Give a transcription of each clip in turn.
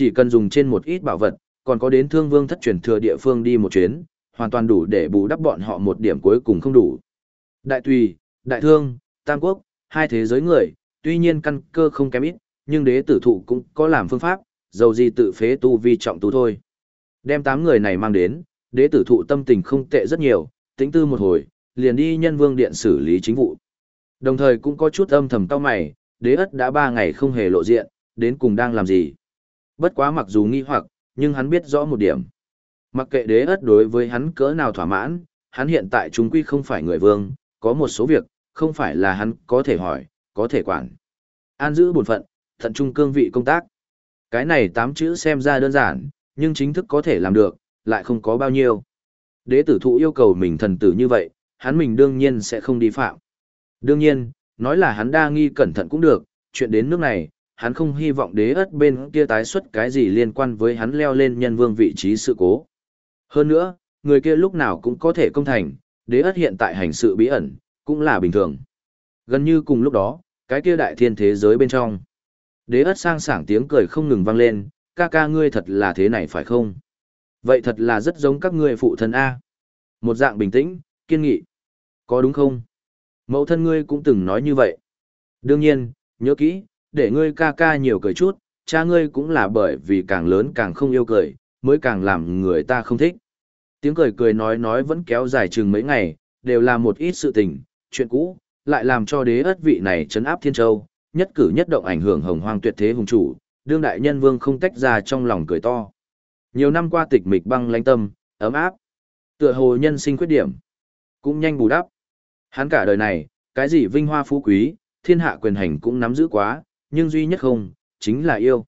Chỉ cần dùng trên một ít bảo vật, còn có đến thương vương thất truyền thừa địa phương đi một chuyến, hoàn toàn đủ để bù đắp bọn họ một điểm cuối cùng không đủ. Đại tùy, đại thương, tam quốc, hai thế giới người, tuy nhiên căn cơ không kém ít, nhưng đế tử thụ cũng có làm phương pháp, dầu gì tự phế tu vi trọng tu thôi. Đem tám người này mang đến, đế tử thụ tâm tình không tệ rất nhiều, tính tư một hồi, liền đi nhân vương điện xử lý chính vụ. Đồng thời cũng có chút âm thầm cao mày, đế ất đã ba ngày không hề lộ diện, đến cùng đang làm gì. Bất quá mặc dù nghi hoặc, nhưng hắn biết rõ một điểm. Mặc kệ đế ất đối với hắn cỡ nào thỏa mãn, hắn hiện tại chúng quy không phải người vương, có một số việc, không phải là hắn có thể hỏi, có thể quản. An giữ bổn phận, thận trung cương vị công tác. Cái này tám chữ xem ra đơn giản, nhưng chính thức có thể làm được, lại không có bao nhiêu. Đế tử thụ yêu cầu mình thần tử như vậy, hắn mình đương nhiên sẽ không đi phạm. Đương nhiên, nói là hắn đa nghi cẩn thận cũng được, chuyện đến nước này, hắn không hy vọng đế ất bên kia tái xuất cái gì liên quan với hắn leo lên nhân vương vị trí sự cố. Hơn nữa, người kia lúc nào cũng có thể công thành, đế ất hiện tại hành sự bí ẩn, cũng là bình thường. Gần như cùng lúc đó, cái kia đại thiên thế giới bên trong. Đế ất sang sảng tiếng cười không ngừng vang lên, ca ca ngươi thật là thế này phải không? Vậy thật là rất giống các ngươi phụ thân A. Một dạng bình tĩnh, kiên nghị. Có đúng không? Mẫu thân ngươi cũng từng nói như vậy. Đương nhiên, nhớ kỹ, để ngươi ca ca nhiều cười chút, cha ngươi cũng là bởi vì càng lớn càng không yêu cười, mới càng làm người ta không thích. Tiếng cười cười nói nói vẫn kéo dài chừng mấy ngày, đều là một ít sự tình, chuyện cũ, lại làm cho đế ất vị này chấn áp thiên châu, nhất cử nhất động ảnh hưởng hồng hoang tuyệt thế hùng chủ, đương đại nhân vương không tách ra trong lòng cười to. Nhiều năm qua tịch mịch băng lãnh tâm, ấm áp, tựa hồ nhân sinh khuyết điểm, cũng nhanh bù đắp. Hắn cả đời này, cái gì vinh hoa phú quý, thiên hạ quyền hành cũng nắm giữ quá, nhưng duy nhất không, chính là yêu.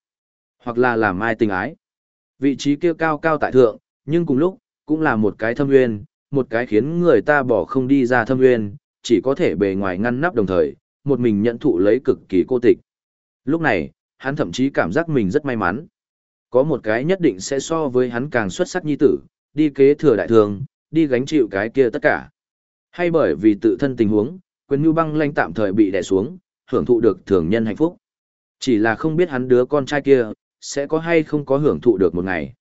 Hoặc là làm ai tình ái. Vị trí kia cao cao tại thượng, nhưng cùng lúc, cũng là một cái thâm nguyên, một cái khiến người ta bỏ không đi ra thâm nguyên, chỉ có thể bề ngoài ngăn nắp đồng thời, một mình nhận thụ lấy cực kỳ cô tịch. Lúc này, hắn thậm chí cảm giác mình rất may mắn. Có một cái nhất định sẽ so với hắn càng xuất sắc nhi tử, đi kế thừa đại thường, đi gánh chịu cái kia tất cả. Hay bởi vì tự thân tình huống, quyền nhu băng lanh tạm thời bị đè xuống, hưởng thụ được thường nhân hạnh phúc. Chỉ là không biết hắn đứa con trai kia, sẽ có hay không có hưởng thụ được một ngày.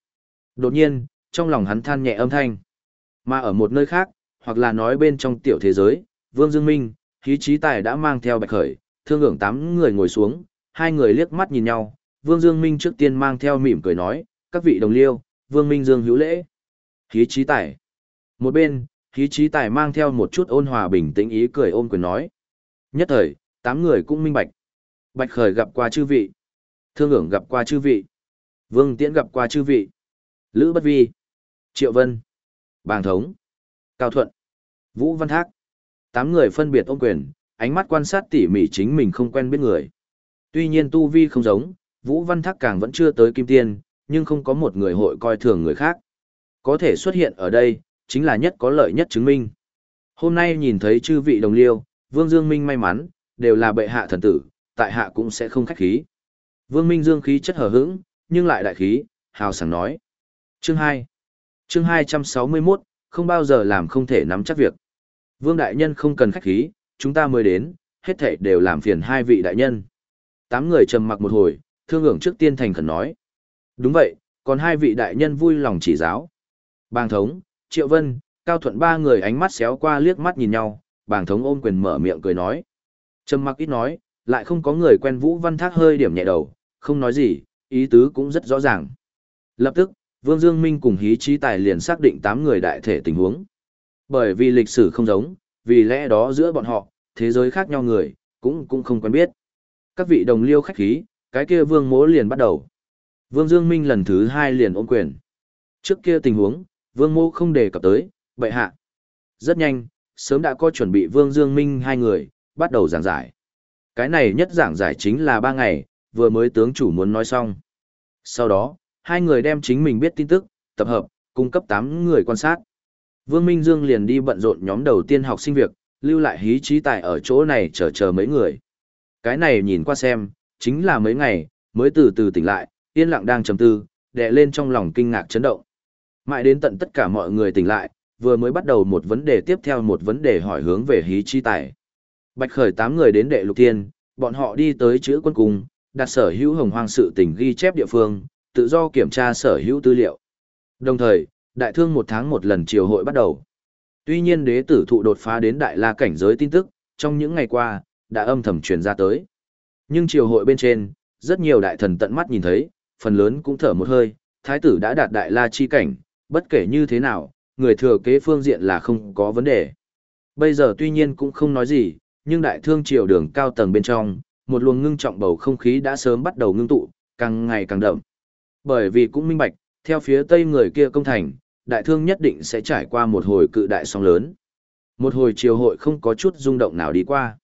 Đột nhiên, trong lòng hắn than nhẹ âm thanh. Mà ở một nơi khác, hoặc là nói bên trong tiểu thế giới, Vương Dương Minh, khí trí tài đã mang theo bạch khởi, thương hưởng tám người ngồi xuống, hai người liếc mắt nhìn nhau, Vương Dương Minh trước tiên mang theo mỉm cười nói, các vị đồng liêu, Vương Minh Dương hữu lễ. Khí trí tài. Một bên, khí trí tài mang theo một chút ôn hòa bình tĩnh ý cười ôm quyền nói. Nhất thời, tám người cũng minh bạch. Bạch khởi gặp qua chư vị. Thương ưởng gặp qua chư vị. Vương Tiễn gặp qua chư vị. Lữ Bất Vi. Triệu Vân. Bàng Thống. Cao Thuận. Vũ Văn Thác. Tám người phân biệt ôm quyền, ánh mắt quan sát tỉ mỉ chính mình không quen biết người. Tuy nhiên tu vi không giống, Vũ Văn Thác càng vẫn chưa tới kim tiên, nhưng không có một người hội coi thường người khác. Có thể xuất hiện ở đây, chính là nhất có lợi nhất chứng minh. Hôm nay nhìn thấy chư vị đồng liêu, Vương Dương Minh may mắn, đều là bệ hạ thần tử, tại hạ cũng sẽ không khách khí. Vương Minh Dương khí chất hở hững, nhưng lại đại khí, hào sảng nói. Chương 2 Chương 261, không bao giờ làm không thể nắm chắc việc. Vương Đại Nhân không cần khách khí, chúng ta mới đến, hết thảy đều làm phiền hai vị đại nhân. Tám người trầm mặc một hồi, thương ưởng trước tiên thành khẩn nói. Đúng vậy, còn hai vị đại nhân vui lòng chỉ giáo. Bàng thống, Triệu Vân, Cao Thuận ba người ánh mắt xéo qua liếc mắt nhìn nhau, bàng thống ôm quyền mở miệng cười nói. Trầm mặc ít nói, lại không có người quen Vũ Văn Thác hơi điểm nhẹ đầu, không nói gì, ý tứ cũng rất rõ ràng. Lập tức, Vương Dương Minh cùng hí Chí tài liền xác định 8 người đại thể tình huống. Bởi vì lịch sử không giống, vì lẽ đó giữa bọn họ, thế giới khác nhau người, cũng cũng không quen biết. Các vị đồng liêu khách khí, cái kia Vương Mỗ liền bắt đầu. Vương Dương Minh lần thứ hai liền ôm quyền. Trước kia tình huống, Vương Mỗ không đề cập tới, bệ hạ. Rất nhanh, sớm đã có chuẩn bị Vương Dương Minh hai người, bắt đầu giảng giải. Cái này nhất giảng giải chính là ba ngày, vừa mới tướng chủ muốn nói xong. Sau đó, hai người đem chính mình biết tin tức, tập hợp, cung cấp 8 người quan sát. Vương Minh Dương liền đi bận rộn nhóm đầu tiên học sinh việc, lưu lại hí trí tài ở chỗ này chờ chờ mấy người. Cái này nhìn qua xem, chính là mấy ngày, mới từ từ tỉnh lại, yên lặng đang trầm tư, đè lên trong lòng kinh ngạc chấn động. Mãi đến tận tất cả mọi người tỉnh lại, vừa mới bắt đầu một vấn đề tiếp theo một vấn đề hỏi hướng về hí chi tài. Bạch khởi 8 người đến đệ lục tiên, bọn họ đi tới chữ quân cung, đặt sở hữu hồng hoang sự tình ghi chép địa phương, tự do kiểm tra sở hữu tư liệu. Đồng thời, đại thương một tháng một lần triều hội bắt đầu. Tuy nhiên đế tử thụ đột phá đến đại la cảnh giới tin tức, trong những ngày qua, đã âm thầm truyền ra tới. Nhưng triều hội bên trên, rất nhiều đại thần tận mắt nhìn thấy, phần lớn cũng thở một hơi, thái tử đã đạt đại la chi cảnh, bất kể như thế nào, người thừa kế phương diện là không có vấn đề. Bây giờ tuy nhiên cũng không nói gì, nhưng đại thương triều đường cao tầng bên trong, một luồng ngưng trọng bầu không khí đã sớm bắt đầu ngưng tụ, càng ngày càng đậm. Bởi vì cũng minh bạch, theo phía tây người kia công thành, đại thương nhất định sẽ trải qua một hồi cự đại sóng lớn. Một hồi triều hội không có chút rung động nào đi qua.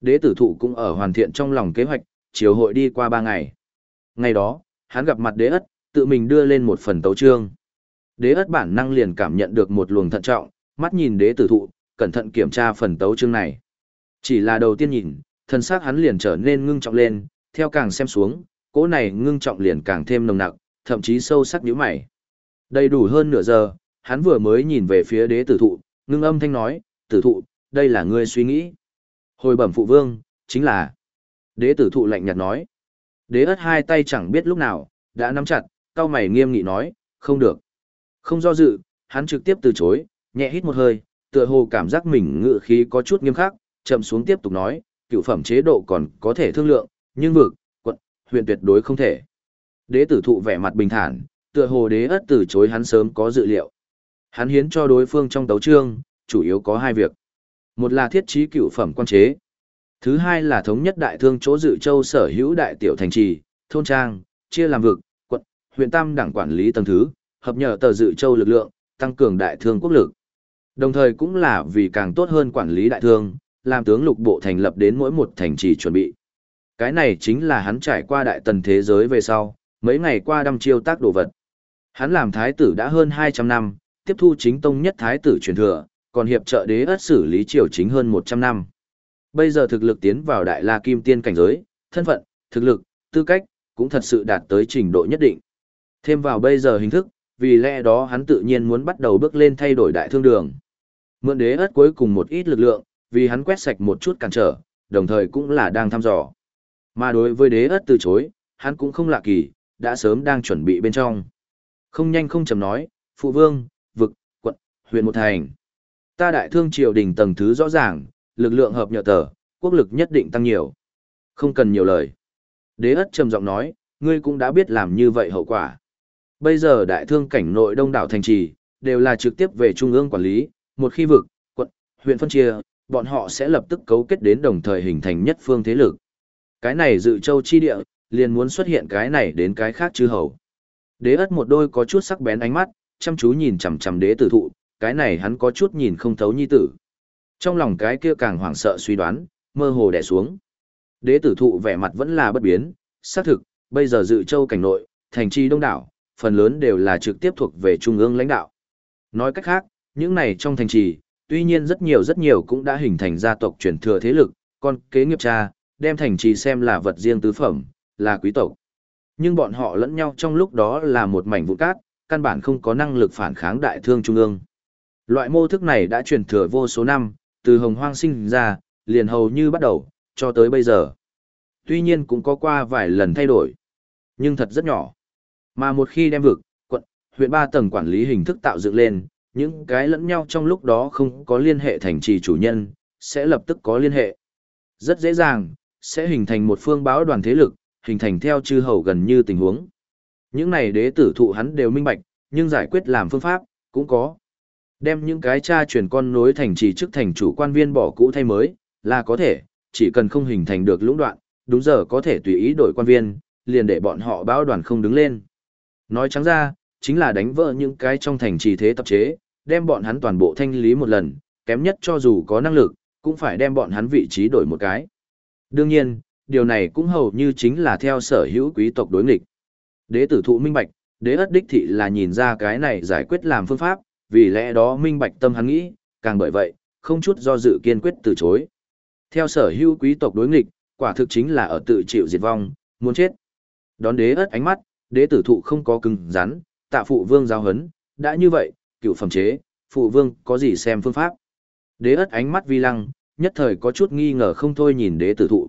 Đế tử thụ cũng ở hoàn thiện trong lòng kế hoạch, triều hội đi qua ba ngày. Ngày đó, hắn gặp mặt đế ất, tự mình đưa lên một phần tấu trương. Đế ất bản năng liền cảm nhận được một luồng thận trọng, mắt nhìn đế tử thụ, cẩn thận kiểm tra phần tấu chương này. Chỉ là đầu tiên nhìn, thân xác hắn liền trở nên ngưng trọng lên, theo càng xem xuống, cỗ này ngưng trọng liền càng thêm nồng nặc, thậm chí sâu sắc nhíu mày. Đầy đủ hơn nửa giờ, hắn vừa mới nhìn về phía đế tử thụ, ngưng âm thanh nói, tử thụ, đây là ngươi suy nghĩ. Hồi bẩm phụ vương, chính là. Đế tử thụ lạnh nhạt nói. Đế ất hai tay chẳng biết lúc nào, đã nắm chặt, cao mày nghiêm nghị nói, không được. Không do dự, hắn trực tiếp từ chối, nhẹ hít một hơi, tựa hồ cảm giác mình ngự khí có chút nghiêm khắc, chậm xuống tiếp tục nói, cựu phẩm chế độ còn có thể thương lượng, nhưng vực, quận, huyện tuyệt đối không thể. Đế tử thụ vẻ mặt bình thản, tựa hồ đế ất từ chối hắn sớm có dự liệu. Hắn hiến cho đối phương trong tấu trương, chủ yếu có hai việc. Một là thiết trí cựu phẩm quan chế. Thứ hai là thống nhất đại thương chỗ dự châu sở hữu đại tiểu thành trì, thôn trang, chia làm vực, quận, huyện tam đảng quản lý tầng thứ, hợp nhờ tờ dự châu lực lượng, tăng cường đại thương quốc lực. Đồng thời cũng là vì càng tốt hơn quản lý đại thương, làm tướng lục bộ thành lập đến mỗi một thành trì chuẩn bị. Cái này chính là hắn trải qua đại tần thế giới về sau, mấy ngày qua đăm chiêu tác đồ vật. Hắn làm thái tử đã hơn 200 năm, tiếp thu chính tông nhất thái tử truyền thừa, còn hiệp trợ đế ất xử lý triều chính hơn 100 năm. Bây giờ thực lực tiến vào đại la kim tiên cảnh giới, thân phận, thực lực, tư cách, cũng thật sự đạt tới trình độ nhất định. Thêm vào bây giờ hình thức, vì lẽ đó hắn tự nhiên muốn bắt đầu bước lên thay đổi đại thương đường. Mượn đế ất cuối cùng một ít lực lượng, vì hắn quét sạch một chút cản trở, đồng thời cũng là đang thăm dò. Mà đối với đế ất từ chối, hắn cũng không lạ kỳ, đã sớm đang chuẩn bị bên trong. Không nhanh không chậm nói, phụ vương, vực, quận, huyện một thành. Ta đại thương triều đình tầng thứ rõ ràng, lực lượng hợp nhợ tờ, quốc lực nhất định tăng nhiều. Không cần nhiều lời. Đế ất trầm giọng nói, ngươi cũng đã biết làm như vậy hậu quả. Bây giờ đại thương cảnh nội đông đảo thành trì, đều là trực tiếp về trung ương quản lý, một khi vực, quận, huyện phân chia, bọn họ sẽ lập tức cấu kết đến đồng thời hình thành nhất phương thế lực. Cái này dự châu chi địa, liền muốn xuất hiện cái này đến cái khác chư hầu. Đế ất một đôi có chút sắc bén ánh mắt, chăm chú nhìn chằm chằm đế tử thụ, cái này hắn có chút nhìn không thấu nhi tử. Trong lòng cái kia càng hoảng sợ suy đoán, mơ hồ đè xuống. Đế tử thụ vẻ mặt vẫn là bất biến, xác thực, bây giờ dự châu cảnh nội, thành trì đông đảo, phần lớn đều là trực tiếp thuộc về trung ương lãnh đạo. Nói cách khác, những này trong thành trì, tuy nhiên rất nhiều rất nhiều cũng đã hình thành gia tộc truyền thừa thế lực, con kế nghiệp cha, đem thành trì xem là vật riêng tứ phẩm, là quý tộc. Nhưng bọn họ lẫn nhau trong lúc đó là một mảnh vụn cát, căn bản không có năng lực phản kháng đại thương trung ương. Loại mô thức này đã truyền thừa vô số năm, từ hồng hoang sinh ra, liền hầu như bắt đầu, cho tới bây giờ. Tuy nhiên cũng có qua vài lần thay đổi, nhưng thật rất nhỏ. Mà một khi đem vực, quận, huyện ba tầng quản lý hình thức tạo dựng lên, những cái lẫn nhau trong lúc đó không có liên hệ thành trì chủ nhân, sẽ lập tức có liên hệ. Rất dễ dàng, sẽ hình thành một phương báo đoàn thế lực, hình thành theo chư hầu gần như tình huống. Những này đế tử thụ hắn đều minh bạch, nhưng giải quyết làm phương pháp, cũng có. Đem những cái cha truyền con nối thành trì chức thành chủ quan viên bỏ cũ thay mới, là có thể, chỉ cần không hình thành được lũng đoạn, đúng giờ có thể tùy ý đổi quan viên, liền để bọn họ báo đoàn không đứng lên. Nói trắng ra, chính là đánh vỡ những cái trong thành trì thế tập chế, đem bọn hắn toàn bộ thanh lý một lần, kém nhất cho dù có năng lực, cũng phải đem bọn hắn vị trí đổi một cái. Đương nhiên, điều này cũng hầu như chính là theo sở hữu quý tộc đối nghịch. Đế tử thụ minh bạch, đế ất đích thị là nhìn ra cái này giải quyết làm phương pháp, vì lẽ đó minh bạch tâm hắn nghĩ, càng bởi vậy, không chút do dự kiên quyết từ chối. Theo sở hữu quý tộc đối nghịch, quả thực chính là ở tự chịu diệt vong, muốn chết. Đón đế ất ánh mắt, đế tử thụ không có cứng rắn, tạ phụ vương giao hấn, đã như vậy, cựu phẩm chế, phụ vương có gì xem phương pháp. Đế ất ánh mắt vi lăng, nhất thời có chút nghi ngờ không thôi nhìn đế tử thụ.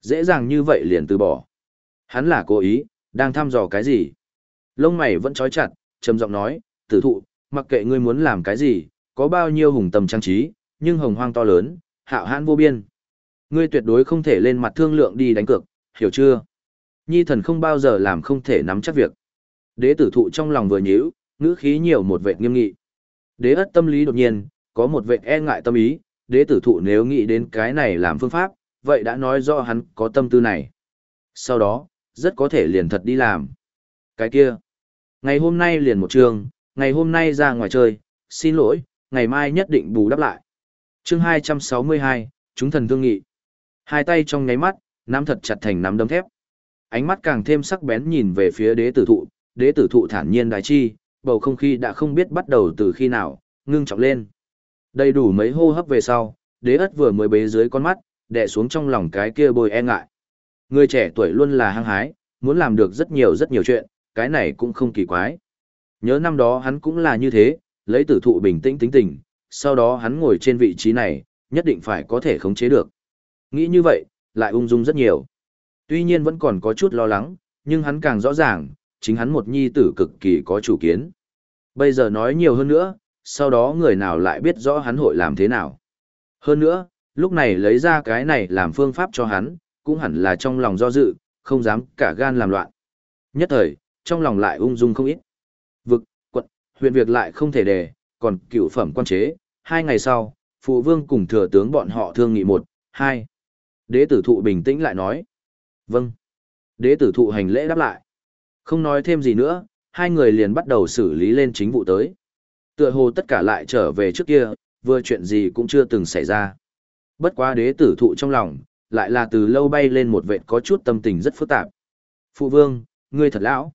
Dễ dàng như vậy liền từ bỏ. Hắn là cố ý, đang thăm dò cái gì? Lông mày vẫn trói chặt, trầm giọng nói, tử thụ, mặc kệ ngươi muốn làm cái gì, có bao nhiêu hùng tầm trang trí, nhưng hồng hoang to lớn, hạo hãn vô biên. Ngươi tuyệt đối không thể lên mặt thương lượng đi đánh cược, hiểu chưa? Nhi thần không bao giờ làm không thể nắm chắc việc. Đế tử thụ trong lòng vừa nhíu, ngữ khí nhiều một vệ nghiêm nghị. Đế ất tâm lý đột nhiên, có một vệ e ngại tâm ý, đế tử thụ nếu nghĩ đến cái này làm phương pháp, vậy đã nói rõ hắn có tâm tư này. Sau đó, rất có thể liền thật đi làm. Cái kia, ngày hôm nay liền một trường, ngày hôm nay ra ngoài chơi, xin lỗi, ngày mai nhất định bù đắp lại. chương 262, chúng thần thương nghị. Hai tay trong nháy mắt, nắm thật chặt thành nắm đấm thép. Ánh mắt càng thêm sắc bén nhìn về phía đế tử thụ, đế tử thụ thản nhiên đại chi, bầu không khí đã không biết bắt đầu từ khi nào, ngưng trọng lên. Đầy đủ mấy hô hấp về sau, đế ất vừa mới bế dưới con mắt, đè xuống trong lòng cái kia bồi e ngại. Người trẻ tuổi luôn là hăng hái, muốn làm được rất nhiều rất nhiều chuyện, cái này cũng không kỳ quái. Nhớ năm đó hắn cũng là như thế, lấy tử thụ bình tĩnh tính tình, sau đó hắn ngồi trên vị trí này, nhất định phải có thể khống chế được. Nghĩ như vậy, lại ung dung rất nhiều. Tuy nhiên vẫn còn có chút lo lắng, nhưng hắn càng rõ ràng, chính hắn một nhi tử cực kỳ có chủ kiến. Bây giờ nói nhiều hơn nữa, sau đó người nào lại biết rõ hắn hội làm thế nào. Hơn nữa, lúc này lấy ra cái này làm phương pháp cho hắn, cũng hẳn là trong lòng do dự, không dám cả gan làm loạn. Nhất thời, trong lòng lại ung dung không ít. Vực, quận, huyện việc lại không thể đề, còn cựu phẩm quan chế, hai ngày sau, phụ vương cùng thừa tướng bọn họ thương nghị một, hai. Đế tử thụ bình tĩnh lại nói. Vâng. Đế tử thụ hành lễ đáp lại. Không nói thêm gì nữa, hai người liền bắt đầu xử lý lên chính vụ tới. Tựa hồ tất cả lại trở về trước kia, vừa chuyện gì cũng chưa từng xảy ra. Bất quá đế tử thụ trong lòng, lại là từ lâu bay lên một vệt có chút tâm tình rất phức tạp. Phụ vương, ngươi thật lão.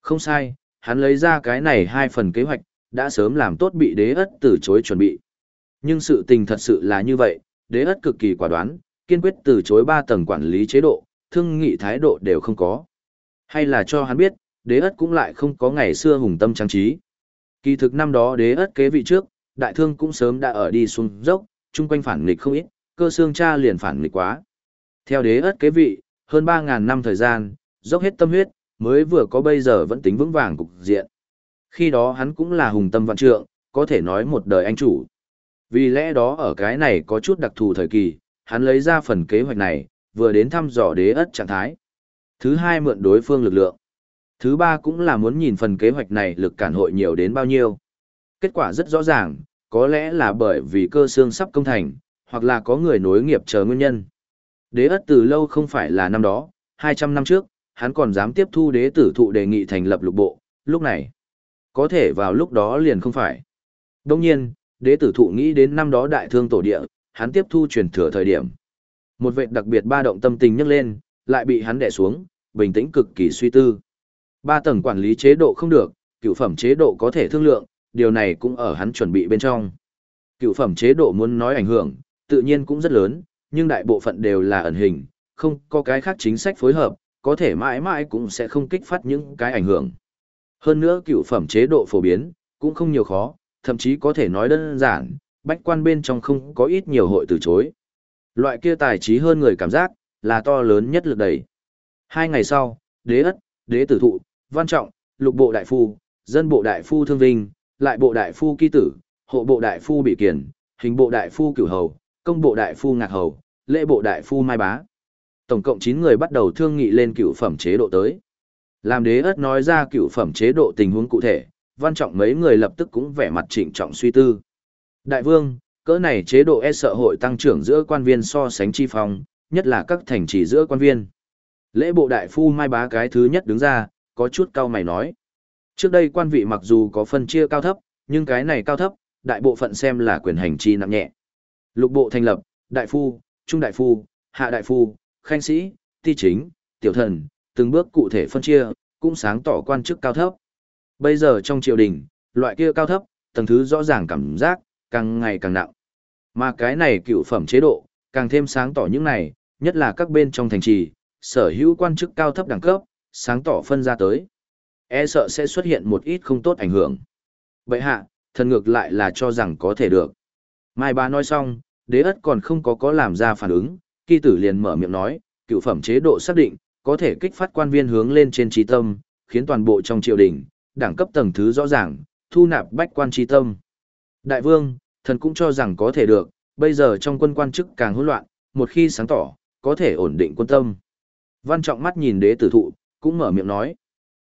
Không sai, hắn lấy ra cái này hai phần kế hoạch, đã sớm làm tốt bị đế ất từ chối chuẩn bị. Nhưng sự tình thật sự là như vậy, đế ất cực kỳ quả đoán, kiên quyết từ chối ba tầng quản lý chế độ, thương nghị thái độ đều không có. Hay là cho hắn biết, đế ất cũng lại không có ngày xưa hùng tâm trang trí. Kỳ thực năm đó đế ất kế vị trước, đại thương cũng sớm đã ở đi xuống dốc, chung quanh phản nghịch không ít, cơ xương cha liền phản nghịch quá. Theo đế ất kế vị, hơn 3.000 năm thời gian, dốc hết tâm huyết, mới vừa có bây giờ vẫn tính vững vàng cục diện. Khi đó hắn cũng là hùng tâm vạn trượng, có thể nói một đời anh chủ. Vì lẽ đó ở cái này có chút đặc thù thời kỳ, hắn lấy ra phần kế hoạch này, vừa đến thăm dò đế ất trạng thái. Thứ hai mượn đối phương lực lượng. Thứ ba cũng là muốn nhìn phần kế hoạch này lực cản hội nhiều đến bao nhiêu. Kết quả rất rõ ràng, có lẽ là bởi vì cơ xương sắp công thành, hoặc là có người nối nghiệp chờ nguyên nhân. Đế ất từ lâu không phải là năm đó, 200 năm trước, hắn còn dám tiếp thu đế tử thụ đề nghị thành lập lục bộ, lúc này. Có thể vào lúc đó liền không phải. Đông nhiên, đế tử thụ nghĩ đến năm đó đại thương tổ địa, hắn tiếp thu truyền thừa thời điểm. Một vệ đặc biệt ba động tâm tình nhấc lên, lại bị hắn đè xuống, bình tĩnh cực kỳ suy tư. Ba tầng quản lý chế độ không được, cựu phẩm chế độ có thể thương lượng, điều này cũng ở hắn chuẩn bị bên trong. Cựu phẩm chế độ muốn nói ảnh hưởng, tự nhiên cũng rất lớn, nhưng đại bộ phận đều là ẩn hình, không có cái khác chính sách phối hợp, có thể mãi mãi cũng sẽ không kích phát những cái ảnh hưởng. Hơn nữa cựu phẩm chế độ phổ biến, cũng không nhiều khó, thậm chí có thể nói đơn giản, bách quan bên trong không có ít nhiều hội từ chối. Loại kia tài trí hơn người cảm giác, là to lớn nhất lực đẩy. Hai ngày sau, đế ất, đế tử thụ, văn trọng, lục bộ đại phu, dân bộ đại phu thương vinh, lại bộ đại phu kỳ tử, hộ bộ đại phu bị kiển, hình bộ đại phu cửu hầu, công bộ đại phu ngạc hầu, lễ bộ đại phu mai bá. Tổng cộng 9 người bắt đầu thương nghị lên cửu phẩm chế độ tới. Làm đế ất nói ra cửu phẩm chế độ tình huống cụ thể, văn trọng mấy người lập tức cũng vẻ mặt trịnh trọng suy tư. Đại vương, cỡ này chế độ e sợ hội tăng trưởng giữa quan viên so sánh chi phong, nhất là các thành trì giữa quan viên. Lễ bộ đại phu mai bá cái thứ nhất đứng ra, có chút cao mày nói. Trước đây quan vị mặc dù có phân chia cao thấp, nhưng cái này cao thấp, đại bộ phận xem là quyền hành chi nặng nhẹ. Lục bộ thành lập, đại phu, trung đại phu, hạ đại phu, khanh sĩ, ti chính, tiểu thần, từng bước cụ thể phân chia, cũng sáng tỏ quan chức cao thấp. Bây giờ trong triều đình, loại kia cao thấp, tầng thứ rõ ràng cảm giác, càng ngày càng nặng. Mà cái này cựu phẩm chế độ, càng thêm sáng tỏ những này, nhất là các bên trong thành trì, sở hữu quan chức cao thấp đẳng cấp, sáng tỏ phân ra tới. E sợ sẽ xuất hiện một ít không tốt ảnh hưởng. Vậy hạ, thần ngược lại là cho rằng có thể được. Mai bà nói xong, đế ất còn không có có làm ra phản ứng, kỳ tử liền mở miệng nói, cựu phẩm chế độ xác định, có thể kích phát quan viên hướng lên trên trí tâm, khiến toàn bộ trong triều đình, đẳng cấp tầng thứ rõ ràng, thu nạp bách quan trí tâm. Đại vương, thần cũng cho rằng có thể được, bây giờ trong quân quan chức càng hỗn loạn, một khi sáng tỏ, có thể ổn định quân tâm. Văn trọng mắt nhìn đế tử thụ, cũng mở miệng nói.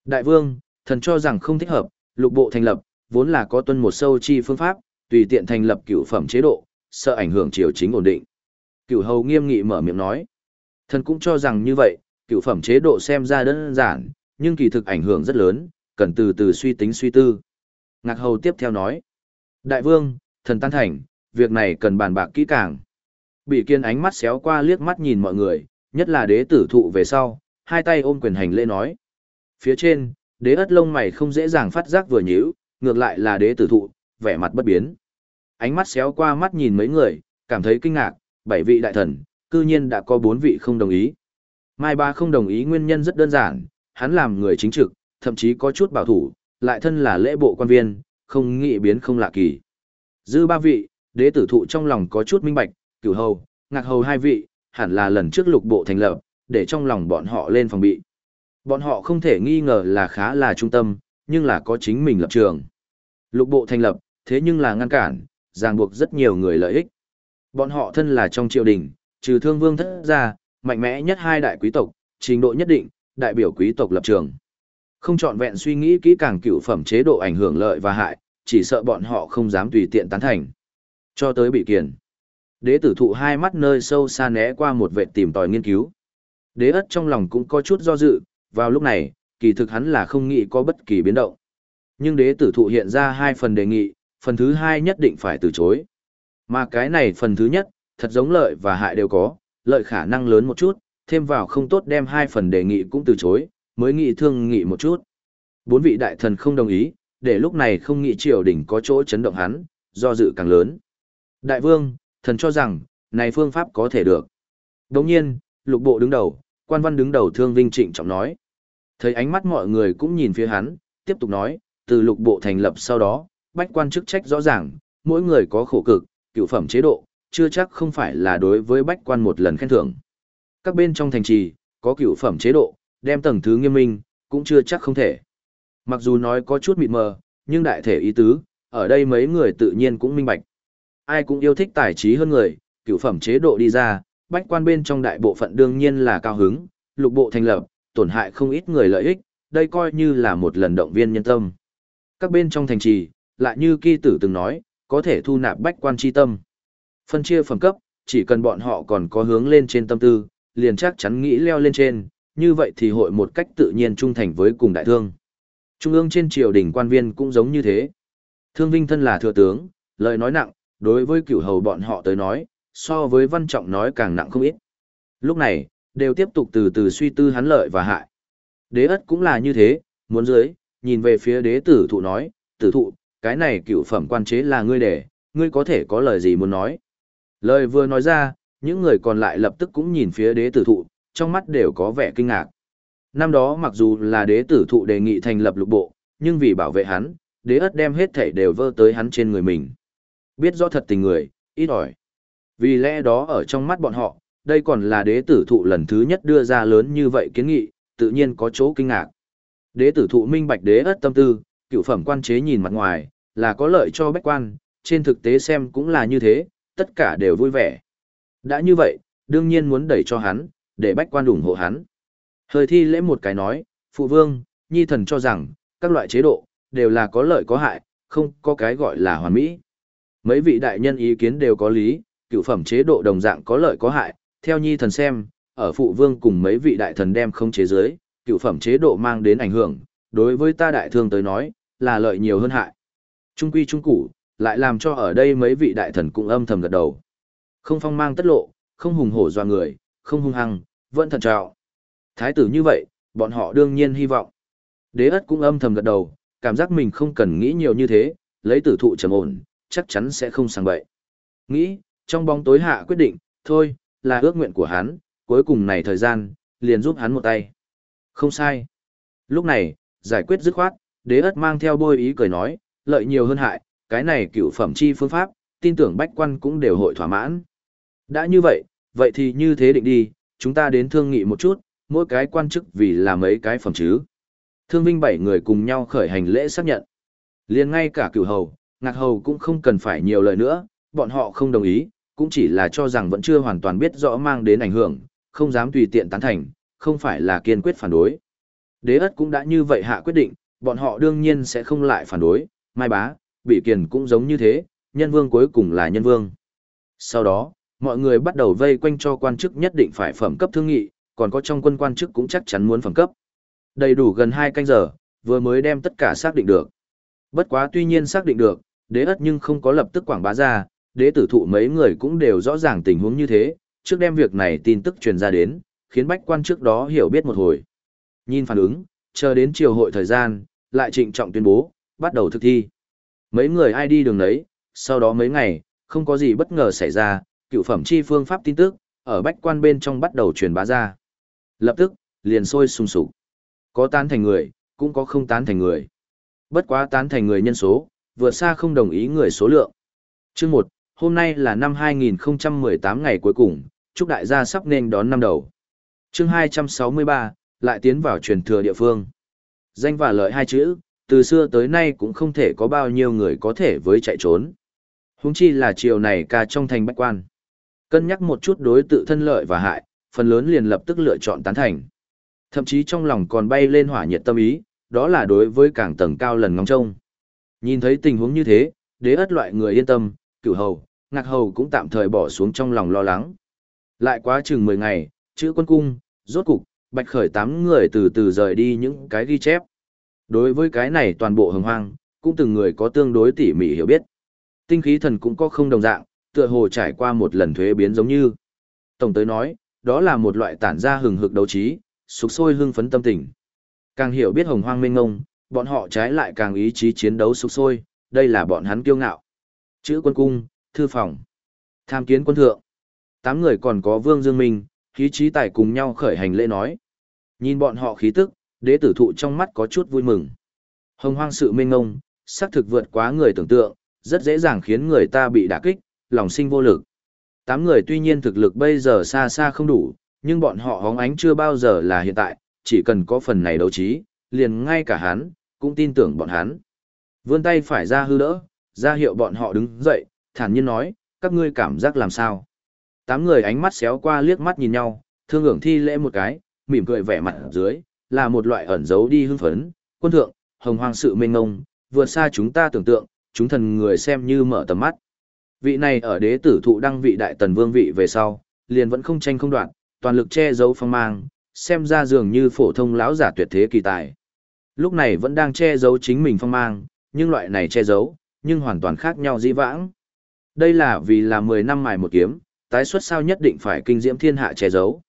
Đại vương, thần cho rằng không thích hợp, lục bộ thành lập, vốn là có tuân một sâu chi phương pháp, tùy tiện thành lập cựu phẩm chế độ, sợ ảnh hưởng triều chính ổn định. Cựu hầu nghiêm nghị mở miệng nói. Thần cũng cho rằng như vậy, cựu phẩm chế độ xem ra đơn giản, nhưng kỳ thực ảnh hưởng rất lớn, cần từ từ suy tính suy tư. Ngạc hầu tiếp theo nói. Đại vương, thần tan thành, việc này cần bàn bạc kỹ càng. Bị kiên ánh mắt xéo qua liếc mắt nhìn mọi người, nhất là đế tử thụ về sau, hai tay ôm quyền hành lễ nói. Phía trên, đế ất lông mày không dễ dàng phát giác vừa nhíu, ngược lại là đế tử thụ, vẻ mặt bất biến. Ánh mắt xéo qua mắt nhìn mấy người, cảm thấy kinh ngạc, bảy vị đại thần, cư nhiên đã có bốn vị không đồng ý. Mai ba không đồng ý nguyên nhân rất đơn giản, hắn làm người chính trực, thậm chí có chút bảo thủ, lại thân là lễ bộ quan viên, không nghĩ biến không lạ kỳ. Dư ba vị, đế tử thụ trong lòng có chút minh bạch, cửu hầu, ngạc hầu hai vị, hẳn là lần trước lục bộ thành lập, để trong lòng bọn họ lên phòng bị. Bọn họ không thể nghi ngờ là khá là trung tâm, nhưng là có chính mình lập trường. Lục bộ thành lập, thế nhưng là ngăn cản, ràng buộc rất nhiều người lợi ích. Bọn họ thân là trong triều đình, trừ thương vương thất ra, mạnh mẽ nhất hai đại quý tộc, trình độ nhất định, đại biểu quý tộc lập trường. Không chọn vẹn suy nghĩ kỹ càng cựu phẩm chế độ ảnh hưởng lợi và hại, chỉ sợ bọn họ không dám tùy tiện tán thành. Cho tới bị kiền. Đế tử thụ hai mắt nơi sâu xa né qua một vệ tìm tòi nghiên cứu. Đế ất trong lòng cũng có chút do dự, vào lúc này, kỳ thực hắn là không nghĩ có bất kỳ biến động. Nhưng đế tử thụ hiện ra hai phần đề nghị, phần thứ hai nhất định phải từ chối. Mà cái này phần thứ nhất, thật giống lợi và hại đều có, lợi khả năng lớn một chút, thêm vào không tốt đem hai phần đề nghị cũng từ chối, mới nghị thương nghị một chút. Bốn vị đại thần không đồng ý, để lúc này không nghĩ triều đình có chỗ chấn động hắn, do dự càng lớn. Đại vương, thần cho rằng, này phương pháp có thể được. Đồng nhiên, lục bộ đứng đầu, quan văn đứng đầu thương vinh trịnh trọng nói. Thấy ánh mắt mọi người cũng nhìn phía hắn, tiếp tục nói, từ lục bộ thành lập sau đó, bách quan chức trách rõ ràng, mỗi người có khổ cực, cựu phẩm chế độ, chưa chắc không phải là đối với bách quan một lần khen thưởng. Các bên trong thành trì, có cựu phẩm chế độ, đem tầng thứ nghiêm minh, cũng chưa chắc không thể. Mặc dù nói có chút mịt mờ, nhưng đại thể ý tứ, ở đây mấy người tự nhiên cũng minh bạch. Ai cũng yêu thích tài trí hơn người, cửu phẩm chế độ đi ra, bách quan bên trong đại bộ phận đương nhiên là cao hứng, lục bộ thành lập, tổn hại không ít người lợi ích, đây coi như là một lần động viên nhân tâm. Các bên trong thành trì, lại như kỳ tử từng nói, có thể thu nạp bách quan chi tâm. Phân chia phẩm cấp, chỉ cần bọn họ còn có hướng lên trên tâm tư, liền chắc chắn nghĩ leo lên trên, như vậy thì hội một cách tự nhiên trung thành với cùng đại thương. Trung ương trên triều đình quan viên cũng giống như thế. Thương Vinh thân là thừa tướng, lời nói nặng, đối với cửu hầu bọn họ tới nói, so với văn trọng nói càng nặng không ít. Lúc này, đều tiếp tục từ từ suy tư hắn lợi và hại. Đế ất cũng là như thế, muốn dưới, nhìn về phía đế tử thụ nói, tử thụ, cái này cựu phẩm quan chế là ngươi để, ngươi có thể có lời gì muốn nói. Lời vừa nói ra, những người còn lại lập tức cũng nhìn phía đế tử thụ, trong mắt đều có vẻ kinh ngạc. Năm đó mặc dù là đế tử thụ đề nghị thành lập lục bộ, nhưng vì bảo vệ hắn, đế ất đem hết thảy đều vơ tới hắn trên người mình. Biết rõ thật tình người, ít ỏi. Vì lẽ đó ở trong mắt bọn họ, đây còn là đế tử thụ lần thứ nhất đưa ra lớn như vậy kiến nghị, tự nhiên có chỗ kinh ngạc. Đế tử thụ minh bạch đế ất tâm tư, cựu phẩm quan chế nhìn mặt ngoài, là có lợi cho bách quan, trên thực tế xem cũng là như thế, tất cả đều vui vẻ. Đã như vậy, đương nhiên muốn đẩy cho hắn, để bách quan ủng hộ hắn. Hơi thi lễ một cái nói, phụ vương, nhi thần cho rằng, các loại chế độ, đều là có lợi có hại, không có cái gọi là hoàn mỹ. Mấy vị đại nhân ý kiến đều có lý, cựu phẩm chế độ đồng dạng có lợi có hại, theo nhi thần xem, ở phụ vương cùng mấy vị đại thần đem không chế giới, cựu phẩm chế độ mang đến ảnh hưởng, đối với ta đại thương tới nói, là lợi nhiều hơn hại. Trung quy trung củ, lại làm cho ở đây mấy vị đại thần cũng âm thầm gật đầu. Không phong mang tất lộ, không hùng hổ doa người, không hung hăng, vẫn thận trọng. Thái tử như vậy, bọn họ đương nhiên hy vọng. Đế ất cũng âm thầm gật đầu, cảm giác mình không cần nghĩ nhiều như thế, lấy tử thụ trầm ổn, chắc chắn sẽ không sang bậy. Nghĩ, trong bóng tối hạ quyết định, thôi, là ước nguyện của hắn, cuối cùng này thời gian, liền giúp hắn một tay. Không sai. Lúc này, giải quyết dứt khoát, đế ất mang theo bôi ý cười nói, lợi nhiều hơn hại, cái này cựu phẩm chi phương pháp, tin tưởng bách quan cũng đều hội thỏa mãn. Đã như vậy, vậy thì như thế định đi, chúng ta đến thương nghị một chút, mỗi cái quan chức vì là mấy cái phẩm chứ. Thương vinh bảy người cùng nhau khởi hành lễ xác nhận. liền ngay cả cựu hầu, ngạc hầu cũng không cần phải nhiều lời nữa, bọn họ không đồng ý, cũng chỉ là cho rằng vẫn chưa hoàn toàn biết rõ mang đến ảnh hưởng, không dám tùy tiện tán thành, không phải là kiên quyết phản đối. Đế ất cũng đã như vậy hạ quyết định, bọn họ đương nhiên sẽ không lại phản đối, mai bá, bị kiền cũng giống như thế, nhân vương cuối cùng là nhân vương. Sau đó, mọi người bắt đầu vây quanh cho quan chức nhất định phải phẩm cấp thương nghị, còn có trong quân quan chức cũng chắc chắn muốn phẩm cấp. Đầy đủ gần 2 canh giờ, vừa mới đem tất cả xác định được. Bất quá tuy nhiên xác định được, đế ất nhưng không có lập tức quảng bá ra, đế tử thụ mấy người cũng đều rõ ràng tình huống như thế, trước đem việc này tin tức truyền ra đến, khiến bách quan trước đó hiểu biết một hồi. Nhìn phản ứng, chờ đến chiều hội thời gian, lại trịnh trọng tuyên bố, bắt đầu thực thi. Mấy người ai đi đường đấy, sau đó mấy ngày, không có gì bất ngờ xảy ra, cựu phẩm chi phương pháp tin tức, ở bách quan bên trong bắt đầu truyền bá ra. Lập tức, liền sôi sung sục. Có tán thành người, cũng có không tán thành người. Bất quá tán thành người nhân số, vượt xa không đồng ý người số lượng. Chương 1, hôm nay là năm 2018 ngày cuối cùng, chúc đại gia sắp nên đón năm đầu. Chương 263, lại tiến vào truyền thừa địa phương. Danh và lợi hai chữ, từ xưa tới nay cũng không thể có bao nhiêu người có thể với chạy trốn. Húng chi là chiều này ca trong thành bách quan. Cân nhắc một chút đối tự thân lợi và hại, phần lớn liền lập tức lựa chọn tán thành. Thậm chí trong lòng còn bay lên hỏa nhiệt tâm ý, đó là đối với càng tầng cao lần ngóng trông. Nhìn thấy tình huống như thế, đế ất loại người yên tâm, cửu hầu, ngạc hầu cũng tạm thời bỏ xuống trong lòng lo lắng. Lại quá chừng 10 ngày, chữ quân cung, rốt cục, bạch khởi tám người từ từ rời đi những cái ghi chép. Đối với cái này toàn bộ hồng hoang, cũng từng người có tương đối tỉ mỉ hiểu biết. Tinh khí thần cũng có không đồng dạng, tựa hồ trải qua một lần thuế biến giống như. Tổng tới nói, đó là một loại tản ra hừng hực đấu trí, sục sôi hưng phấn tâm tình. Càng hiểu biết hồng hoang minh ngông, bọn họ trái lại càng ý chí chiến đấu sục sôi, đây là bọn hắn kiêu ngạo. Chữ quân cung, thư phòng, tham kiến quân thượng. Tám người còn có Vương Dương Minh, khí trí tài cùng nhau khởi hành lễ nói. Nhìn bọn họ khí tức, đế tử thụ trong mắt có chút vui mừng. Hồng hoang sự minh ngông, xác thực vượt quá người tưởng tượng, rất dễ dàng khiến người ta bị đả kích, lòng sinh vô lực. Tám người tuy nhiên thực lực bây giờ xa xa không đủ, nhưng bọn họ hóng ánh chưa bao giờ là hiện tại, chỉ cần có phần này đấu trí, liền ngay cả hắn, cũng tin tưởng bọn hắn. Vươn tay phải ra hư đỡ, ra hiệu bọn họ đứng dậy, thản nhiên nói, các ngươi cảm giác làm sao. Tám người ánh mắt xéo qua liếc mắt nhìn nhau, thương hưởng thi lễ một cái, mỉm cười vẻ mặt dưới, là một loại ẩn giấu đi hưng phấn, quân thượng, hồng hoàng sự mênh ngông, vượt xa chúng ta tưởng tượng, chúng thần người xem như mở tầm mắt. Vị này ở đế tử thụ đăng vị đại tần vương vị về sau, liền vẫn không tranh không đoạn, toàn lực che giấu phong mang, xem ra dường như phổ thông lão giả tuyệt thế kỳ tài. Lúc này vẫn đang che giấu chính mình phong mang, nhưng loại này che giấu, nhưng hoàn toàn khác nhau dĩ vãng. Đây là vì là 10 năm mài một kiếm, tái xuất sao nhất định phải kinh diễm thiên hạ che giấu.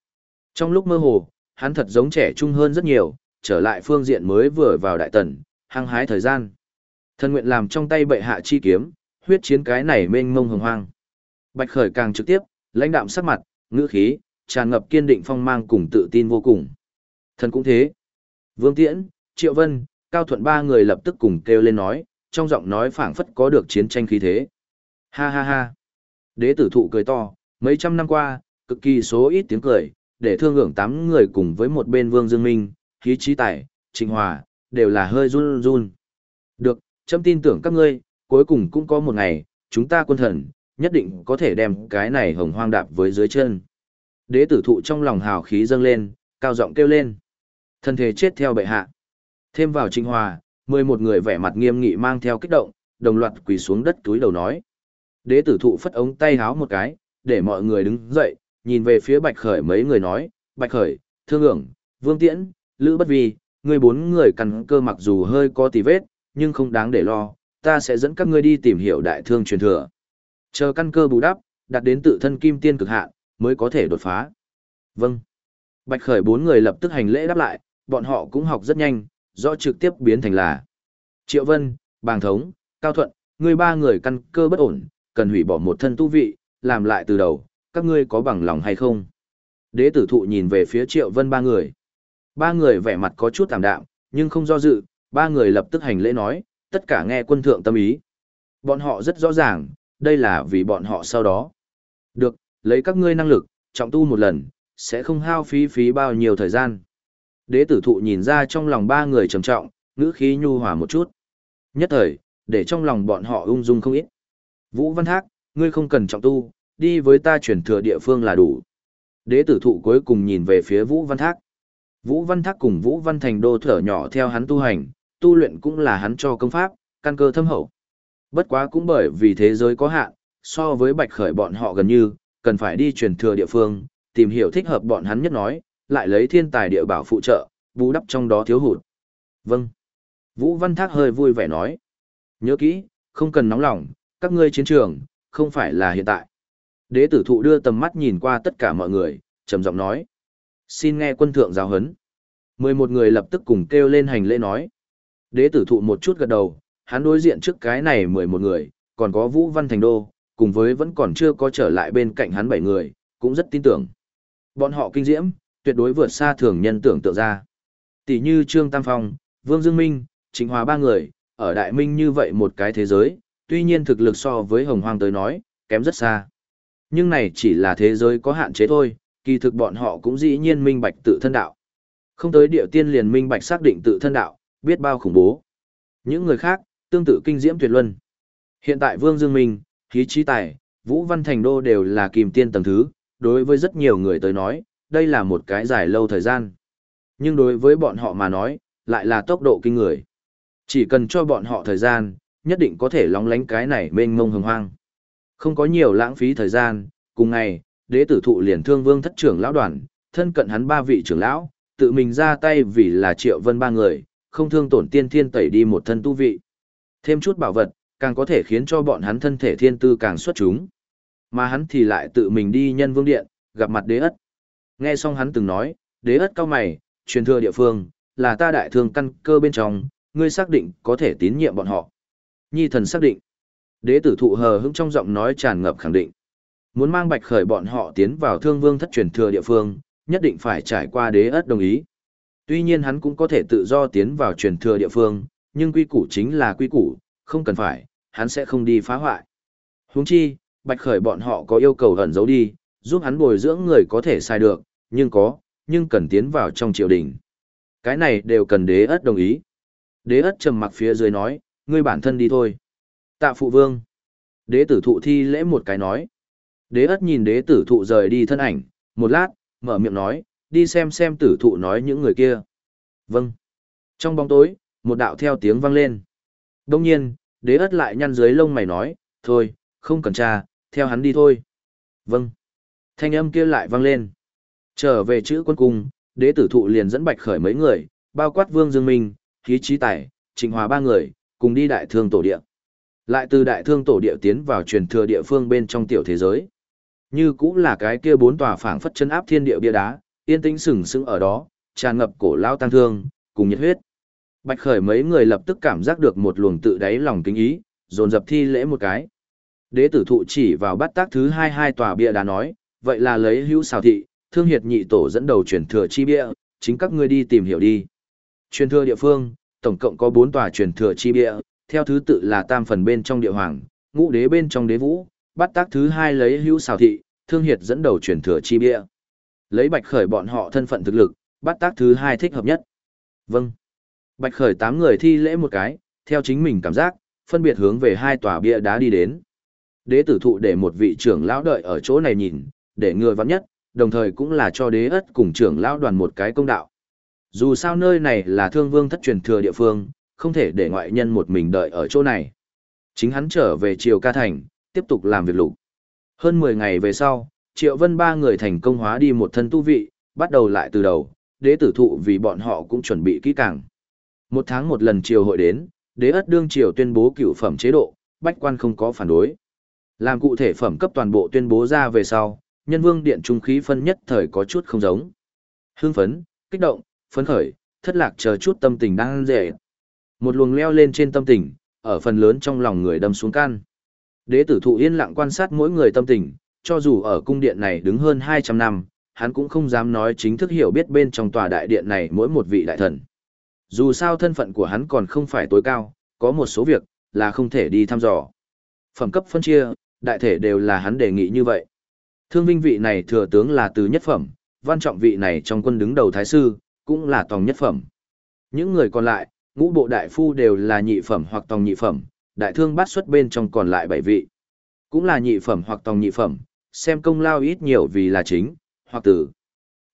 Trong lúc mơ hồ, hắn thật giống trẻ trung hơn rất nhiều, trở lại phương diện mới vừa vào đại tần, hăng hái thời gian. Thân nguyện làm trong tay bệ hạ chi kiếm, huyết chiến cái này mênh mông hồng hoang. Bạch Khởi càng trực tiếp, lãnh đạm sắc mặt, ngữ khí, tràn ngập kiên định phong mang cùng tự tin vô cùng. Thần cũng thế. Vương Tiễn, Triệu Vân, Cao Thuận ba người lập tức cùng kêu lên nói, trong giọng nói phảng phất có được chiến tranh khí thế. Ha ha ha. Đế tử thụ cười to, mấy trăm năm qua, cực kỳ số ít tiếng cười, để thương hưởng tám người cùng với một bên Vương Dương Minh, khí trí tài, Trình Hòa, đều là hơi run run. Được, chấm tin tưởng các ngươi, cuối cùng cũng có một ngày, chúng ta quân thần, nhất định có thể đem cái này hồng hoang đạp với dưới chân. Đế tử thụ trong lòng hào khí dâng lên, cao giọng kêu lên. Thân thể chết theo bệ hạ. Thêm vào trinh Hòa, mười một người vẻ mặt nghiêm nghị mang theo kích động, đồng loạt quỳ xuống đất túi đầu nói. Đế tử thụ phất ống tay háo một cái, để mọi người đứng dậy, nhìn về phía Bạch Khởi mấy người nói, Bạch Khởi, Thương ưởng, Vương Tiễn, Lữ Bất Vi, người bốn người căn cơ mặc dù hơi có tì vết, nhưng không đáng để lo, ta sẽ dẫn các ngươi đi tìm hiểu đại thương truyền thừa. Chờ căn cơ bù đắp, đạt đến tự thân kim tiên cực hạn, mới có thể đột phá. Vâng. Bạch Khởi bốn người lập tức hành lễ đáp lại, bọn họ cũng học rất nhanh, rõ trực tiếp biến thành là Triệu Vân, Bàng Thống, Cao Thuận, người ba người căn cơ bất ổn, cần hủy bỏ một thân tu vị, làm lại từ đầu, các ngươi có bằng lòng hay không? Đế tử thụ nhìn về phía Triệu Vân ba người. Ba người vẻ mặt có chút tạm đạm, nhưng không do dự, ba người lập tức hành lễ nói, tất cả nghe quân thượng tâm ý. Bọn họ rất rõ ràng, đây là vì bọn họ sau đó. Được, lấy các ngươi năng lực, trọng tu một lần, sẽ không hao phí phí bao nhiêu thời gian. Đế tử thụ nhìn ra trong lòng ba người trầm trọng, ngữ khí nhu hòa một chút. Nhất thời, để trong lòng bọn họ ung dung không ít. Vũ Văn Thác, ngươi không cần trọng tu, đi với ta chuyển thừa địa phương là đủ. Đế tử thụ cuối cùng nhìn về phía Vũ Văn Thác. Vũ Văn Thác cùng Vũ Văn Thành đô thở nhỏ theo hắn tu hành, tu luyện cũng là hắn cho công pháp, căn cơ thâm hậu. Bất quá cũng bởi vì thế giới có hạn, so với bạch khởi bọn họ gần như, cần phải đi truyền thừa địa phương, tìm hiểu thích hợp bọn hắn nhất nói, lại lấy thiên tài địa bảo phụ trợ, bù đắp trong đó thiếu hụt. Vâng. Vũ Văn Thác hơi vui vẻ nói. Nhớ kỹ, không cần nóng lòng, các ngươi chiến trường, không phải là hiện tại. Đế tử thụ đưa tầm mắt nhìn qua tất cả mọi người, trầm giọng nói. Xin nghe quân thượng giáo huấn Mười một người lập tức cùng kêu lên hành lễ nói. Đế tử thụ một chút gật đầu, hắn đối diện trước cái này mười một người, còn có Vũ Văn Thành Đô, cùng với vẫn còn chưa có trở lại bên cạnh hắn bảy người, cũng rất tin tưởng. Bọn họ kinh diễm, tuyệt đối vượt xa thường nhân tưởng tượng ra. Tỷ như Trương Tam Phong, Vương Dương Minh, Trịnh Hòa ba người, ở Đại Minh như vậy một cái thế giới, tuy nhiên thực lực so với Hồng Hoang tới nói, kém rất xa. Nhưng này chỉ là thế giới có hạn chế thôi, kỳ thực bọn họ cũng dĩ nhiên minh bạch tự thân đạo. Không tới điệu tiên liền minh bạch xác định tự thân đạo, biết bao khủng bố. Những người khác, tương tự kinh diễm tuyệt luân. Hiện tại Vương Dương Minh, khí trí tài, Vũ Văn Thành Đô đều là kìm tiên tầng thứ, đối với rất nhiều người tới nói, đây là một cái dài lâu thời gian. Nhưng đối với bọn họ mà nói, lại là tốc độ kinh người. Chỉ cần cho bọn họ thời gian, nhất định có thể lóng lánh cái này mênh mông hồng hoang. Không có nhiều lãng phí thời gian, cùng ngày, đế tử thụ liền thương vương thất trưởng lão đoàn, thân cận hắn ba vị trưởng lão, tự mình ra tay vì là triệu vân ba người, không thương tổn tiên thiên tẩy đi một thân tu vị. Thêm chút bảo vật, càng có thể khiến cho bọn hắn thân thể thiên tư càng xuất chúng. Mà hắn thì lại tự mình đi nhân vương điện, gặp mặt đế ất. Nghe xong hắn từng nói, đế ất cao mày, truyền thừa địa phương, là ta đại thương căn cơ bên trong, ngươi xác định có thể tín nhiệm bọn họ. Nhi thần xác định. Đế tử thụ hờ hững trong giọng nói tràn ngập khẳng định. Muốn mang bạch khởi bọn họ tiến vào thương vương thất truyền thừa địa phương, nhất định phải trải qua đế ất đồng ý. Tuy nhiên hắn cũng có thể tự do tiến vào truyền thừa địa phương, nhưng quy củ chính là quy củ, không cần phải, hắn sẽ không đi phá hoại. Huống chi, bạch khởi bọn họ có yêu cầu ẩn giấu đi, giúp hắn bồi dưỡng người có thể sai được, nhưng có, nhưng cần tiến vào trong triều đình. Cái này đều cần đế ất đồng ý. Đế ất trầm mặc phía dưới nói, ngươi bản thân đi thôi. Tạ phụ vương. Đế tử thụ thi lễ một cái nói. Đế ất nhìn đế tử thụ rời đi thân ảnh, một lát, mở miệng nói, đi xem xem tử thụ nói những người kia. Vâng. Trong bóng tối, một đạo theo tiếng vang lên. Đông nhiên, đế ất lại nhăn dưới lông mày nói, thôi, không cần tra, theo hắn đi thôi. Vâng. Thanh âm kia lại vang lên. Trở về chữ quân cung, đế tử thụ liền dẫn bạch khởi mấy người, bao quát vương dương minh, khí trí tài, trịnh hòa ba người, cùng đi đại thương tổ địa. Lại từ đại thương tổ địa tiến vào truyền thừa địa phương bên trong tiểu thế giới. Như cũng là cái kia bốn tòa phảng phất chân áp thiên địa bia đá, yên tĩnh sừng sững ở đó, tràn ngập cổ lao tăng thương, cùng nhiệt huyết. Bạch khởi mấy người lập tức cảm giác được một luồng tự đáy lòng kính ý, dồn dập thi lễ một cái. Đế tử thụ chỉ vào bắt tác thứ hai hai tòa bia đá nói, vậy là lấy hữu xào thị, thương hiệt nhị tổ dẫn đầu truyền thừa chi bia, chính các ngươi đi tìm hiểu đi. Truyền thừa địa phương, tổng cộng có bốn tòa truyền thừa chi bia, theo thứ tự là tam phần bên trong địa hoàng, ngũ đế bên trong đế vũ, bắt tác thứ hai lấy hữu xào thị, thương hiệt dẫn đầu truyền thừa chi bia. Lấy bạch khởi bọn họ thân phận thực lực, bắt tác thứ hai thích hợp nhất. Vâng. Bạch khởi tám người thi lễ một cái, theo chính mình cảm giác, phân biệt hướng về hai tòa bia đá đi đến. Đế tử thụ để một vị trưởng lão đợi ở chỗ này nhìn, để người vắng nhất, đồng thời cũng là cho đế ất cùng trưởng lão đoàn một cái công đạo. Dù sao nơi này là thương vương thất truyền thừa địa phương, không thể để ngoại nhân một mình đợi ở chỗ này. Chính hắn trở về Triều Ca Thành, tiếp tục làm việc lục. Hơn 10 ngày về sau, Triệu Vân ba người thành công hóa đi một thân tu vị, bắt đầu lại từ đầu, đế tử thụ vì bọn họ cũng chuẩn bị kỹ càng. Một tháng một lần triều hội đến, đế ất đương triều tuyên bố cựu phẩm chế độ, bách quan không có phản đối. Làm cụ thể phẩm cấp toàn bộ tuyên bố ra về sau, nhân vương điện trung khí phân nhất thời có chút không giống. Hưng phấn, kích động, phấn khởi, thất lạc chờ chút tâm tình đang dễ. Một luồng leo lên trên tâm tình, ở phần lớn trong lòng người đâm xuống can. Đế tử thụ yên lặng quan sát mỗi người tâm tình, cho dù ở cung điện này đứng hơn 200 năm, hắn cũng không dám nói chính thức hiểu biết bên trong tòa đại điện này mỗi một vị đại thần. Dù sao thân phận của hắn còn không phải tối cao, có một số việc là không thể đi thăm dò. Phẩm cấp phân chia, đại thể đều là hắn đề nghị như vậy. Thương vinh vị này thừa tướng là từ nhất phẩm, văn trọng vị này trong quân đứng đầu thái sư, cũng là tòng nhất phẩm. Những người còn lại, ngũ bộ đại phu đều là nhị phẩm hoặc tòng nhị phẩm, đại thương bát xuất bên trong còn lại bảy vị. Cũng là nhị phẩm hoặc tòng nhị phẩm, xem công lao ít nhiều vì là chính, hoặc tử.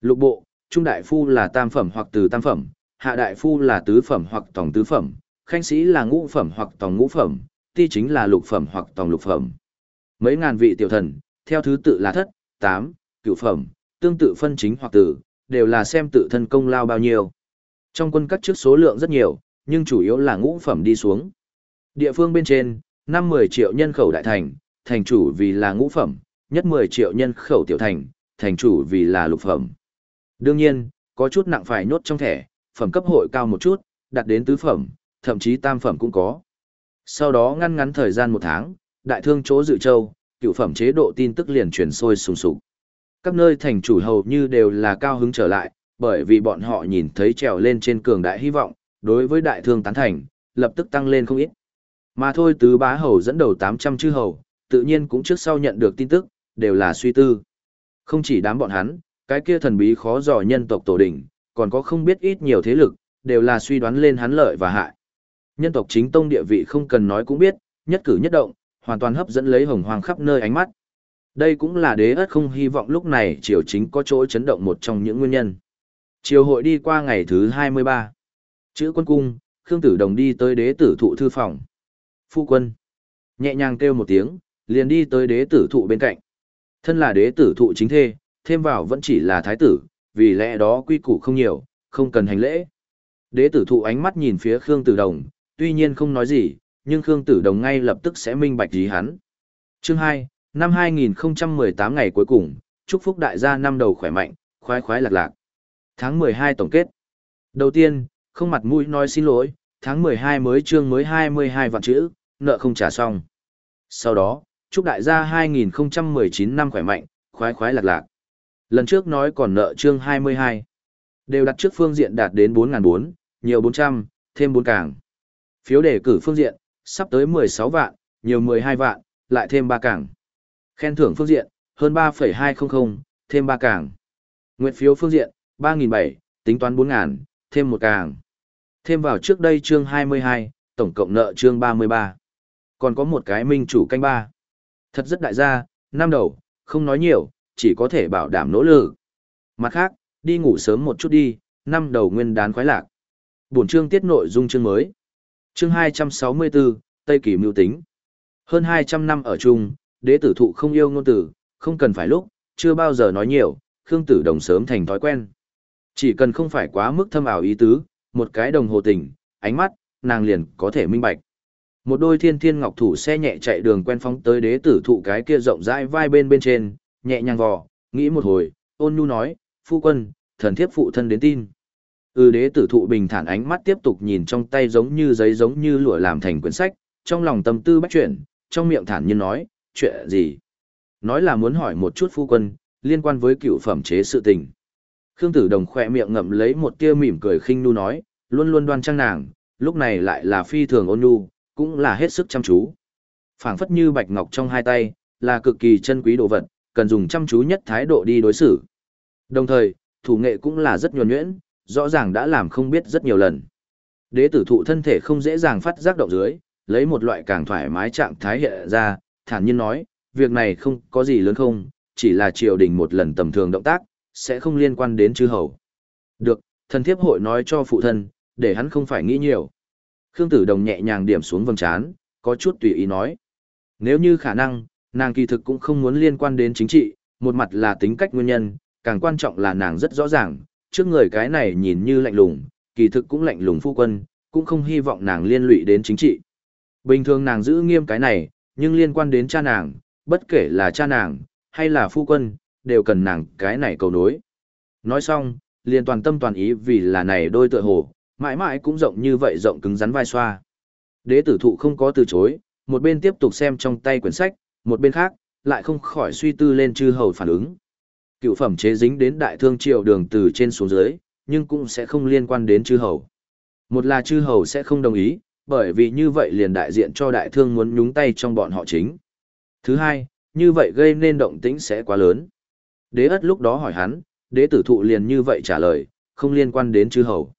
Lục bộ, trung đại phu là tam phẩm hoặc từ tam phẩm, hạ đại phu là tứ phẩm hoặc tổng tứ phẩm, khanh sĩ là ngũ phẩm hoặc tổng ngũ phẩm, ti chính là lục phẩm hoặc tổng lục phẩm. Mấy ngàn vị tiểu thần, theo thứ tự là thất, tám, cửu phẩm, tương tự phân chính hoặc tử, đều là xem tự thân công lao bao nhiêu. Trong quân các chức số lượng rất nhiều, nhưng chủ yếu là ngũ phẩm đi xuống. Địa phương bên trên, năm 10 triệu nhân khẩu đại thành, thành chủ vì là ngũ phẩm, nhất 10 triệu nhân khẩu tiểu thành, thành chủ vì là lục phẩm. Đương nhiên, có chút nặng phải nhốt trong thẻ, phẩm cấp hội cao một chút, đạt đến tứ phẩm, thậm chí tam phẩm cũng có. Sau đó ngăn ngắn thời gian một tháng, đại thương chỗ dự châu, cựu phẩm chế độ tin tức liền truyền sôi sùng sục. Các nơi thành chủ hầu như đều là cao hứng trở lại, bởi vì bọn họ nhìn thấy trèo lên trên cường đại hy vọng, đối với đại thương tán thành, lập tức tăng lên không ít. Mà thôi tứ bá hầu dẫn đầu 800 chư hầu, tự nhiên cũng trước sau nhận được tin tức, đều là suy tư. Không chỉ đám bọn hắn, cái kia thần bí khó dò nhân tộc tổ đỉnh, còn có không biết ít nhiều thế lực, đều là suy đoán lên hắn lợi và hại. Nhân tộc chính tông địa vị không cần nói cũng biết, nhất cử nhất động, hoàn toàn hấp dẫn lấy hồng hoàng khắp nơi ánh mắt. Đây cũng là đế ất không hy vọng lúc này triều chính có chỗ chấn động một trong những nguyên nhân. Triều hội đi qua ngày thứ 23. Chữ quân cung, Khương Tử Đồng đi tới đế tử thụ thư phòng. Phu quân. Nhẹ nhàng kêu một tiếng, liền đi tới đế tử thụ bên cạnh. Thân là đế tử thụ chính thê, thêm vào vẫn chỉ là thái tử, vì lẽ đó quy củ không nhiều, không cần hành lễ. Đế tử thụ ánh mắt nhìn phía Khương Tử Đồng, tuy nhiên không nói gì, nhưng Khương Tử Đồng ngay lập tức sẽ minh bạch ý hắn. Chương 2, năm 2018 ngày cuối cùng, chúc phúc đại gia năm đầu khỏe mạnh, khoái khoái lạc lạc. Tháng 12 tổng kết. Đầu tiên, không mặt mũi nói xin lỗi, tháng 12 mới chương mới 22 vạn chữ, nợ không trả xong. Sau đó, chúc đại gia 2019 năm khỏe mạnh, khoái khoái lạc lạc. Lần trước nói còn nợ chương 22. Đều đặt trước phương diện đạt đến 4.400, nhiều 400, thêm 4 càng. Phiếu đề cử phương diện, sắp tới 16 vạn, nhiều 12 vạn, lại thêm 3 càng. Khen thưởng phương diện, hơn 3,200, thêm 3 càng. Nguyện phiếu phương diện, 3.700, tính toán 4.000, thêm 1 càng. Thêm vào trước đây chương 22, tổng cộng nợ chương 33. Còn có một cái minh chủ canh ba. Thật rất đại gia, năm đầu, không nói nhiều, chỉ có thể bảo đảm nỗ lực. Mặt khác, đi ngủ sớm một chút đi, năm đầu nguyên đán khoái lạc. Buổi chương tiết nội dung chương mới. Chương 264, Tây Kỳ mưu tính. Hơn 200 năm ở chung, đế tử thụ không yêu ngôn tử, không cần phải lúc, chưa bao giờ nói nhiều, Khương Tử Đồng sớm thành thói quen. Chỉ cần không phải quá mức thâm ảo ý tứ, một cái đồng hồ tình, ánh mắt, nàng liền có thể minh bạch. Một đôi thiên thiên ngọc thủ xe nhẹ chạy đường quen phóng tới đế tử thụ cái kia rộng rãi vai bên bên trên, nhẹ nhàng vò, nghĩ một hồi, ôn nhu nói, phu quân, thần thiếp phụ thân đến tin. Ừ đế tử thụ bình thản ánh mắt tiếp tục nhìn trong tay giống như giấy giống như lụa làm thành quyển sách, trong lòng tâm tư bách chuyển, trong miệng thản nhiên nói, chuyện gì? Nói là muốn hỏi một chút phu quân, liên quan với cựu phẩm chế sự tình. Khương Tử Đồng khỏe miệng ngậm lấy một tia mỉm cười khinh nu nói, luôn luôn đoan trang nàng, lúc này lại là phi thường ôn nhu, cũng là hết sức chăm chú. phảng phất như bạch ngọc trong hai tay, là cực kỳ chân quý đồ vật, cần dùng chăm chú nhất thái độ đi đối xử. Đồng thời, thủ nghệ cũng là rất nhuần nhuyễn, rõ ràng đã làm không biết rất nhiều lần. Đế tử thụ thân thể không dễ dàng phát giác động dưới, lấy một loại càng thoải mái trạng thái hiện ra, thản nhiên nói, việc này không có gì lớn không, chỉ là triều đình một lần tầm thường động tác, sẽ không liên quan đến chư hầu. Được, thần thiếp hội nói cho phụ thân, để hắn không phải nghĩ nhiều. Khương Tử Đồng nhẹ nhàng điểm xuống vầng trán, có chút tùy ý nói. Nếu như khả năng, nàng kỳ thực cũng không muốn liên quan đến chính trị, một mặt là tính cách nguyên nhân, càng quan trọng là nàng rất rõ ràng, trước người cái này nhìn như lạnh lùng, kỳ thực cũng lạnh lùng phu quân, cũng không hy vọng nàng liên lụy đến chính trị. Bình thường nàng giữ nghiêm cái này, nhưng liên quan đến cha nàng, bất kể là cha nàng, hay là phu quân, đều cần nàng cái này cầu nối. Nói xong, liền toàn tâm toàn ý vì là này đôi tựa hồ, mãi mãi cũng rộng như vậy rộng cứng rắn vai xoa. Đế tử thụ không có từ chối, một bên tiếp tục xem trong tay quyển sách, một bên khác, lại không khỏi suy tư lên chư hầu phản ứng. Cựu phẩm chế dính đến đại thương triều đường từ trên xuống dưới, nhưng cũng sẽ không liên quan đến chư hầu. Một là chư hầu sẽ không đồng ý, bởi vì như vậy liền đại diện cho đại thương muốn nhúng tay trong bọn họ chính. Thứ hai, như vậy gây nên động tĩnh sẽ quá lớn. Đế ất lúc đó hỏi hắn, đế tử thụ liền như vậy trả lời, không liên quan đến chư hầu.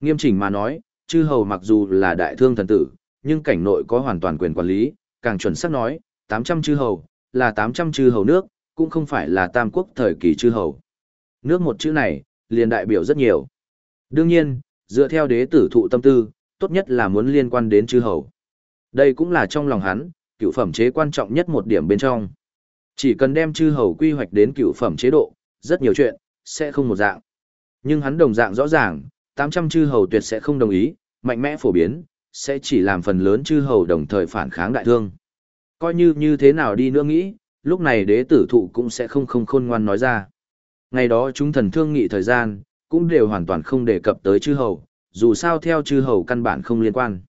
Nghiêm chỉnh mà nói, chư hầu mặc dù là đại thương thần tử, nhưng cảnh nội có hoàn toàn quyền quản lý, càng chuẩn xác nói, 800 chư hầu, là 800 chư hầu nước, cũng không phải là tam quốc thời kỳ chư hầu. Nước một chữ này, liền đại biểu rất nhiều. Đương nhiên, dựa theo đế tử thụ tâm tư, tốt nhất là muốn liên quan đến chư hầu. Đây cũng là trong lòng hắn, cựu phẩm chế quan trọng nhất một điểm bên trong. Chỉ cần đem chư hầu quy hoạch đến cựu phẩm chế độ, rất nhiều chuyện, sẽ không một dạng. Nhưng hắn đồng dạng rõ ràng, 800 chư hầu tuyệt sẽ không đồng ý, mạnh mẽ phổ biến, sẽ chỉ làm phần lớn chư hầu đồng thời phản kháng đại thương. Coi như như thế nào đi nữa nghĩ, lúc này đế tử thụ cũng sẽ không không khôn ngoan nói ra. Ngày đó chúng thần thương nghị thời gian, cũng đều hoàn toàn không đề cập tới chư hầu, dù sao theo chư hầu căn bản không liên quan.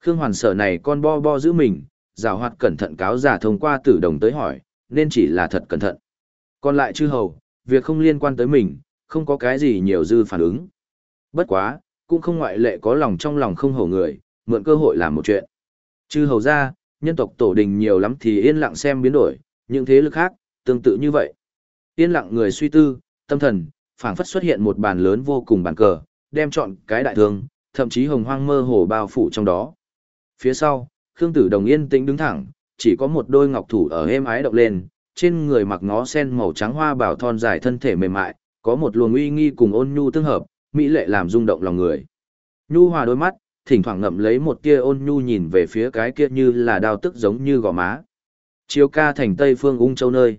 Khương Hoàn sở này con bo bo giữ mình, rào hoạt cẩn thận cáo giả thông qua tử đồng tới hỏi, nên chỉ là thật cẩn thận. Còn lại chư hầu, việc không liên quan tới mình, không có cái gì nhiều dư phản ứng. Bất quá, cũng không ngoại lệ có lòng trong lòng không hổ người, mượn cơ hội làm một chuyện. Chư hầu ra, nhân tộc tổ đình nhiều lắm thì yên lặng xem biến đổi, những thế lực khác, tương tự như vậy. Yên lặng người suy tư, tâm thần, phảng phất xuất hiện một bàn lớn vô cùng bàn cờ, đem chọn cái đại thương, thậm chí hồng hoang mơ hồ bao phủ trong đó. Phía sau, Khương Tử Đồng yên tĩnh đứng thẳng, chỉ có một đôi ngọc thủ ở êm ái động lên, trên người mặc ngó sen màu trắng hoa bảo thon dài thân thể mềm mại, có một luồng uy nghi cùng ôn nhu tương hợp, mỹ lệ làm rung động lòng người. Nhu hòa đôi mắt, thỉnh thoảng ngậm lấy một tia ôn nhu nhìn về phía cái kia như là đao tức giống như gò má. Chiếu ca thành Tây phương ung châu nơi.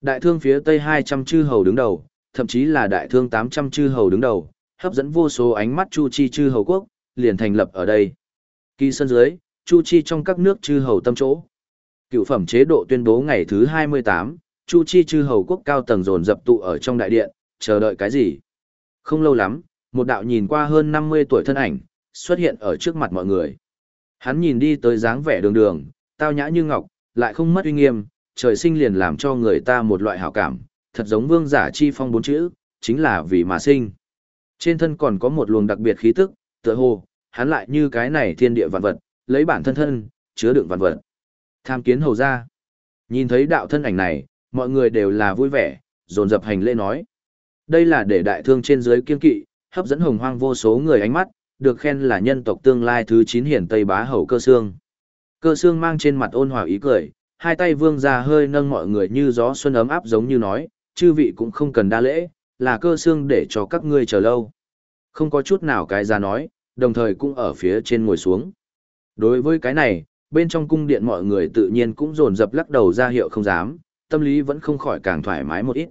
Đại thương phía Tây 200 chư hầu đứng đầu, thậm chí là đại thương 800 chư hầu đứng đầu, hấp dẫn vô số ánh mắt Chu Chi chư hầu quốc, liền thành lập ở đây. Kỳ sân dưới, Chu Chi trong các nước chư hầu tâm chỗ. Cựu phẩm chế độ tuyên bố ngày thứ 28, Chu Chi chư hầu quốc cao tầng dồn dập tụ ở trong đại điện, chờ đợi cái gì? Không lâu lắm, một đạo nhìn qua hơn 50 tuổi thân ảnh, xuất hiện ở trước mặt mọi người. Hắn nhìn đi tới dáng vẻ đường đường, tao nhã như ngọc, lại không mất uy nghiêm, trời sinh liền làm cho người ta một loại hảo cảm, thật giống vương giả chi phong bốn chữ, chính là vì mà sinh. Trên thân còn có một luồng đặc biệt khí tức, tựa hồ, hắn lại như cái này thiên địa vạn vật, lấy bản thân thân, chứa đựng vạn vật. Tham kiến hầu ra. Nhìn thấy đạo thân ảnh này, mọi người đều là vui vẻ, dồn dập hành lễ nói. Đây là để đại thương trên dưới kiên kỵ, hấp dẫn hồng hoang vô số người ánh mắt, được khen là nhân tộc tương lai thứ 9 hiển Tây bá hầu cơ xương. Cơ xương mang trên mặt ôn hòa ý cười, hai tay vương ra hơi nâng mọi người như gió xuân ấm áp giống như nói, chư vị cũng không cần đa lễ, là cơ xương để cho các ngươi chờ lâu. Không có chút nào cái ra nói, đồng thời cũng ở phía trên ngồi xuống. Đối với cái này, bên trong cung điện mọi người tự nhiên cũng dồn dập lắc đầu ra hiệu không dám, tâm lý vẫn không khỏi càng thoải mái một ít.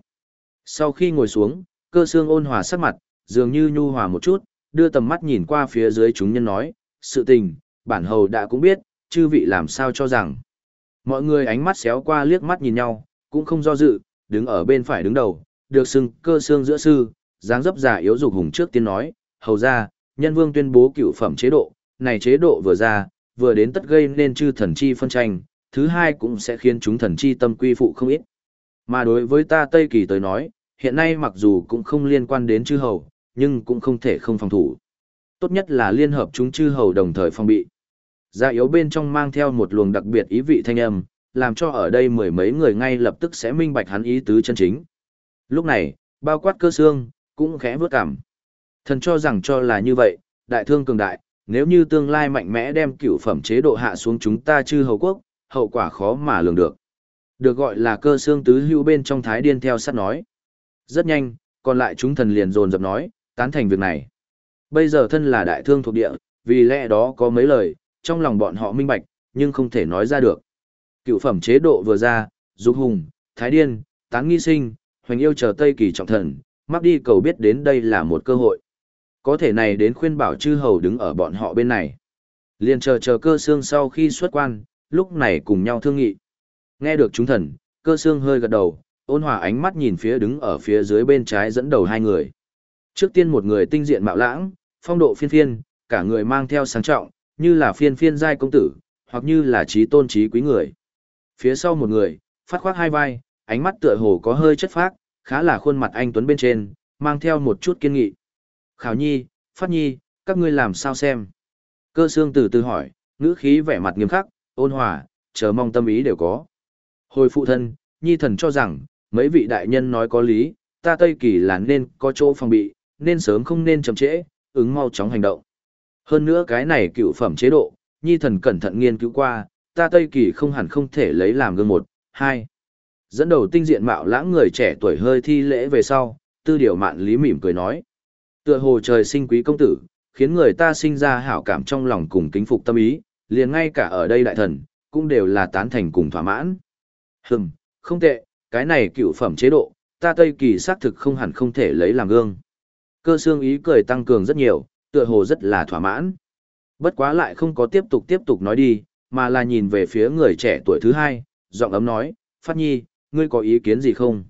Sau khi ngồi xuống, cơ xương ôn hòa sắc mặt, dường như nhu hòa một chút, đưa tầm mắt nhìn qua phía dưới chúng nhân nói, sự tình, bản hầu đã cũng biết, chư vị làm sao cho rằng. Mọi người ánh mắt xéo qua liếc mắt nhìn nhau, cũng không do dự, đứng ở bên phải đứng đầu, được xưng cơ xương giữa sư, dáng dấp giả yếu dục hùng trước tiên nói, hầu ra, nhân vương tuyên bố cựu phẩm chế độ, này chế độ vừa ra, vừa đến tất gây nên chư thần chi phân tranh, thứ hai cũng sẽ khiến chúng thần chi tâm quy phụ không ít. Mà đối với ta Tây Kỳ tới nói, hiện nay mặc dù cũng không liên quan đến chư hầu, nhưng cũng không thể không phòng thủ. Tốt nhất là liên hợp chúng chư hầu đồng thời phòng bị. Gia yếu bên trong mang theo một luồng đặc biệt ý vị thanh âm, làm cho ở đây mười mấy người ngay lập tức sẽ minh bạch hắn ý tứ chân chính. Lúc này, bao quát cơ xương, cũng khẽ vướt cảm. Thần cho rằng cho là như vậy, đại thương cường đại, nếu như tương lai mạnh mẽ đem cửu phẩm chế độ hạ xuống chúng ta chư hầu quốc, hậu quả khó mà lường được. Được gọi là cơ xương tứ hữu bên trong thái điên theo sát nói. Rất nhanh, còn lại chúng thần liền dồn dập nói, tán thành việc này. Bây giờ thân là đại thương thuộc địa, vì lẽ đó có mấy lời, trong lòng bọn họ minh bạch, nhưng không thể nói ra được. Cựu phẩm chế độ vừa ra, dục hùng, thái điên, tán nghi sinh, hoành yêu chờ Tây Kỳ trọng thần, mắc đi cầu biết đến đây là một cơ hội. Có thể này đến khuyên bảo chư hầu đứng ở bọn họ bên này. Liền chờ chờ cơ xương sau khi xuất quan, lúc này cùng nhau thương nghị. Nghe được chúng thần, cơ xương hơi gật đầu, ôn hòa ánh mắt nhìn phía đứng ở phía dưới bên trái dẫn đầu hai người. Trước tiên một người tinh diện mạo lãng, phong độ phiên phiên, cả người mang theo sáng trọng, như là phiên phiên giai công tử, hoặc như là trí tôn trí quý người. Phía sau một người, phát khoác hai vai, ánh mắt tựa hồ có hơi chất phác, khá là khuôn mặt anh Tuấn bên trên, mang theo một chút kiên nghị. Khảo nhi, phát nhi, các ngươi làm sao xem? Cơ xương từ từ hỏi, ngữ khí vẻ mặt nghiêm khắc, ôn hòa, chờ mong tâm ý đều có. Hồi phụ thân, nhi thần cho rằng, mấy vị đại nhân nói có lý, ta Tây Kỳ là nên có chỗ phòng bị, nên sớm không nên chậm trễ, ứng mau chóng hành động. Hơn nữa cái này cựu phẩm chế độ, nhi thần cẩn thận nghiên cứu qua, ta Tây Kỳ không hẳn không thể lấy làm gương một, hai. Dẫn đầu tinh diện mạo lãng người trẻ tuổi hơi thi lễ về sau, tư điều mạn lý mỉm cười nói. Tựa hồ trời sinh quý công tử, khiến người ta sinh ra hảo cảm trong lòng cùng kính phục tâm ý, liền ngay cả ở đây đại thần, cũng đều là tán thành cùng thỏa mãn. Hừm, không tệ, cái này cựu phẩm chế độ, ta Tây Kỳ xác thực không hẳn không thể lấy làm gương. Cơ xương ý cười tăng cường rất nhiều, tựa hồ rất là thỏa mãn. Bất quá lại không có tiếp tục tiếp tục nói đi, mà là nhìn về phía người trẻ tuổi thứ hai, giọng ấm nói, Phát Nhi, ngươi có ý kiến gì không?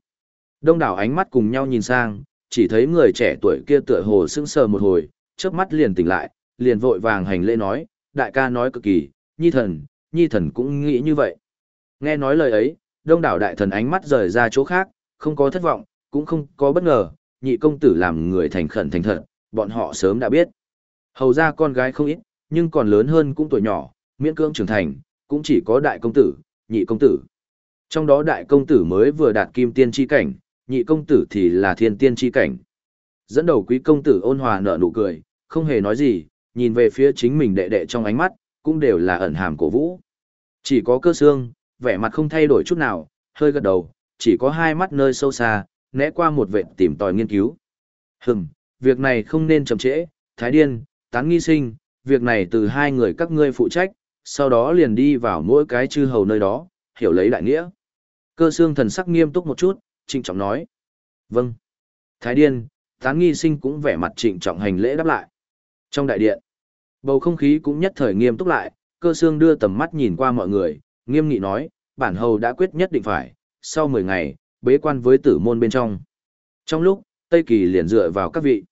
Đông đảo ánh mắt cùng nhau nhìn sang, chỉ thấy người trẻ tuổi kia tựa hồ sững sờ một hồi, chớp mắt liền tỉnh lại, liền vội vàng hành lễ nói, đại ca nói cực kỳ, nhi thần, nhi thần cũng nghĩ như vậy. Nghe nói lời ấy, đông đảo đại thần ánh mắt rời ra chỗ khác, không có thất vọng, cũng không có bất ngờ, nhị công tử làm người thành khẩn thành thật, bọn họ sớm đã biết. Hầu ra con gái không ít, nhưng còn lớn hơn cũng tuổi nhỏ, miễn cưỡng trưởng thành, cũng chỉ có đại công tử, nhị công tử. Trong đó đại công tử mới vừa đạt kim tiên chi cảnh, nhị công tử thì là thiên tiên chi cảnh. Dẫn đầu quý công tử ôn hòa nở nụ cười, không hề nói gì, nhìn về phía chính mình đệ đệ trong ánh mắt, cũng đều là ẩn hàm cổ vũ. Chỉ có cơ xương, vẻ mặt không thay đổi chút nào, hơi gật đầu, chỉ có hai mắt nơi sâu xa, né qua một vệ tìm tòi nghiên cứu. Hừm, việc này không nên chậm trễ, Thái Điên, Tán Nghi Sinh, việc này từ hai người các ngươi phụ trách, sau đó liền đi vào mỗi cái chư hầu nơi đó, hiểu lấy đại nghĩa. Cơ xương thần sắc nghiêm túc một chút, trịnh trọng nói. Vâng. Thái Điên, Tán Nghi Sinh cũng vẻ mặt trịnh trọng hành lễ đáp lại. Trong đại điện, bầu không khí cũng nhất thời nghiêm túc lại, cơ xương đưa tầm mắt nhìn qua mọi người, nghiêm nghị nói, bản hầu đã quyết nhất định phải, sau 10 ngày, bế quan với tử môn bên trong. Trong lúc, Tây Kỳ liền dựa vào các vị.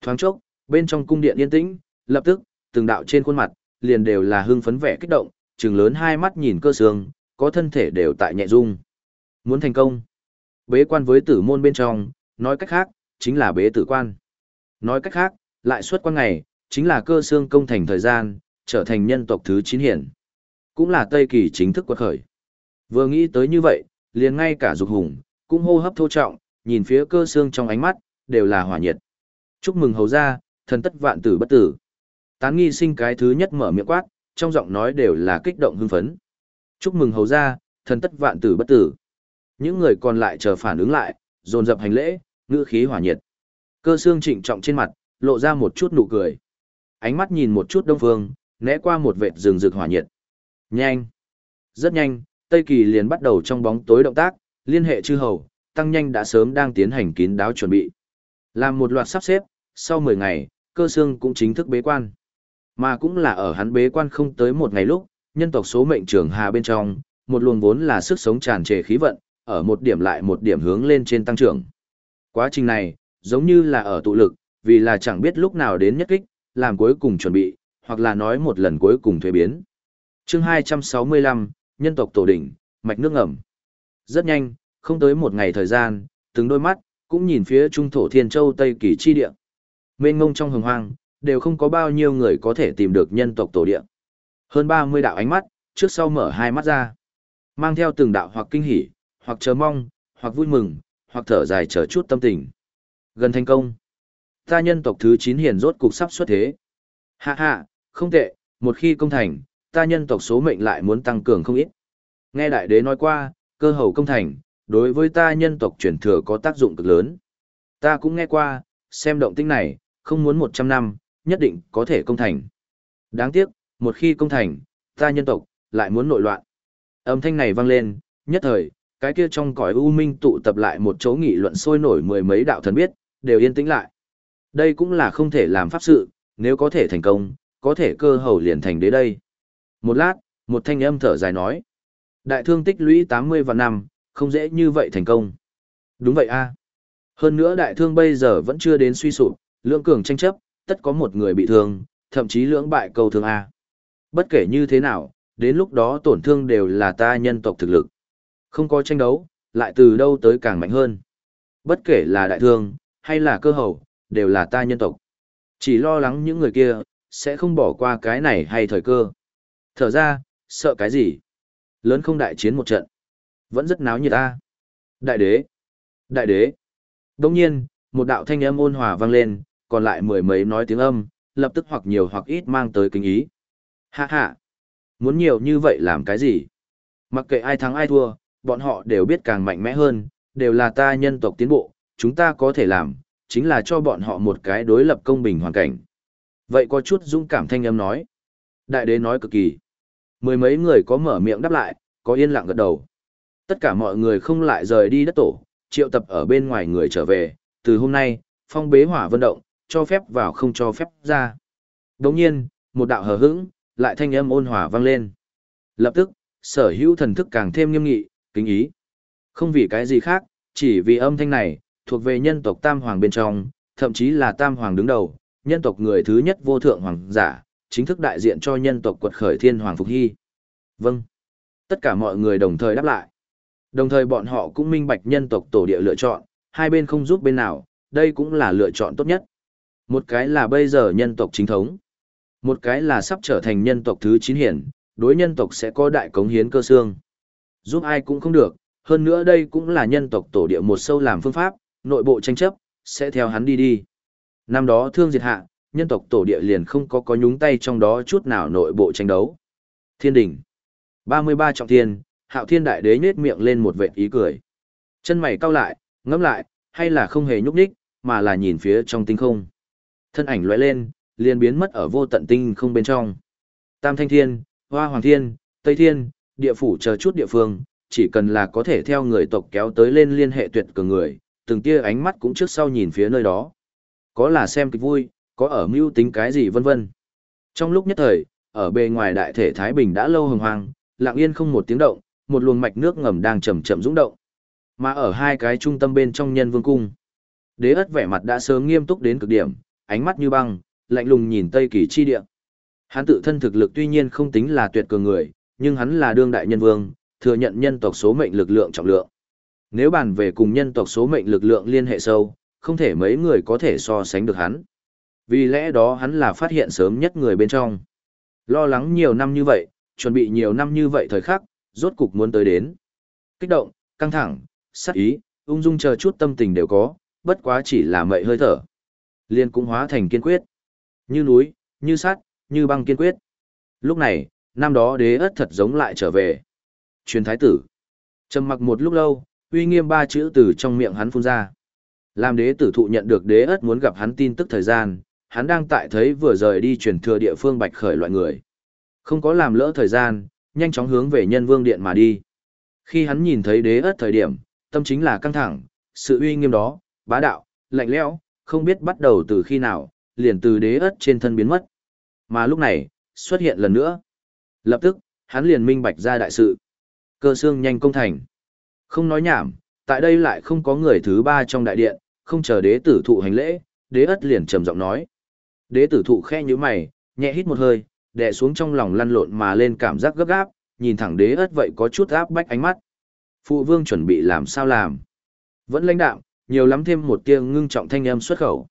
Thoáng chốc, bên trong cung điện yên tĩnh, lập tức, từng đạo trên khuôn mặt, liền đều là hưng phấn vẻ kích động, trừng lớn hai mắt nhìn cơ xương, có thân thể đều tại nhẹ rung. Muốn thành công, bế quan với tử môn bên trong, nói cách khác, chính là bế tử quan. Nói cách khác, lại suốt quan ngày, chính là cơ xương công thành thời gian, trở thành nhân tộc thứ chín hiển. Cũng là Tây Kỳ chính thức quật khởi. Vừa nghĩ tới như vậy, liền ngay cả dục hùng, cũng hô hấp thô trọng, nhìn phía cơ xương trong ánh mắt, đều là hỏa nhiệt. Chúc mừng hầu ra, thần tất vạn tử bất tử. Tán nghi sinh cái thứ nhất mở miệng quát, trong giọng nói đều là kích động hưng phấn. Chúc mừng hầu ra, thần tất vạn tử bất tử. Những người còn lại chờ phản ứng lại, dồn dập hành lễ, ngữ khí hỏa nhiệt. Cơ xương trịnh trọng trên mặt, lộ ra một chút nụ cười. Ánh mắt nhìn một chút đông phương, né qua một vệt rừng rực hỏa nhiệt. Nhanh! Rất nhanh, Tây Kỳ liền bắt đầu trong bóng tối động tác, liên hệ chư hầu, tăng nhanh đã sớm đang tiến hành kín đáo chuẩn bị. Làm một loạt sắp xếp, sau 10 ngày, cơ xương cũng chính thức bế quan. Mà cũng là ở hắn bế quan không tới một ngày lúc, nhân tộc số mệnh trưởng hà bên trong, một luồng vốn là sức sống tràn trề khí vận, ở một điểm lại một điểm hướng lên trên tăng trưởng. Quá trình này, giống như là ở tụ lực, vì là chẳng biết lúc nào đến nhất kích, làm cuối cùng chuẩn bị, hoặc là nói một lần cuối cùng thuế biến. chương 265, nhân tộc tổ đỉnh, mạch nước ngầm. Rất nhanh, không tới một ngày thời gian, từng đôi mắt, cũng nhìn phía trung thổ thiên châu Tây Kỳ chi địa. Mênh ngông trong hồng hoang, đều không có bao nhiêu người có thể tìm được nhân tộc tổ địa. Hơn 30 đạo ánh mắt, trước sau mở hai mắt ra. Mang theo từng đạo hoặc kinh hỉ, hoặc chờ mong, hoặc vui mừng, hoặc thở dài chờ chút tâm tình. Gần thành công. Ta nhân tộc thứ 9 hiền rốt cục sắp xuất thế. Hạ hạ, không tệ, một khi công thành, ta nhân tộc số mệnh lại muốn tăng cường không ít. Nghe đại đế nói qua, cơ hầu công thành, đối với ta nhân tộc truyền thừa có tác dụng cực lớn. Ta cũng nghe qua, xem động tĩnh này, không muốn 100 năm, nhất định có thể công thành. Đáng tiếc, một khi công thành, ta nhân tộc, lại muốn nội loạn. Âm thanh này vang lên, nhất thời, cái kia trong cõi u minh tụ tập lại một chỗ nghị luận sôi nổi mười mấy đạo thần biết, đều yên tĩnh lại. Đây cũng là không thể làm pháp sự, nếu có thể thành công, có thể cơ hầu liền thành đế đây. Một lát, một thanh âm thở dài nói. Đại thương tích lũy 80 và năm, không dễ như vậy thành công. Đúng vậy a. Hơn nữa đại thương bây giờ vẫn chưa đến suy sụp, lưỡng cường tranh chấp, tất có một người bị thương, thậm chí lưỡng bại cầu thương a. Bất kể như thế nào, đến lúc đó tổn thương đều là ta nhân tộc thực lực. Không có tranh đấu, lại từ đâu tới càng mạnh hơn. Bất kể là đại thương, hay là cơ hầu, đều là ta nhân tộc. Chỉ lo lắng những người kia, sẽ không bỏ qua cái này hay thời cơ. Thở ra, sợ cái gì? Lớn không đại chiến một trận. Vẫn rất náo nhiệt ta. Đại đế! Đại đế! Đông nhiên, một đạo thanh âm ôn hòa vang lên, còn lại mười mấy nói tiếng âm, lập tức hoặc nhiều hoặc ít mang tới kinh ý. Hạ hạ, muốn nhiều như vậy làm cái gì? Mặc kệ ai thắng ai thua, bọn họ đều biết càng mạnh mẽ hơn, đều là ta nhân tộc tiến bộ, chúng ta có thể làm, chính là cho bọn họ một cái đối lập công bình hoàn cảnh. Vậy có chút dũng cảm thanh âm nói. Đại đế nói cực kỳ. Mười mấy người có mở miệng đáp lại, có yên lặng gật đầu. Tất cả mọi người không lại rời đi đất tổ, triệu tập ở bên ngoài người trở về, từ hôm nay, phong bế hỏa vận động, cho phép vào không cho phép ra. Đồng nhiên, một đạo hờ hững, lại thanh âm ôn hòa vang lên. Lập tức, sở hữu thần thức càng thêm nghiêm nghị, kính ý. Không vì cái gì khác, chỉ vì âm thanh này, thuộc về nhân tộc Tam Hoàng bên trong, thậm chí là Tam Hoàng đứng đầu, nhân tộc người thứ nhất vô thượng hoàng giả, chính thức đại diện cho nhân tộc quật khởi thiên hoàng phục hy. Vâng. Tất cả mọi người đồng thời đáp lại. Đồng thời bọn họ cũng minh bạch nhân tộc tổ địa lựa chọn, hai bên không giúp bên nào, đây cũng là lựa chọn tốt nhất. Một cái là bây giờ nhân tộc chính thống. Một cái là sắp trở thành nhân tộc thứ chín hiển, đối nhân tộc sẽ có đại cống hiến cơ xương. Giúp ai cũng không được, hơn nữa đây cũng là nhân tộc tổ địa một sâu làm phương pháp, nội bộ tranh chấp, sẽ theo hắn đi đi. Năm đó thương diệt hạ, nhân tộc tổ địa liền không có có nhúng tay trong đó chút nào nội bộ tranh đấu. Thiên đỉnh. 33 trọng thiên, hạo thiên đại đế nhết miệng lên một vệt ý cười. Chân mày cau lại, ngẫm lại, hay là không hề nhúc nhích, mà là nhìn phía trong tinh không. Thân ảnh lóe lên, liền biến mất ở vô tận tinh không bên trong. Tam thanh thiên, hoa hoàng thiên, tây thiên, địa phủ chờ chút địa phương, chỉ cần là có thể theo người tộc kéo tới lên liên hệ tuyệt cường người, từng tia ánh mắt cũng trước sau nhìn phía nơi đó. Có là xem kịch vui, có ở mưu tính cái gì vân vân. Trong lúc nhất thời, ở bề ngoài đại thể Thái Bình đã lâu hồng hoang, lặng yên không một tiếng động, một luồng mạch nước ngầm đang chậm chậm rung động. Mà ở hai cái trung tâm bên trong nhân vương cung, đế ất vẻ mặt đã sớm nghiêm túc đến cực điểm, ánh mắt như băng, lạnh lùng nhìn Tây Kỳ chi địa. Hắn tự thân thực lực tuy nhiên không tính là tuyệt cường người, nhưng hắn là đương đại nhân vương, thừa nhận nhân tộc số mệnh lực lượng trọng lượng. Nếu bàn về cùng nhân tộc số mệnh lực lượng liên hệ sâu, không thể mấy người có thể so sánh được hắn. Vì lẽ đó hắn là phát hiện sớm nhất người bên trong. Lo lắng nhiều năm như vậy, chuẩn bị nhiều năm như vậy thời khắc, rốt cục muốn tới đến. Kích động, căng thẳng, sắc ý, ung dung chờ chút tâm tình đều có, bất quá chỉ là mậy hơi thở. Liên cũng hóa thành kiên quyết. Như núi, như sắt, như băng kiên quyết. Lúc này, năm đó đế ất thật giống lại trở về. Truyền thái tử. trầm mặc một lúc lâu, uy nghiêm ba chữ từ trong miệng hắn phun ra. Làm đế tử thụ nhận được đế ất muốn gặp hắn tin tức thời gian, hắn đang tại thấy vừa rời đi truyền thừa địa phương bạch khởi loại người. Không có làm lỡ thời gian, nhanh chóng hướng về nhân vương điện mà đi. Khi hắn nhìn thấy đế ất thời điểm, tâm chính là căng thẳng, sự uy nghiêm đó, bá đạo, lạnh lẽo, không biết bắt đầu từ khi nào, liền từ đế ất trên thân biến mất. Mà lúc này, xuất hiện lần nữa. Lập tức, hắn liền minh bạch ra đại sự. Cơ xương nhanh công thành. Không nói nhảm, tại đây lại không có người thứ ba trong đại điện, không chờ đế tử thụ hành lễ, đế ất liền trầm giọng nói. Đế tử thụ khe như mày, nhẹ hít một hơi, đè xuống trong lòng lăn lộn mà lên cảm giác gấp gáp, nhìn thẳng đế ất vậy có chút áp bách ánh mắt. Phụ vương chuẩn bị làm sao làm? Vẫn lãnh đạo, nhiều lắm thêm một tia ngưng trọng thanh âm xuất khẩu.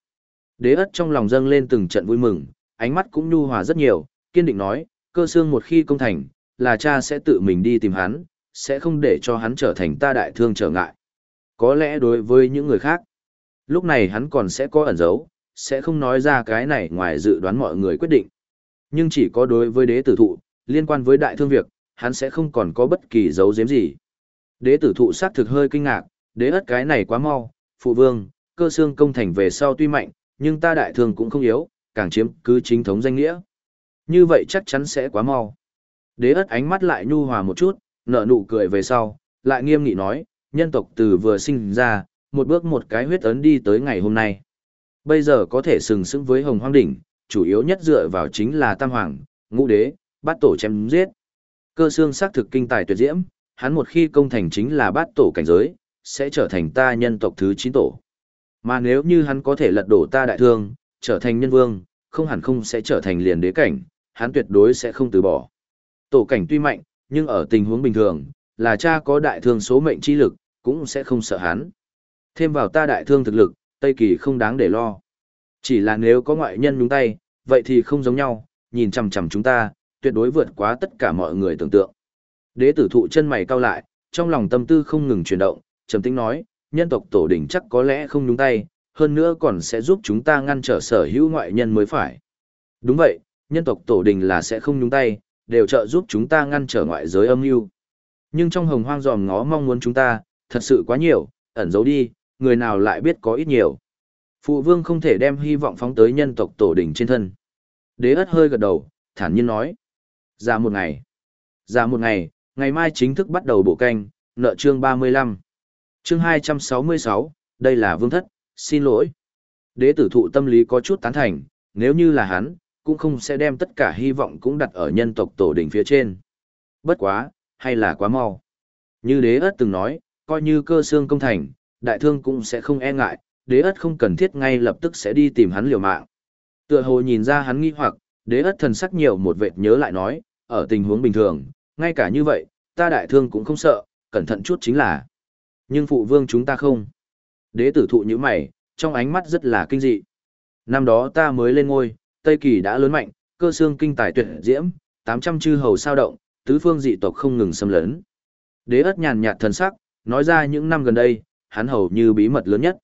Đế ất trong lòng dâng lên từng trận vui mừng, ánh mắt cũng nhu hòa rất nhiều, kiên định nói, cơ xương một khi công thành, là cha sẽ tự mình đi tìm hắn, sẽ không để cho hắn trở thành ta đại thương trở ngại. Có lẽ đối với những người khác, lúc này hắn còn sẽ có ẩn dấu, sẽ không nói ra cái này ngoài dự đoán mọi người quyết định. Nhưng chỉ có đối với đế tử thụ, liên quan với đại thương việc, hắn sẽ không còn có bất kỳ dấu giếm gì. Đế tử thụ xác thực hơi kinh ngạc, đế ất cái này quá mau, phụ vương, cơ xương công thành về sau tuy mạnh, nhưng ta đại thương cũng không yếu, càng chiếm cứ chính thống danh nghĩa. Như vậy chắc chắn sẽ quá mau. Đế ất ánh mắt lại nhu hòa một chút, nở nụ cười về sau, lại nghiêm nghị nói, nhân tộc từ vừa sinh ra, một bước một cái huyết ấn đi tới ngày hôm nay. Bây giờ có thể sừng sững với hồng hoang đỉnh, chủ yếu nhất dựa vào chính là tam hoàng, ngũ đế, bát tổ chém giết. Cơ xương xác thực kinh tài tuyệt diễm, hắn một khi công thành chính là bát tổ cảnh giới, sẽ trở thành ta nhân tộc thứ chín tổ. Mà nếu như hắn có thể lật đổ ta đại thương, trở thành nhân vương, không hẳn không sẽ trở thành liền đế cảnh, hắn tuyệt đối sẽ không từ bỏ. Tổ cảnh tuy mạnh, nhưng ở tình huống bình thường, là cha có đại thương số mệnh chi lực, cũng sẽ không sợ hắn. Thêm vào ta đại thương thực lực, Tây Kỳ không đáng để lo. Chỉ là nếu có ngoại nhân nhúng tay, vậy thì không giống nhau, nhìn chằm chằm chúng ta, tuyệt đối vượt quá tất cả mọi người tưởng tượng. Đế tử thụ chân mày cau lại, trong lòng tâm tư không ngừng chuyển động, trầm tĩnh nói, nhân tộc tổ đỉnh chắc có lẽ không nhúng tay, hơn nữa còn sẽ giúp chúng ta ngăn trở sở hữu ngoại nhân mới phải. Đúng vậy, nhân tộc tổ đình là sẽ không nhúng tay, đều trợ giúp chúng ta ngăn trở ngoại giới âm mưu. Nhưng trong hồng hoang giòm ngó mong muốn chúng ta, thật sự quá nhiều, ẩn giấu đi, người nào lại biết có ít nhiều. Phụ vương không thể đem hy vọng phóng tới nhân tộc tổ đình trên thân. Đế ất hơi gật đầu, thản nhiên nói. Ra một ngày. Ra một ngày, ngày mai chính thức bắt đầu bộ canh, nợ chương 35. Chương 266, đây là vương thất, xin lỗi. Đế tử thụ tâm lý có chút tán thành, nếu như là hắn, cũng không sẽ đem tất cả hy vọng cũng đặt ở nhân tộc tổ đỉnh phía trên. Bất quá, hay là quá mau. Như đế ất từng nói, coi như cơ xương công thành, đại thương cũng sẽ không e ngại, đế ất không cần thiết ngay lập tức sẽ đi tìm hắn liều mạng. Tựa hồ nhìn ra hắn nghi hoặc, đế ất thần sắc nhiều một vệt nhớ lại nói, ở tình huống bình thường, ngay cả như vậy, ta đại thương cũng không sợ, cẩn thận chút chính là. Nhưng phụ vương chúng ta không. Đế tử thụ như mày, trong ánh mắt rất là kinh dị. Năm đó ta mới lên ngôi, Tây Kỳ đã lớn mạnh, cơ xương kinh tài tuyệt diễm, 800 chư hầu sao động, tứ phương dị tộc không ngừng xâm lấn. Đế ất nhàn nhạt thần sắc, nói ra những năm gần đây, hắn hầu như bí mật lớn nhất.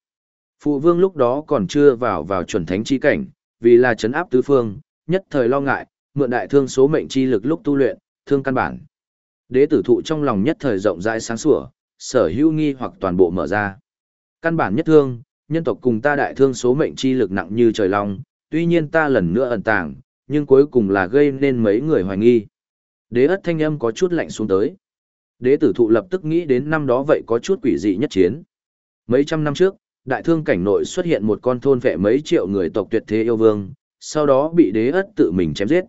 Phụ vương lúc đó còn chưa vào vào chuẩn thánh chi cảnh, vì là chấn áp tứ phương, nhất thời lo ngại, mượn đại thương số mệnh chi lực lúc tu luyện, thương căn bản. Đế tử thụ trong lòng nhất thời rộng rãi sáng sủa, sở hữu nghi hoặc toàn bộ mở ra. Căn bản nhất thương, nhân tộc cùng ta đại thương số mệnh chi lực nặng như trời long, tuy nhiên ta lần nữa ẩn tàng, nhưng cuối cùng là gây nên mấy người hoài nghi. Đế ất thanh âm có chút lạnh xuống tới. Đế tử thụ lập tức nghĩ đến năm đó vậy có chút quỷ dị nhất chiến. Mấy trăm năm trước, đại thương cảnh nội xuất hiện một con thôn vệ mấy triệu người tộc tuyệt thế yêu vương, sau đó bị đế ất tự mình chém giết.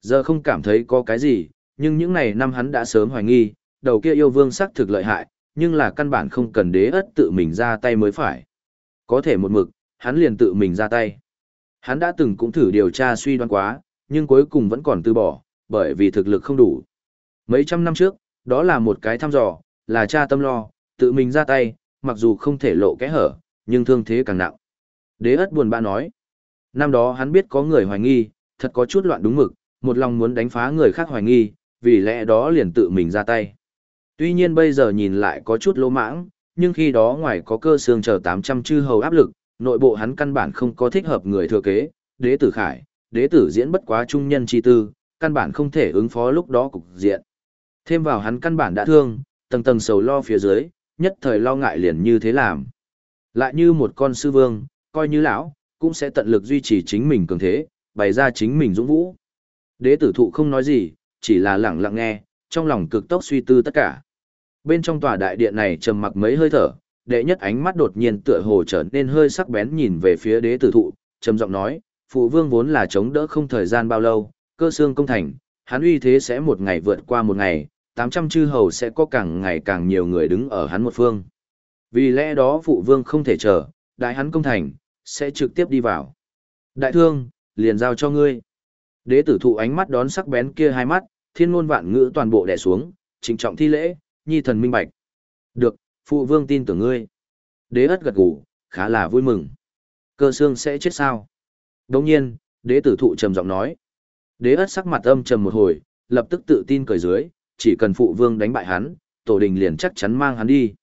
Giờ không cảm thấy có cái gì, nhưng những ngày năm hắn đã sớm hoài nghi, đầu kia yêu vương xác thực lợi hại, nhưng là căn bản không cần đế ất tự mình ra tay mới phải. Có thể một mực, hắn liền tự mình ra tay. Hắn đã từng cũng thử điều tra suy đoán quá, nhưng cuối cùng vẫn còn từ bỏ, bởi vì thực lực không đủ. Mấy trăm năm trước, đó là một cái thăm dò, là cha tâm lo, tự mình ra tay, mặc dù không thể lộ kẽ hở, nhưng thương thế càng nặng. Đế ất buồn bã nói. Năm đó hắn biết có người hoài nghi, thật có chút loạn đúng mực, một lòng muốn đánh phá người khác hoài nghi, vì lẽ đó liền tự mình ra tay. Tuy nhiên bây giờ nhìn lại có chút lỗ mãng, nhưng khi đó ngoài có cơ xương chờ 800 chư hầu áp lực, nội bộ hắn căn bản không có thích hợp người thừa kế, đế tử khải, đế tử diễn bất quá trung nhân chi tư, căn bản không thể ứng phó lúc đó cục diện. Thêm vào hắn căn bản đã thương, tầng tầng sầu lo phía dưới, nhất thời lo ngại liền như thế làm. Lại như một con sư vương, coi như lão, cũng sẽ tận lực duy trì chính mình cường thế, bày ra chính mình dũng vũ. Đế tử thụ không nói gì, chỉ là lặng lặng nghe, trong lòng cực tốc suy tư tất cả. Bên trong tòa đại điện này trầm mặc mấy hơi thở, đệ nhất ánh mắt đột nhiên tựa hồ trở nên hơi sắc bén nhìn về phía đế tử thụ, trầm giọng nói, phụ vương vốn là chống đỡ không thời gian bao lâu, cơ xương công thành, hắn uy thế sẽ một ngày vượt qua một ngày, 800 chư hầu sẽ có càng ngày càng nhiều người đứng ở hắn một phương. Vì lẽ đó phụ vương không thể chờ, đại hắn công thành, sẽ trực tiếp đi vào. Đại thương, liền giao cho ngươi. Đế tử thụ ánh mắt đón sắc bén kia hai mắt, thiên ngôn vạn ngữ toàn bộ đè xuống, trịnh trọng thi lễ, nhi thần minh bạch. Được, phụ vương tin tưởng ngươi. Đế ất gật gù, khá là vui mừng. Cơ xương sẽ chết sao? Đồng nhiên, đế tử thụ trầm giọng nói. Đế ất sắc mặt âm trầm một hồi, lập tức tự tin cười dưới, chỉ cần phụ vương đánh bại hắn, tổ đình liền chắc chắn mang hắn đi.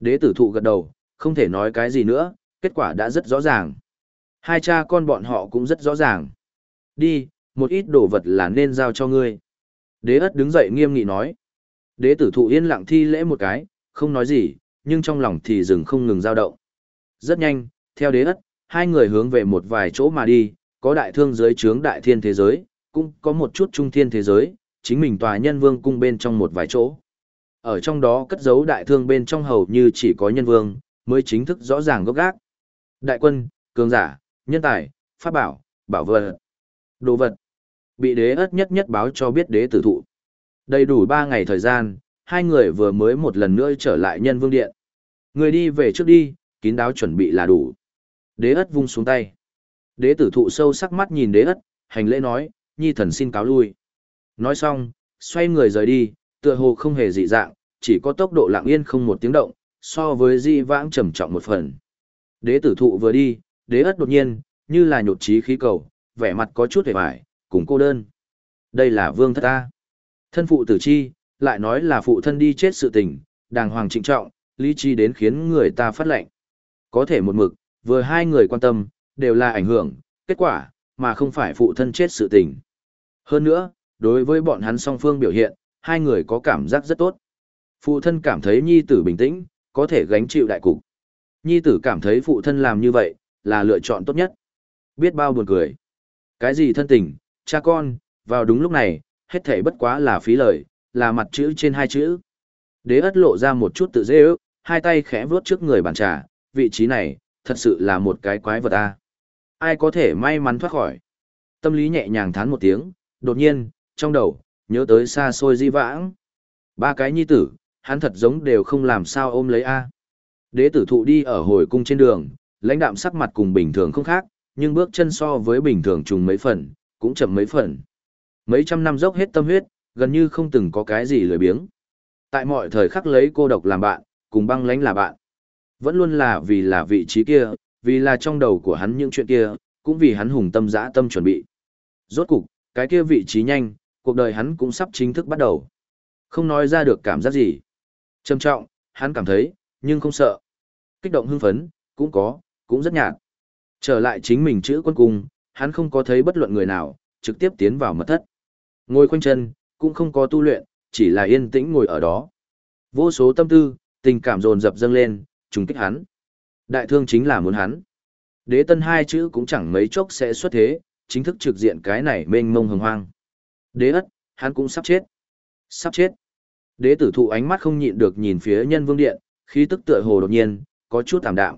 Đế tử thụ gật đầu, không thể nói cái gì nữa, kết quả đã rất rõ ràng. Hai cha con bọn họ cũng rất rõ ràng. Đi, một ít đồ vật là nên giao cho ngươi. Đế ất đứng dậy nghiêm nghị nói. Đế tử thụ yên lặng thi lễ một cái, không nói gì, nhưng trong lòng thì dừng không ngừng dao động. Rất nhanh, theo đế ất, hai người hướng về một vài chỗ mà đi, có đại thương giới trướng đại thiên thế giới, cũng có một chút trung thiên thế giới, chính mình tòa nhân vương cung bên trong một vài chỗ. Ở trong đó cất giấu đại thương bên trong hầu như chỉ có nhân vương, mới chính thức rõ ràng gốc gác. Đại quân, cường giả, nhân tài, pháp bảo, bảo vật, đồ vật. Bị đế ất nhất nhất báo cho biết đế tử thụ. Đầy đủ ba ngày thời gian, hai người vừa mới một lần nữa trở lại nhân vương điện. Người đi về trước đi, kín đáo chuẩn bị là đủ. Đế ất vung xuống tay. Đế tử thụ sâu sắc mắt nhìn đế ất, hành lễ nói, nhi thần xin cáo lui. Nói xong, xoay người rời đi, tựa hồ không hề dị dạng, chỉ có tốc độ lặng yên không một tiếng động, so với di vãng trầm trọng một phần. Đế tử thụ vừa đi, đế ất đột nhiên, như là nhột trí khí cầu, vẻ mặt có chút hề vải, cùng cô đơn. Đây là vương thất ta. Thân phụ tử chi, lại nói là phụ thân đi chết sự tình, đàng hoàng trịnh trọng, lý Chi đến khiến người ta phát lệnh. Có thể một mực, Vừa hai người quan tâm, đều là ảnh hưởng, kết quả, mà không phải phụ thân chết sự tình. Hơn nữa, đối với bọn hắn song phương biểu hiện, hai người có cảm giác rất tốt. Phụ thân cảm thấy nhi tử bình tĩnh, có thể gánh chịu đại cục. Nhi tử cảm thấy phụ thân làm như vậy, là lựa chọn tốt nhất. Biết bao buồn cười. Cái gì thân tình, cha con, vào đúng lúc này, hết thảy bất quá là phí lời, là mặt chữ trên hai chữ. Đế ất lộ ra một chút tự dễ ước, hai tay khẽ vuốt trước người bàn trà, vị trí này, thật sự là một cái quái vật ta. Ai có thể may mắn thoát khỏi. Tâm lý nhẹ nhàng thán một tiếng, đột nhiên, trong đầu, nhớ tới xa xôi di vãng. Ba cái nhi tử, hắn thật giống đều không làm sao ôm lấy A. Đế tử thụ đi ở hồi cung trên đường, lãnh đạm sắc mặt cùng bình thường không khác, nhưng bước chân so với bình thường trùng mấy phần, cũng chậm mấy phần. Mấy trăm năm dốc hết tâm huyết, gần như không từng có cái gì lười biếng. Tại mọi thời khắc lấy cô độc làm bạn, cùng băng lãnh là bạn. Vẫn luôn là vì là vị trí kia, vì là trong đầu của hắn những chuyện kia, cũng vì hắn hùng tâm dã tâm chuẩn bị. Rốt cục, cái kia vị trí nhanh, cuộc đời hắn cũng sắp chính thức bắt đầu. Không nói ra được cảm giác gì. Trầm trọng, hắn cảm thấy, nhưng không sợ. Kích động hưng phấn, cũng có, cũng rất nhạt. Trở lại chính mình chữ quân cung, hắn không có thấy bất luận người nào, trực tiếp tiến vào mật thất. Ngồi khoanh chân, cũng không có tu luyện, chỉ là yên tĩnh ngồi ở đó. Vô số tâm tư, tình cảm dồn dập dâng lên, trùng kích hắn. Đại thương chính là muốn hắn. Đế tân hai chữ cũng chẳng mấy chốc sẽ xuất thế, chính thức trực diện cái này mênh mông hồng hoang. Đế ất, hắn cũng sắp chết. Sắp chết. Đế tử thụ ánh mắt không nhịn được nhìn phía nhân vương điện, khí tức tựa hồ đột nhiên, có chút tạm đạm.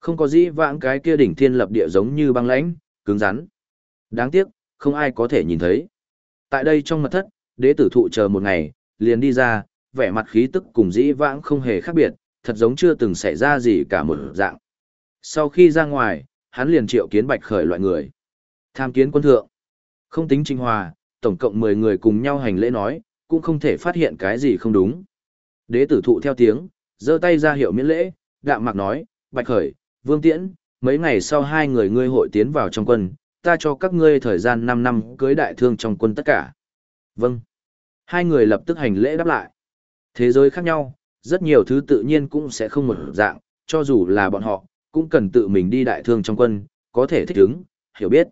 Không có gì vãng cái kia đỉnh thiên lập địa giống như băng lãnh, cứng rắn. Đáng tiếc, không ai có thể nhìn thấy. Tại đây trong mật thất, đế tử thụ chờ một ngày, liền đi ra, vẻ mặt khí tức cùng dĩ vãng không hề khác biệt, thật giống chưa từng xảy ra gì cả một dạng. Sau khi ra ngoài, hắn liền triệu kiến bạch khởi loại người. Tham kiến quân thượng. Không tính trinh hòa, tổng cộng 10 người cùng nhau hành lễ nói, cũng không thể phát hiện cái gì không đúng. Đế tử thụ theo tiếng, giơ tay ra hiệu miễn lễ, đạm mạc nói, bạch khởi, vương tiễn, mấy ngày sau hai người ngươi hội tiến vào trong quân, ta cho các ngươi thời gian 5 năm cưới đại thương trong quân tất cả. Vâng. Hai người lập tức hành lễ đáp lại. Thế giới khác nhau, rất nhiều thứ tự nhiên cũng sẽ không một dạng, cho dù là bọn họ, cũng cần tự mình đi đại thương trong quân, có thể thích ứng, hiểu biết.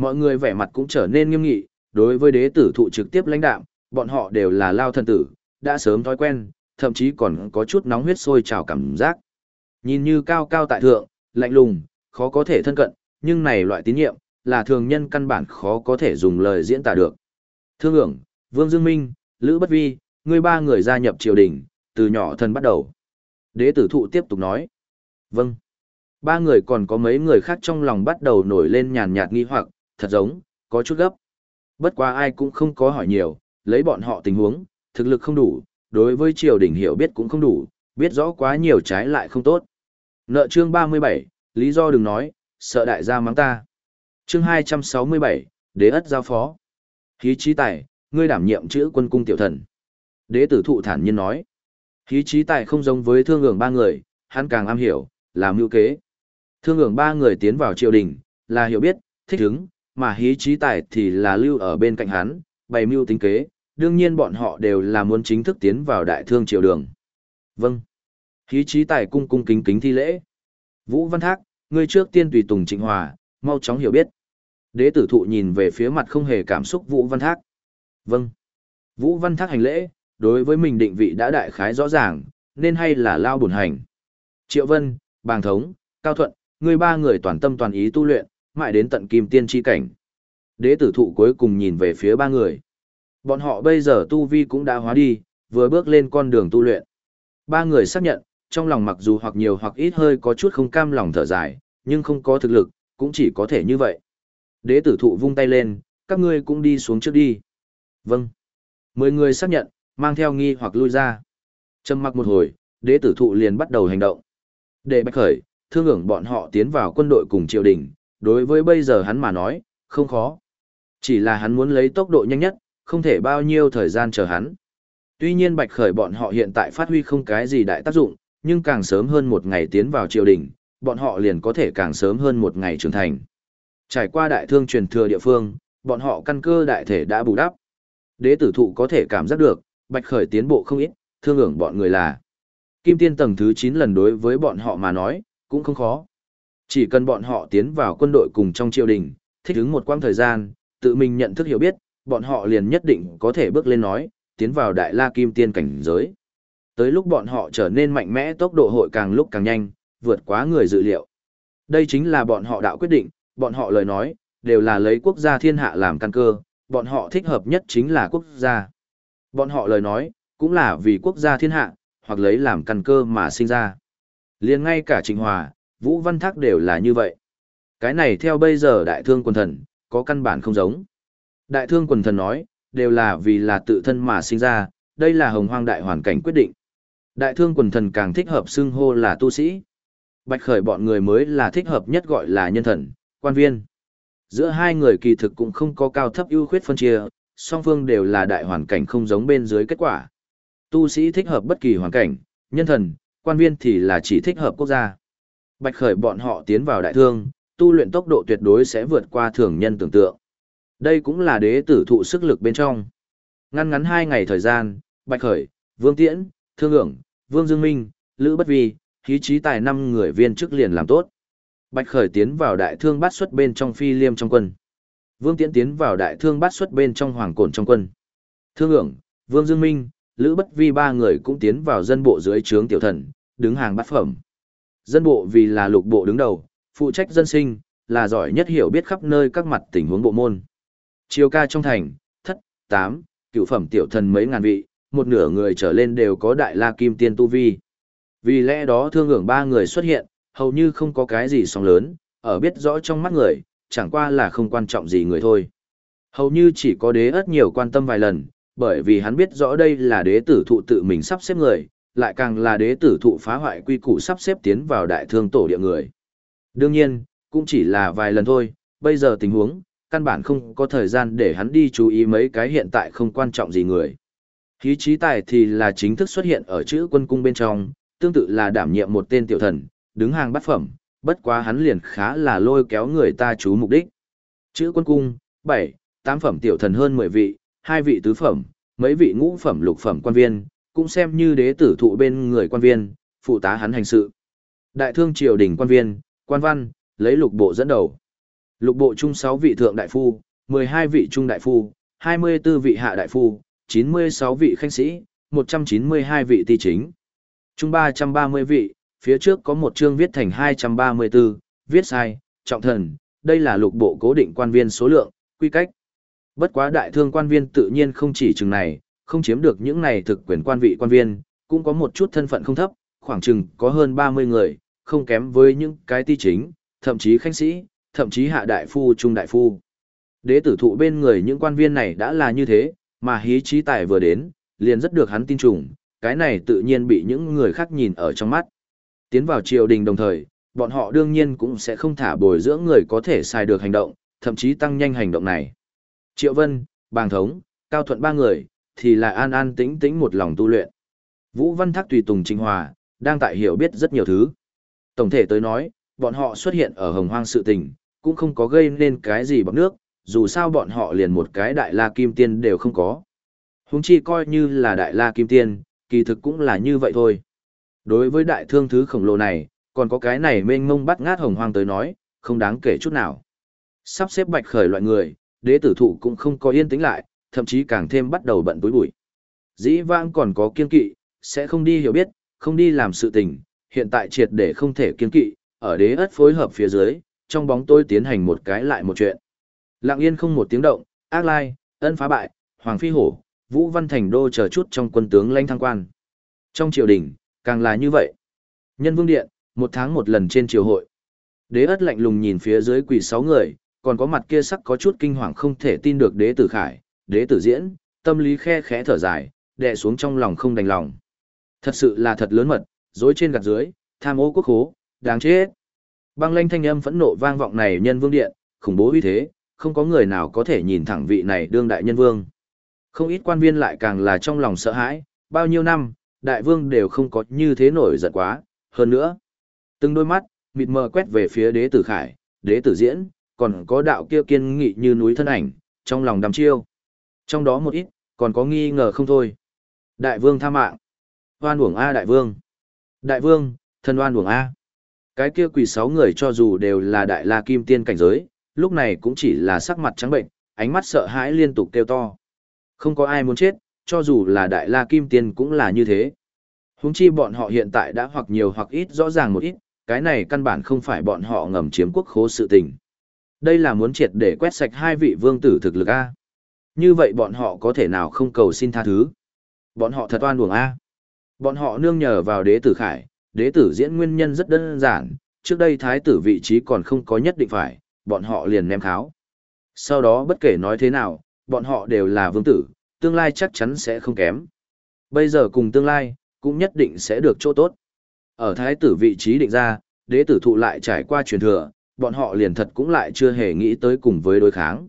Mọi người vẻ mặt cũng trở nên nghiêm nghị, đối với đế tử thụ trực tiếp lãnh đạo, bọn họ đều là lao thần tử, đã sớm thói quen, thậm chí còn có chút nóng huyết sôi trào cảm giác. Nhìn như cao cao tại thượng, lạnh lùng, khó có thể thân cận, nhưng này loại tín nhiệm, là thường nhân căn bản khó có thể dùng lời diễn tả được. Thương ưởng, Vương Dương Minh, Lữ Bất Vi, người ba người gia nhập triều đình, từ nhỏ thân bắt đầu. Đế tử thụ tiếp tục nói. Vâng. Ba người còn có mấy người khác trong lòng bắt đầu nổi lên nhàn nhạt nghi hoặc, thật giống, có chút gấp. Bất quá ai cũng không có hỏi nhiều, lấy bọn họ tình huống, thực lực không đủ, đối với triều đình hiểu biết cũng không đủ, biết rõ quá nhiều trái lại không tốt. Nợ chương 37, lý do đừng nói, sợ đại gia mắng ta. Chương 267, đế ất giao phó. Khí trí tài, ngươi đảm nhiệm chữ quân cung tiểu thần. Đế tử thụ thản nhiên nói. Khí trí tài không giống với thương ngưỡng ba người, hắn càng am hiểu, làm mưu kế. Thương ngưỡng ba người tiến vào triều đình, là hiểu biết, thích ứng, mà hí trí tài thì là lưu ở bên cạnh hắn, bày mưu tính kế, đương nhiên bọn họ đều là muốn chính thức tiến vào đại thương triều đường. Vâng. Hí trí tài cung cung kính kính thi lễ. Vũ Văn Thác, ngươi trước tiên tùy tùng Trịnh Hòa, mau chóng hiểu biết. Đế tử thụ nhìn về phía mặt không hề cảm xúc Vũ Văn Thác. Vâng. Vũ Văn Thác hành lễ, đối với mình định vị đã đại khái rõ ràng, nên hay là lao bổn hành. Triệu Vân, Bàng Thống, Cao Thuận, ngươi ba người toàn tâm toàn ý tu luyện, mãi đến tận kim tiên tri cảnh. Đế tử thụ cuối cùng nhìn về phía ba người. Bọn họ bây giờ tu vi cũng đã hóa đi, vừa bước lên con đường tu luyện. Ba người xác nhận, trong lòng mặc dù hoặc nhiều hoặc ít hơi có chút không cam lòng thở dài, nhưng không có thực lực, cũng chỉ có thể như vậy. Đế tử thụ vung tay lên, các ngươi cũng đi xuống trước đi. Vâng. Mười người xác nhận, mang theo nghi hoặc lui ra. Trầm mặc một hồi, đế tử thụ liền bắt đầu hành động. Để bạch khởi, thương ưởng bọn họ tiến vào quân đội cùng triều đình, đối với bây giờ hắn mà nói, không khó. Chỉ là hắn muốn lấy tốc độ nhanh nhất, không thể bao nhiêu thời gian chờ hắn. Tuy nhiên bạch khởi bọn họ hiện tại phát huy không cái gì đại tác dụng, nhưng càng sớm hơn một ngày tiến vào triều đình, bọn họ liền có thể càng sớm hơn một ngày trưởng thành. Trải qua đại thương truyền thừa địa phương, bọn họ căn cơ đại thể đã bù đắp. Đế tử thụ có thể cảm giác được, bạch khởi tiến bộ không ít, thương ưởng bọn người là. Kim tiên tầng thứ 9 lần đối với bọn họ mà nói, cũng không khó. Chỉ cần bọn họ tiến vào quân đội cùng trong triều đình, thích ứng một quãng thời gian, tự mình nhận thức hiểu biết, bọn họ liền nhất định có thể bước lên nói, tiến vào đại la kim tiên cảnh giới. Tới lúc bọn họ trở nên mạnh mẽ tốc độ hội càng lúc càng nhanh, vượt quá người dự liệu. Đây chính là bọn họ đạo quyết định, bọn họ lời nói, đều là lấy quốc gia thiên hạ làm căn cơ, bọn họ thích hợp nhất chính là quốc gia. Bọn họ lời nói, cũng là vì quốc gia thiên hạ, hoặc lấy làm căn cơ mà sinh ra. liền ngay cả Trịnh Hòa, Vũ Văn Thác đều là như vậy. Cái này theo bây giờ đại thương quần thần, có căn bản không giống. Đại thương quần thần nói, đều là vì là tự thân mà sinh ra, đây là hồng hoang đại hoàn cảnh quyết định. Đại thương quần thần càng thích hợp xưng hô là tu sĩ. Bạch khởi bọn người mới là thích hợp nhất gọi là nhân thần, quan viên. Giữa hai người kỳ thực cũng không có cao thấp ưu khuyết phân chia, song phương đều là đại hoàn cảnh không giống bên dưới kết quả. Tu sĩ thích hợp bất kỳ hoàn cảnh, nhân thần, quan viên thì là chỉ thích hợp quốc gia. Bạch khởi bọn họ tiến vào đại thương, tu luyện tốc độ tuyệt đối sẽ vượt qua thường nhân tưởng tượng. Đây cũng là đế tử thụ sức lực bên trong. Ngăn ngắn hai ngày thời gian, Bạch khởi, Vương Tiễn, Thương ưởng, Vương Dương Minh, Lữ Bất Vi, khí trí tài năm người viên chức liền làm tốt. Bạch khởi tiến vào đại thương bát xuất bên trong phi liêm trong quân. Vương Tiễn tiến vào đại thương bát xuất bên trong hoàng cổn trong quân. Thương ưởng, Vương Dương Minh, Lữ Bất Vi ba người cũng tiến vào dân bộ dưới trướng tiểu thần, đứng hàng bát phẩm. Dân bộ vì là lục bộ đứng đầu, phụ trách dân sinh, là giỏi nhất hiểu biết khắp nơi các mặt tình huống bộ môn. Chiều ca trong thành, thất, tám, cựu phẩm tiểu thần mấy ngàn vị, một nửa người trở lên đều có đại la kim tiên tu vi. Vì lẽ đó thương hưởng ba người xuất hiện, hầu như không có cái gì sóng lớn, ở biết rõ trong mắt người, chẳng qua là không quan trọng gì người thôi. Hầu như chỉ có đế ất nhiều quan tâm vài lần, bởi vì hắn biết rõ đây là đế tử thụ tự mình sắp xếp người, lại càng là đế tử thụ phá hoại quy củ sắp xếp tiến vào đại thương tổ địa người. Đương nhiên, cũng chỉ là vài lần thôi, bây giờ tình huống, căn bản không có thời gian để hắn đi chú ý mấy cái hiện tại không quan trọng gì người. Khí trí tài thì là chính thức xuất hiện ở chữ quân cung bên trong, tương tự là đảm nhiệm một tên tiểu thần, đứng hàng bắt phẩm, bất quá hắn liền khá là lôi kéo người ta chú mục đích. Chữ quân cung, 7, 8 phẩm tiểu thần hơn 10 vị, hai vị tứ phẩm, mấy vị ngũ phẩm lục phẩm quan viên, cũng xem như đế tử thụ bên người quan viên, phụ tá hắn hành sự. Đại thương triều đình quan viên, quan văn, lấy lục bộ dẫn đầu. Lục bộ chung 6 vị thượng đại phu, 12 vị trung đại phu, 24 vị hạ đại phu, 96 vị khanh sĩ, 192 vị ti chính. Trung 330 vị, phía trước có một chương viết thành 234, viết sai, trọng thần, đây là lục bộ cố định quan viên số lượng, quy cách. Bất quá đại thương quan viên tự nhiên không chỉ chừng này, không chiếm được những này thực quyền quan vị quan viên, cũng có một chút thân phận không thấp, khoảng chừng có hơn 30 người, không kém với những cái ti chính, thậm chí khanh sĩ, thậm chí hạ đại phu trung đại phu. Đế tử thụ bên người những quan viên này đã là như thế, mà hí trí tài vừa đến, liền rất được hắn tin trùng, cái này tự nhiên bị những người khác nhìn ở trong mắt. Tiến vào triều đình đồng thời, bọn họ đương nhiên cũng sẽ không thả bồi dưỡng người có thể xài được hành động, thậm chí tăng nhanh hành động này. Triệu Vân, Bàng Thống, Cao Thuận ba người, thì lại an an tĩnh tĩnh một lòng tu luyện. Vũ Văn Thác tùy tùng Trinh Hòa, đang tại hiểu biết rất nhiều thứ. Tổng thể tới nói, bọn họ xuất hiện ở hồng hoang sự tình, cũng không có gây nên cái gì bằng nước, dù sao bọn họ liền một cái đại la kim tiên đều không có. Húng chi coi như là đại la kim tiên, kỳ thực cũng là như vậy thôi. Đối với đại thương thứ khổng lồ này, còn có cái này mênh mông bắt ngát hồng hoang tới nói, không đáng kể chút nào. Sắp xếp bạch khởi loại người, đế tử thụ cũng không có yên tĩnh lại, thậm chí càng thêm bắt đầu bận túi bụi. Dĩ vãng còn có kiên kỵ, sẽ không đi hiểu biết, không đi làm sự tình, hiện tại triệt để không thể kiên kỵ, ở đế ất phối hợp phía dưới, trong bóng tôi tiến hành một cái lại một chuyện. Lặng yên không một tiếng động, ác lai, ân phá bại, hoàng phi hổ, vũ văn thành đô chờ chút trong quân tướng lãnh thăng quan. Trong triều đình, càng là như vậy. Nhân vương điện, một tháng một lần trên triều hội. Đế ất lạnh lùng nhìn phía dưới quỳ sáu người, còn có mặt kia sắc có chút kinh hoàng không thể tin được đế tử khải, đế tử diễn, tâm lý khe khẽ thở dài, đè xuống trong lòng không đành lòng. Thật sự là thật lớn mật, dối trên gạt dưới, tham ô quốc khố, đáng chết. Băng lanh thanh âm phẫn nộ vang vọng này nhân vương điện, khủng bố uy thế, không có người nào có thể nhìn thẳng vị này đương đại nhân vương. Không ít quan viên lại càng là trong lòng sợ hãi, bao nhiêu năm, đại vương đều không có như thế nổi giận quá, hơn nữa. Từng đôi mắt, mịt mờ quét về phía đế tử khải, đế tử diễn, còn có đạo kia kiên nghị như núi thân ảnh, trong lòng đăm chiêu. Trong đó một ít, còn có nghi ngờ không thôi. Đại vương tha mạng. Oan uổng A đại vương. Đại vương, thân oan uổng A. Cái kia quỳ sáu người cho dù đều là đại la kim tiên cảnh giới, lúc này cũng chỉ là sắc mặt trắng bệnh, ánh mắt sợ hãi liên tục kêu to. Không có ai muốn chết, cho dù là đại la kim tiên cũng là như thế. Huống chi bọn họ hiện tại đã hoặc nhiều hoặc ít rõ ràng một ít, cái này căn bản không phải bọn họ ngầm chiếm quốc khố sự tình. Đây là muốn triệt để quét sạch hai vị vương tử thực lực A. Như vậy bọn họ có thể nào không cầu xin tha thứ. Bọn họ thật oan uổng A. Bọn họ nương nhờ vào đế tử khải, đế tử diễn nguyên nhân rất đơn giản, trước đây thái tử vị trí còn không có nhất định phải, bọn họ liền ném kháo. Sau đó bất kể nói thế nào, bọn họ đều là vương tử, tương lai chắc chắn sẽ không kém. Bây giờ cùng tương lai, cũng nhất định sẽ được chỗ tốt. Ở thái tử vị trí định ra, đế tử thụ lại trải qua truyền thừa, bọn họ liền thật cũng lại chưa hề nghĩ tới cùng với đối kháng.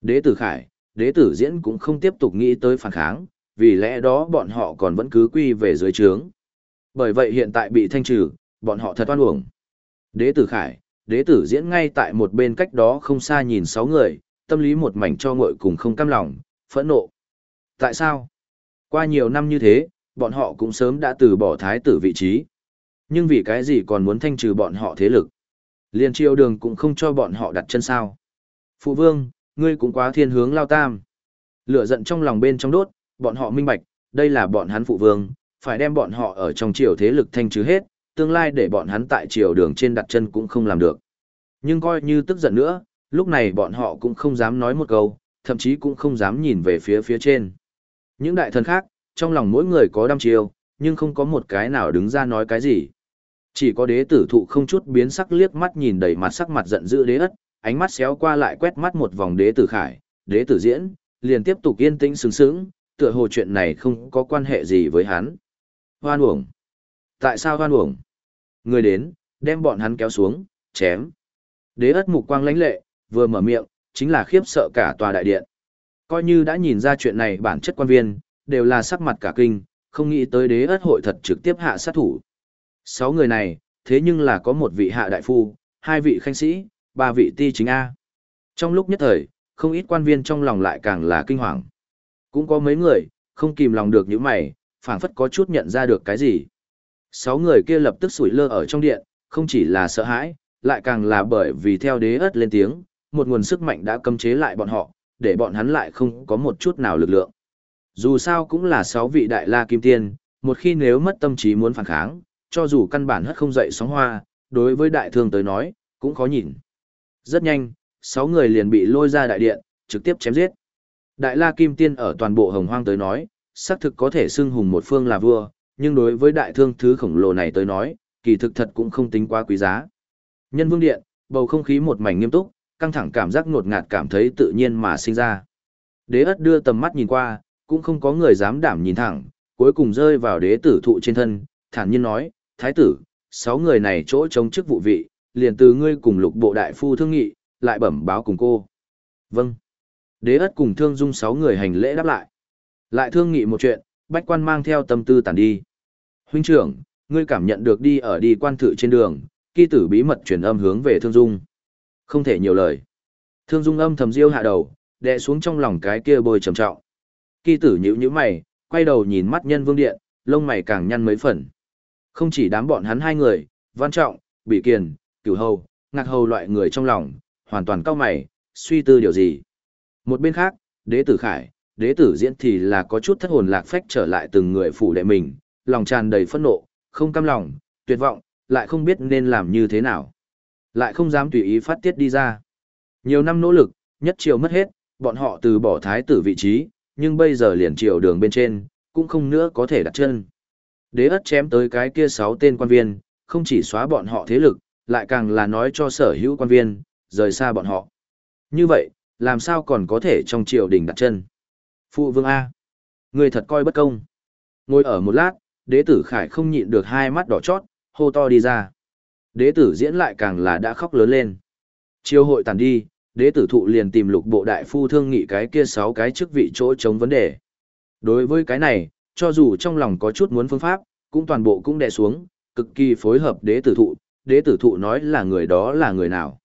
Đế tử khải, đế tử diễn cũng không tiếp tục nghĩ tới phản kháng, vì lẽ đó bọn họ còn vẫn cứ quy về dưới trướng. Bởi vậy hiện tại bị thanh trừ, bọn họ thật oan uổng. Đế tử khải, đế tử diễn ngay tại một bên cách đó không xa nhìn sáu người, tâm lý một mảnh cho ngội cùng không cam lòng, phẫn nộ. Tại sao? Qua nhiều năm như thế, bọn họ cũng sớm đã từ bỏ thái tử vị trí. Nhưng vì cái gì còn muốn thanh trừ bọn họ thế lực? Liên triều đường cũng không cho bọn họ đặt chân sao. Phụ vương, ngươi cũng quá thiên hướng lao tam. Lửa giận trong lòng bên trong đốt, bọn họ minh bạch, đây là bọn hắn phụ vương, phải đem bọn họ ở trong triều thế lực thanh trừ hết, tương lai để bọn hắn tại triều đường trên đặt chân cũng không làm được. Nhưng coi như tức giận nữa, lúc này bọn họ cũng không dám nói một câu, thậm chí cũng không dám nhìn về phía phía trên. Những đại thần khác, trong lòng mỗi người có đăm chiêu, nhưng không có một cái nào đứng ra nói cái gì. Chỉ có đế tử thụ không chút biến sắc liếc mắt nhìn đầy mặt sắc mặt giận dữ đế ất, ánh mắt xéo qua lại quét mắt một vòng đế tử khải, đế tử diễn, liền tiếp tục yên tĩnh sướng sướng, tựa hồ chuyện này không có quan hệ gì với hắn. Hoan uổng. Tại sao hoan uổng? Người đến, đem bọn hắn kéo xuống, chém. Đế ất mục quang lãnh lệ, vừa mở miệng, chính là khiếp sợ cả tòa đại điện. Coi như đã nhìn ra chuyện này bản chất quan viên, đều là sắc mặt cả kinh, không nghĩ tới đế ất hội thật trực tiếp hạ sát thủ. Sáu người này, thế nhưng là có một vị hạ đại phu, hai vị khanh sĩ, ba vị ti chính A. Trong lúc nhất thời, không ít quan viên trong lòng lại càng là kinh hoàng. Cũng có mấy người, không kìm lòng được những mày, phảng phất có chút nhận ra được cái gì. Sáu người kia lập tức sủi lơ ở trong điện, không chỉ là sợ hãi, lại càng là bởi vì theo đế ất lên tiếng, một nguồn sức mạnh đã cấm chế lại bọn họ, để bọn hắn lại không có một chút nào lực lượng. Dù sao cũng là sáu vị đại la kim tiên, một khi nếu mất tâm trí muốn phản kháng, cho dù căn bản hất không dậy sóng hoa, đối với đại thương tới nói, cũng khó nhìn. Rất nhanh, sáu người liền bị lôi ra đại điện, trực tiếp chém giết. Đại la kim tiên ở toàn bộ hồng hoang tới nói, xác thực có thể xưng hùng một phương là vua, nhưng đối với đại thương thứ khổng lồ này tới nói, kỳ thực thật cũng không tính quá quý giá. Nhân vương điện, bầu không khí một mảnh nghiêm túc, căng thẳng cảm giác ngột ngạt cảm thấy tự nhiên mà sinh ra. Đế ất đưa tầm mắt nhìn qua, cũng không có người dám đảm nhìn thẳng, cuối cùng rơi vào đế tử thụ trên thân, thản nhiên nói, thái tử, sáu người này chỗ chống chức vụ vị, liền từ ngươi cùng lục bộ đại phu thương nghị, lại bẩm báo cùng cô. Vâng. Đế ất cùng thương dung sáu người hành lễ đáp lại. Lại thương nghị một chuyện, bách quan mang theo tâm tư tản đi. Huynh trưởng, ngươi cảm nhận được đi ở đi quan thự trên đường, kỳ tử bí mật truyền âm hướng về thương dung. Không thể nhiều lời. Thương dung âm thầm diêu hạ đầu, đè xuống trong lòng cái kia bồi trầm trọng. Kỳ tử nhíu nhíu mày, quay đầu nhìn mắt nhân vương điện, lông mày càng nhăn mấy phần. Không chỉ đám bọn hắn hai người, văn trọng, bị kiền, cửu hầu, ngạc hầu loại người trong lòng, hoàn toàn cao mày, suy tư điều gì. Một bên khác, đế tử khải, đế tử diễn thì là có chút thất hồn lạc phách trở lại từng người phủ đệ mình, lòng tràn đầy phẫn nộ, không cam lòng, tuyệt vọng, lại không biết nên làm như thế nào. Lại không dám tùy ý phát tiết đi ra. Nhiều năm nỗ lực, nhất triều mất hết, bọn họ từ bỏ thái tử vị trí, nhưng bây giờ liền triều đường bên trên, cũng không nữa có thể đặt chân. Đế ất chém tới cái kia sáu tên quan viên, không chỉ xóa bọn họ thế lực, lại càng là nói cho sở hữu quan viên, rời xa bọn họ. Như vậy, làm sao còn có thể trong triều đình đặt chân? Phụ vương A. Người thật coi bất công. Ngồi ở một lát, đế tử khải không nhịn được hai mắt đỏ chót, hô to đi ra. Đế tử diễn lại càng là đã khóc lớn lên. Chiêu hội tàn đi, đế tử thụ liền tìm lục bộ đại phu thương nghị cái kia sáu cái chức vị chỗ chống vấn đề. Đối với cái này, cho dù trong lòng có chút muốn phương pháp, cũng toàn bộ cũng đè xuống, cực kỳ phối hợp đế tử thụ, đế tử thụ nói là người đó là người nào.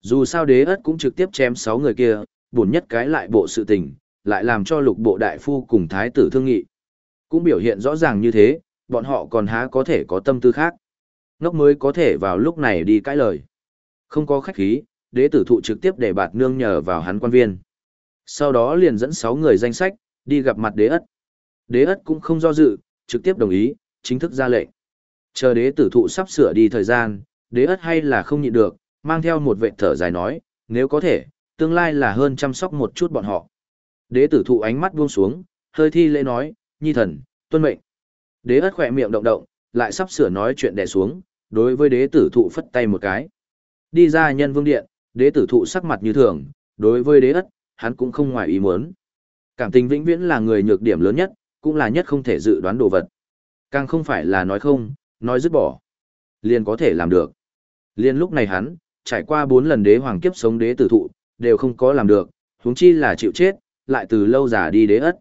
Dù sao đế ất cũng trực tiếp chém sáu người kia, buồn nhất cái lại bộ sự tình, lại làm cho lục bộ đại phu cùng thái tử thương nghị. Cũng biểu hiện rõ ràng như thế, bọn họ còn há có thể có tâm tư khác. Ngốc mới có thể vào lúc này đi cãi lời. Không có khách khí, đế tử thụ trực tiếp để bạt nương nhờ vào hắn quan viên. Sau đó liền dẫn 6 người danh sách, đi gặp mặt đế ất. Đế ất cũng không do dự, trực tiếp đồng ý, chính thức ra lệnh. Chờ đế tử thụ sắp sửa đi thời gian, đế ất hay là không nhịn được, mang theo một vệ thở dài nói, nếu có thể, tương lai là hơn chăm sóc một chút bọn họ. Đế tử thụ ánh mắt buông xuống, hơi thi lễ nói, nhi thần, tuân mệnh. Đế ất khỏe miệng động động, lại sắp sửa nói chuyện đè xuống, đối với đế tử thụ phất tay một cái. Đi ra nhân vương điện, đế tử thụ sắc mặt như thường, đối với đế ất, hắn cũng không ngoài ý muốn. Cảm tình vĩnh viễn là người nhược điểm lớn nhất, cũng là nhất không thể dự đoán đồ vật. Càng không phải là nói không, nói dứt bỏ. Liền có thể làm được. Liền lúc này hắn, trải qua bốn lần đế hoàng kiếp sống đế tử thụ, đều không có làm được, huống chi là chịu chết, lại từ lâu già đi đế ất.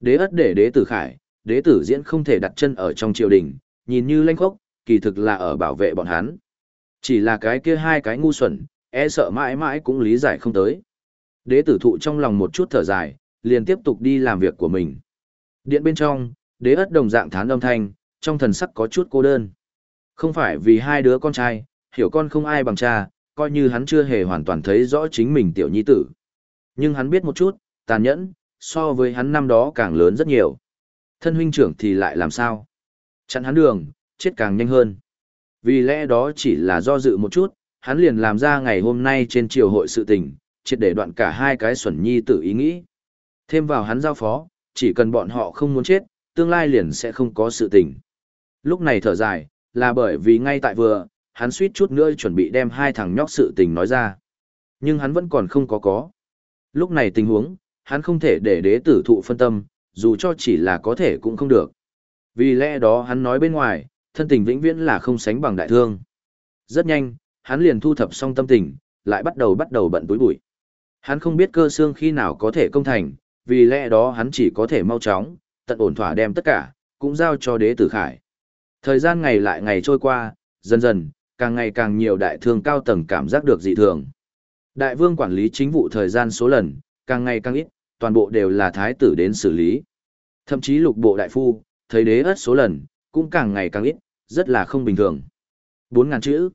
Đế ất để đế tử khải, đế tử diễn không thể đặt chân ở trong triều đình, nhìn như lanh khốc, kỳ thực là ở bảo vệ bọn hắn. Chỉ là cái kia hai cái ngu xuẩn, e sợ mãi mãi cũng lý giải không tới. Đế tử thụ trong lòng một chút thở dài, liền tiếp tục đi làm việc của mình. Điện bên trong, đế ất đồng dạng thán âm thanh, trong thần sắc có chút cô đơn. Không phải vì hai đứa con trai, hiểu con không ai bằng cha, coi như hắn chưa hề hoàn toàn thấy rõ chính mình tiểu nhi tử. Nhưng hắn biết một chút, tàn nhẫn, so với hắn năm đó càng lớn rất nhiều. Thân huynh trưởng thì lại làm sao? Chặn hắn đường, chết càng nhanh hơn. Vì lẽ đó chỉ là do dự một chút, hắn liền làm ra ngày hôm nay trên triều hội sự tình, triệt để đoạn cả hai cái xuẩn nhi tử ý nghĩ. Thêm vào hắn giao phó, chỉ cần bọn họ không muốn chết, tương lai liền sẽ không có sự tình. Lúc này thở dài, là bởi vì ngay tại vừa, hắn suýt chút nữa chuẩn bị đem hai thằng nhóc sự tình nói ra. Nhưng hắn vẫn còn không có có. Lúc này tình huống, hắn không thể để đế tử thụ phân tâm, dù cho chỉ là có thể cũng không được. Vì lẽ đó hắn nói bên ngoài, thân tình vĩnh viễn là không sánh bằng đại thương. Rất nhanh, hắn liền thu thập xong tâm tình, lại bắt đầu bắt đầu bận túi bụi. Hắn không biết cơ xương khi nào có thể công thành, vì lẽ đó hắn chỉ có thể mau chóng, tận ổn thỏa đem tất cả, cũng giao cho đế tử khải. Thời gian ngày lại ngày trôi qua, dần dần, càng ngày càng nhiều đại thương cao tầng cảm giác được dị thường. Đại vương quản lý chính vụ thời gian số lần, càng ngày càng ít, toàn bộ đều là thái tử đến xử lý. Thậm chí lục bộ đại phu, thấy đế ớt số lần, cũng càng ngày càng ít, rất là không bình thường. 4.000 chữ.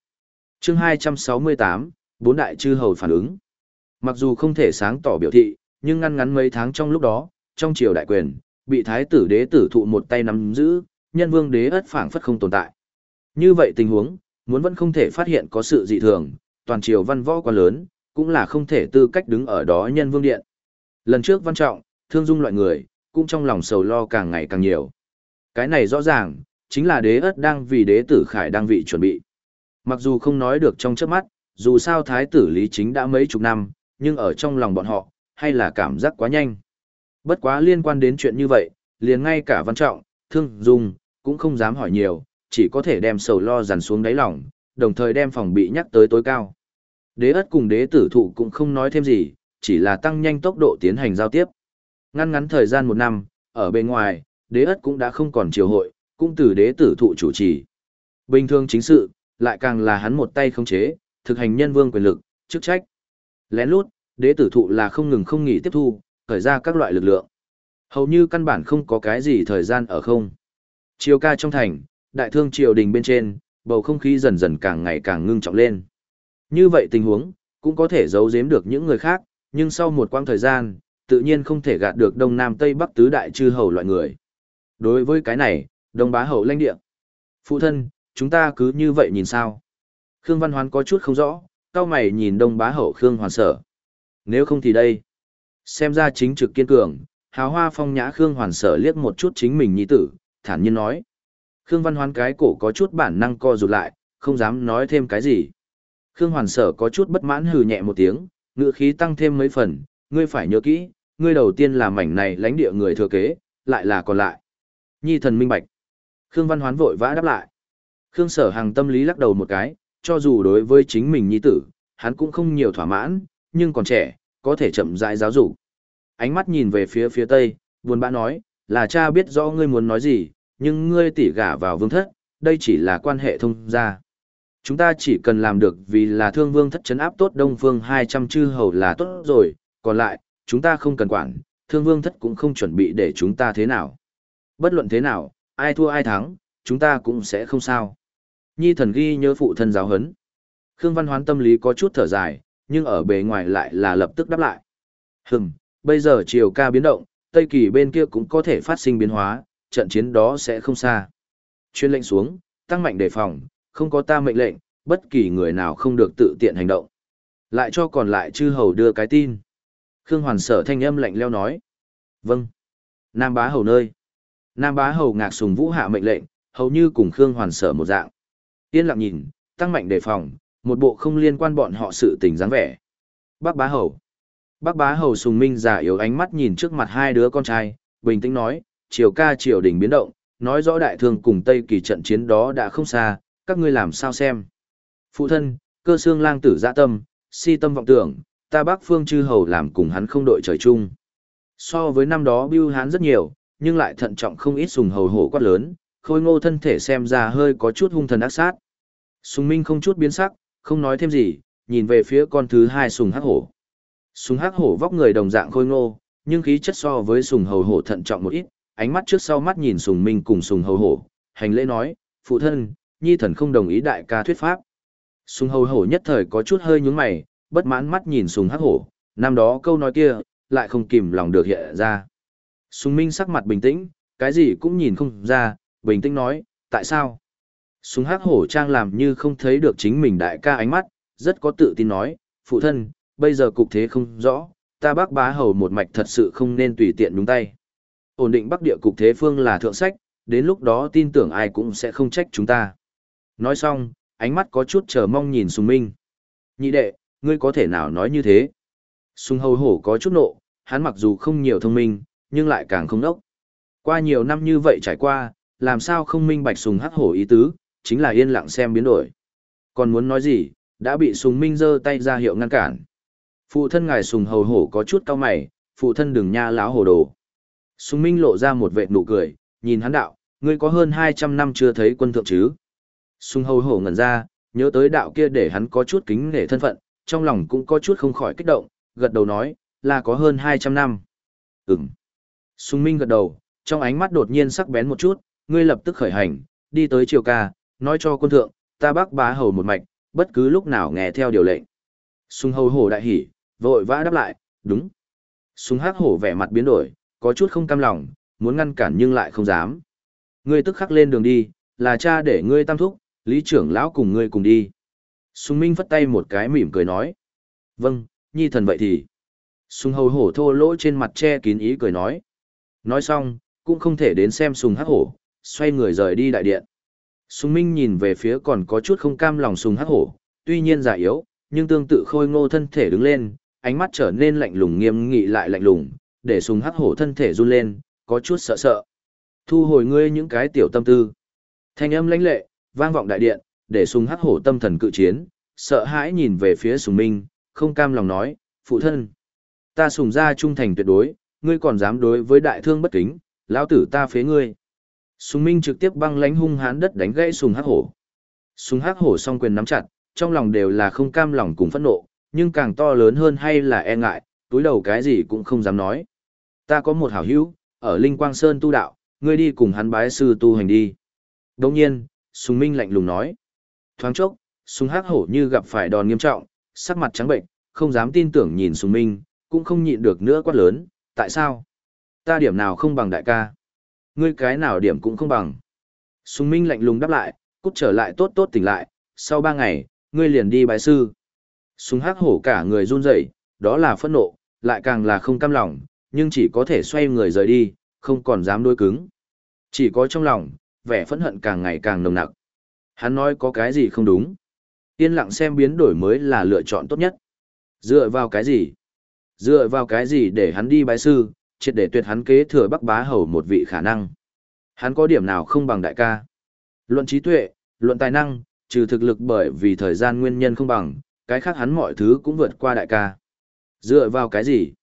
chương 268, bốn đại chư hầu phản ứng. Mặc dù không thể sáng tỏ biểu thị, nhưng ngăn ngắn mấy tháng trong lúc đó, trong triều đại quyền, bị thái tử đế tử thụ một tay nắm giữ, nhân vương đế ất phảng phất không tồn tại. Như vậy tình huống, muốn vẫn không thể phát hiện có sự dị thường, toàn triều văn võ quá lớn, cũng là không thể tư cách đứng ở đó nhân vương điện. Lần trước văn trọng, thương dung loại người, cũng trong lòng sầu lo càng ngày càng nhiều. Cái này rõ ràng, chính là đế ất đang vì đế tử khải đang vị chuẩn bị. Mặc dù không nói được trong trước mắt, dù sao thái tử lý chính đã mấy chục năm, nhưng ở trong lòng bọn họ, hay là cảm giác quá nhanh. Bất quá liên quan đến chuyện như vậy, liền ngay cả văn trọng, thương dung, cũng không dám hỏi nhiều, chỉ có thể đem sầu lo dằn xuống đáy lòng, đồng thời đem phòng bị nhắc tới tối cao. Đế ất cùng đế tử thụ cũng không nói thêm gì, chỉ là tăng nhanh tốc độ tiến hành giao tiếp. Ngăn ngắn thời gian một năm, ở bên ngoài, đế ất cũng đã không còn triều hội, cũng từ đế tử thụ chủ trì. Bình thường chính sự, lại càng là hắn một tay khống chế, thực hành nhân vương quyền lực, chức trách. Lén lút, đế tử thụ là không ngừng không nghỉ tiếp thu, khởi ra các loại lực lượng. Hầu như căn bản không có cái gì thời gian ở không. Chiều ca trong thành, đại thương triều đình bên trên, bầu không khí dần dần càng ngày càng ngưng trọng lên. Như vậy tình huống, cũng có thể giấu giếm được những người khác, nhưng sau một quãng thời gian, tự nhiên không thể gạt được Đông Nam Tây Bắc tứ đại chư hầu loại người. Đối với cái này, Đông Bá hậu lãnh địa. Phụ thân, chúng ta cứ như vậy nhìn sao? Khương Văn Hoán có chút không rõ, cao mày nhìn Đông Bá hậu Khương Hoàn Sở. Nếu không thì đây. Xem ra chính trực kiên cường, hào hoa phong nhã Khương Hoàn Sở liếc một chút chính mình nhi tử, thản nhiên nói. Khương Văn Hoán cái cổ có chút bản năng co rụt lại, không dám nói thêm cái gì. Khương Hoàn Sở có chút bất mãn hừ nhẹ một tiếng, ngựa khí tăng thêm mấy phần, ngươi phải nhớ kỹ, ngươi đầu tiên là mảnh này lãnh địa người thừa kế, lại là còn lại. Nhi thần minh bạch. Khương Văn Hoán vội vã đáp lại. Khương Sở Hằng tâm lý lắc đầu một cái, cho dù đối với chính mình nhi tử, hắn cũng không nhiều thỏa mãn, nhưng còn trẻ, có thể chậm rãi giáo dục. Ánh mắt nhìn về phía phía tây, buồn bã nói, là cha biết rõ ngươi muốn nói gì, nhưng ngươi tỉ gả vào vương thất, đây chỉ là quan hệ thông gia. Chúng ta chỉ cần làm được vì là thương vương thất chấn áp tốt đông phương 200 chư hầu là tốt rồi, còn lại, chúng ta không cần quản, thương vương thất cũng không chuẩn bị để chúng ta thế nào. Bất luận thế nào, ai thua ai thắng, chúng ta cũng sẽ không sao. Nhi thần ghi nhớ phụ thân giáo huấn. Khương Văn Hoán tâm lý có chút thở dài, nhưng ở bề ngoài lại là lập tức đáp lại. Hừm, bây giờ chiều ca biến động, Tây Kỳ bên kia cũng có thể phát sinh biến hóa, trận chiến đó sẽ không xa. Chuyên lệnh xuống, tăng mạnh đề phòng, không có ta mệnh lệnh, bất kỳ người nào không được tự tiện hành động. Lại cho còn lại chư hầu đưa cái tin. Khương Hoàn sở thanh âm lạnh leo nói. Vâng. Nam bá hầu nơi. Nam bá hầu ngạc sùng vũ hạ mệnh lệnh, hầu như cùng Khương Hoàn sở một dạng. Yên lặng nhìn, tăng mạnh đề phòng, một bộ không liên quan bọn họ sự tình dáng vẻ. Bác bá hầu. Bác bá hầu sùng minh giả yếu ánh mắt nhìn trước mặt hai đứa con trai, bình tĩnh nói, triều ca triều đình biến động, nói rõ đại thương cùng Tây kỳ trận chiến đó đã không xa, các ngươi làm sao xem. Phụ thân, cơ xương lang tử dạ tâm, si tâm vọng tưởng, ta bác phương chư hầu làm cùng hắn không đội trời chung. So với năm đó bưu hán rất nhiều, nhưng lại thận trọng không ít sùng hầu hổ quát lớn, khôi ngô thân thể xem ra hơi có chút hung thần ác sát. Sùng minh không chút biến sắc, không nói thêm gì, nhìn về phía con thứ hai sùng hắc hổ. Sùng hắc hổ vóc người đồng dạng khôi ngô, nhưng khí chất so với sùng hầu hổ thận trọng một ít, ánh mắt trước sau mắt nhìn sùng minh cùng sùng hầu hổ, hành lễ nói, phụ thân, nhi thần không đồng ý đại ca thuyết pháp. Sùng hầu hổ nhất thời có chút hơi nhướng mày, bất mãn mắt nhìn sùng hắc hổ, năm đó câu nói kia, lại không kìm lòng được hiện ra. Sùng minh sắc mặt bình tĩnh, cái gì cũng nhìn không ra, bình tĩnh nói, tại sao? Sùng hắc hổ trang làm như không thấy được chính mình đại ca ánh mắt, rất có tự tin nói, phụ thân, bây giờ cục thế không rõ, ta bác bá hầu một mạch thật sự không nên tùy tiện đúng tay. Ổn định bắc địa cục thế phương là thượng sách, đến lúc đó tin tưởng ai cũng sẽ không trách chúng ta. Nói xong, ánh mắt có chút chờ mong nhìn Sùng Minh. Nhị đệ, ngươi có thể nào nói như thế? Sùng hầu hổ có chút nộ, hắn mặc dù không nhiều thông minh, nhưng lại càng không nốc. Qua nhiều năm như vậy trải qua, làm sao không minh bạch Sùng hắc hổ ý tứ, chính là yên lặng xem biến đổi. Còn muốn nói gì, đã bị Sùng Minh giơ tay ra hiệu ngăn cản. Phụ thân ngài Sùng hầu hổ có chút cao mày, phụ thân đừng nha láo hồ đồ. Sùng Minh lộ ra một vệt nụ cười, nhìn hắn đạo, ngươi có hơn 200 năm chưa thấy quân thượng chứ. Sùng hầu hổ ngẩn ra, nhớ tới đạo kia để hắn có chút kính nể thân phận, trong lòng cũng có chút không khỏi kích động, gật đầu nói, là có hơn 200 năm. Ừm. Sùng Minh gật đầu, trong ánh mắt đột nhiên sắc bén một chút, ngươi lập tức khởi hành, đi tới triều ca, nói cho quân thượng, ta bác bá hầu một mạch, bất cứ lúc nào nghe theo điều lệnh. Sùng hầu hổ đại hỉ, vội vã đáp lại, đúng. Sùng hắc hổ vẻ mặt biến đổi, có chút không cam lòng, muốn ngăn cản nhưng lại không dám. Ngươi tức khắc lên đường đi, là cha để ngươi tam thúc, lý trưởng lão cùng ngươi cùng đi. Sùng Minh phất tay một cái mỉm cười nói. Vâng, nhi thần vậy thì. Sùng hầu hổ thô lỗ trên mặt che kín ý cười nói. Nói xong, cũng không thể đến xem sùng hắc hổ, xoay người rời đi đại điện. Sùng Minh nhìn về phía còn có chút không cam lòng sùng hắc hổ, tuy nhiên giả yếu, nhưng tương tự khôi ngô thân thể đứng lên, ánh mắt trở nên lạnh lùng nghiêm nghị lại lạnh lùng, để sùng hắc hổ thân thể run lên, có chút sợ sợ. Thu hồi ngươi những cái tiểu tâm tư. Thanh âm lãnh lệ, vang vọng đại điện, để sùng hắc hổ tâm thần cự chiến, sợ hãi nhìn về phía sùng minh, không cam lòng nói, phụ thân. Ta sùng ra trung thành tuyệt đối, ngươi còn dám đối với đại thương bất kính, lão tử ta phế ngươi. Sùng minh trực tiếp băng lãnh hung hán đất đánh gãy sùng hắc hổ. Sùng hắc hổ song quyền nắm chặt, trong lòng đều là không cam lòng cùng phẫn nộ, nhưng càng to lớn hơn hay là e ngại, túi đầu cái gì cũng không dám nói. Ta có một hảo hữu, ở Linh Quang Sơn tu đạo, ngươi đi cùng hắn bái sư tu hành đi. Đồng nhiên, Sùng Minh lạnh lùng nói. Thoáng chốc, Sùng Hắc Hổ như gặp phải đòn nghiêm trọng, sắc mặt trắng bệnh, không dám tin tưởng nhìn Sùng Minh, cũng không nhịn được nữa quát lớn, tại sao? Ta điểm nào không bằng đại ca? Ngươi cái nào điểm cũng không bằng. Sùng Minh lạnh lùng đáp lại, cút trở lại tốt tốt tỉnh lại, sau ba ngày, ngươi liền đi bái sư. Súng Hắc Hổ cả người run rẩy, đó là phẫn nộ, lại càng là không cam lòng, nhưng chỉ có thể xoay người rời đi, không còn dám đối cứng. Chỉ có trong lòng, vẻ phẫn hận càng ngày càng nồng nặc. Hắn nói có cái gì không đúng. Yên lặng xem biến đổi mới là lựa chọn tốt nhất. Dựa vào cái gì? Dựa vào cái gì để hắn đi bái sư, triệt để tuyệt hắn kế thừa bắc bá hầu một vị khả năng. Hắn có điểm nào không bằng đại ca. Luận trí tuệ, luận tài năng, trừ thực lực bởi vì thời gian nguyên nhân không bằng, cái khác hắn mọi thứ cũng vượt qua đại ca. Dựa vào cái gì?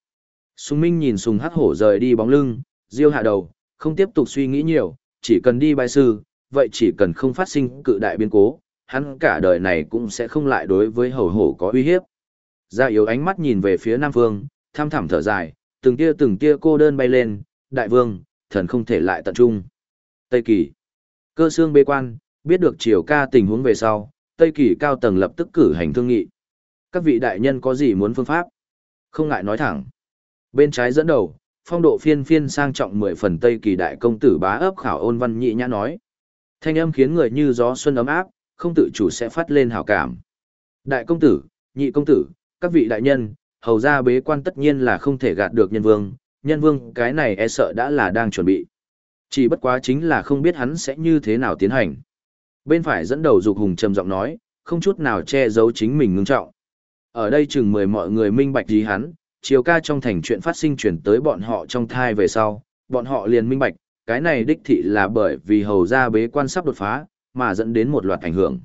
Sùng Minh nhìn Sùng Hắc Hổ rời đi bóng lưng, diêu hạ đầu, không tiếp tục suy nghĩ nhiều, chỉ cần đi bài sư, vậy chỉ cần không phát sinh cự đại biến cố, hắn cả đời này cũng sẽ không lại đối với hầu hổ có uy hiếp. Gia yếu ánh mắt nhìn về phía Nam Vương, tham thẳm thở dài, từng tia từng tia cô đơn bay lên, đại vương, thần không thể lại tận trung. Tây Kỳ, cơ xương bê quan, Biết được triều ca tình huống về sau, Tây Kỳ cao tầng lập tức cử hành thương nghị. Các vị đại nhân có gì muốn phương pháp? Không ngại nói thẳng. Bên trái dẫn đầu, phong độ phiên phiên sang trọng mười phần Tây Kỳ đại công tử bá ấp khảo ôn văn nhị nhã nói. Thanh âm khiến người như gió xuân ấm áp, không tự chủ sẽ phát lên hảo cảm. Đại công tử, nhị công tử, các vị đại nhân, hầu ra bế quan tất nhiên là không thể gạt được nhân vương, nhân vương cái này e sợ đã là đang chuẩn bị. Chỉ bất quá chính là không biết hắn sẽ như thế nào tiến hành. Bên phải dẫn đầu dục hùng trầm giọng nói, không chút nào che giấu chính mình ngưng trọng. Ở đây chừng mười mọi người minh bạch gì hắn, chiều ca trong thành chuyện phát sinh chuyển tới bọn họ trong thai về sau, bọn họ liền minh bạch, cái này đích thị là bởi vì hầu gia bế quan sắp đột phá, mà dẫn đến một loạt ảnh hưởng.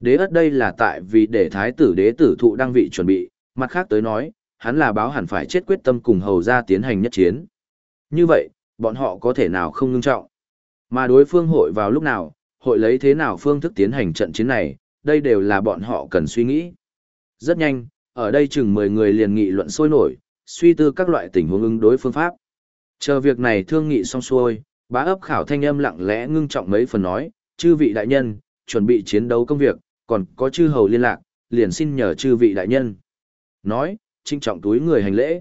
Đế ất đây là tại vì để thái tử đế tử thụ đăng vị chuẩn bị, mặt khác tới nói, hắn là báo hẳn phải chết quyết tâm cùng hầu gia tiến hành nhất chiến. Như vậy, bọn họ có thể nào không ngưng trọng. Mà đối phương hội vào lúc nào, hội lấy thế nào phương thức tiến hành trận chiến này, đây đều là bọn họ cần suy nghĩ. Rất nhanh, ở đây chừng 10 người liền nghị luận sôi nổi, suy tư các loại tình huống ứng đối phương pháp. Chờ việc này thương nghị xong xuôi, bá ấp khảo thanh âm lặng lẽ ngưng trọng mấy phần nói, chư vị đại nhân, chuẩn bị chiến đấu công việc, còn có chư hầu liên lạc, liền xin nhờ chư vị đại nhân. Nói, trinh trọng túi người hành lễ.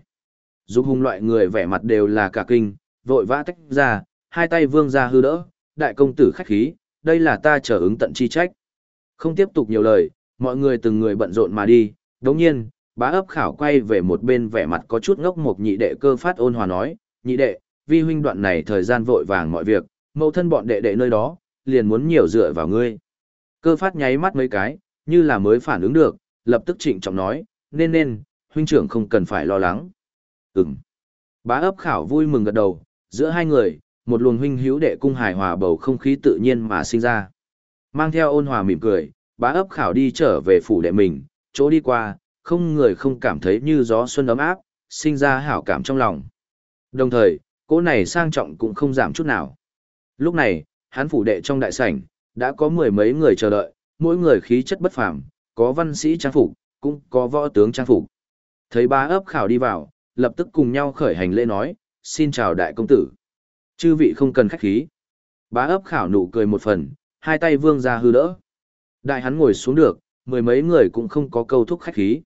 Dục hùng loại người vẻ mặt đều là cả kinh, vội vã tách ra, hai tay vương ra hư đỡ, đại công tử khách khí, đây là ta chờ ứng tận chi trách. Không tiếp tục nhiều lời, mọi người từng người bận rộn mà đi, đồng nhiên, bá ấp khảo quay về một bên vẻ mặt có chút ngốc một nhị đệ cơ phát ôn hòa nói, nhị đệ, vi huynh đoạn này thời gian vội vàng mọi việc, mẫu thân bọn đệ đệ nơi đó, liền muốn nhiều dựa vào ngươi. Cơ phát nháy mắt mấy cái, như là mới phản ứng được, lập tức trịnh trọng nói, nên nên, huynh trưởng không cần phải lo lắng. Ừm. Bá ấp khảo vui mừng gật đầu, giữa hai người, một luồng huynh hữu đệ cung hài hòa bầu không khí tự nhiên mà sinh ra. Mang theo ôn hòa mỉm cười, bá ấp khảo đi trở về phủ đệ mình, chỗ đi qua, không người không cảm thấy như gió xuân ấm áp, sinh ra hảo cảm trong lòng. Đồng thời, cỗ này sang trọng cũng không giảm chút nào. Lúc này, hắn phủ đệ trong đại sảnh, đã có mười mấy người chờ đợi, mỗi người khí chất bất phàm, có văn sĩ trang phục, cũng có võ tướng trang phục. Thấy bá ấp khảo đi vào, lập tức cùng nhau khởi hành lễ nói, xin chào đại công tử. Chư vị không cần khách khí. Bá ấp khảo nụ cười một phần, hai tay vương ra hư đỡ. Đại hắn ngồi xuống được, mười mấy người cũng không có câu thúc khách khí.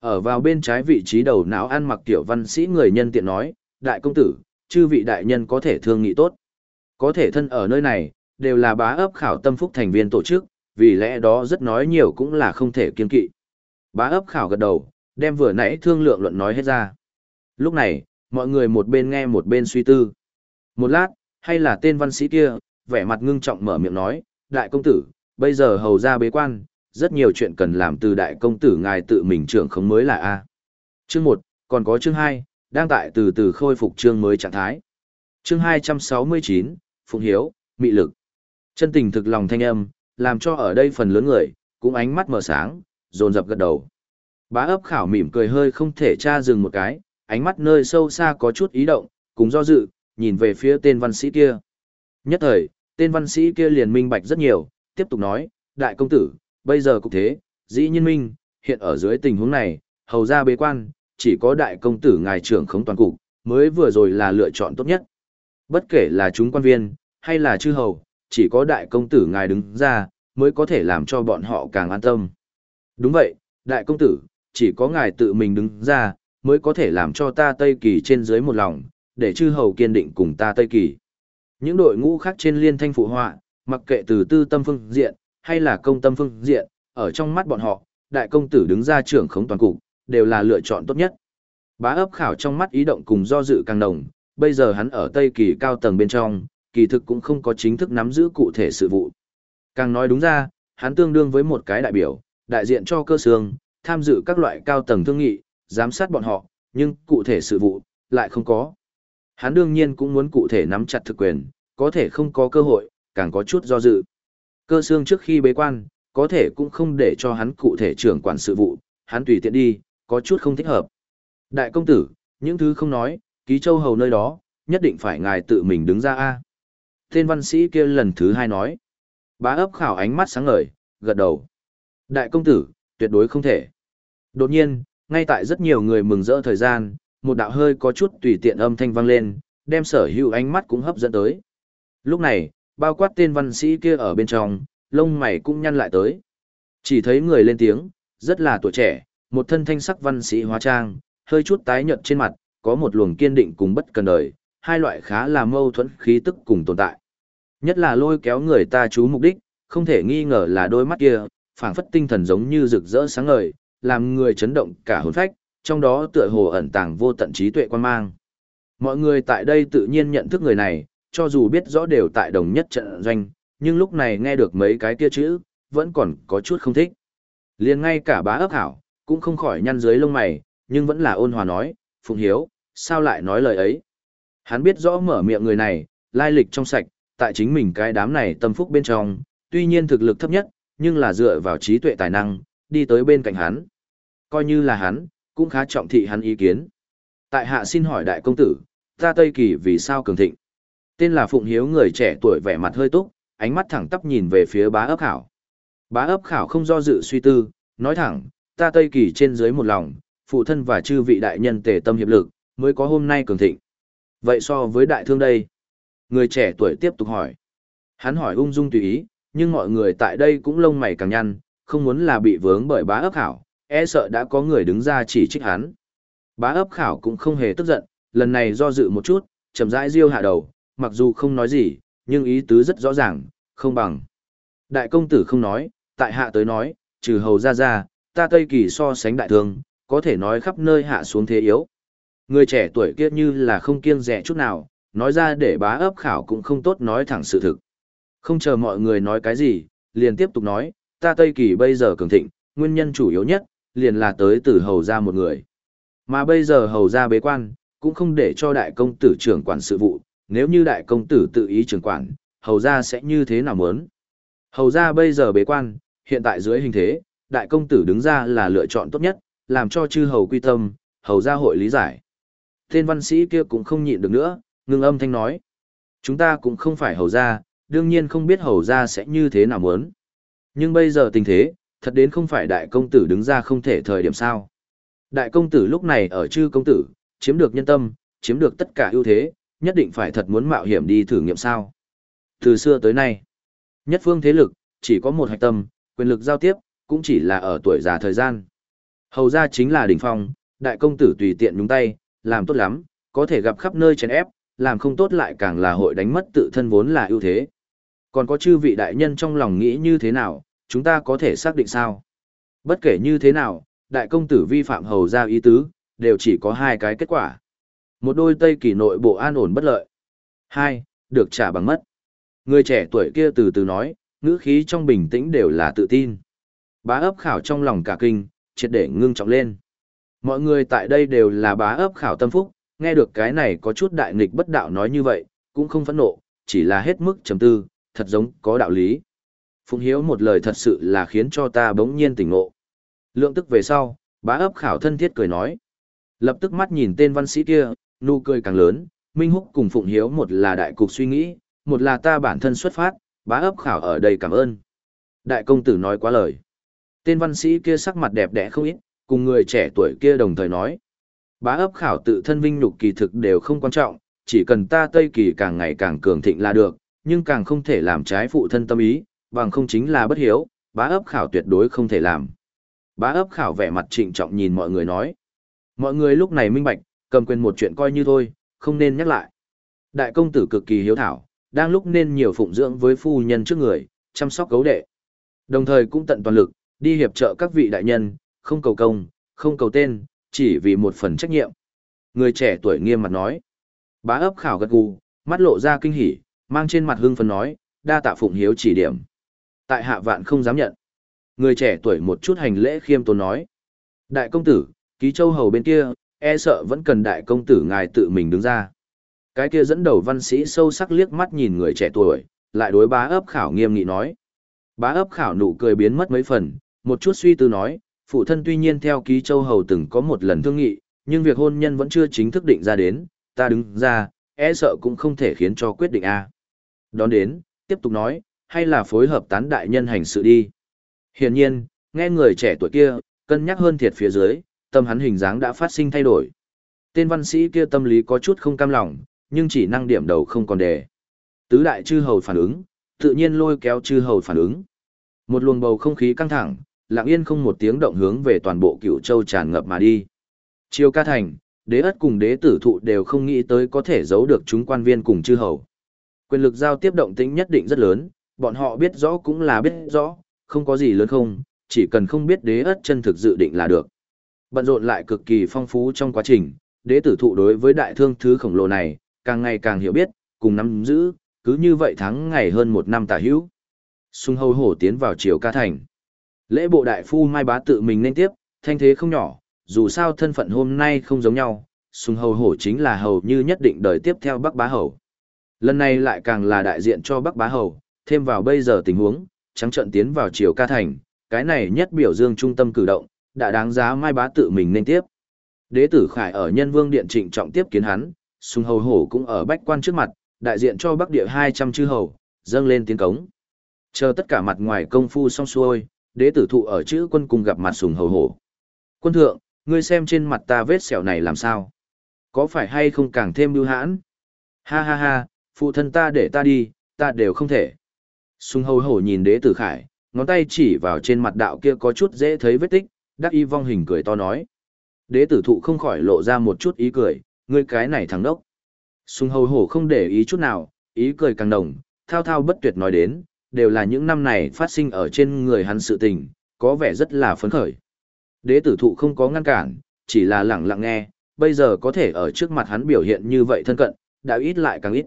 Ở vào bên trái vị trí đầu não ăn mặc tiểu văn sĩ người nhân tiện nói, đại công tử, chư vị đại nhân có thể thương nghị tốt. Có thể thân ở nơi này, đều là bá ấp khảo tâm phúc thành viên tổ chức, vì lẽ đó rất nói nhiều cũng là không thể kiên kỵ. Bá ấp khảo gật đầu, đem vừa nãy thương lượng luận nói hết ra. Lúc này, mọi người một bên nghe một bên suy tư. Một lát, hay là tên văn sĩ kia, vẻ mặt ngưng trọng mở miệng nói, đại công tử, bây giờ hầu ra bế quan, rất nhiều chuyện cần làm từ đại công tử ngài tự mình trưởng không mới là A. Chương 1, còn có chương 2, đang tại từ từ khôi phục chương mới trạng thái. Chương 269, Phụng Hiếu, Mị Lực. Chân tình thực lòng thanh âm, làm cho ở đây phần lớn người, cũng ánh mắt mở sáng, dồn dập gật đầu. Bá ấp khảo mỉm cười hơi không thể tra dừng một cái, ánh mắt nơi sâu xa có chút ý động, cùng do dự, nhìn về phía tên văn sĩ kia. Nhất thời, tên văn sĩ kia liền minh bạch rất nhiều, tiếp tục nói, đại công tử, bây giờ cũng thế, dĩ nhiên minh, hiện ở dưới tình huống này, hầu ra bế quan, chỉ có đại công tử ngài trưởng khống toàn cục, mới vừa rồi là lựa chọn tốt nhất. Bất kể là chúng quan viên, hay là chư hầu, chỉ có đại công tử ngài đứng ra, mới có thể làm cho bọn họ càng an tâm. Đúng vậy, đại công tử, chỉ có ngài tự mình đứng ra, mới có thể làm cho ta Tây Kỳ trên dưới một lòng, để chư hầu kiên định cùng ta Tây Kỳ. Những đội ngũ khác trên liên thanh phụ họa, mặc kệ từ tư tâm phương diện, hay là công tâm phương diện, ở trong mắt bọn họ, đại công tử đứng ra trưởng khống toàn cục, đều là lựa chọn tốt nhất. Bá ấp khảo trong mắt ý động cùng do dự càng đồng, bây giờ hắn ở Tây Kỳ cao tầng bên trong, kỳ thực cũng không có chính thức nắm giữ cụ thể sự vụ. Càng nói đúng ra, hắn tương đương với một cái đại biểu, đại diện cho cơ xương, tham dự các loại cao tầng thương nghị, giám sát bọn họ, nhưng cụ thể sự vụ, lại không có. Hắn đương nhiên cũng muốn cụ thể nắm chặt thực quyền, có thể không có cơ hội, càng có chút do dự. Cơ xương trước khi bế quan, có thể cũng không để cho hắn cụ thể trưởng quản sự vụ, hắn tùy tiện đi, có chút không thích hợp. Đại công tử, những thứ không nói, ký châu hầu nơi đó, nhất định phải ngài tự mình đứng ra a. Tên văn sĩ kia lần thứ hai nói. Bá ấp khảo ánh mắt sáng ngời, gật đầu. Đại công tử, tuyệt đối không thể. Đột nhiên, ngay tại rất nhiều người mừng rỡ thời gian, một đạo hơi có chút tùy tiện âm thanh vang lên, đem sở hữu ánh mắt cũng hấp dẫn tới. Lúc này, bao quát tên văn sĩ kia ở bên trong, lông mày cũng nhăn lại tới. Chỉ thấy người lên tiếng, rất là tuổi trẻ, một thân thanh sắc văn sĩ hóa trang, hơi chút tái nhợt trên mặt, có một luồng kiên định cùng bất cần đời, hai loại khá là mâu thuẫn khí tức cùng tồn tại. Nhất là lôi kéo người ta chú mục đích, không thể nghi ngờ là đôi mắt kia, phảng phất tinh thần giống như rực rỡ sáng ngời, làm người chấn động cả hồn phách, trong đó tựa hồ ẩn tàng vô tận trí tuệ quan mang. Mọi người tại đây tự nhiên nhận thức người này, cho dù biết rõ đều tại đồng nhất trận doanh, nhưng lúc này nghe được mấy cái kia chữ, vẫn còn có chút không thích. liền ngay cả bá ấp hảo, cũng không khỏi nhăn dưới lông mày, nhưng vẫn là ôn hòa nói, Phùng Hiếu, sao lại nói lời ấy? Hắn biết rõ mở miệng người này, lai lịch trong sạch, tại chính mình cái đám này tâm phúc bên trong, tuy nhiên thực lực thấp nhất, nhưng là dựa vào trí tuệ tài năng, đi tới bên cạnh hắn. Coi như là hắn, cũng khá trọng thị hắn ý kiến. Tại hạ xin hỏi đại công tử, ta Tây Kỳ vì sao cường thịnh? Tên là Phụng Hiếu người trẻ tuổi vẻ mặt hơi túc, ánh mắt thẳng tắp nhìn về phía bá ấp khảo. Bá ấp khảo không do dự suy tư, nói thẳng, ta Tây Kỳ trên dưới một lòng, phụ thân và chư vị đại nhân tề tâm hiệp lực, mới có hôm nay cường thịnh. Vậy so với đại thương đây? Người trẻ tuổi tiếp tục hỏi. Hắn hỏi ung dung tùy ý, nhưng mọi người tại đây cũng lông mày càng nhăn, không muốn là bị vướng bởi bá ấp khảo, e sợ đã có người đứng ra chỉ trích hắn. Bá ấp khảo cũng không hề tức giận, lần này do dự một chút, chậm rãi riêu hạ đầu, mặc dù không nói gì, nhưng ý tứ rất rõ ràng, không bằng. Đại công tử không nói, tại hạ tới nói, trừ hầu ra ra, ta Tây Kỳ so sánh đại thương, có thể nói khắp nơi hạ xuống thế yếu. Người trẻ tuổi kia như là không kiêng rẻ chút nào, nói ra để bá ấp khảo cũng không tốt nói thẳng sự thực. Không chờ mọi người nói cái gì, liền tiếp tục nói, ta Tây Kỳ bây giờ cường thịnh, nguyên nhân chủ yếu nhất, liền là tới từ hầu ra một người. Mà bây giờ hầu ra bế quan, cũng không để cho đại công tử trưởng quản sự vụ, nếu như đại công tử tự ý trưởng quản, hầu ra sẽ như thế nào muốn. Hầu ra bây giờ bế quan, hiện tại dưới hình thế, đại công tử đứng ra là lựa chọn tốt nhất, làm cho chư hầu quy tâm, hầu ra hội lý giải. Tên văn sĩ kia cũng không nhịn được nữa, ngưng âm thanh nói. Chúng ta cũng không phải hầu ra, đương nhiên không biết hầu ra sẽ như thế nào muốn. Nhưng bây giờ tình thế, thật đến không phải đại công tử đứng ra không thể thời điểm sao. Đại công tử lúc này ở chư công tử, chiếm được nhân tâm, chiếm được tất cả ưu thế, nhất định phải thật muốn mạo hiểm đi thử nghiệm sao. Từ xưa tới nay, nhất phương thế lực, chỉ có một hạch tâm, quyền lực giao tiếp, cũng chỉ là ở tuổi già thời gian. Hầu ra chính là đỉnh phong, đại công tử tùy tiện nhúng tay, làm tốt lắm, có thể gặp khắp nơi chèn ép, làm không tốt lại càng là hội đánh mất tự thân vốn là ưu thế. Còn có chư vị đại nhân trong lòng nghĩ như thế nào, chúng ta có thể xác định sao? Bất kể như thế nào, đại công tử vi phạm hầu ra ý tứ, đều chỉ có hai cái kết quả. Một đôi tây kỳ nội bộ an ổn bất lợi. Hai, được trả bằng mất. Người trẻ tuổi kia từ từ nói, ngữ khí trong bình tĩnh đều là tự tin. Bá ấp khảo trong lòng cả kinh, triệt để ngưng trọng lên. Mọi người tại đây đều là bá ấp khảo tâm phúc, nghe được cái này có chút đại nghịch bất đạo nói như vậy, cũng không phẫn nộ, chỉ là hết mức trầm tư, thật giống có đạo lý. Phụng Hiếu một lời thật sự là khiến cho ta bỗng nhiên tỉnh ngộ. Lượng tức về sau, bá ấp khảo thân thiết cười nói. Lập tức mắt nhìn tên văn sĩ kia, nụ cười càng lớn, Minh Húc cùng Phụng Hiếu một là đại cục suy nghĩ, một là ta bản thân xuất phát, bá ấp khảo ở đây cảm ơn. Đại công tử nói quá lời. Tên văn sĩ kia sắc mặt đẹp đẽ không ít, cùng người trẻ tuổi kia đồng thời nói. Bá ấp khảo tự thân vinh nhục kỳ thực đều không quan trọng, chỉ cần ta Tây Kỳ càng ngày càng cường thịnh là được, nhưng càng không thể làm trái phụ thân tâm ý, bằng không chính là bất hiếu, bá ấp khảo tuyệt đối không thể làm. Bá ấp khảo vẻ mặt trịnh trọng nhìn mọi người nói. Mọi người lúc này minh bạch, cầm quyền một chuyện coi như thôi, không nên nhắc lại. Đại công tử cực kỳ hiếu thảo, đang lúc nên nhiều phụng dưỡng với phu nhân trước người, chăm sóc gấu đệ. Đồng thời cũng tận toàn lực, đi hiệp trợ các vị đại nhân, không cầu công, không cầu tên, chỉ vì một phần trách nhiệm. Người trẻ tuổi nghiêm mặt nói. Bá ấp khảo gật gù, mắt lộ ra kinh hỉ, mang trên mặt hưng phấn nói, đa tạ phụng hiếu chỉ điểm. Tại hạ vạn không dám nhận. Người trẻ tuổi một chút hành lễ khiêm tốn nói. Đại công tử, ký châu hầu bên kia, e sợ vẫn cần đại công tử ngài tự mình đứng ra. Cái kia dẫn đầu văn sĩ sâu sắc liếc mắt nhìn người trẻ tuổi, lại đối bá ấp khảo nghiêm nghị nói. Bá ấp khảo nụ cười biến mất mấy phần, một chút suy tư nói, phụ thân tuy nhiên theo ký châu hầu từng có một lần thương nghị, nhưng việc hôn nhân vẫn chưa chính thức định ra đến, ta đứng ra, e sợ cũng không thể khiến cho quyết định a. Đón đến, tiếp tục nói, hay là phối hợp tán đại nhân hành sự đi. Hiển nhiên, nghe người trẻ tuổi kia, cân nhắc hơn thiệt phía dưới, tâm hắn hình dáng đã phát sinh thay đổi. Tên văn sĩ kia tâm lý có chút không cam lòng, nhưng chỉ năng điểm đầu không còn đề. Tứ đại chư hầu phản ứng, tự nhiên lôi kéo chư hầu phản ứng. Một luồng bầu không khí căng thẳng, lặng yên không một tiếng động hướng về toàn bộ cựu châu tràn ngập mà đi. Chiêu ca thành, đế ất cùng đế tử thụ đều không nghĩ tới có thể giấu được chúng quan viên cùng chư hầu. Quyền lực giao tiếp động tĩnh nhất định rất lớn, bọn họ biết rõ cũng là biết rõ, không có gì lớn không, chỉ cần không biết đế ất chân thực dự định là được. Bận rộn lại cực kỳ phong phú trong quá trình, đế tử thụ đối với đại thương thứ khổng lồ này, càng ngày càng hiểu biết, cùng nắm giữ, cứ như vậy tháng ngày hơn một năm tả hữu. Sung hầu hổ tiến vào triều ca thành. Lễ bộ đại phu Mai Bá tự mình nên tiếp, thanh thế không nhỏ, dù sao thân phận hôm nay không giống nhau, sung hầu hổ chính là hầu như nhất định đời tiếp theo Bắc Bá Hầu. Lần này lại càng là đại diện cho Bắc Bá Hầu, thêm vào bây giờ tình huống, trắng trận tiến vào triều ca thành, cái này nhất biểu dương trung tâm cử động, đã đáng giá Mai Bá tự mình nên tiếp. Đế tử Khải ở Nhân Vương Điện trịnh trọng tiếp kiến hắn, Sùng Hầu Hổ cũng ở bách quan trước mặt, đại diện cho Bắc Địa 200 chư hầu, dâng lên tiến cống. Chờ tất cả mặt ngoài công phu xong xuôi, đế tử thụ ở chữ quân cùng gặp mặt Sùng Hầu Hổ. Quân thượng, ngươi xem trên mặt ta vết sẹo này làm sao? Có phải hay không càng thêm lưu hãn? Ha ha ha, phụ thân ta để ta đi, ta đều không thể. Sùng Hầu Hổ nhìn đế tử Khải, ngón tay chỉ vào trên mặt đạo kia có chút dễ thấy vết tích, đắc y vong hình cười to nói. Đế tử thụ không khỏi lộ ra một chút ý cười, ngươi cái này thằng đốc. Sùng hầu hổ không để ý chút nào, ý cười càng đồng, thao thao bất tuyệt nói đến, đều là những năm này phát sinh ở trên người hắn sự tình, có vẻ rất là phấn khởi. Đế tử thụ không có ngăn cản, chỉ là lặng lặng nghe, bây giờ có thể ở trước mặt hắn biểu hiện như vậy thân cận, đã ít lại càng ít.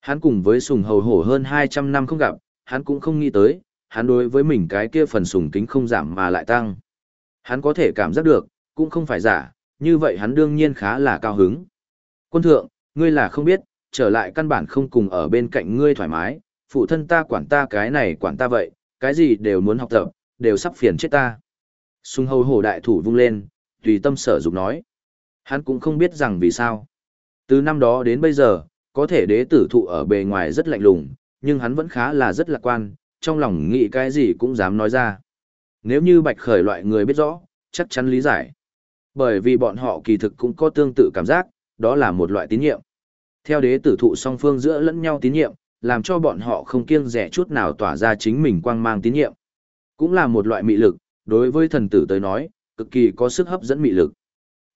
Hắn cùng với sùng hầu hổ hơn 200 năm không gặp, hắn cũng không nghĩ tới, hắn đối với mình cái kia phần sùng kính không giảm mà lại tăng. Hắn có thể cảm giác được, cũng không phải giả, như vậy hắn đương nhiên khá là cao hứng. Quân thượng, ngươi là không biết, trở lại căn bản không cùng ở bên cạnh ngươi thoải mái, phụ thân ta quản ta cái này quản ta vậy, cái gì đều muốn học tập, đều sắp phiền chết ta. Sung hầu hổ đại thủ vung lên, tùy tâm sở dục nói. Hắn cũng không biết rằng vì sao. Từ năm đó đến bây giờ, có thể đế tử thụ ở bề ngoài rất lạnh lùng, nhưng hắn vẫn khá là rất lạc quan, trong lòng nghĩ cái gì cũng dám nói ra. Nếu như bạch khởi loại người biết rõ, chắc chắn lý giải. Bởi vì bọn họ kỳ thực cũng có tương tự cảm giác, đó là một loại tín nhiệm. Theo đế tử thụ song phương giữa lẫn nhau tín nhiệm, làm cho bọn họ không kiêng rẻ chút nào tỏa ra chính mình quang mang tín nhiệm. Cũng là một loại mị lực, đối với thần tử tới nói, cực kỳ có sức hấp dẫn mị lực.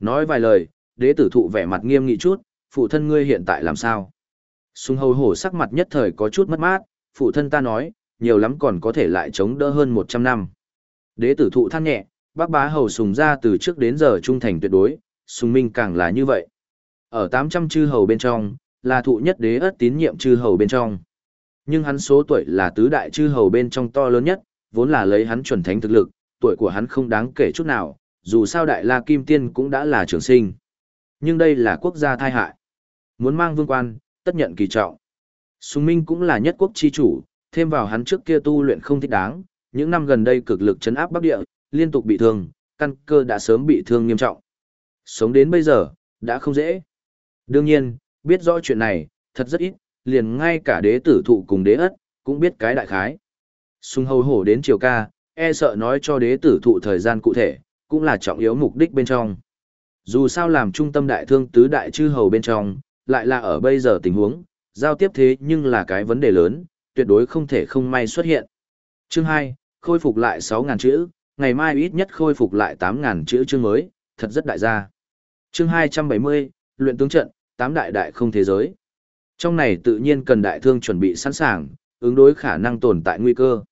Nói vài lời, đế tử thụ vẻ mặt nghiêm nghị chút, phụ thân ngươi hiện tại làm sao? Sung hầu hổ sắc mặt nhất thời có chút mất mát, phụ thân ta nói, nhiều lắm còn có thể lại chống đỡ hơn 100 năm. Đế tử thụ than nhẹ, bác bá hầu sùng ra từ trước đến giờ trung thành tuyệt đối, sùng minh càng là như vậy. Ở 800 chư hầu bên trong, là thụ nhất đế ất tín nhiệm chư hầu bên trong. Nhưng hắn số tuổi là tứ đại chư hầu bên trong to lớn nhất, vốn là lấy hắn chuẩn thánh thực lực, tuổi của hắn không đáng kể chút nào, dù sao đại la kim tiên cũng đã là trường sinh. Nhưng đây là quốc gia thai hại. Muốn mang vương quan, tất nhận kỳ trọng. Sùng Minh cũng là nhất quốc chi chủ, thêm vào hắn trước kia tu luyện không thích đáng, những năm gần đây cực lực chấn áp Bắc Địa, liên tục bị thương, căn cơ đã sớm bị thương nghiêm trọng. Sống đến bây giờ, đã không dễ. Đương nhiên, biết rõ chuyện này, thật rất ít, liền ngay cả đế tử thụ cùng đế ất, cũng biết cái đại khái. Sung hầu hổ đến chiều ca, e sợ nói cho đế tử thụ thời gian cụ thể, cũng là trọng yếu mục đích bên trong. Dù sao làm trung tâm đại thương tứ đại chư hầu bên trong, lại là ở bây giờ tình huống, giao tiếp thế nhưng là cái vấn đề lớn, tuyệt đối không thể không may xuất hiện. Chương 2, khôi phục lại 6.000 chữ, ngày mai ít nhất khôi phục lại 8.000 chữ chương mới, thật rất đại gia. Chương 270, luyện tướng trận, tám đại đại không thế giới. Trong này tự nhiên cần đại thương chuẩn bị sẵn sàng, ứng đối khả năng tồn tại nguy cơ.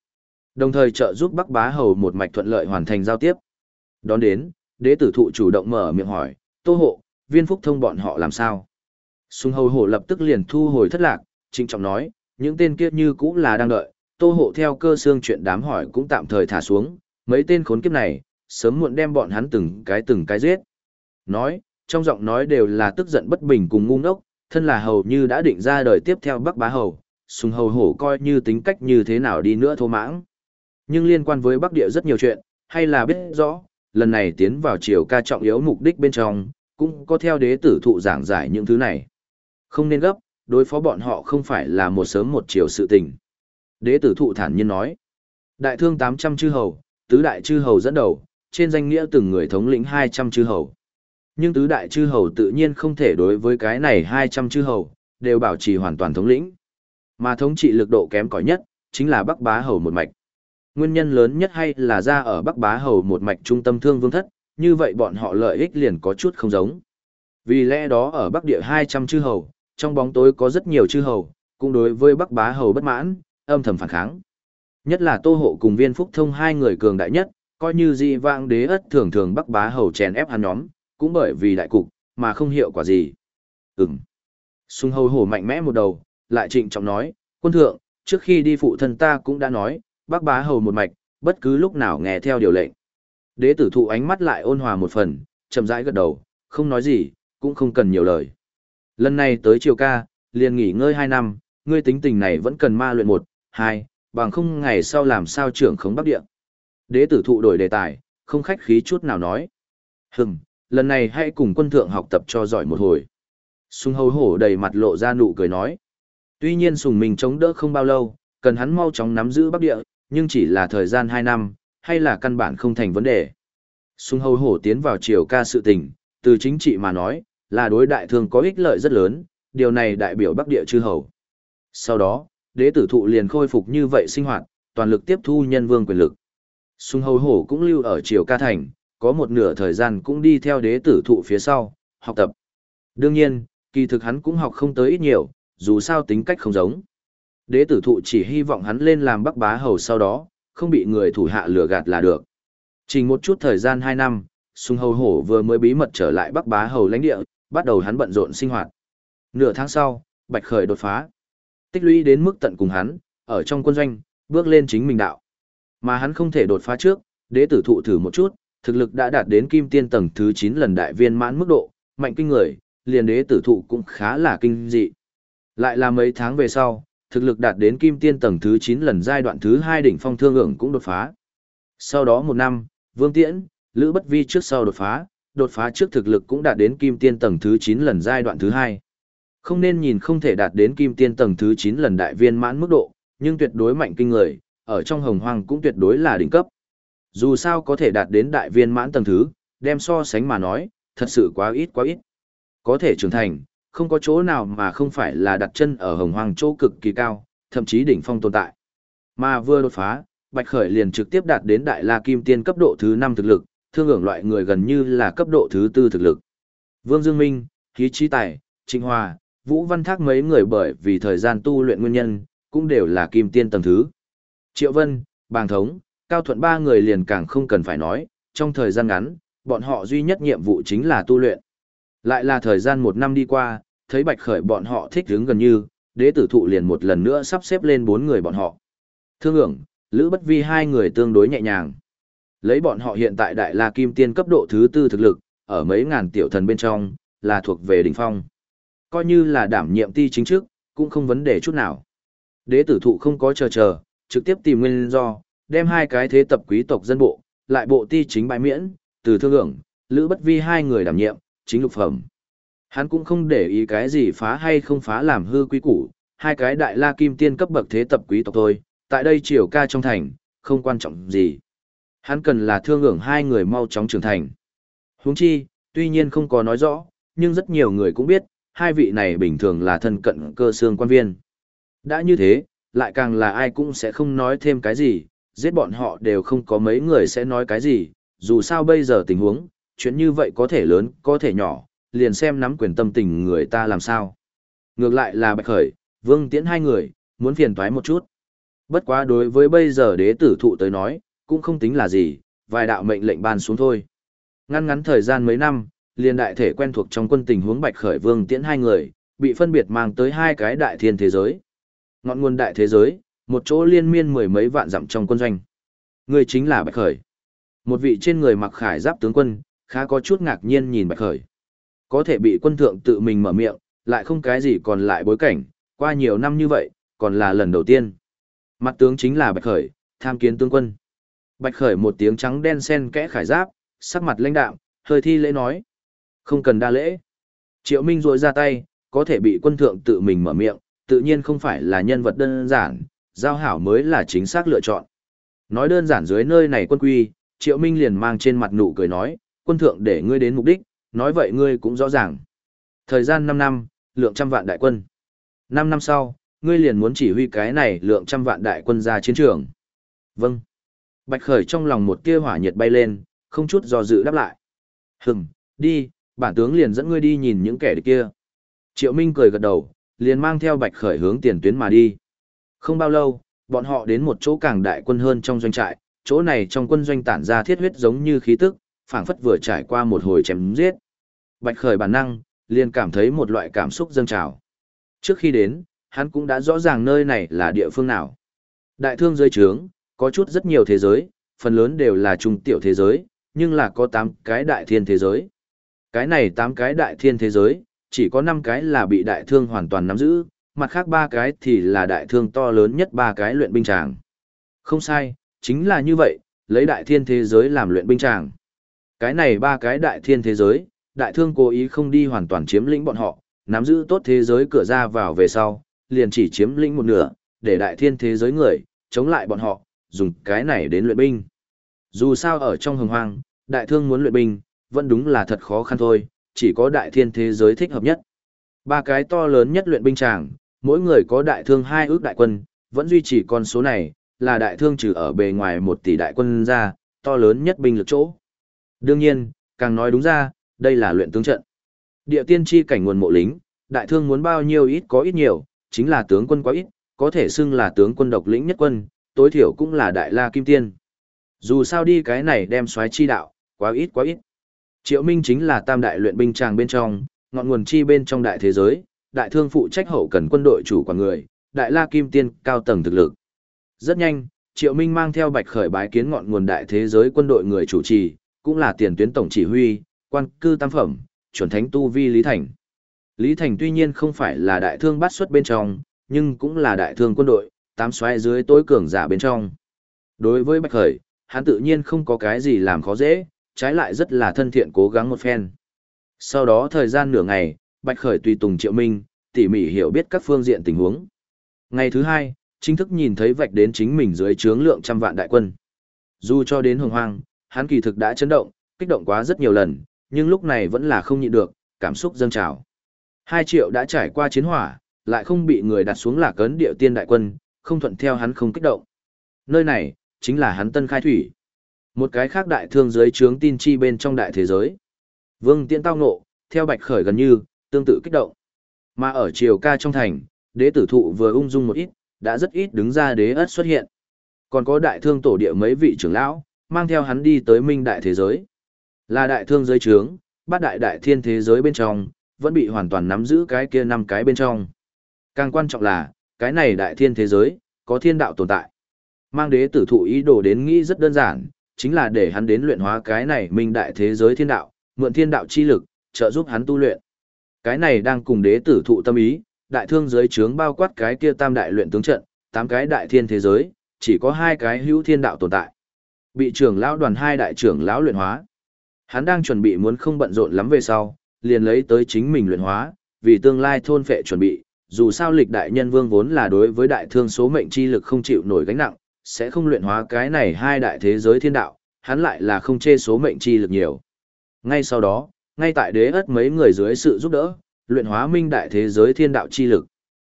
Đồng thời trợ giúp Bắc Bá Hầu một mạch thuận lợi hoàn thành giao tiếp. Đón đến, đế tử thụ chủ động mở miệng hỏi, Tô Hộ, viên phúc thông bọn họ làm sao? Sung hầu hổ lập tức liền thu hồi thất lạc, trinh trọng nói, những tên kia như cũng là đang đợi, Tô Hộ theo cơ xương chuyện đám hỏi cũng tạm thời thả xuống, mấy tên khốn kiếp này, sớm muộn đem bọn hắn từng cái từng cái giết. Nói, trong giọng nói đều là tức giận bất bình cùng ngu ngốc, thân là hầu như đã định ra đời tiếp theo Bắc Bá Hầu, sùng hầu hổ coi như tính cách như thế nào đi nữa thô mãng. Nhưng liên quan với Bắc Địa rất nhiều chuyện, hay là biết rõ, lần này tiến vào chiều ca trọng yếu mục đích bên trong, cũng có theo đế tử thụ giảng giải những thứ này. Không nên gấp, đối phó bọn họ không phải là một sớm một chiều sự tình. Đế tử thụ thản nhiên nói, đại thương 800 chư hầu, tứ đại chư hầu dẫn đầu, trên danh nghĩa từng người thống lĩnh 200 chư hầu. Nhưng tứ đại chư hầu tự nhiên không thể đối với cái này 200 chư hầu, đều bảo trì hoàn toàn thống lĩnh. Mà thống trị lực độ kém cỏi nhất, chính là Bắc Bá Hầu một mạch. Nguyên nhân lớn nhất hay là ra ở Bắc Bá Hầu một mạch trung tâm thương vương thất, như vậy bọn họ lợi ích liền có chút không giống. Vì lẽ đó ở Bắc Địa 200 chư hầu, trong bóng tối có rất nhiều chư hầu, cũng đối với Bắc Bá Hầu bất mãn, âm thầm phản kháng. Nhất là Tô Hộ cùng Viên Phúc Thông hai người cường đại nhất, coi như di vang đế ất thường thường Bắc Bá Hầu chèn ép hắn nhóm, cũng bởi vì đại cục, mà không hiệu quả gì. Ừm. Sung hầu hổ mạnh mẽ một đầu, lại trịnh trọng nói, quân thượng, trước khi đi phụ thân ta cũng đã nói, Bắc Bá Hầu một mạch, bất cứ lúc nào nghe theo điều lệnh. Đế tử thụ ánh mắt lại ôn hòa một phần, chậm rãi gật đầu, không nói gì, cũng không cần nhiều lời. Lần này tới triều ca, liền nghỉ ngơi hai năm, ngươi tính tình này vẫn cần ma luyện một hai, bằng không ngày sau làm sao trưởng khống bắc địa. Đế tử thụ đổi đề tài, không khách khí chút nào nói. Hừm, lần này hãy cùng quân thượng học tập cho giỏi một hồi. Sùng hầu hổ đầy mặt lộ ra nụ cười nói. Tuy nhiên sùng mình chống đỡ không bao lâu, cần hắn mau chóng nắm giữ bắc địa, nhưng chỉ là thời gian hai năm, hay là căn bản không thành vấn đề. Sùng hầu hổ tiến vào triều ca sự tình, từ chính trị mà nói, là đối đại thương có ích lợi rất lớn, điều này đại biểu Bắc Địa chư hầu. Sau đó, đế tử thụ liền khôi phục như vậy sinh hoạt, toàn lực tiếp thu nhân vương quyền lực. sung hầu hổ cũng lưu ở triều ca thành, có một nửa thời gian cũng đi theo đế tử thụ phía sau, học tập. Đương nhiên, kỳ thực hắn cũng học không tới ít nhiều, dù sao tính cách không giống. Đế tử thụ chỉ hy vọng hắn lên làm bắc bá hầu sau đó, không bị người thủ hạ lừa gạt là được. Chỉ một chút thời gian 2 năm, sung Hầu Hổ vừa mới bí mật trở lại Bắc Bá Hầu lãnh địa, bắt đầu hắn bận rộn sinh hoạt. Nửa tháng sau, Bạch Khởi đột phá. Tích lũy đến mức tận cùng hắn, ở trong quân doanh, bước lên chính mình đạo. Mà hắn không thể đột phá trước, đế tử thụ thử một chút, thực lực đã đạt đến kim tiên tầng thứ 9 lần đại viên mãn mức độ, mạnh kinh người, liền đế tử thụ cũng khá là kinh dị. Lại là mấy tháng về sau, thực lực đạt đến kim tiên tầng thứ 9 lần giai đoạn thứ 2 đỉnh phong thương ưởng cũng đột phá. Sau đó một năm, Vương Tiễn, Lữ Bất Vi trước sau đột phá, đột phá trước thực lực cũng đạt đến kim tiên tầng thứ 9 lần giai đoạn thứ 2. Không nên nhìn không thể đạt đến kim tiên tầng thứ 9 lần đại viên mãn mức độ, nhưng tuyệt đối mạnh kinh người, ở trong hồng hoang cũng tuyệt đối là đỉnh cấp. Dù sao có thể đạt đến đại viên mãn tầng thứ, đem so sánh mà nói, thật sự quá ít quá ít. Có thể trưởng thành, không có chỗ nào mà không phải là đặt chân ở hồng hoang chỗ cực kỳ cao, thậm chí đỉnh phong tồn tại. Mà vừa đột phá, Bạch Khởi liền trực tiếp đạt đến đại la kim tiên cấp độ thứ 5 thực lực, thương hưởng loại người gần như là cấp độ thứ 4 thực lực. Vương Dương Minh, Khí Trí Tài, Trịnh Hòa, Vũ Văn Thác mấy người bởi vì thời gian tu luyện nguyên nhân, cũng đều là kim tiên tầng thứ. Triệu Vân, Bàng Thống, Cao Thuận ba người liền càng không cần phải nói, trong thời gian ngắn, bọn họ duy nhất nhiệm vụ chính là tu luyện. Lại là thời gian một năm đi qua, thấy Bạch Khởi bọn họ thích hướng gần như, đế tử thụ liền một lần nữa sắp xếp lên bốn người bọn họ. Thương ưởng, Lữ Bất Vi hai người tương đối nhẹ nhàng. Lấy bọn họ hiện tại đại la kim tiên cấp độ thứ tư thực lực, ở mấy ngàn tiểu thần bên trong, là thuộc về đỉnh phong. Coi như là đảm nhiệm ti chính trước, cũng không vấn đề chút nào. Đế tử thụ không có chờ chờ, trực tiếp tìm nguyên do, đem hai cái thế tập quý tộc dân bộ, lại bộ ti chính bãi miễn, từ thương ưởng, Lữ Bất Vi hai người đảm nhiệm, chính lục phẩm. Hắn cũng không để ý cái gì phá hay không phá làm hư quý củ, hai cái đại la kim tiên cấp bậc thế tập quý tộc thôi, tại đây triều ca trong thành, không quan trọng gì. Hắn cần là thương ưởng hai người mau chóng trưởng thành. Huống chi, tuy nhiên không có nói rõ, nhưng rất nhiều người cũng biết, hai vị này bình thường là thân cận cơ xương quan viên. Đã như thế, lại càng là ai cũng sẽ không nói thêm cái gì, giết bọn họ đều không có mấy người sẽ nói cái gì, dù sao bây giờ tình huống, chuyện như vậy có thể lớn, có thể nhỏ, liền xem nắm quyền tâm tình người ta làm sao. Ngược lại là Bạch Khởi, Vương Tiễn hai người, muốn phiền toái một chút. Bất quá đối với bây giờ đế tử thụ tới nói, cũng không tính là gì, vài đạo mệnh lệnh ban xuống thôi. Ngăn ngắn thời gian mấy năm, liền đại thể quen thuộc trong quân tình huống Bạch Khởi Vương Tiễn hai người, bị phân biệt mang tới hai cái đại thiên thế giới. Ngọn nguồn đại thế giới, một chỗ liên miên mười mấy vạn dặm trong quân doanh. Người chính là Bạch Khởi. Một vị trên người mặc khải giáp tướng quân, khá có chút ngạc nhiên nhìn Bạch Khởi. Có thể bị quân thượng tự mình mở miệng, lại không cái gì còn lại bối cảnh, qua nhiều năm như vậy, còn là lần đầu tiên. Mặt tướng chính là Bạch Khởi, tham kiến tướng quân. Bạch Khởi một tiếng trắng đen xen kẽ khải giáp, sắc mặt lãnh đạm, hơi thi lễ nói. Không cần đa lễ. Triệu Minh rồi ra tay, có thể bị quân thượng tự mình mở miệng, tự nhiên không phải là nhân vật đơn giản, giao hảo mới là chính xác lựa chọn. Nói đơn giản dưới nơi này quân quy, Triệu Minh liền mang trên mặt nụ cười nói, quân thượng để ngươi đến mục đích, nói vậy ngươi cũng rõ ràng. Thời gian 5 năm, lượng trăm vạn đại quân. 5 năm sau, ngươi liền muốn chỉ huy cái này lượng trăm vạn đại quân ra chiến trường. Vâng. Bạch Khởi trong lòng một tia hỏa nhiệt bay lên, không chút do dự đáp lại. Hừm, đi, bản tướng liền dẫn ngươi đi nhìn những kẻ địch kia. Triệu Minh cười gật đầu, liền mang theo Bạch Khởi hướng tiền tuyến mà đi. Không bao lâu, bọn họ đến một chỗ càng đại quân hơn trong doanh trại, chỗ này trong quân doanh tản ra thiết huyết giống như khí tức, phảng phất vừa trải qua một hồi chém giết. Bạch Khởi bản năng, liền cảm thấy một loại cảm xúc dâng trào. Trước khi đến, hắn cũng đã rõ ràng nơi này là địa phương nào. Đại thương dưới trướng, có chút rất nhiều thế giới, phần lớn đều là trung tiểu thế giới, nhưng là có 8 cái đại thiên thế giới. Cái này 8 cái đại thiên thế giới, chỉ có 5 cái là bị đại thương hoàn toàn nắm giữ, mặt khác 3 cái thì là đại thương to lớn nhất 3 cái luyện binh tràng. Không sai, chính là như vậy, lấy đại thiên thế giới làm luyện binh tràng. Cái này ba cái đại thiên thế giới, đại thương cố ý không đi hoàn toàn chiếm lĩnh bọn họ, nắm giữ tốt thế giới cửa ra vào về sau, liền chỉ chiếm lĩnh một nửa, để đại thiên thế giới người, chống lại bọn họ, dùng cái này đến luyện binh. Dù sao ở trong hồng hoang, đại thương muốn luyện binh, vẫn đúng là thật khó khăn thôi, chỉ có đại thiên thế giới thích hợp nhất. Ba cái to lớn nhất luyện binh tràng, mỗi người có đại thương hai ước đại quân, vẫn duy trì con số này, là đại thương trừ ở bề ngoài một tỷ đại quân ra, to lớn nhất binh lực chỗ. Đương nhiên, càng nói đúng ra, đây là luyện tướng trận. Địa tiên tri cảnh nguồn mộ lính, đại thương muốn bao nhiêu ít có ít nhiều, chính là tướng quân quá ít, có thể xưng là tướng quân độc lĩnh nhất quân, tối thiểu cũng là đại la kim tiên. Dù sao đi cái này đem xoáy chi đạo, quá ít quá ít. Triệu Minh chính là tam đại luyện binh tràng bên trong, ngọn nguồn chi bên trong đại thế giới, đại thương phụ trách hậu cần quân đội chủ quản người, đại la kim tiên cao tầng thực lực. Rất nhanh, Triệu Minh mang theo Bạch Khởi bái kiến ngọn nguồn đại thế giới quân đội người chủ trì, cũng là tiền tuyến tổng chỉ huy, quan cư tam phẩm, chuẩn thánh tu vi Lý Thành. Lý Thành tuy nhiên không phải là đại thương bắt xuất bên trong, nhưng cũng là đại thương quân đội, tám xoay dưới tối cường giả bên trong. Đối với Bạch Khởi, hắn tự nhiên không có cái gì làm khó dễ, trái lại rất là thân thiện cố gắng một phen. Sau đó thời gian nửa ngày, Bạch Khởi tùy tùng Triệu Minh, tỉ mỉ hiểu biết các phương diện tình huống. Ngày thứ hai, chính thức nhìn thấy vạch đến chính mình dưới trướng lượng trăm vạn đại quân. Dù cho đến hồng hoang, hắn kỳ thực đã chấn động, kích động quá rất nhiều lần, nhưng lúc này vẫn là không nhịn được, cảm xúc dâng trào. Hai triệu đã trải qua chiến hỏa, lại không bị người đặt xuống là cấn địa tiên đại quân, không thuận theo hắn không kích động. Nơi này, chính là hắn tân khai thủy. Một cái khác đại thương dưới trướng tin chi bên trong đại thế giới. Vương Tiễn tao ngộ, theo bạch khởi gần như, tương tự kích động. Mà ở triều ca trong thành, đế tử thụ vừa ung dung một ít, đã rất ít đứng ra đế ất xuất hiện. Còn có đại thương tổ địa mấy vị trưởng lão, mang theo hắn đi tới minh đại thế giới. Là đại thương giới trướng, bát đại đại thiên thế giới bên trong, vẫn bị hoàn toàn nắm giữ cái kia năm cái bên trong. Càng quan trọng là, cái này đại thiên thế giới, có thiên đạo tồn tại. Mang đế tử thụ ý đồ đến nghĩ rất đơn giản, chính là để hắn đến luyện hóa cái này minh đại thế giới thiên đạo, mượn thiên đạo chi lực, trợ giúp hắn tu luyện. Cái này đang cùng đế tử thụ tâm ý, đại thương giới trướng bao quát cái kia tam đại luyện tướng trận, tám cái đại thiên thế giới, chỉ có hai cái hữu thiên đạo tồn tại. Bị trưởng lão đoàn hai đại trưởng lão luyện hóa. Hắn đang chuẩn bị muốn không bận rộn lắm về sau, liền lấy tới chính mình luyện hóa, vì tương lai thôn phệ chuẩn bị, dù sao lịch đại nhân vương vốn là đối với đại thương số mệnh chi lực không chịu nổi gánh nặng, sẽ không luyện hóa cái này hai đại thế giới thiên đạo, hắn lại là không chê số mệnh chi lực nhiều. Ngay sau đó, ngay tại đế ất mấy người dưới sự giúp đỡ, luyện hóa minh đại thế giới thiên đạo chi lực.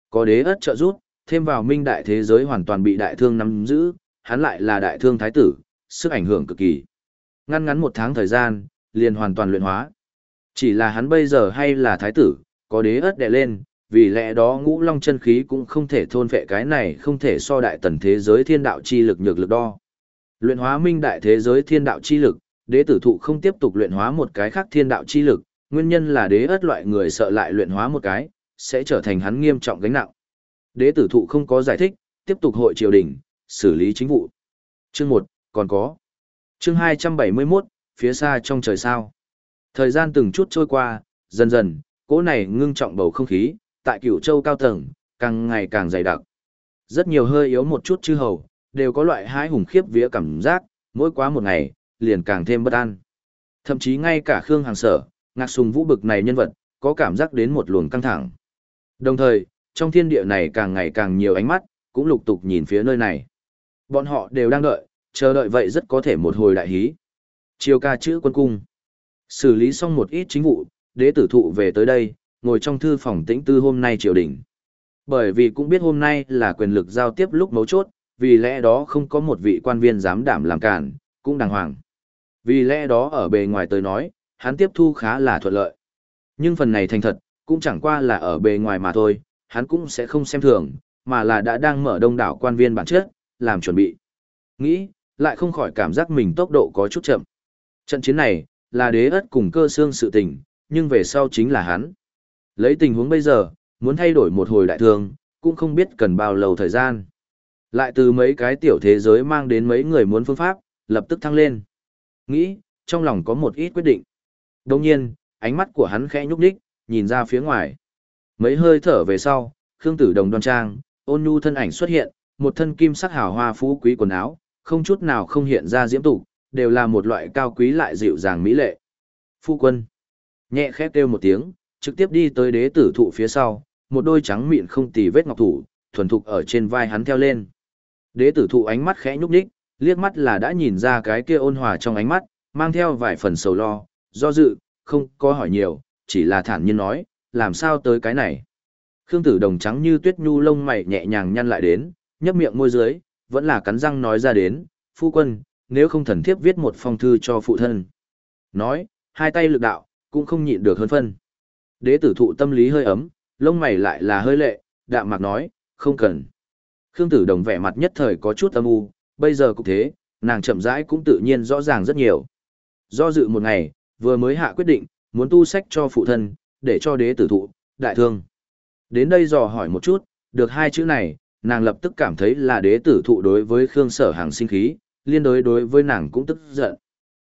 Có đế ất trợ giúp, thêm vào minh đại thế giới hoàn toàn bị đại thương nắm giữ, hắn lại là đại thương thái tử, sức ảnh hưởng cực kỳ. Ngăn ngắn một tháng thời gian, liền hoàn toàn luyện hóa. Chỉ là hắn bây giờ hay là thái tử, có đế ất đè lên, vì lẽ đó ngũ long chân khí cũng không thể thôn vệ cái này không thể so đại tần thế giới thiên đạo chi lực nhược lực đo. Luyện hóa minh đại thế giới thiên đạo chi lực, đế tử thụ không tiếp tục luyện hóa một cái khác thiên đạo chi lực, nguyên nhân là đế ất loại người sợ lại luyện hóa một cái, sẽ trở thành hắn nghiêm trọng gánh nặng. Đế tử thụ không có giải thích, tiếp tục hội triều đình, xử lý chính vụ. Chương một còn có. Chương 271, phía xa trong trời sao. Thời gian từng chút trôi qua, dần dần, cỗ này ngưng trọng bầu không khí, tại cửu châu cao tầng, càng ngày càng dày đặc. Rất nhiều hơi yếu một chút chư hầu, đều có loại hái hùng khiếp vía cảm giác, mỗi quá một ngày, liền càng thêm bất an. Thậm chí ngay cả Khương Hàng Sở, ngạc sùng vũ bực này nhân vật, có cảm giác đến một luồng căng thẳng. Đồng thời, trong thiên địa này càng ngày càng nhiều ánh mắt, cũng lục tục nhìn phía nơi này. Bọn họ đều đang đợi, chờ đợi vậy rất có thể một hồi đại hí. Chiều ca chữ quân cung. Xử lý xong một ít chính vụ, đế tử thụ về tới đây, ngồi trong thư phòng tĩnh tư hôm nay triều đình. Bởi vì cũng biết hôm nay là quyền lực giao tiếp lúc mấu chốt, vì lẽ đó không có một vị quan viên dám đảm làm cản, cũng đàng hoàng. Vì lẽ đó ở bề ngoài tới nói, hắn tiếp thu khá là thuận lợi. Nhưng phần này thành thật, cũng chẳng qua là ở bề ngoài mà thôi, hắn cũng sẽ không xem thường, mà là đã đang mở đông đảo quan viên bản chất, làm chuẩn bị. Nghĩ, lại không khỏi cảm giác mình tốc độ có chút chậm. Trận chiến này, là đế ất cùng cơ xương sự tình, nhưng về sau chính là hắn. Lấy tình huống bây giờ, muốn thay đổi một hồi đại thương, cũng không biết cần bao lâu thời gian. Lại từ mấy cái tiểu thế giới mang đến mấy người muốn phương pháp, lập tức thăng lên. Nghĩ, trong lòng có một ít quyết định. Đồng nhiên, ánh mắt của hắn khẽ nhúc nhích nhìn ra phía ngoài. Mấy hơi thở về sau, Khương Tử Đồng đoan trang, ôn nhu thân ảnh xuất hiện, một thân kim sắc hào hoa phú quý quần áo, không chút nào không hiện ra diễm tục, đều là một loại cao quý lại dịu dàng mỹ lệ. Phu quân. Nhẹ khẽ kêu một tiếng, trực tiếp đi tới đế tử thụ phía sau, một đôi trắng mịn không tì vết ngọc thủ, thuần thục ở trên vai hắn theo lên. Đế tử thụ ánh mắt khẽ nhúc nhích, liếc mắt là đã nhìn ra cái kia ôn hòa trong ánh mắt, mang theo vài phần sầu lo, do dự, không có hỏi nhiều, chỉ là thản nhiên nói, làm sao tới cái này. Khương tử đồng trắng như tuyết nhu lông mày nhẹ nhàng nhăn lại đến, nhấp miệng môi dưới, vẫn là cắn răng nói ra đến, phu quân, nếu không thần thiếp viết một phong thư cho phụ thân. Nói, hai tay lực đạo, cũng không nhịn được hơn phân. Đế tử thụ tâm lý hơi ấm, lông mày lại là hơi lệ, đạm mạc nói, không cần. Khương tử đồng vẻ mặt nhất thời có chút âm u, bây giờ cũng thế, nàng chậm rãi cũng tự nhiên rõ ràng rất nhiều. Do dự một ngày, vừa mới hạ quyết định, muốn tu sách cho phụ thân, để cho đế tử thụ, đại thương. Đến đây dò hỏi một chút, được hai chữ này, nàng lập tức cảm thấy là đế tử thụ đối với Khương sở hàng sinh khí, liên đối đối với nàng cũng tức giận.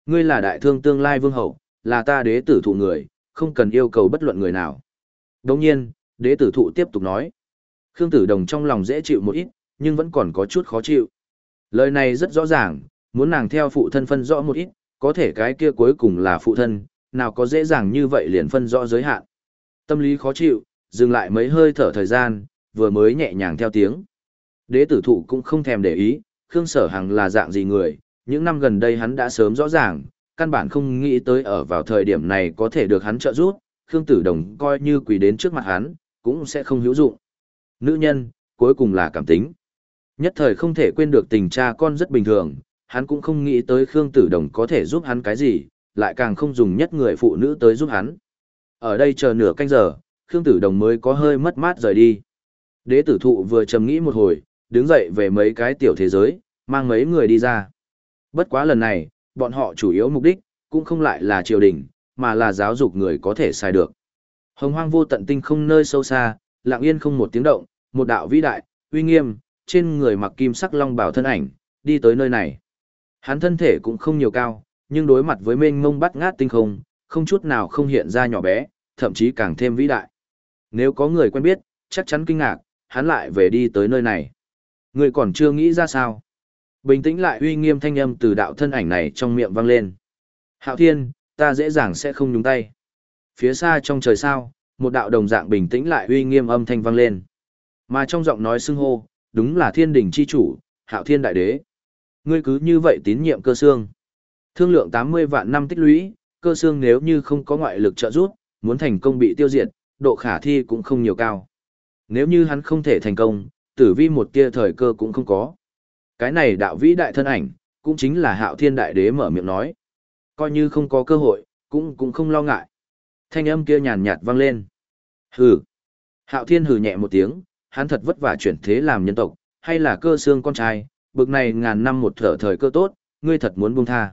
Ngươi là đại thương tương lai vương hậu, là ta đế tử thụ người, không cần yêu cầu bất luận người nào. Đồng nhiên, đế tử thụ tiếp tục nói. Khương tử đồng trong lòng dễ chịu một ít, nhưng vẫn còn có chút khó chịu. Lời này rất rõ ràng, muốn nàng theo phụ thân phân rõ một ít, có thể cái kia cuối cùng là phụ thân, nào có dễ dàng như vậy liền phân rõ giới hạn. Tâm lý khó chịu, dừng lại mấy hơi thở thời gian, vừa mới nhẹ nhàng theo tiếng. Đế tử thụ cũng không thèm để ý, Khương Sở Hằng là dạng gì người, những năm gần đây hắn đã sớm rõ ràng, căn bản không nghĩ tới ở vào thời điểm này có thể được hắn trợ giúp, Khương Tử Đồng coi như quỳ đến trước mặt hắn, cũng sẽ không hữu dụng. Nữ nhân, cuối cùng là cảm tính. Nhất thời không thể quên được tình cha con rất bình thường, hắn cũng không nghĩ tới Khương Tử Đồng có thể giúp hắn cái gì, lại càng không dùng nhất người phụ nữ tới giúp hắn. Ở đây chờ nửa canh giờ, Khương Tử Đồng mới có hơi mất mát rời đi. Đế tử thụ vừa trầm nghĩ một hồi, đứng dậy về mấy cái tiểu thế giới, mang mấy người đi ra. Bất quá lần này, bọn họ chủ yếu mục đích, cũng không lại là triều đình, mà là giáo dục người có thể sai được. Hồng hoang vô tận tinh không nơi sâu xa, lặng yên không một tiếng động, một đạo vĩ đại, uy nghiêm, trên người mặc kim sắc long bảo thân ảnh, đi tới nơi này. Hắn thân thể cũng không nhiều cao, nhưng đối mặt với mênh mông bắt ngát tinh không, không chút nào không hiện ra nhỏ bé, thậm chí càng thêm vĩ đại. Nếu có người quen biết, chắc chắn kinh ngạc, hắn lại về đi tới nơi này. Người còn chưa nghĩ ra sao. Bình tĩnh lại uy nghiêm thanh âm từ đạo thân ảnh này trong miệng vang lên. Hạo thiên, ta dễ dàng sẽ không nhúng tay. Phía xa trong trời sao, một đạo đồng dạng bình tĩnh lại uy nghiêm âm thanh vang lên. Mà trong giọng nói xưng hô, đúng là thiên đình chi chủ, hạo thiên đại đế. Ngươi cứ như vậy tín nhiệm cơ xương. Thương lượng 80 vạn năm tích lũy, cơ xương nếu như không có ngoại lực trợ giúp, muốn thành công bị tiêu diệt, độ khả thi cũng không nhiều cao. Nếu như hắn không thể thành công, tử vi một tia thời cơ cũng không có. Cái này đạo vĩ đại thân ảnh, cũng chính là hạo thiên đại đế mở miệng nói. Coi như không có cơ hội, cũng cũng không lo ngại. Thanh âm kia nhàn nhạt vang lên. Hừ. Hạo thiên hừ nhẹ một tiếng, hắn thật vất vả chuyển thế làm nhân tộc, hay là cơ xương con trai, bực này ngàn năm một thở thời cơ tốt, ngươi thật muốn buông tha.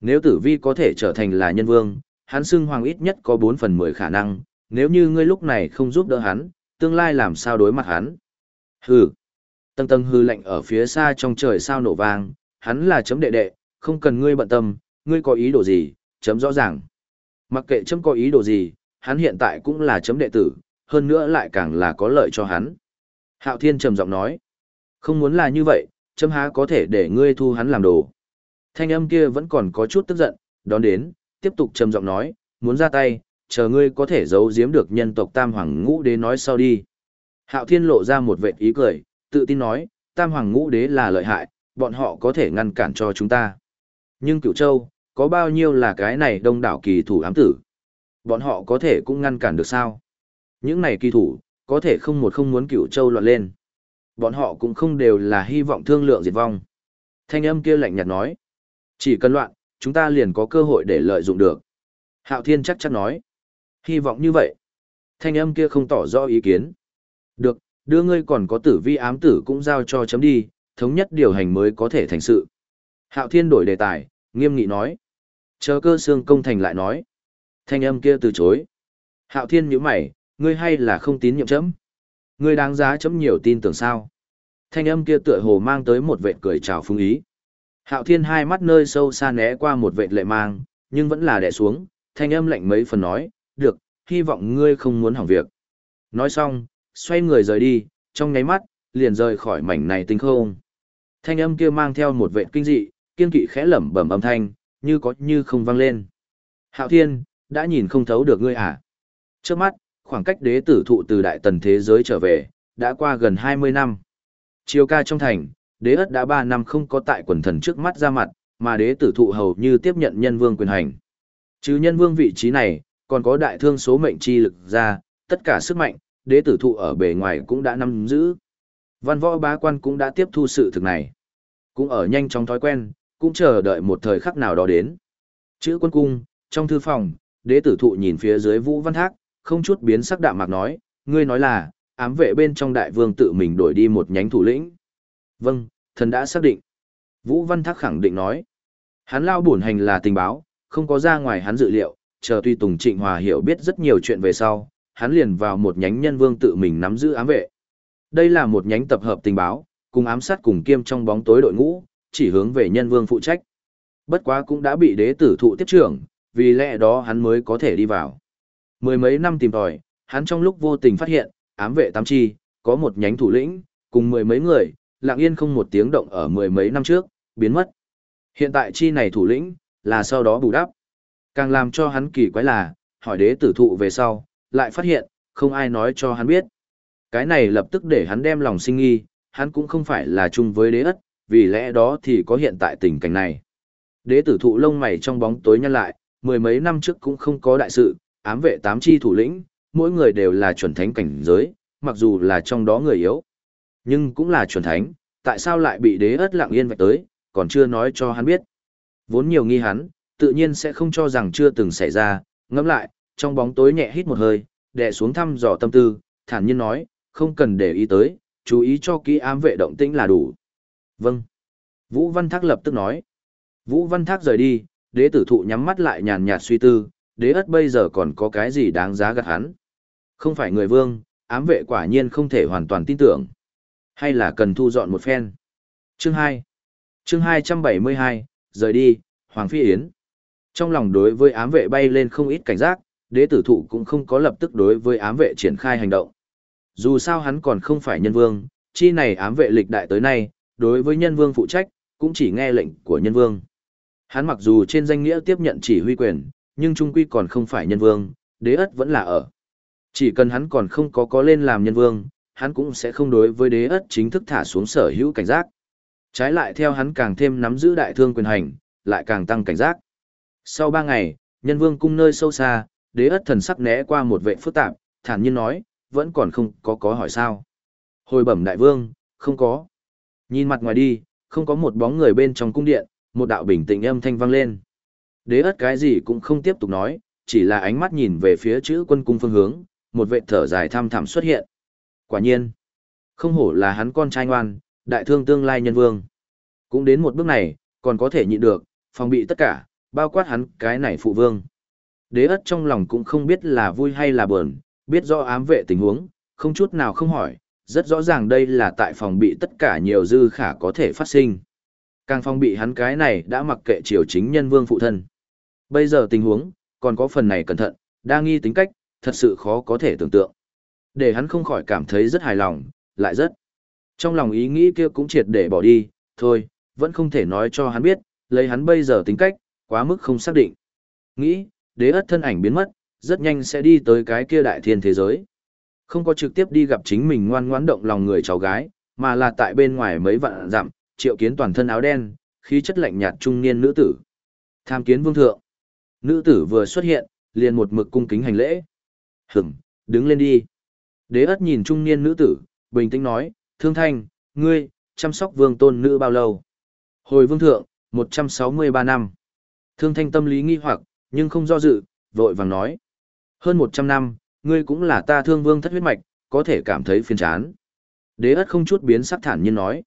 Nếu tử vi có thể trở thành là nhân vương, hắn xưng hoàng ít nhất có 4 phần 10 khả năng, nếu như ngươi lúc này không giúp đỡ hắn, tương lai làm sao đối mặt hắn. Hừ. Tầng tầng hư lạnh ở phía xa trong trời sao nổ vang, hắn là chấm đệ đệ, không cần ngươi bận tâm, ngươi có ý đồ gì, chấm rõ ràng. Mặc kệ chấm có ý đồ gì, hắn hiện tại cũng là chấm đệ tử, hơn nữa lại càng là có lợi cho hắn. Hạo Thiên trầm giọng nói, không muốn là như vậy, chấm há có thể để ngươi thu hắn làm đồ. Thanh âm kia vẫn còn có chút tức giận, đón đến, tiếp tục trầm giọng nói, muốn ra tay, chờ ngươi có thể giấu giếm được nhân tộc Tam Hoàng Ngũ Đế nói sau đi. Hạo Thiên lộ ra một vệt ý cười, tự tin nói, Tam Hoàng Ngũ Đế là lợi hại, bọn họ có thể ngăn cản cho chúng ta. Nhưng Cửu Châu, có bao nhiêu là cái này đông đảo kỳ thủ ám tử? Bọn họ có thể cũng ngăn cản được sao? Những này kỳ thủ, có thể không một không muốn Cửu Châu loạn lên. bọn họ cũng không đều là hy vọng thương lượng diệt vong. Thanh âm kia lạnh nhạt nói, chỉ cần loạn, chúng ta liền có cơ hội để lợi dụng được. Hạo Thiên chắc chắn nói, hy vọng như vậy. Thanh âm kia không tỏ rõ ý kiến. Được, đưa ngươi còn có tử vi ám tử cũng giao cho chấm đi, thống nhất điều hành mới có thể thành sự. Hạo Thiên đổi đề tài, nghiêm nghị nói. Chờ cơ xương công thành lại nói. Thanh âm kia từ chối. Hạo Thiên nhíu mày, ngươi hay là không tín nhiệm chấm? Ngươi đáng giá chấm nhiều tin tưởng sao? Thanh âm kia tựa hồ mang tới một vệ cười chào phương ý. Hạo Thiên hai mắt nơi sâu xa né qua một vệ lệ mang, nhưng vẫn là đè xuống, thanh âm lạnh mấy phần nói, được, hy vọng ngươi không muốn hỏng việc. Nói xong, xoay người rời đi, trong nháy mắt, liền rời khỏi mảnh này tinh không. Thanh âm kia mang theo một vệ kinh dị, kiên kỵ khẽ lẩm bẩm âm thanh, như có như không vang lên. Hạo Thiên, đã nhìn không thấu được ngươi à? Trước mắt, khoảng cách đế tử thụ từ đại tần thế giới trở về, đã qua gần 20 năm. Chiều ca trong thành, đế ất đã 3 năm không có tại quần thần trước mắt ra mặt, mà đế tử thụ hầu như tiếp nhận nhân vương quyền hành. Chứ nhân vương vị trí này, còn có đại thương số mệnh chi lực ra, tất cả sức mạnh, đế tử thụ ở bề ngoài cũng đã nắm giữ. Văn võ bá quan cũng đã tiếp thu sự thực này. Cũng ở nhanh chóng thói quen, cũng chờ đợi một thời khắc nào đó đến. Chữ quân cung, trong thư phòng, đế tử thụ nhìn phía dưới vũ văn thác, không chút biến sắc đạm mạc nói, ngươi nói là, ám vệ bên trong đại vương tự mình đổi đi một nhánh thủ lĩnh. Vâng, thần đã xác định. Vũ Văn Thác khẳng định nói. Hắn lao bổn hành là tình báo, không có ra ngoài hắn dự liệu, chờ tuy Tùng Trịnh Hòa hiểu biết rất nhiều chuyện về sau, hắn liền vào một nhánh nhân vương tự mình nắm giữ ám vệ. Đây là một nhánh tập hợp tình báo, cùng ám sát cùng kiêm trong bóng tối đội ngũ, chỉ hướng về nhân vương phụ trách. Bất quá cũng đã bị đế tử thụ tiếp trưởng, vì lẽ đó hắn mới có thể đi vào. Mười mấy năm tìm tòi, hắn trong lúc vô tình phát hiện, ám vệ tám chi, có một nhánh thủ lĩnh, cùng mười mấy người, lặng yên không một tiếng động ở mười mấy năm trước, biến mất. Hiện tại chi này thủ lĩnh, là sau đó bù đắp. Càng làm cho hắn kỳ quái là, hỏi đế tử thụ về sau, lại phát hiện, không ai nói cho hắn biết. Cái này lập tức để hắn đem lòng sinh nghi, hắn cũng không phải là chung với đế ất, vì lẽ đó thì có hiện tại tình cảnh này. Đế tử thụ lông mày trong bóng tối nhăn lại, mười mấy năm trước cũng không có đại sự, ám vệ tám chi thủ lĩnh, mỗi người đều là chuẩn thánh cảnh giới, mặc dù là trong đó người yếu, nhưng cũng là chuẩn thánh, tại sao lại bị đế ất lặng yên vạch tới, còn chưa nói cho hắn biết. Vốn nhiều nghi hắn, tự nhiên sẽ không cho rằng chưa từng xảy ra, ngẫm lại, trong bóng tối nhẹ hít một hơi, đè xuống thăm dò tâm tư, thản nhiên nói, không cần để ý tới, chú ý cho kỹ ám vệ động tĩnh là đủ. Vâng. Vũ Văn Thác lập tức nói. Vũ Văn Thác rời đi, đế tử thụ nhắm mắt lại nhàn nhạt suy tư, đế ất bây giờ còn có cái gì đáng giá gặt hắn. Không phải người vương, ám vệ quả nhiên không thể hoàn toàn tin tưởng. Hay là cần thu dọn một phen. Chương 2 Chương 272, rời đi, Hoàng Phi Yến. Trong lòng đối với ám vệ bay lên không ít cảnh giác, đế tử thụ cũng không có lập tức đối với ám vệ triển khai hành động. Dù sao hắn còn không phải nhân vương, chi này ám vệ lịch đại tới nay, đối với nhân vương phụ trách, cũng chỉ nghe lệnh của nhân vương. Hắn mặc dù trên danh nghĩa tiếp nhận chỉ huy quyền, nhưng trung quy còn không phải nhân vương, đế ất vẫn là ở. Chỉ cần hắn còn không có có lên làm nhân vương, hắn cũng sẽ không đối với đế ất chính thức thả xuống sở hữu cảnh giác. Trái lại theo hắn càng thêm nắm giữ đại thương quyền hành, lại càng tăng cảnh giác. Sau ba ngày, nhân vương cung nơi sâu xa, đế ất thần sắc né qua một vệ phức tạp, thản nhiên nói, vẫn còn không có có hỏi sao. Hồi bẩm đại vương, không có. Nhìn mặt ngoài đi, không có một bóng người bên trong cung điện, một đạo bình tĩnh âm thanh vang lên. Đế ất cái gì cũng không tiếp tục nói, chỉ là ánh mắt nhìn về phía chữ quân cung phương hướng, một vệ thở dài thăm thẳm xuất hiện. Quả nhiên, không hổ là hắn con trai ngoan, đại thương tương lai nhân vương. Cũng đến một bước này, còn có thể nhịn được, phòng bị tất cả, bao quát hắn cái này phụ vương. Đế ất trong lòng cũng không biết là vui hay là buồn, biết rõ ám vệ tình huống, không chút nào không hỏi, rất rõ ràng đây là tại phòng bị tất cả nhiều dư khả có thể phát sinh. Càng phòng bị hắn cái này đã mặc kệ triều chính nhân vương phụ thân. Bây giờ tình huống, còn có phần này cẩn thận, đa nghi tính cách, thật sự khó có thể tưởng tượng. Để hắn không khỏi cảm thấy rất hài lòng, lại rất. Trong lòng ý nghĩ kia cũng triệt để bỏ đi, thôi, vẫn không thể nói cho hắn biết, lấy hắn bây giờ tính cách, quá mức không xác định. Nghĩ, đế ất thân ảnh biến mất, rất nhanh sẽ đi tới cái kia đại thiên thế giới. Không có trực tiếp đi gặp chính mình ngoan ngoãn động lòng người cháu gái, mà là tại bên ngoài mấy vạn dặm, triệu kiến toàn thân áo đen, khí chất lạnh nhạt trung niên nữ tử. Tham kiến vương thượng. Nữ tử vừa xuất hiện, liền một mực cung kính hành lễ. Hửm, đứng lên đi. Đế ất nhìn trung niên nữ tử, bình tĩnh nói, thương thanh, ngươi, chăm sóc vương tôn nữ bao lâu? Hồi vương thượng, 163 năm. Thương thanh tâm lý nghi hoặc, nhưng không do dự, vội vàng nói. Hơn 100 năm, ngươi cũng là ta thương vương thất huyết mạch, có thể cảm thấy phiền chán. Đế ất không chút biến sắc thản nhiên nói.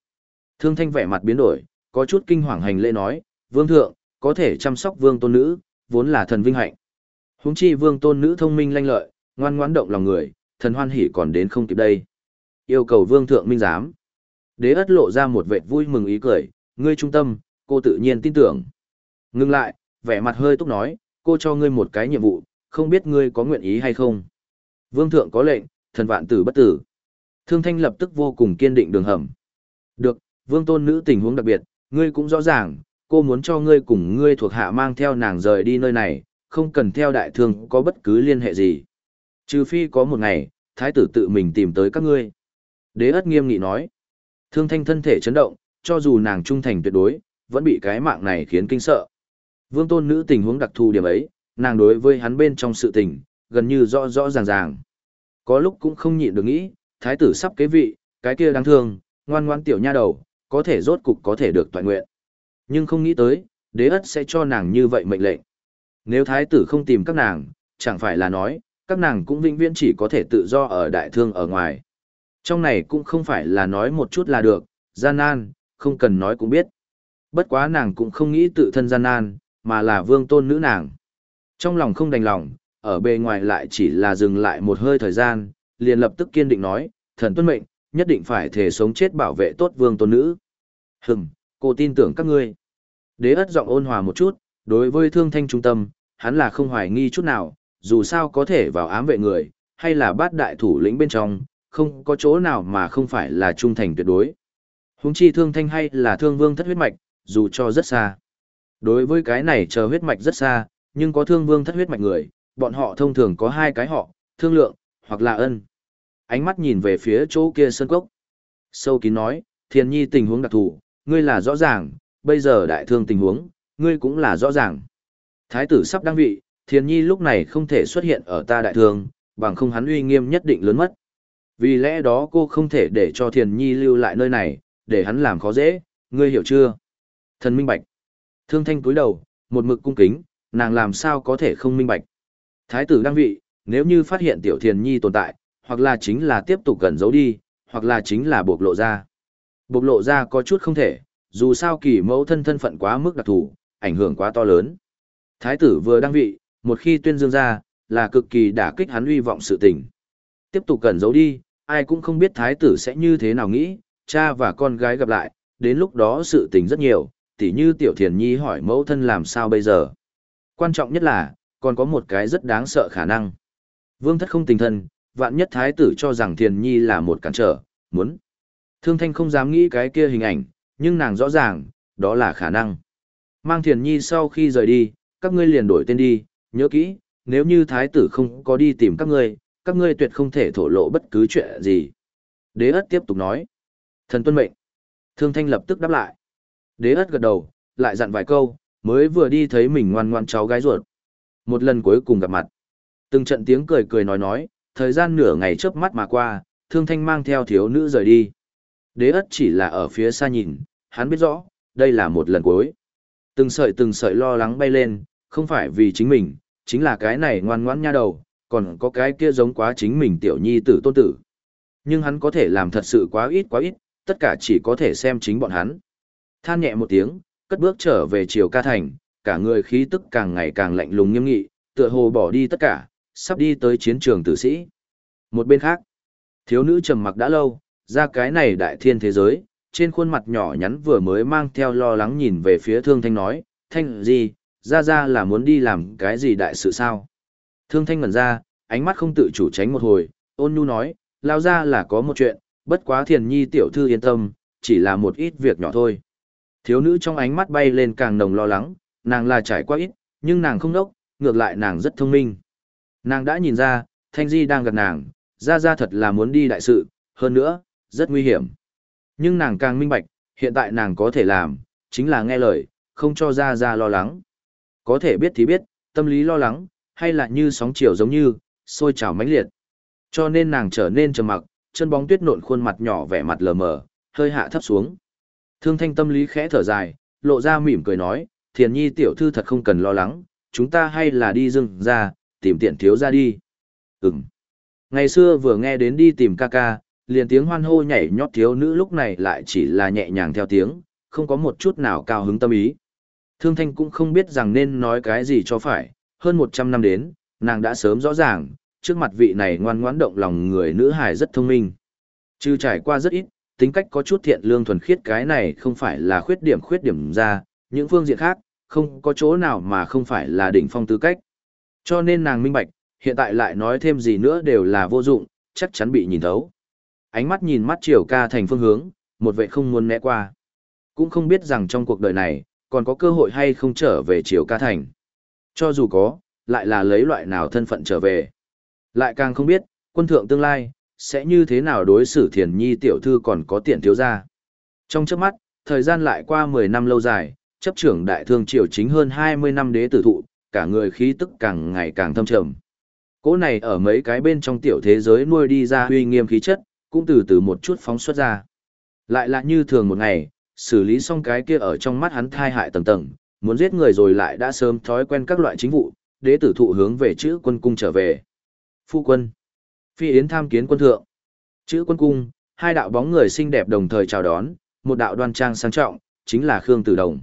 Thương thanh vẻ mặt biến đổi, có chút kinh hoàng hành lễ nói, vương thượng, có thể chăm sóc vương tôn nữ, vốn là thần vinh hạnh. Húng chi vương tôn nữ thông minh lanh lợi, ngoan ngoãn động lòng người, thần hoan hỉ còn đến không kịp đây. Yêu cầu vương thượng minh giám. Đế ất lộ ra một vệt vui mừng ý cười, ngươi trung tâm, cô tự nhiên tin tưởng. Ngưng lại, vẻ mặt hơi túc nói, cô cho ngươi một cái nhiệm vụ, không biết ngươi có nguyện ý hay không. Vương thượng có lệnh, thần vạn tử bất tử. Thương thanh lập tức vô cùng kiên định đường hầm. Được, vương tôn nữ tình huống đặc biệt, ngươi cũng rõ ràng, cô muốn cho ngươi cùng ngươi thuộc hạ mang theo nàng rời đi nơi này, không cần theo đại thương có bất cứ liên hệ gì. Trừ phi có một ngày, thái tử tự mình tìm tới các ngươi. Đế ất nghiêm nghị nói. Thương thanh thân thể chấn động, cho dù nàng trung thành tuyệt đối, vẫn bị cái mạng này khiến kinh sợ. Vương tôn nữ tình huống đặc thù điểm ấy, nàng đối với hắn bên trong sự tình, gần như rõ rõ ràng ràng. Có lúc cũng không nhịn được nghĩ, thái tử sắp kế vị, cái kia đáng thương, ngoan ngoan tiểu nha đầu, có thể rốt cục có thể được toàn nguyện. Nhưng không nghĩ tới, đế ất sẽ cho nàng như vậy mệnh lệnh. Nếu thái tử không tìm các nàng, chẳng phải là nói, các nàng cũng vĩnh viễn chỉ có thể tự do ở đại thương ở ngoài. Trong này cũng không phải là nói một chút là được, gian nan, không cần nói cũng biết. Bất quá nàng cũng không nghĩ tự thân gian nan, mà là vương tôn nữ nàng. Trong lòng không đành lòng, ở bề ngoài lại chỉ là dừng lại một hơi thời gian, liền lập tức kiên định nói, thần tuân mệnh, nhất định phải thể sống chết bảo vệ tốt vương tôn nữ. Hừm, cô tin tưởng các ngươi. Đế ất giọng ôn hòa một chút, đối với thương thanh trung tâm, hắn là không hoài nghi chút nào, dù sao có thể vào ám vệ người, hay là bát đại thủ lĩnh bên trong, không có chỗ nào mà không phải là trung thành tuyệt đối. Húng chi thương thanh hay là thương vương thất huyết mạch, dù cho rất xa. Đối với cái này chờ huyết mạch rất xa, nhưng có thương vương thất huyết mạch người, bọn họ thông thường có hai cái họ, thương lượng, hoặc là ân. Ánh mắt nhìn về phía chỗ kia sơn cốc. Sâu kín nói, thiền nhi tình huống đặc thù, ngươi là rõ ràng, bây giờ đại thương tình huống, ngươi cũng là rõ ràng. Thái tử sắp đăng vị, thiền nhi lúc này không thể xuất hiện ở ta đại thương, bằng không hắn uy nghiêm nhất định lớn mất. Vì lẽ đó cô không thể để cho thiền nhi lưu lại nơi này, để hắn làm khó dễ, ngươi hiểu chưa? Thần minh bạch. Thương thanh cúi đầu, một mực cung kính, nàng làm sao có thể không minh bạch. Thái tử đăng vị, nếu như phát hiện tiểu thiền nhi tồn tại, hoặc là chính là tiếp tục gần giấu đi, hoặc là chính là bộc lộ ra. Bộc lộ ra có chút không thể, dù sao kỳ mẫu thân thân phận quá mức đặc thù, ảnh hưởng quá to lớn. Thái tử vừa đăng vị, một khi tuyên dương ra, là cực kỳ đả kích hắn uy vọng sự tình. Tiếp tục cẩn giấu đi, ai cũng không biết thái tử sẽ như thế nào nghĩ, cha và con gái gặp lại, đến lúc đó sự tình rất nhiều, tỉ như tiểu thiền nhi hỏi mẫu thân làm sao bây giờ. Quan trọng nhất là, còn có một cái rất đáng sợ khả năng. Vương thất không tình thân, vạn nhất thái tử cho rằng thiền nhi là một cản trở, muốn. Thương thanh không dám nghĩ cái kia hình ảnh, nhưng nàng rõ ràng, đó là khả năng. Mang thiền nhi sau khi rời đi, các ngươi liền đổi tên đi, nhớ kỹ, nếu như thái tử không có đi tìm các ngươi, các ngươi tuyệt không thể thổ lộ bất cứ chuyện gì. Đế ất tiếp tục nói. Thần tuân mệnh. Thương thanh lập tức đáp lại. Đế ất gật đầu, lại dặn vài câu, mới vừa đi thấy mình ngoan ngoan cháu gái ruột. Một lần cuối cùng gặp mặt. Từng trận tiếng cười cười nói nói, thời gian nửa ngày chớp mắt mà qua, thương thanh mang theo thiếu nữ rời đi. Đế ất chỉ là ở phía xa nhìn, hắn biết rõ, đây là một lần cuối. Từng sợi từng sợi lo lắng bay lên, không phải vì chính mình, chính là cái này ngoan ngoãn nha đầu, còn có cái kia giống quá chính mình tiểu nhi tử tôn tử. Nhưng hắn có thể làm thật sự quá ít quá ít, tất cả chỉ có thể xem chính bọn hắn. Than nhẹ một tiếng, cất bước trở về chiều ca thành, cả người khí tức càng ngày càng lạnh lùng nghiêm nghị, tựa hồ bỏ đi tất cả, sắp đi tới chiến trường tử sĩ. Một bên khác, thiếu nữ trầm mặc đã lâu, ra cái này đại thiên thế giới, trên khuôn mặt nhỏ nhắn vừa mới mang theo lo lắng nhìn về phía thương thanh nói, thanh gì, ra ra là muốn đi làm cái gì đại sự sao? Thương thanh ngẩn ra, ánh mắt không tự chủ tránh một hồi, ôn nhu nói, lao ra là có một chuyện, bất quá thiền nhi tiểu thư yên tâm, chỉ là một ít việc nhỏ thôi. Thiếu nữ trong ánh mắt bay lên càng nồng lo lắng, nàng là trải qua ít, nhưng nàng không đốc, ngược lại nàng rất thông minh. Nàng đã nhìn ra, Thanh Di đang gặp nàng, ra ra thật là muốn đi đại sự, hơn nữa, rất nguy hiểm. Nhưng nàng càng minh bạch, hiện tại nàng có thể làm, chính là nghe lời, không cho ra ra lo lắng. Có thể biết thì biết, tâm lý lo lắng, hay là như sóng chiều giống như, sôi trào mãnh liệt. Cho nên nàng trở nên trầm mặc, chân bóng tuyết nộn khuôn mặt nhỏ vẻ mặt lờ mờ, hơi hạ thấp xuống. Thương thanh tâm lý khẽ thở dài, lộ ra mỉm cười nói, thiền nhi tiểu thư thật không cần lo lắng, chúng ta hay là đi dưng ra, tìm tiện thiếu ra đi. Ừm. Ngày xưa vừa nghe đến đi tìm ca ca, liền tiếng hoan hô nhảy nhót thiếu nữ lúc này lại chỉ là nhẹ nhàng theo tiếng, không có một chút nào cao hứng tâm ý. Thương Thanh cũng không biết rằng nên nói cái gì cho phải, hơn 100 năm đến, nàng đã sớm rõ ràng, trước mặt vị này ngoan ngoãn động lòng người nữ hài rất thông minh. Trừ trải qua rất ít, tính cách có chút thiện lương thuần khiết cái này không phải là khuyết điểm khuyết điểm ra, những phương diện khác, không có chỗ nào mà không phải là đỉnh phong tư cách. Cho nên nàng minh bạch, hiện tại lại nói thêm gì nữa đều là vô dụng, chắc chắn bị nhìn thấu. Ánh mắt nhìn mắt Triều ca thành phương hướng, một vệ không muốn né qua. Cũng không biết rằng trong cuộc đời này, còn có cơ hội hay không trở về Triều ca thành. Cho dù có, lại là lấy loại nào thân phận trở về. Lại càng không biết, quân thượng tương lai, sẽ như thế nào đối xử thiền nhi tiểu thư còn có tiền thiếu gia. Trong trước mắt, thời gian lại qua 10 năm lâu dài, chấp trưởng đại thương triều chính hơn 20 năm đế tử thụ, cả người khí tức càng ngày càng thâm trầm. Cỗ này ở mấy cái bên trong tiểu thế giới nuôi đi ra uy nghiêm khí chất, cũng từ từ một chút phóng xuất ra. Lại là như thường một ngày, xử lý xong cái kia ở trong mắt hắn thai hại tầng tầng, muốn giết người rồi lại đã sớm thói quen các loại chính vụ, đế tử thụ hướng về chữ quân cung trở về. Phu quân. Phi Yến tham kiến quân thượng. Chữ quân cung, hai đạo bóng người xinh đẹp đồng thời chào đón, một đạo đoan trang sang trọng, chính là Khương Tử Đồng.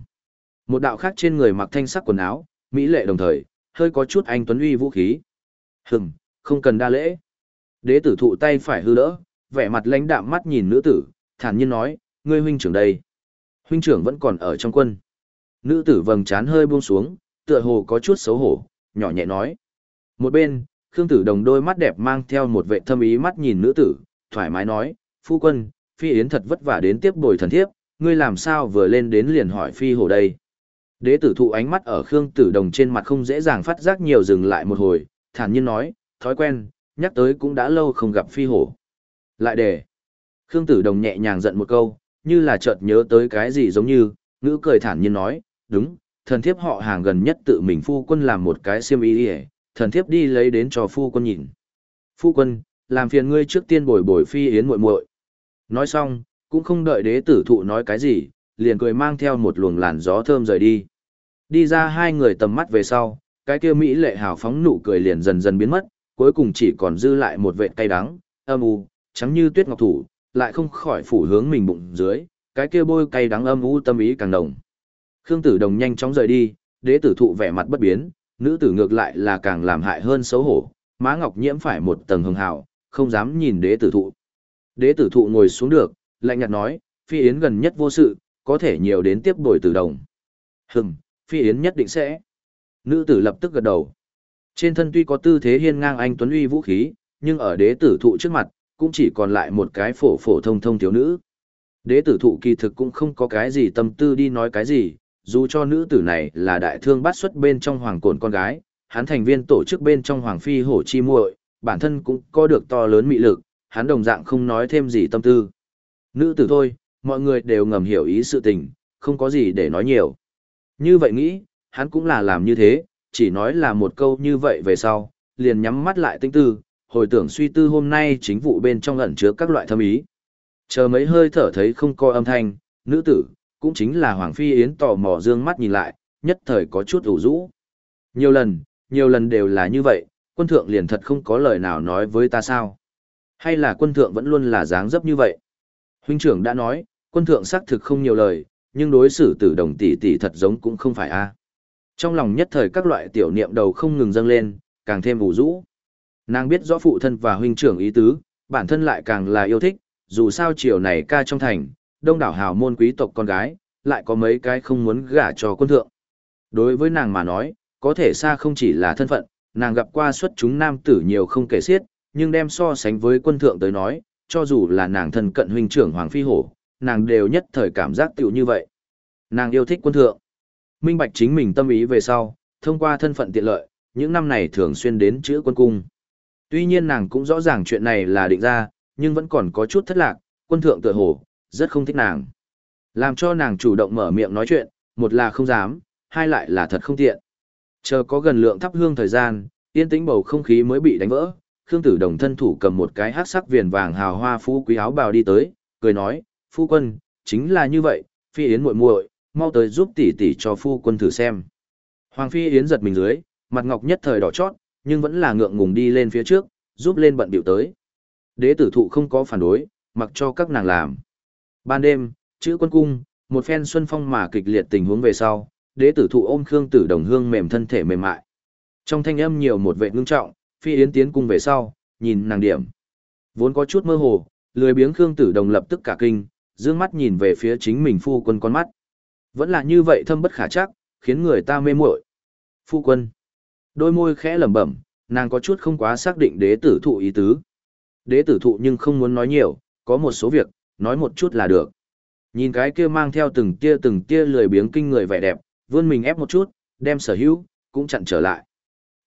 Một đạo khác trên người mặc thanh sắc quần áo, mỹ lệ đồng thời, hơi có chút anh tuấn uy vũ khí. Hừm, không cần đa lễ. Đế tử thụ tay phải hư đỡ, vẻ mặt lãnh đạm mắt nhìn nữ tử, thản nhiên nói, ngươi huynh trưởng đây. Huynh trưởng vẫn còn ở trong quân. Nữ tử vầng trán hơi buông xuống, tựa hồ có chút xấu hổ, nhỏ nhẹ nói. Một bên, Khương Tử Đồng đôi mắt đẹp mang theo một vệ thâm ý mắt nhìn nữ tử, thoải mái nói, phu quân, phi yến thật vất vả đến tiếp bồi thần thiếp, ngươi làm sao vừa lên đến liền hỏi phi hồ đây. Đế tử thụ ánh mắt ở Khương Tử Đồng trên mặt không dễ dàng phát giác nhiều dừng lại một hồi, thản nhiên nói, thói quen, nhắc tới cũng đã lâu không gặp phi hổ. Lại để. Khương Tử Đồng nhẹ nhàng giận một câu, như là chợt nhớ tới cái gì giống như, ngữ cười thản nhiên nói, đúng, thần thiếp họ hàng gần nhất tự mình phu quân làm một cái xiêm y đi thần thiếp đi lấy đến cho phu quân nhìn. Phu quân, làm phiền ngươi trước tiên bồi bồi phi yến muội muội. Nói xong, cũng không đợi đế tử thụ nói cái gì, liền cười mang theo một luồng làn gió thơm rời đi. Đi ra hai người tầm mắt về sau, cái kia mỹ lệ hào phóng nụ cười liền dần dần biến mất, cuối cùng chỉ còn dư lại một vệt cay đắng, âm u, trắng như tuyết ngọc thủ, lại không khỏi phủ hướng mình bụng dưới, cái kia bôi cay đắng âm u tâm ý càng đồng. Khương Tử Đồng nhanh chóng rời đi, đế tử thụ vẻ mặt bất biến, nữ tử ngược lại là càng làm hại hơn xấu hổ, má ngọc nhiễm phải một tầng hưng hào, không dám nhìn đế tử thụ. Đế tử thụ ngồi xuống được, lạnh nhạt nói, phi yến gần nhất vô sự, có thể nhiều đến tiếp bồi tử đồng. Hừm, phi yến nhất định sẽ. Nữ tử lập tức gật đầu. Trên thân tuy có tư thế hiên ngang anh tuấn uy vũ khí, nhưng ở đế tử thụ trước mặt, cũng chỉ còn lại một cái phổ phổ thông thông thiếu nữ. Đế tử thụ kỳ thực cũng không có cái gì tâm tư đi nói cái gì, dù cho nữ tử này là đại thương bát xuất bên trong hoàng cồn con gái, hắn thành viên tổ chức bên trong hoàng phi hổ chi muội, bản thân cũng có được to lớn mị lực, hắn đồng dạng không nói thêm gì tâm tư. Nữ tử thôi, mọi người đều ngầm hiểu ý sự tình, không có gì để nói nhiều. Như vậy nghĩ, hắn cũng là làm như thế, chỉ nói là một câu như vậy về sau, liền nhắm mắt lại tinh tư, hồi tưởng suy tư hôm nay chính vụ bên trong ẩn chứa các loại thâm ý. Chờ mấy hơi thở thấy không có âm thanh, nữ tử, cũng chính là Hoàng Phi Yến tò mò dương mắt nhìn lại, nhất thời có chút ủ rũ. Nhiều lần, nhiều lần đều là như vậy, quân thượng liền thật không có lời nào nói với ta sao. Hay là quân thượng vẫn luôn là dáng dấp như vậy. Huynh trưởng đã nói, quân thượng xác thực không nhiều lời, nhưng đối xử tử đồng tỷ tỷ thật giống cũng không phải a. Trong lòng nhất thời các loại tiểu niệm đầu không ngừng dâng lên, càng thêm ủ rũ. Nàng biết rõ phụ thân và huynh trưởng ý tứ, bản thân lại càng là yêu thích, dù sao chiều này ca trong thành, đông đảo hào môn quý tộc con gái, lại có mấy cái không muốn gả cho quân thượng. Đối với nàng mà nói, có thể xa không chỉ là thân phận, nàng gặp qua xuất chúng nam tử nhiều không kể xiết, nhưng đem so sánh với quân thượng tới nói, cho dù là nàng thân cận huynh trưởng Hoàng Phi Hổ, nàng đều nhất thời cảm giác tiểu như vậy. Nàng yêu thích quân thượng. Minh bạch chính mình tâm ý về sau, thông qua thân phận tiện lợi, những năm này thường xuyên đến chữ quân cung. Tuy nhiên nàng cũng rõ ràng chuyện này là định ra, nhưng vẫn còn có chút thất lạc, quân thượng tựa hồ, rất không thích nàng. Làm cho nàng chủ động mở miệng nói chuyện, một là không dám, hai lại là thật không tiện. Chờ có gần lượng thắp hương thời gian, yên tĩnh bầu không khí mới bị đánh vỡ, Khương Tử Đồng thân thủ cầm một cái hắc sắc viền vàng hào hoa phú quý áo bào đi tới, cười nói, phu quân, chính là như vậy, phi yến muội muội, mau tới giúp tỷ tỷ cho phu quân thử xem. Hoàng phi yến giật mình dưới, mặt ngọc nhất thời đỏ chót, nhưng vẫn là ngượng ngùng đi lên phía trước, giúp lên bận biểu tới. Đế tử thụ không có phản đối, mặc cho các nàng làm. Ban đêm, chữ quân cung, một phen xuân phong mà kịch liệt tình huống về sau, đế tử thụ ôm Khương Tử Đồng hương mềm thân thể mềm mại. Trong thanh âm nhiều một vệ ngưng trọng, phi yến tiến cung về sau, nhìn nàng điểm. Vốn có chút mơ hồ, lười biếng Khương Tử Đồng lập tức cả kinh, dương mắt nhìn về phía chính mình phu quân con mắt. Vẫn là như vậy thâm bất khả chắc, khiến người ta mê muội. Phu quân. Đôi môi khẽ lẩm bẩm, nàng có chút không quá xác định đế tử thụ ý tứ. Đế tử thụ nhưng không muốn nói nhiều, có một số việc, nói một chút là được. Nhìn cái kia mang theo từng tia từng tia lười biếng kinh người vẻ đẹp, vươn mình ép một chút, đem sở hữu, cũng chặn trở lại.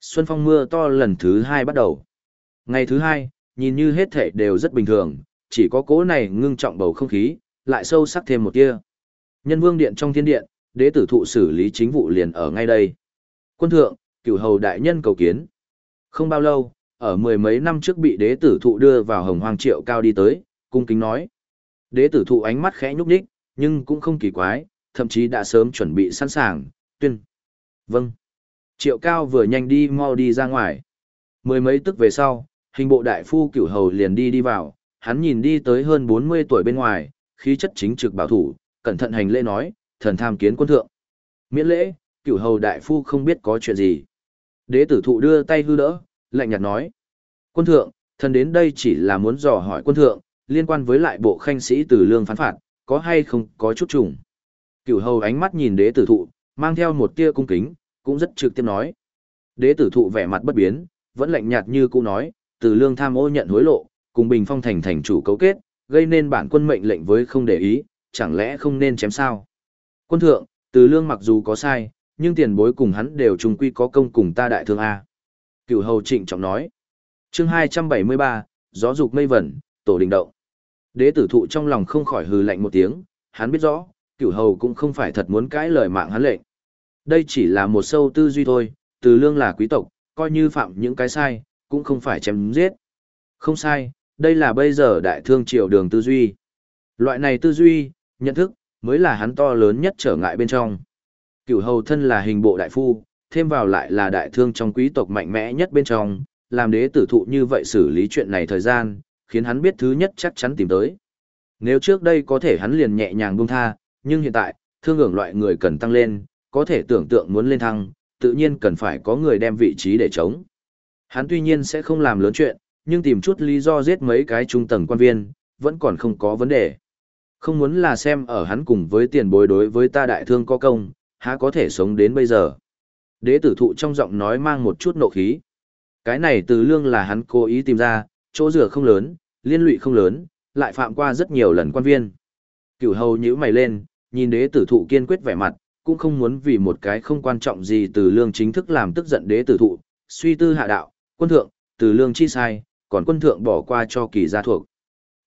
Xuân phong mưa to lần thứ hai bắt đầu. Ngày thứ hai, nhìn như hết thể đều rất bình thường, chỉ có cố này ngưng trọng bầu không khí, lại sâu sắc thêm một tia. Nhân vương điện trong thiên điện, đế tử thụ xử lý chính vụ liền ở ngay đây. Quân thượng, cửu hầu đại nhân cầu kiến. Không bao lâu, ở mười mấy năm trước bị đế tử thụ đưa vào hồng hoàng triệu cao đi tới, cung kính nói. Đế tử thụ ánh mắt khẽ nhúc nhích, nhưng cũng không kỳ quái, thậm chí đã sớm chuẩn bị sẵn sàng, tuyên. Vâng. Triệu cao vừa nhanh đi mau đi ra ngoài. Mười mấy tức về sau, hình bộ đại phu cửu hầu liền đi đi vào, hắn nhìn đi tới hơn 40 tuổi bên ngoài, khí chất chính trực bảo thủ, cẩn thận hành lễ nói, thần tham kiến quân thượng. Miễn lễ, cửu hầu đại phu không biết có chuyện gì. Đế tử thụ đưa tay hư đỡ, lạnh nhạt nói. Quân thượng, thần đến đây chỉ là muốn dò hỏi quân thượng, liên quan với lại bộ khanh sĩ từ lương phán phạt, có hay không có chút trùng. Cửu hầu ánh mắt nhìn đế tử thụ, mang theo một tia cung kính, cũng rất trực tiếp nói. Đế tử thụ vẻ mặt bất biến, vẫn lạnh nhạt như cũ nói, từ lương tham ô nhận hối lộ, cùng bình phong thành thành chủ cấu kết, gây nên bản quân mệnh lệnh với không để ý, chẳng lẽ không nên chém sao? Quân thượng, từ lương mặc dù có sai, nhưng tiền bối cùng hắn đều trùng quy có công cùng ta đại thương A. Cửu hầu trịnh trọng nói. chương 273, gió dục mây vẩn, tổ đình động. Đế tử thụ trong lòng không khỏi hừ lạnh một tiếng, hắn biết rõ, cửu hầu cũng không phải thật muốn cãi lời mạng hắn lệnh. Đây chỉ là một sâu tư duy thôi, từ lương là quý tộc, coi như phạm những cái sai, cũng không phải chém giết. Không sai, đây là bây giờ đại thương triều đường tư duy. Loại này tư duy, nhận thức, mới là hắn to lớn nhất trở ngại bên trong. Cửu hầu thân là hình bộ đại phu, thêm vào lại là đại thương trong quý tộc mạnh mẽ nhất bên trong, làm đế tử thụ như vậy xử lý chuyện này thời gian, khiến hắn biết thứ nhất chắc chắn tìm tới. Nếu trước đây có thể hắn liền nhẹ nhàng buông tha, nhưng hiện tại, thương hưởng loại người cần tăng lên, có thể tưởng tượng muốn lên thăng, tự nhiên cần phải có người đem vị trí để chống. Hắn tuy nhiên sẽ không làm lớn chuyện, nhưng tìm chút lý do giết mấy cái trung tầng quan viên, vẫn còn không có vấn đề. Không muốn là xem ở hắn cùng với tiền bối đối với ta đại thương có công, há có thể sống đến bây giờ. Đế tử thụ trong giọng nói mang một chút nộ khí. Cái này từ lương là hắn cố ý tìm ra, chỗ rửa không lớn, liên lụy không lớn, lại phạm qua rất nhiều lần quan viên. Cửu hầu nhíu mày lên, nhìn đế tử thụ kiên quyết vẻ mặt, cũng không muốn vì một cái không quan trọng gì từ lương chính thức làm tức giận đế tử thụ, suy tư hạ đạo, quân thượng, từ lương chi sai, còn quân thượng bỏ qua cho kỳ gia thuộc.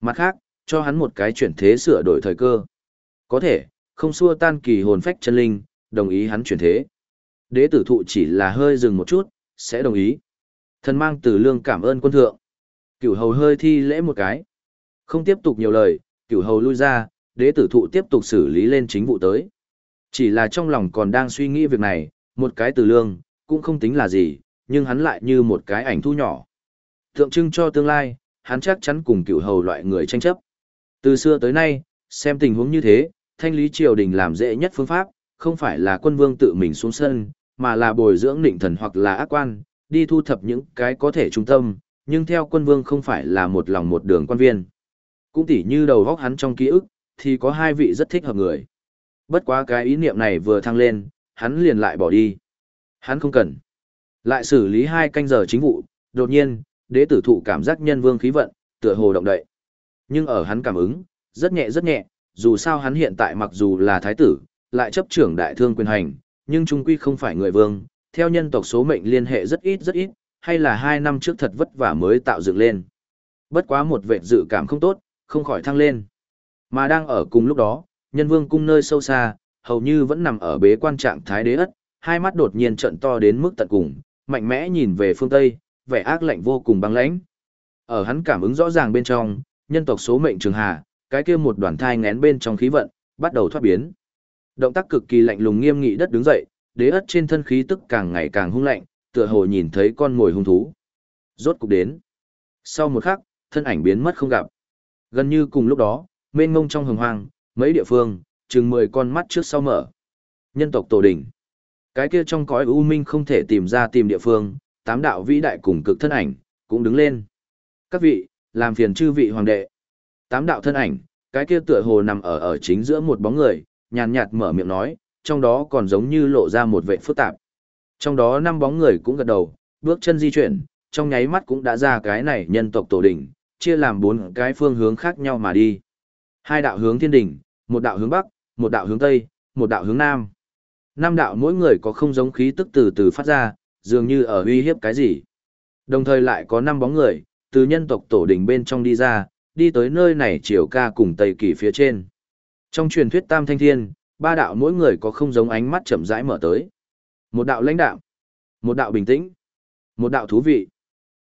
Mặt khác, cho hắn một cái chuyển thế sửa đổi thời cơ. Có thể, không xua tan kỳ hồn phách chân linh, đồng ý hắn chuyển thế. Đế tử thụ chỉ là hơi dừng một chút, sẽ đồng ý. Thần mang từ lương cảm ơn quân thượng. Cửu hầu hơi thi lễ một cái. Không tiếp tục nhiều lời, cửu hầu lui ra, đế tử thụ tiếp tục xử lý lên chính vụ tới. Chỉ là trong lòng còn đang suy nghĩ việc này, một cái từ lương, cũng không tính là gì, nhưng hắn lại như một cái ảnh thu nhỏ. Tượng trưng cho tương lai, hắn chắc chắn cùng Cửu hầu loại người tranh chấp. Từ xưa tới nay, xem tình huống như thế, thanh lý triều đình làm dễ nhất phương pháp, không phải là quân vương tự mình xuống sân, mà là bồi dưỡng định thần hoặc là ác quan, đi thu thập những cái có thể trung tâm, nhưng theo quân vương không phải là một lòng một đường quan viên. Cũng tỉ như đầu góc hắn trong ký ức, thì có hai vị rất thích hợp người. Bất quá cái ý niệm này vừa thăng lên, hắn liền lại bỏ đi. Hắn không cần. Lại xử lý hai canh giờ chính vụ, đột nhiên, đế tử thụ cảm giác nhân vương khí vận, tựa hồ động đậy. Nhưng ở hắn cảm ứng, rất nhẹ rất nhẹ, dù sao hắn hiện tại mặc dù là thái tử, lại chấp trưởng đại thương quyền hành, nhưng trung quy không phải người vương, theo nhân tộc số mệnh liên hệ rất ít rất ít, hay là hai năm trước thật vất vả mới tạo dựng lên. Bất quá một vệ dự cảm không tốt, không khỏi thăng lên. Mà đang ở cùng lúc đó, nhân vương cung nơi sâu xa, hầu như vẫn nằm ở bế quan trạng thái đế ất, hai mắt đột nhiên trận to đến mức tận cùng, mạnh mẽ nhìn về phương Tây, vẻ ác lạnh vô cùng băng lãnh. Ở hắn cảm ứng rõ ràng bên trong, nhân tộc số mệnh trường hà, cái kia một đoàn thai ngén bên trong khí vận, bắt đầu thoát biến. Động tác cực kỳ lạnh lùng nghiêm nghị đất đứng dậy, đế ất trên thân khí tức càng ngày càng hung lạnh, tựa hồ nhìn thấy con mồi hung thú. Rốt cục đến. Sau một khắc, thân ảnh biến mất không gặp. Gần như cùng lúc đó, mênh mông trong hồng hoang, mấy địa phương, chừng 10 con mắt trước sau mở. Nhân tộc tổ đỉnh. Cái kia trong cõi u minh không thể tìm ra tìm địa phương, tám đạo vĩ đại cùng cực thân ảnh, cũng đứng lên. Các vị, làm phiền chư vị hoàng đệ. Tám đạo thân ảnh, cái kia tựa hồ nằm ở ở chính giữa một bóng người, nhàn nhạt mở miệng nói, trong đó còn giống như lộ ra một vệ phức tạp. Trong đó năm bóng người cũng gật đầu, bước chân di chuyển, trong nháy mắt cũng đã ra cái này nhân tộc tổ đỉnh, chia làm bốn cái phương hướng khác nhau mà đi. Hai đạo hướng thiên đỉnh, một đạo hướng bắc, một đạo hướng tây, một đạo hướng nam. Năm đạo mỗi người có không giống khí tức từ từ phát ra, dường như ở uy hiếp cái gì. Đồng thời lại có năm bóng người, từ nhân tộc tổ đỉnh bên trong đi ra, đi tới nơi này chiều ca cùng tây kỳ phía trên. Trong truyền thuyết tam thanh thiên, ba đạo mỗi người có không giống ánh mắt chậm rãi mở tới. Một đạo lãnh đạo, một đạo bình tĩnh, một đạo thú vị.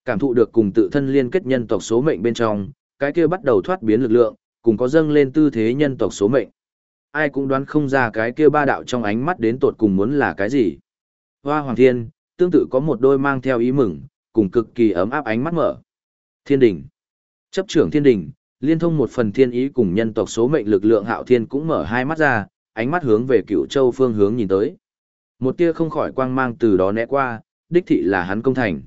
Cảm thụ được cùng tự thân liên kết nhân tộc số mệnh bên trong, cái kia bắt đầu thoát biến lực lượng, cùng có dâng lên tư thế nhân tộc số mệnh. Ai cũng đoán không ra cái kia ba đạo trong ánh mắt đến tột cùng muốn là cái gì. Hoa Hoàng Thiên, tương tự có một đôi mang theo ý mừng, cùng cực kỳ ấm áp ánh mắt mở. Thiên Đình, Chấp trưởng thiên Đình, liên thông một phần thiên ý cùng nhân tộc số mệnh lực lượng hạo thiên cũng mở hai mắt ra, ánh mắt hướng về cựu châu phương hướng nhìn tới. Một tia không khỏi quang mang từ đó né qua, đích thị là hắn công thành.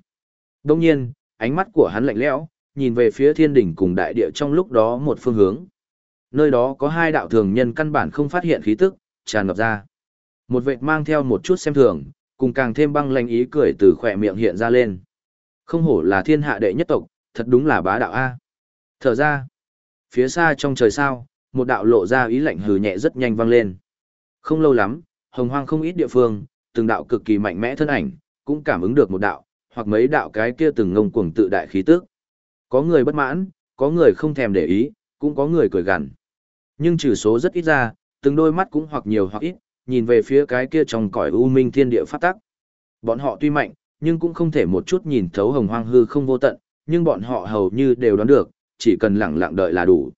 Đông nhiên, ánh mắt của hắn lạnh lẽo, nhìn về phía thiên đỉnh cùng đại địa trong lúc đó một phương hướng. Nơi đó có hai đạo thường nhân căn bản không phát hiện khí tức, tràn ngập ra. Một vệt mang theo một chút xem thường, cùng càng thêm băng lanh ý cười từ khỏe miệng hiện ra lên. Không hổ là thiên hạ đệ nhất tộc, thật đúng là bá đạo A. Thở ra, phía xa trong trời sao, một đạo lộ ra ý lạnh hừ nhẹ rất nhanh vang lên. Không lâu lắm, hồng hoang không ít địa phương, từng đạo cực kỳ mạnh mẽ thân ảnh, cũng cảm ứng được một đạo, hoặc mấy đạo cái kia từng ngông cuồng tự đại khí tức. Có người bất mãn, có người không thèm để ý, cũng có người cười gằn. Nhưng trừ số rất ít ra, từng đôi mắt cũng hoặc nhiều hoặc ít, nhìn về phía cái kia trong cõi u minh thiên địa phát tắc. Bọn họ tuy mạnh, nhưng cũng không thể một chút nhìn thấu hồng hoang hư không vô tận, nhưng bọn họ hầu như đều đoán được, chỉ cần lặng lặng đợi là đủ.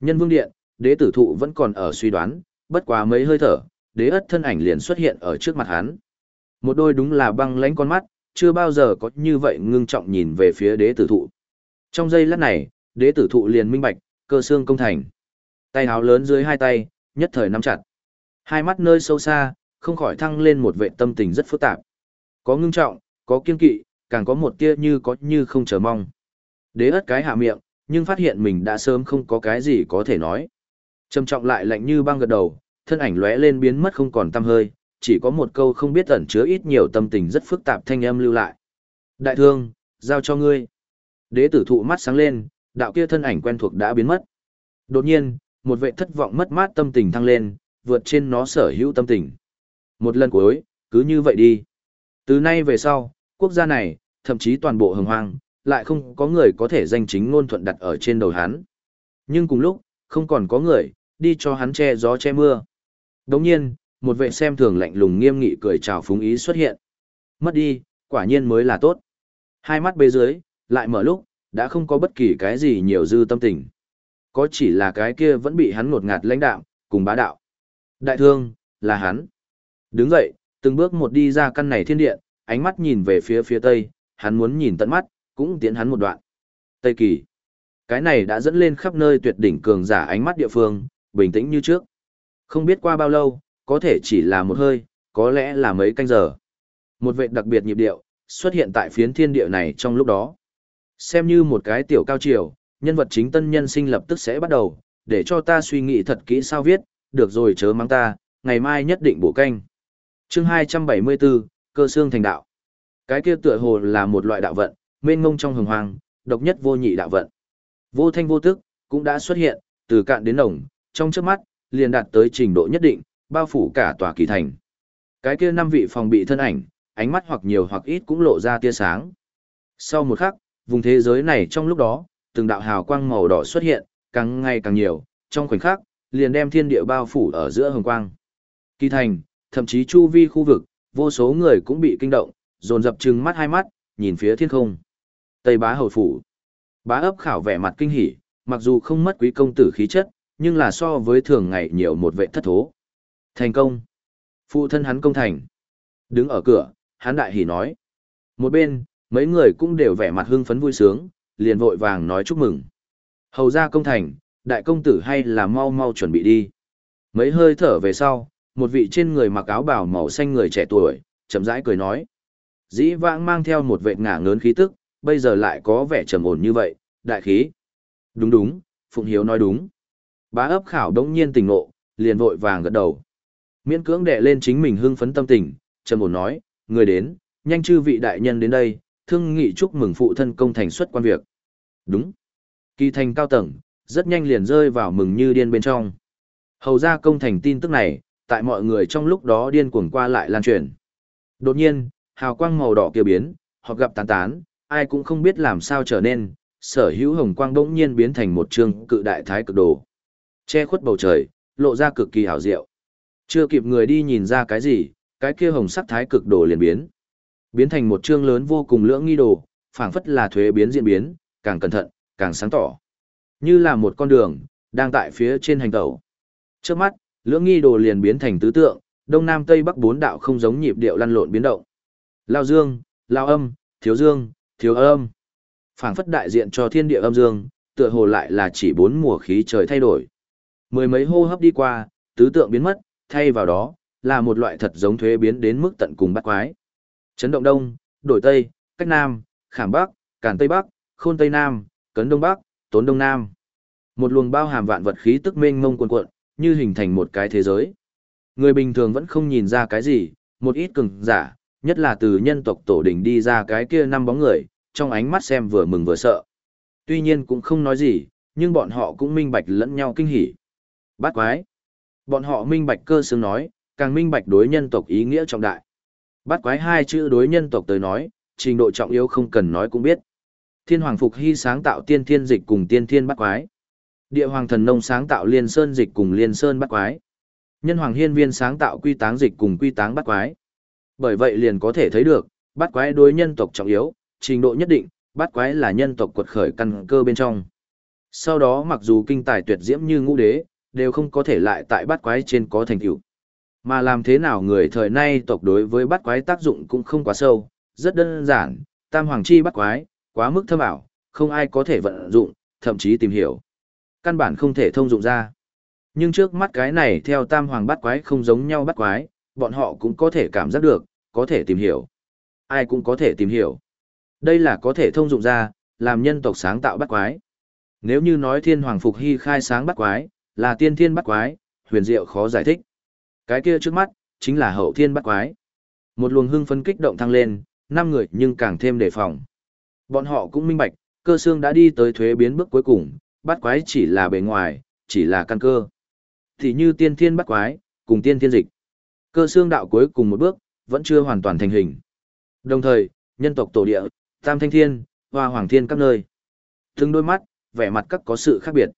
Nhân vương điện, đế tử thụ vẫn còn ở suy đoán, bất quá mấy hơi thở, đế ất thân ảnh liền xuất hiện ở trước mặt hắn. Một đôi đúng là băng lãnh con mắt, chưa bao giờ có như vậy ngưng trọng nhìn về phía đế tử thụ. Trong giây lát này, đế tử thụ liền minh bạch, cơ xương công thành. Tay áo lớn dưới hai tay, nhất thời nắm chặt. Hai mắt nơi sâu xa, không khỏi thăng lên một vệ tâm tình rất phức tạp. Có ngưng trọng, có kiên kỵ, càng có một tia như có như không chờ mong. Đế ất cái hạ miệng, nhưng phát hiện mình đã sớm không có cái gì có thể nói. Trầm trọng lại lạnh như băng gật đầu, thân ảnh lóe lên biến mất không còn tăm hơi, chỉ có một câu không biết ẩn chứa ít nhiều tâm tình rất phức tạp thanh âm lưu lại. Đại thương, giao cho ngươi. Đế tử thụ mắt sáng lên, đạo kia thân ảnh quen thuộc đã biến mất. Đột nhiên, một vệ thất vọng mất mát tâm tình thăng lên, vượt trên nó sở hữu tâm tình. Một lần cuối, cứ như vậy đi. Từ nay về sau, quốc gia này, thậm chí toàn bộ hồng hoang, lại không có người có thể danh chính ngôn thuận đặt ở trên đầu hắn. Nhưng cùng lúc, không còn có người, đi cho hắn che gió che mưa. Đồng nhiên, một vệ xem thường lạnh lùng nghiêm nghị cười chào phúng ý xuất hiện. Mất đi, quả nhiên mới là tốt. Hai mắt bê dưới, lại mở lúc, đã không có bất kỳ cái gì nhiều dư tâm tình. Có chỉ là cái kia vẫn bị hắn ngột ngạt lãnh đạo, cùng bá đạo. Đại thương, là hắn. Đứng dậy, từng bước một đi ra căn này thiên điện, ánh mắt nhìn về phía phía tây, hắn muốn nhìn tận mắt, cũng tiến hắn một đoạn. Tây kỳ. Cái này đã dẫn lên khắp nơi tuyệt đỉnh cường giả ánh mắt địa phương, bình tĩnh như trước. Không biết qua bao lâu, có thể chỉ là một hơi, có lẽ là mấy canh giờ. Một vệ đặc biệt nhịp điệu, xuất hiện tại phiến thiên địa này trong lúc đó. Xem như một cái tiểu cao triều, nhân vật chính tân nhân sinh lập tức sẽ bắt đầu, để cho ta suy nghĩ thật kỹ sao viết, được rồi chớ mắng ta, ngày mai nhất định bổ canh. chương 274, cơ xương thành đạo. Cái kia tựa hồ là một loại đạo vận, mênh ngông trong hồng hoang, độc nhất vô nhị đạo vận. Vô thanh vô tức, cũng đã xuất hiện, từ cạn đến nồng, trong trước mắt, liền đạt tới trình độ nhất định, bao phủ cả tòa kỳ thành. Cái kia năm vị phòng bị thân ảnh, ánh mắt hoặc nhiều hoặc ít cũng lộ ra tia sáng. Sau một khắc, vùng thế giới này trong lúc đó, từng đạo hào quang màu đỏ xuất hiện, càng ngày càng nhiều, trong khoảnh khắc, liền đem thiên địa bao phủ ở giữa hồng quang. Kỳ thành, thậm chí chu vi khu vực, vô số người cũng bị kinh động, dồn dập trừng mắt hai mắt, nhìn phía thiên không. Tây bá hầu phủ. Bá ấp khảo vẻ mặt kinh hỉ, mặc dù không mất quý công tử khí chất, nhưng là so với thường ngày nhiều một vệ thất thố. Thành công. Phụ thân hắn công thành. Đứng ở cửa, hắn đại hỉ nói. Một bên, mấy người cũng đều vẻ mặt hưng phấn vui sướng, liền vội vàng nói chúc mừng. Hầu ra công thành, đại công tử hay là mau mau chuẩn bị đi. Mấy hơi thở về sau, một vị trên người mặc áo bào màu xanh người trẻ tuổi, chậm rãi cười nói. Dĩ vãng mang theo một vệ ngả ngớn khí tức, bây giờ lại có vẻ trầm ổn như vậy, đại khí. Đúng đúng, Phụng Hiếu nói đúng. Bá ấp khảo đống nhiên tỉnh ngộ, liền vội vàng gật đầu. Miễn cưỡng đệ lên chính mình hưng phấn tâm tình, trầm ổn nói, người đến, nhanh chư vị đại nhân đến đây, thương nghị chúc mừng phụ thân công thành xuất quan việc. Đúng. Kỳ thành cao tầng, rất nhanh liền rơi vào mừng như điên bên trong. Hầu ra công thành tin tức này, tại mọi người trong lúc đó điên cuồng qua lại lan truyền. Đột nhiên, hào quang màu đỏ kia biến, họ gặp tán tán, ai cũng không biết làm sao trở nên, sở hữu hồng quang đống nhiên biến thành một trường cự đại thái cực đồ. Che khuất bầu trời, lộ ra cực kỳ hảo diệu. Chưa kịp người đi nhìn ra cái gì, cái kia hồng sắc thái cực đồ liền biến. Biến thành một chương lớn vô cùng lưỡng nghi đồ, phảng phất là thuế biến diễn biến, càng cẩn thận, càng sáng tỏ. Như là một con đường, đang tại phía trên hành tẩu. Trước mắt, lưỡng nghi đồ liền biến thành tứ tượng, đông nam tây bắc bốn đạo không giống nhịp điệu lăn lộn biến động. Lao dương, lao âm, thiếu dương, thiếu âm. phảng phất đại diện cho thiên địa âm dương, tựa hồ lại là chỉ bốn mùa khí trời thay đổi. Mười mấy hô hấp đi qua, tứ tượng biến mất, thay vào đó, là một loại thật giống thuế biến đến mức tận cùng bắt quái. Chấn động đông, đổi tây, cách nam, khảm bắc, cản tây bắc, khôn tây nam, cấn đông bắc, tốn đông nam. Một luồng bao hàm vạn vật khí tức mênh mông cuồn cuộn, như hình thành một cái thế giới. Người bình thường vẫn không nhìn ra cái gì, một ít cường giả, nhất là từ nhân tộc tổ đình đi ra cái kia năm bóng người, trong ánh mắt xem vừa mừng vừa sợ. Tuy nhiên cũng không nói gì, nhưng bọn họ cũng minh bạch lẫn nhau kinh hỉ. Bát quái. Bọn họ minh bạch cơ xương nói, càng minh bạch đối nhân tộc ý nghĩa trọng đại. Bát quái hai chữ đối nhân tộc tới nói, trình độ trọng yếu không cần nói cũng biết. Thiên Hoàng Phục Hy sáng tạo tiên thiên dịch cùng tiên thiên bát quái. Địa Hoàng Thần Nông sáng tạo liên sơn dịch cùng liên sơn bát quái. Nhân Hoàng Hiên Viên sáng tạo quy táng dịch cùng quy táng bát quái. Bởi vậy liền có thể thấy được, bát quái đối nhân tộc trọng yếu, trình độ nhất định, bát quái là nhân tộc quật khởi căn cơ bên trong. Sau đó mặc dù kinh tài tuyệt diễm như ngũ đế, đều không có thể lại tại bát quái trên có thành tựu. Mà làm thế nào người thời nay tộc đối với bát quái tác dụng cũng không quá sâu, rất đơn giản, tam hoàng chi bát quái, quá mức thâm ảo, không ai có thể vận dụng, thậm chí tìm hiểu. Căn bản không thể thông dụng ra. Nhưng trước mắt cái này theo tam hoàng bát quái không giống nhau bát quái, bọn họ cũng có thể cảm giác được, có thể tìm hiểu. Ai cũng có thể tìm hiểu. Đây là có thể thông dụng ra, làm nhân tộc sáng tạo bát quái. Nếu như nói thiên hoàng phục hy khai sáng bát quái, là tiên thiên bắt quái, huyền diệu khó giải thích. Cái kia trước mắt, chính là hậu thiên bắt quái. Một luồng hưng phấn kích động thăng lên, năm người nhưng càng thêm đề phòng. Bọn họ cũng minh bạch, cơ xương đã đi tới thuế biến bước cuối cùng, bắt quái chỉ là bề ngoài, chỉ là căn cơ. Thì như tiên thiên bắt quái, cùng tiên thiên dịch. Cơ xương đạo cuối cùng một bước, vẫn chưa hoàn toàn thành hình. Đồng thời, nhân tộc tổ địa, tam thanh thiên, hoa hoàng thiên các nơi. Từng đôi mắt, vẻ mặt các có sự khác biệt.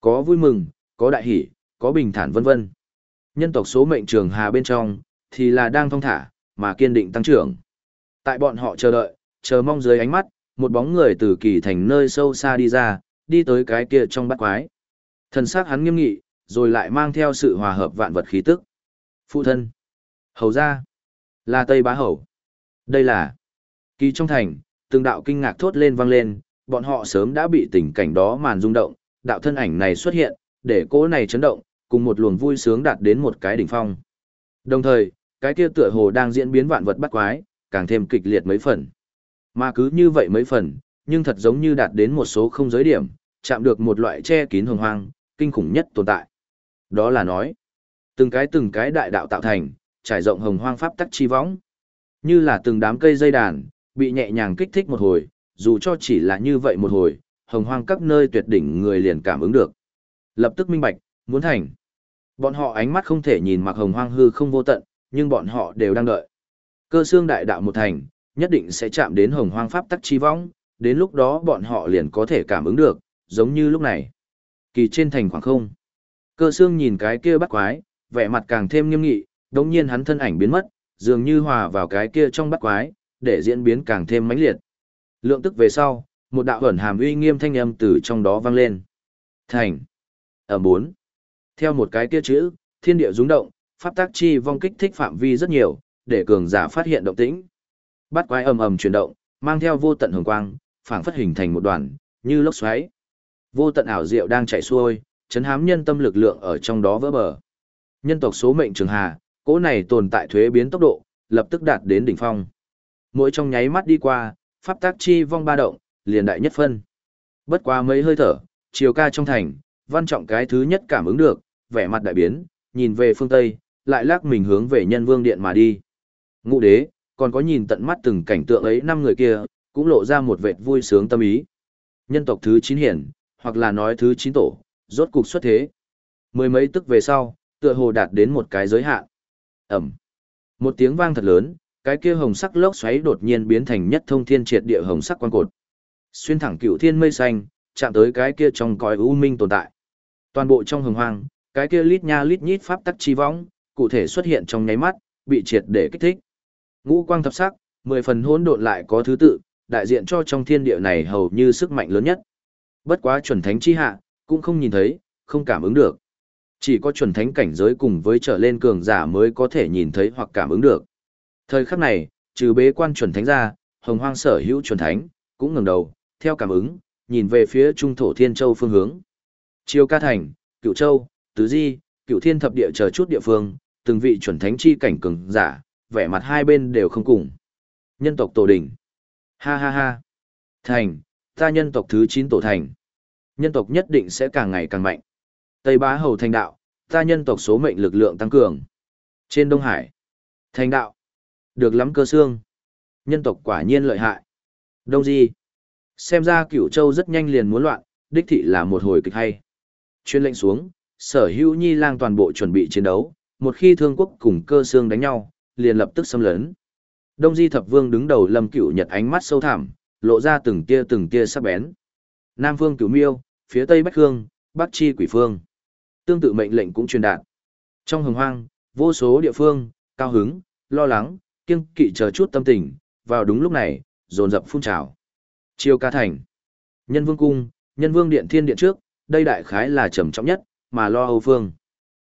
Có vui mừng, có đại hỷ, có bình thản vân vân. Nhân tộc số mệnh trường hà bên trong, thì là đang thong thả, mà kiên định tăng trưởng. Tại bọn họ chờ đợi, chờ mong dưới ánh mắt, một bóng người từ kỳ thành nơi sâu xa đi ra, đi tới cái kia trong bát quái. Thần sắc hắn nghiêm nghị, rồi lại mang theo sự hòa hợp vạn vật khí tức. Phụ thân. Hầu ra. Là Tây Bá Hầu. Đây là. Kỳ trong thành, từng đạo kinh ngạc thốt lên vang lên, bọn họ sớm đã bị tình cảnh đó màn rung động, đạo thân ảnh này xuất hiện, để cỗ này chấn động, cùng một luồng vui sướng đạt đến một cái đỉnh phong. Đồng thời, cái kia tựa hồ đang diễn biến vạn vật bắt quái, càng thêm kịch liệt mấy phần. Mà cứ như vậy mấy phần, nhưng thật giống như đạt đến một số không giới điểm, chạm được một loại che kín hồng hoang, kinh khủng nhất tồn tại. Đó là nói, từng cái từng cái đại đạo tạo thành, trải rộng hồng hoang pháp tắc chi võng. Như là từng đám cây dây đàn, bị nhẹ nhàng kích thích một hồi, dù cho chỉ là như vậy một hồi, hồng hoang các nơi tuyệt đỉnh người liền cảm ứng được. Lập tức minh bạch, muốn thành. Bọn họ ánh mắt không thể nhìn mặc hồng hoang hư không vô tận, nhưng bọn họ đều đang đợi. Cơ xương đại đạo một thành, nhất định sẽ chạm đến hồng hoang pháp tắc chi vong, đến lúc đó bọn họ liền có thể cảm ứng được, giống như lúc này. Kỳ trên thành khoảng không. Cơ xương nhìn cái kia bắt quái, vẻ mặt càng thêm nghiêm nghị, đồng nhiên hắn thân ảnh biến mất, dường như hòa vào cái kia trong bắt quái, để diễn biến càng thêm mãnh liệt. Lượng tức về sau, một đạo ẩn hàm uy nghiêm thanh âm từ trong đó vang lên. Thành. Ở bốn. Theo một cái kia chữ, thiên địa rúng động, pháp tác chi vong kích thích phạm vi rất nhiều, để cường giả phát hiện động tĩnh. Bắt quái ầm ầm chuyển động, mang theo vô tận hồng quang, phảng phất hình thành một đoàn, như lốc xoáy. Vô tận ảo diệu đang chạy xuôi, chấn hám nhân tâm lực lượng ở trong đó vỡ bờ. Nhân tộc số mệnh trường hà, cỗ này tồn tại thuế biến tốc độ, lập tức đạt đến đỉnh phong. Mỗi trong nháy mắt đi qua, pháp tác chi vong ba động, liền đại nhất phân. Bất quá mấy hơi thở, chiều ca trong thành, văn trọng cái thứ nhất cảm ứng được, vẻ mặt đại biến, nhìn về phương Tây, lại lắc mình hướng về nhân vương điện mà đi. Ngũ đế, còn có nhìn tận mắt từng cảnh tượng ấy năm người kia, cũng lộ ra một vệt vui sướng tâm ý. Nhân tộc thứ 9 hiển, hoặc là nói thứ 9 tổ, rốt cục xuất thế. Mười mấy tức về sau, tựa hồ đạt đến một cái giới hạn. Ẩm. Một tiếng vang thật lớn, cái kia hồng sắc lốc xoáy đột nhiên biến thành nhất thông thiên triệt địa hồng sắc quan cột. Xuyên thẳng cựu thiên mây xanh, chạm tới cái kia trong cõi u minh tồn tại. Toàn bộ trong hồng hoang, cái kia lít nha lít nhít pháp tắc chi võng, cụ thể xuất hiện trong nháy mắt, bị triệt để kích thích. Ngũ quang thập sắc, mười phần hỗn độn lại có thứ tự, đại diện cho trong thiên địa này hầu như sức mạnh lớn nhất. Bất quá chuẩn thánh chi hạ, cũng không nhìn thấy, không cảm ứng được. Chỉ có chuẩn thánh cảnh giới cùng với trở lên cường giả mới có thể nhìn thấy hoặc cảm ứng được. Thời khắc này, trừ bế quan chuẩn thánh ra, hồng hoang sở hữu chuẩn thánh, cũng ngẩng đầu, theo cảm ứng, nhìn về phía trung thổ thiên châu phương hướng. Chiêu ca thành, cựu châu, tứ di, cựu thiên thập địa chờ chút địa phương, từng vị chuẩn thánh chi cảnh cường giả, vẻ mặt hai bên đều không cùng. Nhân tộc tổ đỉnh. Ha ha ha. Thành, ta nhân tộc thứ 9 tổ thành. Nhân tộc nhất định sẽ càng ngày càng mạnh. Tây bá hầu thành đạo, ta nhân tộc số mệnh lực lượng tăng cường. Trên Đông Hải. Thành đạo. Được lắm cơ xương. Nhân tộc quả nhiên lợi hại. Đông Di. Xem ra cửu châu rất nhanh liền muốn loạn, đích thị là một hồi kịch hay. Chuyên lệnh xuống, sở hữu nhi lang toàn bộ chuẩn bị chiến đấu, một khi thương quốc cùng cơ xương đánh nhau, liền lập tức xâm lấn. Đông Di Thập Vương đứng đầu Lâm Cửu Nhật ánh mắt sâu thẳm, lộ ra từng tia từng tia sắc bén. Nam vương Cửu Miêu, phía Tây Bách Hương, Bắc Chi Quỷ Phương. Tương tự mệnh lệnh cũng truyền đạt. Trong hồng hoang, vô số địa phương, cao hứng, lo lắng, kiêng kỵ chờ chút tâm tình, vào đúng lúc này, dồn dập phun trào. Chiêu ca thành. Nhân Vương Cung, Nhân Vương Điện Thiên Điện trước, đây đại khái là trầm trọng nhất, mà lo Âu Phương.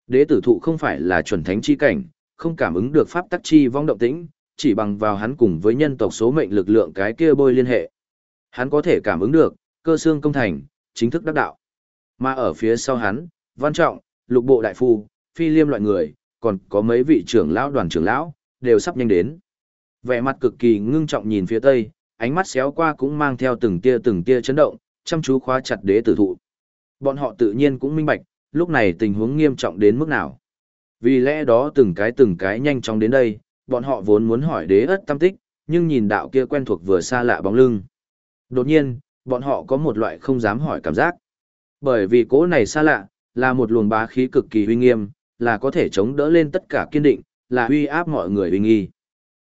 Đế tử thụ không phải là chuẩn thánh chi cảnh, không cảm ứng được pháp tắc chi vong động tĩnh, chỉ bằng vào hắn cùng với nhân tộc số mệnh lực lượng cái kia bôi liên hệ. Hắn có thể cảm ứng được, cơ xương công thành, chính thức đắc đạo. Mà ở phía sau hắn, Văn Trọng, Lục Bộ Đại Phu, Phi Liêm loại người, còn có mấy vị trưởng lão đoàn trưởng lão, đều sắp nhanh đến. Vẻ mặt cực kỳ ngưng trọng nhìn phía tây, ánh mắt xéo qua cũng mang theo từng tia từng tia chấn động, chăm chú khóa chặt đế tử thụ. Bọn họ tự nhiên cũng minh bạch, lúc này tình huống nghiêm trọng đến mức nào. Vì lẽ đó từng cái từng cái nhanh chóng đến đây, bọn họ vốn muốn hỏi đế ất tâm tích, nhưng nhìn đạo kia quen thuộc vừa xa lạ bóng lưng. Đột nhiên, bọn họ có một loại không dám hỏi cảm giác. Bởi vì cố này xa lạ, là một luồng bá khí cực kỳ uy nghiêm, là có thể chống đỡ lên tất cả kiên định, là uy áp mọi người uy nghi.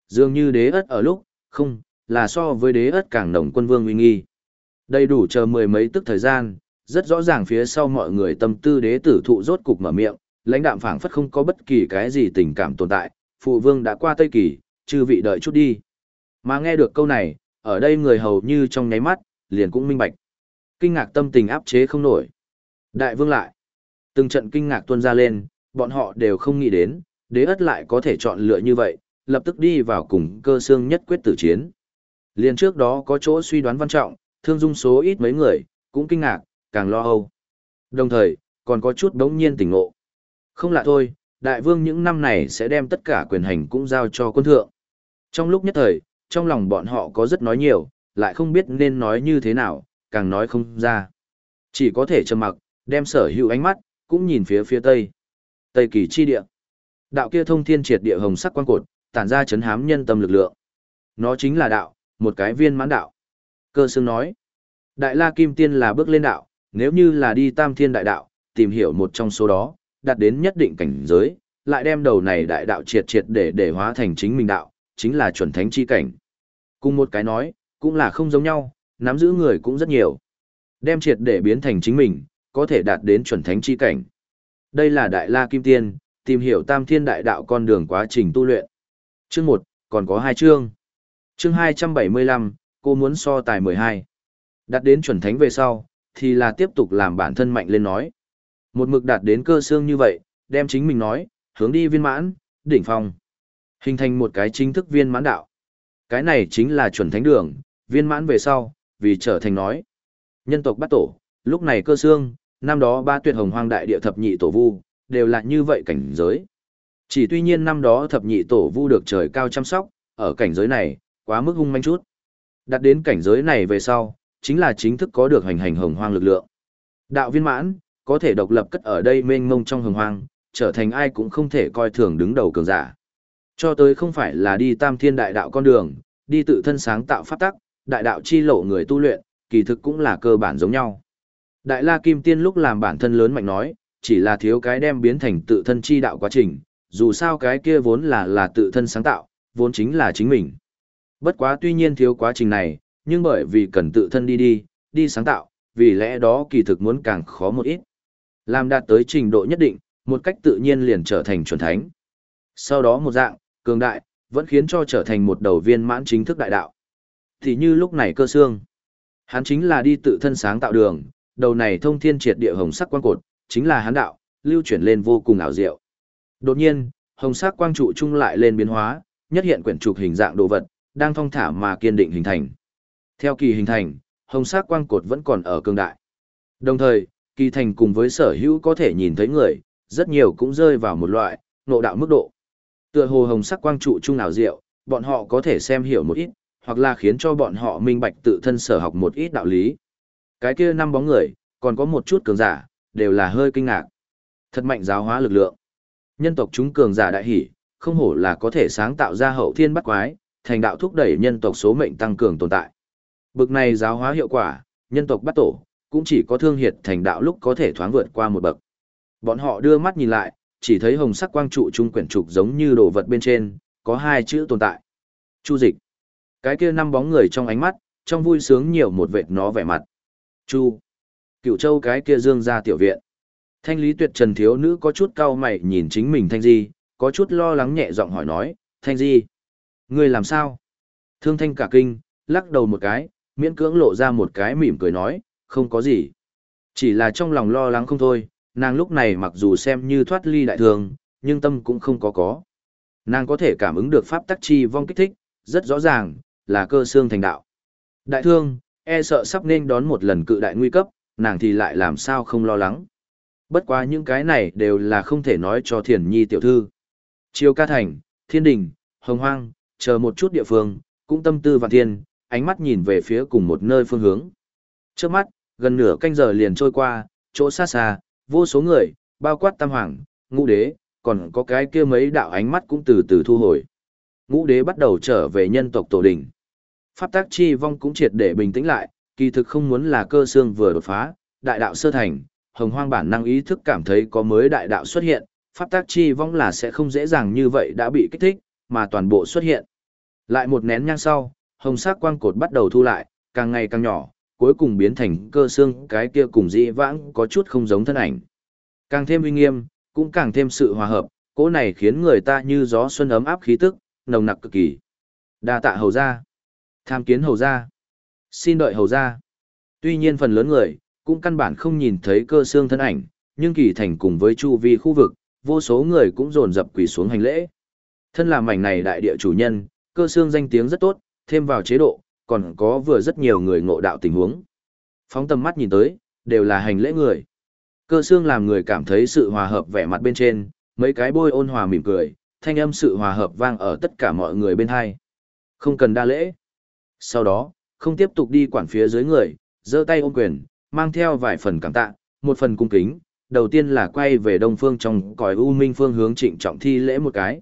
Dường như đế ất ở lúc, không, là so với đế ất càng nồng quân vương uy nghi. Đầy đủ chờ mười mấy tức thời gian, rất rõ ràng phía sau mọi người tâm tư đế tử thụ rốt cục mở miệng, lãnh đạm phảng phất không có bất kỳ cái gì tình cảm tồn tại, phụ vương đã qua Tây Kỳ, chư vị đợi chút đi. Mà nghe được câu này, ở đây người hầu như trong nháy mắt, liền cũng minh bạch. Kinh ngạc tâm tình áp chế không nổi. Đại vương lại. Từng trận kinh ngạc tuôn ra lên, bọn họ đều không nghĩ đến, đế ất lại có thể chọn lựa như vậy, lập tức đi vào cùng cơ xương nhất quyết tử chiến. Liền trước đó có chỗ suy đoán văn trọng, thương dung số ít mấy người, cũng kinh ngạc, càng lo âu. Đồng thời, còn có chút đống nhiên tỉnh ngộ. Không lạ thôi, đại vương những năm này sẽ đem tất cả quyền hành cũng giao cho quân thượng. Trong lúc nhất thời, trong lòng bọn họ có rất nói nhiều, lại không biết nên nói như thế nào, càng nói không ra. Chỉ có thể trầm mặc, đem sở hữu ánh mắt, cũng nhìn phía phía tây. Tây kỳ chi địa. Đạo kia thông thiên triệt địa hồng sắc quan cột, tản ra chấn hám nhân tâm lực lượng. Nó chính là đạo, một cái viên mãn đạo. Cơ xương nói, Đại La Kim Tiên là bước lên đạo, nếu như là đi tam thiên đại đạo, tìm hiểu một trong số đó, đạt đến nhất định cảnh giới, lại đem đầu này đại đạo triệt triệt để để hóa thành chính mình đạo, chính là chuẩn thánh chi cảnh. Cùng một cái nói, cũng là không giống nhau, nắm giữ người cũng rất nhiều. Đem triệt để biến thành chính mình, có thể đạt đến chuẩn thánh chi cảnh. Đây là Đại La Kim Tiên, tìm hiểu tam thiên đại đạo con đường quá trình tu luyện. Chương 1, còn có hai chương. chương 275, cô muốn so tài 12. Đạt đến chuẩn thánh về sau, thì là tiếp tục làm bản thân mạnh lên nói. Một mực đạt đến cơ xương như vậy, đem chính mình nói, hướng đi viên mãn, đỉnh phong. Hình thành một cái chính thức viên mãn đạo. Cái này chính là chuẩn thánh đường, viên mãn về sau, vì trở thành nói. Nhân tộc bắt tổ, lúc này cơ xương, năm đó ba tuyệt hồng hoang đại địa thập nhị tổ vu, đều là như vậy cảnh giới. Chỉ tuy nhiên năm đó thập nhị tổ vu được trời cao chăm sóc, ở cảnh giới này, quá mức hung manh chút. Đặt đến cảnh giới này về sau, chính là chính thức có được hành hành hồng hoang lực lượng. Đạo viên mãn, có thể độc lập cất ở đây mênh mông trong hồng hoang, trở thành ai cũng không thể coi thường đứng đầu cường giả. Cho tới không phải là đi tam thiên đại đạo con đường, đi tự thân sáng tạo pháp tắc, đại đạo chi lộ người tu luyện, kỳ thực cũng là cơ bản giống nhau. Đại La Kim Tiên lúc làm bản thân lớn mạnh nói, chỉ là thiếu cái đem biến thành tự thân chi đạo quá trình, dù sao cái kia vốn là là tự thân sáng tạo, vốn chính là chính mình. Bất quá tuy nhiên thiếu quá trình này, nhưng bởi vì cần tự thân đi đi, đi sáng tạo, vì lẽ đó kỳ thực muốn càng khó một ít. Làm đạt tới trình độ nhất định, một cách tự nhiên liền trở thành chuẩn thánh. Sau đó một dạng, cường đại, vẫn khiến cho trở thành một đầu viên mãn chính thức đại đạo. Thì như lúc này cơ xương, hắn chính là đi tự thân sáng tạo đường, đầu này thông thiên triệt địa hồng sắc quan cột, chính là hắn đạo, lưu chuyển lên vô cùng ảo diệu. Đột nhiên, hồng sắc quang trụ trung lại lên biến hóa, nhất hiện quyển trục hình dạng đồ vật, đang thong thả mà kiên định hình thành. Theo kỳ hình thành, hồng sắc quang cột vẫn còn ở cường đại. Đồng thời, kỳ thành cùng với sở hữu có thể nhìn thấy người, rất nhiều cũng rơi vào một loại, nộ đạo mức độ. Tựa hồ hồng sắc quang trụ trung nào diệu, bọn họ có thể xem hiểu một ít, hoặc là khiến cho bọn họ minh bạch tự thân sở học một ít đạo lý. Cái kia năm bóng người, còn có một chút cường giả, đều là hơi kinh ngạc. Thật mạnh giáo hóa lực lượng. Nhân tộc chúng cường giả đại hỷ, không hổ là có thể sáng tạo ra hậu thiên bắt quái, thành đạo thúc đẩy nhân tộc số mệnh tăng cường tồn tại. Bực này giáo hóa hiệu quả, nhân tộc bắt tổ, cũng chỉ có thương hiệt thành đạo lúc có thể thoáng vượt qua một bậc. Bọn họ đưa mắt nhìn lại, chỉ thấy hồng sắc quang trụ trung quyển trục giống như đồ vật bên trên, có hai chữ tồn tại. Chu dịch. Cái kia năm bóng người trong ánh mắt, trong vui sướng nhiều một vệt nó vẻ mặt. Chu. Cựu châu cái kia dương ra tiểu viện. Thanh lý tuyệt trần thiếu nữ có chút cau mày nhìn chính mình thanh di, có chút lo lắng nhẹ giọng hỏi nói, thanh di. người làm sao? Thương thanh cả kinh, lắc đầu một cái, miễn cưỡng lộ ra một cái mỉm cười nói, không có gì. Chỉ là trong lòng lo lắng không thôi, nàng lúc này mặc dù xem như thoát ly đại thường, nhưng tâm cũng không có có. Nàng có thể cảm ứng được pháp tắc chi vong kích thích, rất rõ ràng, là cơ xương thành đạo. Đại thương, e sợ sắp nên đón một lần cự đại nguy cấp, nàng thì lại làm sao không lo lắng. Bất quá những cái này đều là không thể nói cho thiền nhi tiểu thư. Chiêu ca thành, thiên đình, hồng hoang, chờ một chút địa phương, cũng tâm tư và thiên, ánh mắt nhìn về phía cùng một nơi phương hướng. Trước mắt, gần nửa canh giờ liền trôi qua, chỗ xa xa, vô số người, bao quát tam hoàng, ngũ đế, còn có cái kia mấy đạo ánh mắt cũng từ từ thu hồi. Ngũ đế bắt đầu trở về nhân tộc tổ đình. Pháp tác chi vong cũng triệt để bình tĩnh lại, kỳ thực không muốn là cơ xương vừa đột phá, đại đạo sơ thành, hồng hoang bản năng ý thức cảm thấy có mới đại đạo xuất hiện, pháp tác chi vong là sẽ không dễ dàng như vậy đã bị kích thích, mà toàn bộ xuất hiện. Lại một nén nhang sau, hồng sắc quang cột bắt đầu thu lại, càng ngày càng nhỏ, cuối cùng biến thành cơ xương cái kia cùng dĩ vãng có chút không giống thân ảnh. Càng thêm uy nghiêm, cũng càng thêm sự hòa hợp, cỗ này khiến người ta như gió xuân ấm áp khí tức, nồng nặc cực kỳ. Đa tạ hầu gia, Tham kiến hầu gia, Xin đợi hầu gia. Tuy nhiên phần lớn người, cũng căn bản không nhìn thấy cơ xương thân ảnh, nhưng kỳ thành cùng với chu vi khu vực, vô số người cũng dồn dập quỳ xuống hành lễ. Thân là mảnh này đại địa chủ nhân, cơ xương danh tiếng rất tốt, thêm vào chế độ, còn có vừa rất nhiều người ngộ đạo tình huống. Phóng tầm mắt nhìn tới, đều là hành lễ người. Cơ xương làm người cảm thấy sự hòa hợp vẻ mặt bên trên, mấy cái bôi ôn hòa mỉm cười, thanh âm sự hòa hợp vang ở tất cả mọi người bên hai. Không cần đa lễ. Sau đó, không tiếp tục đi quản phía dưới người, giơ tay ôm quyền, mang theo vài phần cảm tạ, một phần cung kính, đầu tiên là quay về đông phương trong cõi u minh phương hướng trịnh trọng thi lễ một cái.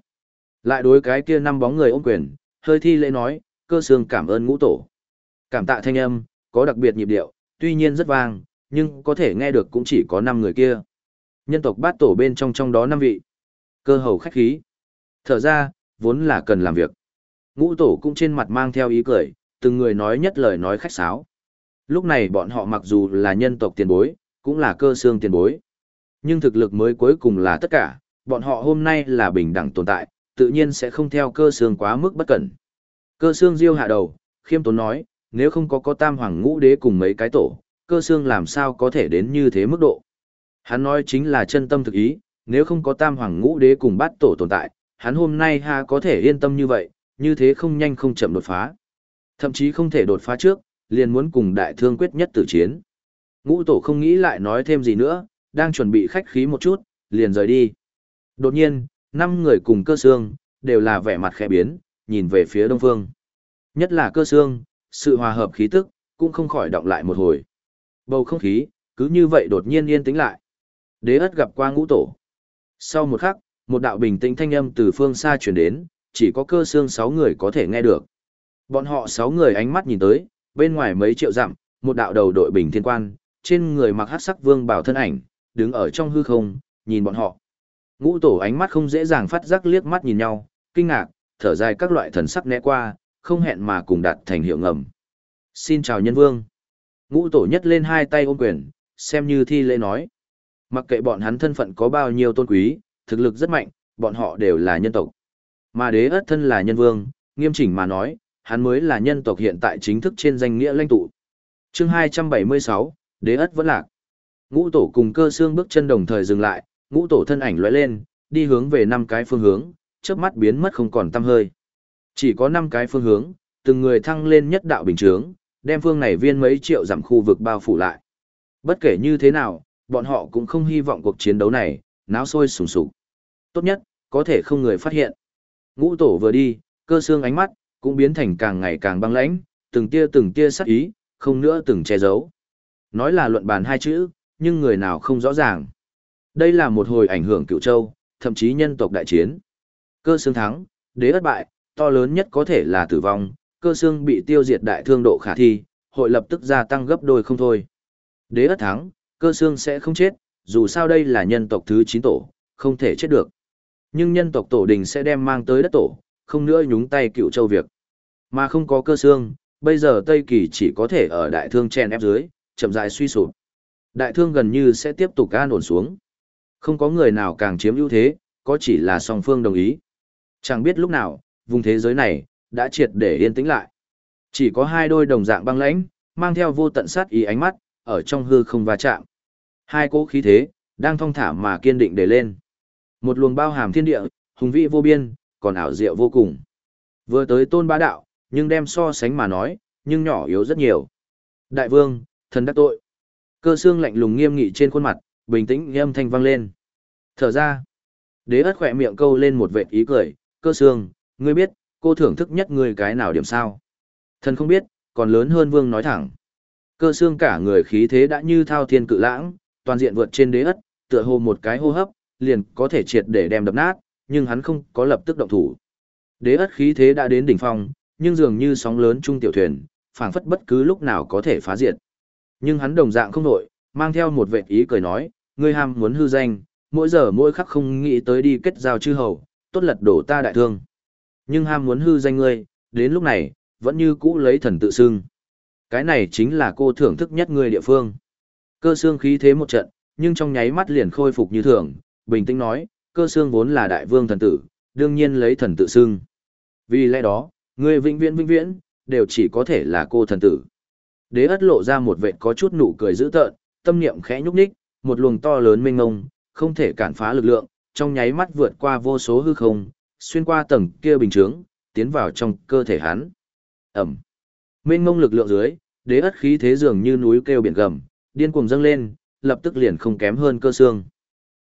Lại đối cái kia năm bóng người ôm quyền, hơi thi lễ nói, cơ xương cảm ơn ngũ tổ. Cảm tạ thanh âm, có đặc biệt nhịp điệu, tuy nhiên rất vang, nhưng có thể nghe được cũng chỉ có năm người kia. Nhân tộc bát tổ bên trong trong đó năm vị. Cơ hầu khách khí. Thở ra, vốn là cần làm việc. Ngũ tổ cũng trên mặt mang theo ý cười, từng người nói nhất lời nói khách sáo. Lúc này bọn họ mặc dù là nhân tộc tiền bối, cũng là cơ xương tiền bối. Nhưng thực lực mới cuối cùng là tất cả, bọn họ hôm nay là bình đẳng tồn tại, tự nhiên sẽ không theo cơ xương quá mức bất cẩn. Cơ xương diêu hạ đầu, khiêm tốn nói, nếu không có có tam hoàng ngũ đế cùng mấy cái tổ, cơ xương làm sao có thể đến như thế mức độ. Hắn nói chính là chân tâm thực ý, nếu không có tam hoàng ngũ đế cùng bát tổ tồn tại, hắn hôm nay ha có thể yên tâm như vậy, như thế không nhanh không chậm đột phá. Thậm chí không thể đột phá trước, liền muốn cùng đại thương quyết nhất tử chiến. Ngũ tổ không nghĩ lại nói thêm gì nữa, đang chuẩn bị khách khí một chút, liền rời đi. Đột nhiên, năm người cùng cơ xương, đều là vẻ mặt khẽ biến, nhìn về phía đông phương. Nhất là cơ xương, sự hòa hợp khí tức, cũng không khỏi động lại một hồi. Bầu không khí, cứ như vậy đột nhiên yên tĩnh lại. Đế ất gặp qua ngũ tổ. Sau một khắc, một đạo bình tĩnh thanh âm từ phương xa truyền đến, chỉ có cơ xương sáu người có thể nghe được. Bọn họ sáu người ánh mắt nhìn tới, bên ngoài mấy triệu dặm, một đạo đầu đội bình thiên quan, trên người mặc hắc sắc vương bảo thân ảnh, đứng ở trong hư không, nhìn bọn họ. Ngũ tổ ánh mắt không dễ dàng phát giác liếc mắt nhìn nhau, kinh ngạc, thở dài các loại thần sắc né qua, không hẹn mà cùng đạt thành hiệu ngầm. Xin chào nhân vương. Ngũ tổ nhất lên hai tay ôm quyền, xem như thi lễ nói. Mặc kệ bọn hắn thân phận có bao nhiêu tôn quý, thực lực rất mạnh, bọn họ đều là nhân tộc. Mà đế ất thân là nhân vương, nghiêm chỉnh mà nói, hắn mới là nhân tộc hiện tại chính thức trên danh nghĩa lãnh tụ. Chương 276, đế ất vẫn lạc. Ngũ tổ cùng cơ xương bước chân đồng thời dừng lại, ngũ tổ thân ảnh lóe lên, đi hướng về năm cái phương hướng, chớp mắt biến mất không còn tăm hơi. Chỉ có năm cái phương hướng, từng người thăng lên nhất đạo bình chướng, đem phương này viên mấy triệu giảm khu vực bao phủ lại. Bất kể như thế nào, bọn họ cũng không hy vọng cuộc chiến đấu này, náo sôi sùng sục. Tốt nhất, có thể không người phát hiện. Ngũ tổ vừa đi, cơ xương ánh mắt, cũng biến thành càng ngày càng băng lãnh, từng tia từng tia sắc ý, không nữa từng che giấu. Nói là luận bàn hai chữ, nhưng người nào không rõ ràng. Đây là một hồi ảnh hưởng cựu châu, thậm chí nhân tộc đại chiến. Cơ xương thắng, đế ất bại, to lớn nhất có thể là tử vong, cơ xương bị tiêu diệt đại thương độ khả thi, hội lập tức gia tăng gấp đôi không thôi. Đế ất thắng, cơ xương sẽ không chết, dù sao đây là nhân tộc thứ 9 tổ, không thể chết được. Nhưng nhân tộc tổ đình sẽ đem mang tới đất tổ, không nữa nhúng tay cựu châu việc. Mà không có cơ xương, bây giờ Tây Kỳ chỉ có thể ở đại thương chen ép dưới, chậm rãi suy sụp. Đại thương gần như sẽ tiếp tục an ổn xuống. Không có người nào càng chiếm ưu thế, có chỉ là song phương đồng ý. Chẳng biết lúc nào, vùng thế giới này, đã triệt để yên tĩnh lại. Chỉ có hai đôi đồng dạng băng lãnh, mang theo vô tận sát ý ánh mắt, ở trong hư không va chạm. Hai cỗ khí thế, đang thong thả mà kiên định để lên. Một luồng bao hàm thiên địa, hùng vĩ vô biên, còn ảo diệu vô cùng. Vừa tới tôn bá đạo, nhưng đem so sánh mà nói, nhưng nhỏ yếu rất nhiều. Đại vương, thần đắc tội. Cơ xương lạnh lùng nghiêm nghị trên khuôn mặt, bình tĩnh âm thanh vang lên. Thở ra, đế ất khỏe miệng câu lên một vệt ý cười, cơ xương, ngươi biết, cô thưởng thức nhất ngươi cái nào điểm sao. Thần không biết, còn lớn hơn vương nói thẳng. Cơ xương cả người khí thế đã như thao thiên cự lãng, toàn diện vượt trên đế ất, tựa hồ một cái hô hấp, liền có thể triệt để đem đập nát, nhưng hắn không có lập tức động thủ. Đế ất khí thế đã đến đỉnh phong, nhưng dường như sóng lớn trung tiểu thuyền, phảng phất bất cứ lúc nào có thể phá diệt. Nhưng hắn đồng dạng không nổi, mang theo một vệ ý cười nói, ngươi ham muốn hư danh, mỗi giờ mỗi khắc không nghĩ tới đi kết giao chư hầu, tốt lật đổ ta đại thương. Nhưng ham muốn hư danh ngươi, đến lúc này, vẫn như cũ lấy thần tự xưng. Cái này chính là cô thưởng thức nhất ngươi địa phương. Cơ xương khí thế một trận, nhưng trong nháy mắt liền khôi phục như thường, bình tĩnh nói, cơ xương vốn là đại vương thần tử, đương nhiên lấy thần tự xưng. Vì lẽ đó, ngươi vĩnh viễn vĩnh viễn, đều chỉ có thể là cô thần tử. Đế ất lộ ra một vệt có chút nụ cười dữ tợn, tâm niệm khẽ nhúc nhích, một luồng to lớn mênh ngông, không thể cản phá lực lượng, trong nháy mắt vượt qua vô số hư không, xuyên qua tầng kia bình chướng, tiến vào trong cơ thể hắn. Ẩm. Mênh mông lực lượng dưới, đế ất khí thế dường như núi kêu biển gầm, điên cuồng dâng lên, lập tức liền không kém hơn cơ xương.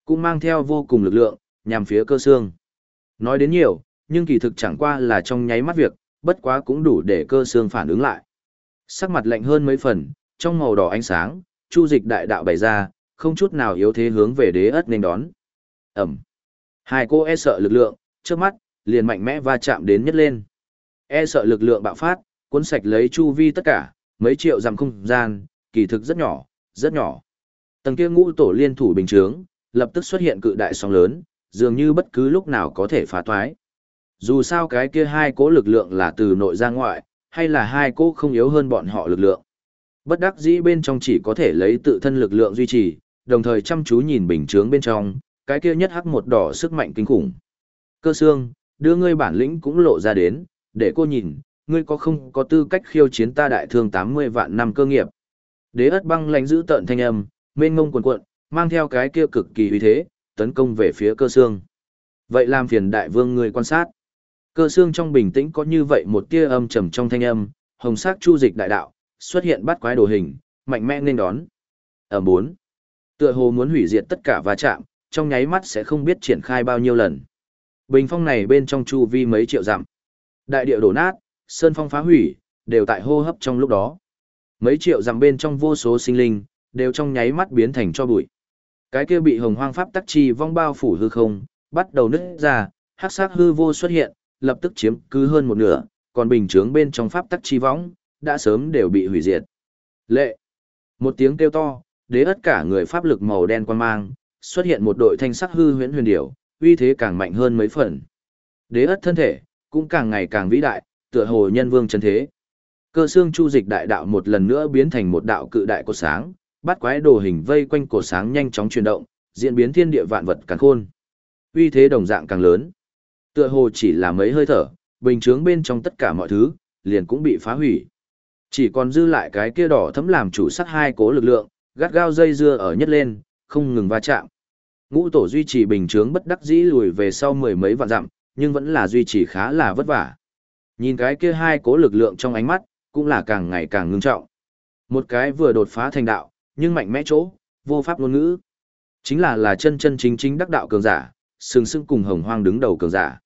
Cũng mang theo vô cùng lực lượng, nhằm phía cơ xương. Nói đến nhiều, nhưng kỳ thực chẳng qua là trong nháy mắt việc, bất quá cũng đủ để cơ xương phản ứng lại. Sắc mặt lạnh hơn mấy phần, trong màu đỏ ánh sáng, chu dịch đại đạo bày ra, không chút nào yếu thế hướng về đế ất nên đón. Ẩm. Hai cô e sợ lực lượng, trước mắt, liền mạnh mẽ va chạm đến nhất lên. E sợ lực lượng bạo phát, cuốn sạch lấy chu vi tất cả, mấy triệu dặm không gian, kỳ thực rất nhỏ, rất nhỏ. Tầng kia ngũ tổ liên thủ bình chướng, lập tức xuất hiện cự đại sóng lớn, dường như bất cứ lúc nào có thể phá toái. Dù sao cái kia hai cố lực lượng là từ nội ra ngoại, hay là hai cố không yếu hơn bọn họ lực lượng. Bất đắc dĩ bên trong chỉ có thể lấy tự thân lực lượng duy trì, đồng thời chăm chú nhìn bình chướng bên trong, cái kia nhất hắc một đỏ sức mạnh kinh khủng. Cơ xương, đưa ngươi bản lĩnh cũng lộ ra đến, để cô nhìn, ngươi có không có tư cách khiêu chiến ta đại thương 80 vạn năm cơ nghiệp. Đế ất băng lãnh giữ tận thanh âm, mênh ngông cuồn cuộn, mang theo cái kia cực kỳ uy thế, tấn công về phía cơ xương. Vậy làm phiền đại vương ngươi quan sát. Cơ xương trong bình tĩnh có như vậy một tia âm trầm trong thanh âm, hồng sắc chu dịch đại đạo, xuất hiện bắt quái đồ hình, mạnh mẽ nên đón. Ở bốn, tựa hồ muốn hủy diệt tất cả va chạm, trong nháy mắt sẽ không biết triển khai bao nhiêu lần. Bình phong này bên trong chu vi mấy triệu dặm. Đại địa đổ nát, sơn phong phá hủy, đều tại hô hấp trong lúc đó. Mấy triệu dặm bên trong vô số sinh linh, đều trong nháy mắt biến thành cho bụi. Cái kia bị hồng hoang pháp tắc chi vong bao phủ hư không, bắt đầu nứt ra, hắc sắc hư vô xuất hiện, lập tức chiếm cứ hơn một nửa, còn bình chướng bên trong pháp tắc chi vong, đã sớm đều bị hủy diệt. Lệ! Một tiếng kêu to, đế ất cả người pháp lực màu đen quan mang, xuất hiện một đội thanh sắc hư huyễn huyền điểu, uy thế càng mạnh hơn mấy phần. Đế ất thân thể, cũng càng ngày càng vĩ đại, tựa hồ nhân vương chân thế. Cơ xương chu dịch đại đạo một lần nữa biến thành một đạo cự đại cột sáng, bắt quái đồ hình vây quanh cột sáng nhanh chóng chuyển động, diễn biến thiên địa vạn vật càng khôn. Uy thế đồng dạng càng lớn. Tựa hồ chỉ là mấy hơi thở, bình chướng bên trong tất cả mọi thứ, liền cũng bị phá hủy. Chỉ còn dư lại cái kia đỏ thấm làm chủ sắt hai cố lực lượng, gắt gao dây dưa ở nhất lên, không ngừng va chạm. Ngũ tổ duy trì bình chướng bất đắc dĩ lùi về sau mười mấy vạn dặm, nhưng vẫn là duy trì khá là vất vả. Nhìn cái kia hai cố lực lượng trong ánh mắt, cũng là càng ngày càng ngưng trọng. Một cái vừa đột phá thành đạo, nhưng mạnh mẽ chỗ, vô pháp ngôn ngữ. Chính là là chân chân chính chính đắc đạo cường giả, sừng sững cùng hồng hoang đứng đầu cường giả.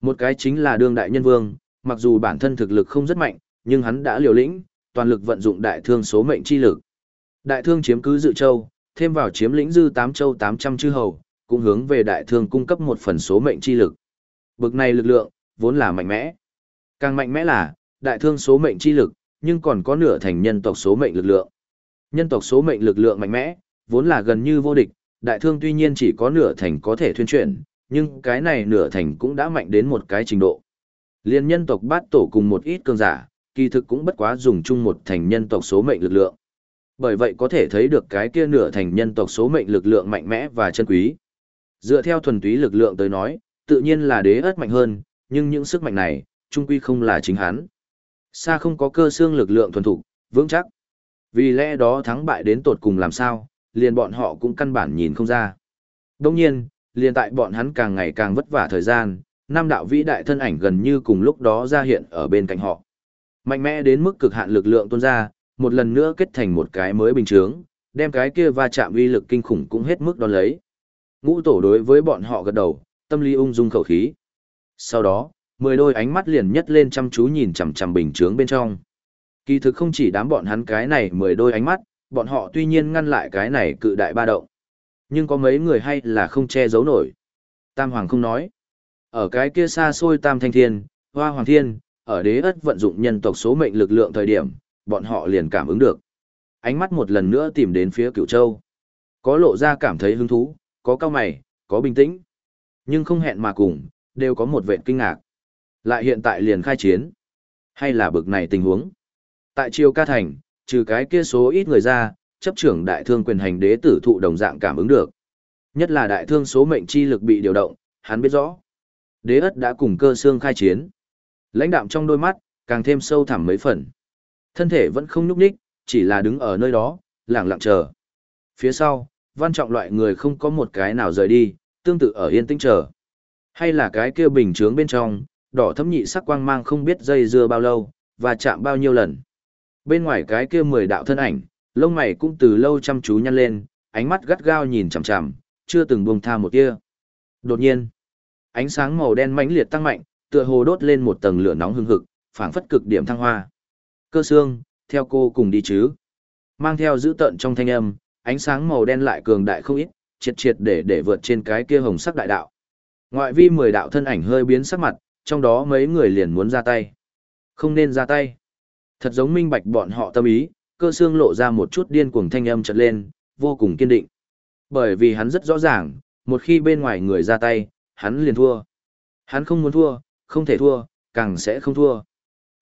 Một cái chính là đương đại nhân vương, mặc dù bản thân thực lực không rất mạnh, nhưng hắn đã liều lĩnh, toàn lực vận dụng đại thương số mệnh chi lực. Đại thương chiếm cứ dự châu, thêm vào chiếm lĩnh dư tám châu tám trăm chư hầu, cũng hướng về đại thương cung cấp một phần số mệnh chi lực. Bực này lực lượng, vốn là mạnh mẽ. Càng mạnh mẽ là, đại thương số mệnh chi lực, nhưng còn có nửa thành nhân tộc số mệnh lực lượng. Nhân tộc số mệnh lực lượng mạnh mẽ, vốn là gần như vô địch, đại thương tuy nhiên chỉ có nửa thành có thể thuyên chuyển, nhưng cái này nửa thành cũng đã mạnh đến một cái trình độ. Liên nhân tộc bát tổ cùng một ít cường giả, kỳ thực cũng bất quá dùng chung một thành nhân tộc số mệnh lực lượng. Bởi vậy có thể thấy được cái kia nửa thành nhân tộc số mệnh lực lượng mạnh mẽ và chân quý. Dựa theo thuần túy lực lượng tới nói, tự nhiên là đế ớt mạnh hơn, nhưng những sức mạnh này, trung quy không là chính hắn. Xa không có cơ xương lực lượng thuần thục, vững chắc. Vì lẽ đó thắng bại đến tột cùng làm sao, liền bọn họ cũng căn bản nhìn không ra. Đồng nhiên, liền tại bọn hắn càng ngày càng vất vả thời gian, năm đạo vĩ đại thân ảnh gần như cùng lúc đó ra hiện ở bên cạnh họ. Mạnh mẽ đến mức cực hạn lực lượng tuôn ra, một lần nữa kết thành một cái mới bình chướng, đem cái kia va chạm uy lực kinh khủng cũng hết mức đón lấy. Ngũ tổ đối với bọn họ gật đầu, tâm lý ung dung khẩu khí. Sau đó, mười đôi ánh mắt liền nhất lên chăm chú nhìn chằm chằm bình chướng bên trong. Kỳ thực không chỉ đám bọn hắn cái này mười đôi ánh mắt, bọn họ tuy nhiên ngăn lại cái này cự đại ba động. Nhưng có mấy người hay là không che giấu nổi. Tam Hoàng không nói. Ở cái kia xa xôi Tam Thanh Thiên, Hoa Hoàng Thiên, ở đế ất vận dụng nhân tộc số mệnh lực lượng thời điểm, bọn họ liền cảm ứng được. Ánh mắt một lần nữa tìm đến phía cửu châu. Có lộ ra cảm thấy hứng thú, có cao mày, có bình tĩnh. Nhưng không hẹn mà cùng, đều có một vẻ kinh ngạc. Lại hiện tại liền khai chiến. Hay là bực này tình huống. Tại triều ca thành, trừ cái kia số ít người ra, chấp trưởng đại thương quyền hành đế tử thụ đồng dạng cảm ứng được. Nhất là đại thương số mệnh chi lực bị điều động, hắn biết rõ. Đế ất đã cùng cơ xương khai chiến. Lãnh đạm trong đôi mắt, càng thêm sâu thẳm mấy phần. Thân thể vẫn không nhúc nhích, chỉ là đứng ở nơi đó, lặng lặng chờ. Phía sau, văn trọng loại người không có một cái nào rời đi, tương tự ở yên tĩnh chờ. Hay là cái kia bình chướng bên trong, đỏ thấm nhị sắc quang mang không biết dây dưa bao lâu, và chạm bao nhiêu lần. Bên ngoài cái kia mười đạo thân ảnh, lông mày cũng từ lâu chăm chú nhăn lên, ánh mắt gắt gao nhìn chằm chằm, chưa từng buông tha một tia. Đột nhiên, ánh sáng màu đen mãnh liệt tăng mạnh, tựa hồ đốt lên một tầng lửa nóng hừng hực, phảng phất cực điểm thăng hoa. Cơ xương, theo cô cùng đi chứ. Mang theo giữ tận trong thanh âm, ánh sáng màu đen lại cường đại không ít, triệt triệt để để vượt trên cái kia hồng sắc đại đạo. Ngoại vi mười đạo thân ảnh hơi biến sắc mặt, trong đó mấy người liền muốn ra tay. Không nên ra tay. Thật giống minh bạch bọn họ tâm ý, cơ xương lộ ra một chút điên cuồng thanh âm chợt lên, vô cùng kiên định. Bởi vì hắn rất rõ ràng, một khi bên ngoài người ra tay, hắn liền thua. Hắn không muốn thua, không thể thua, càng sẽ không thua.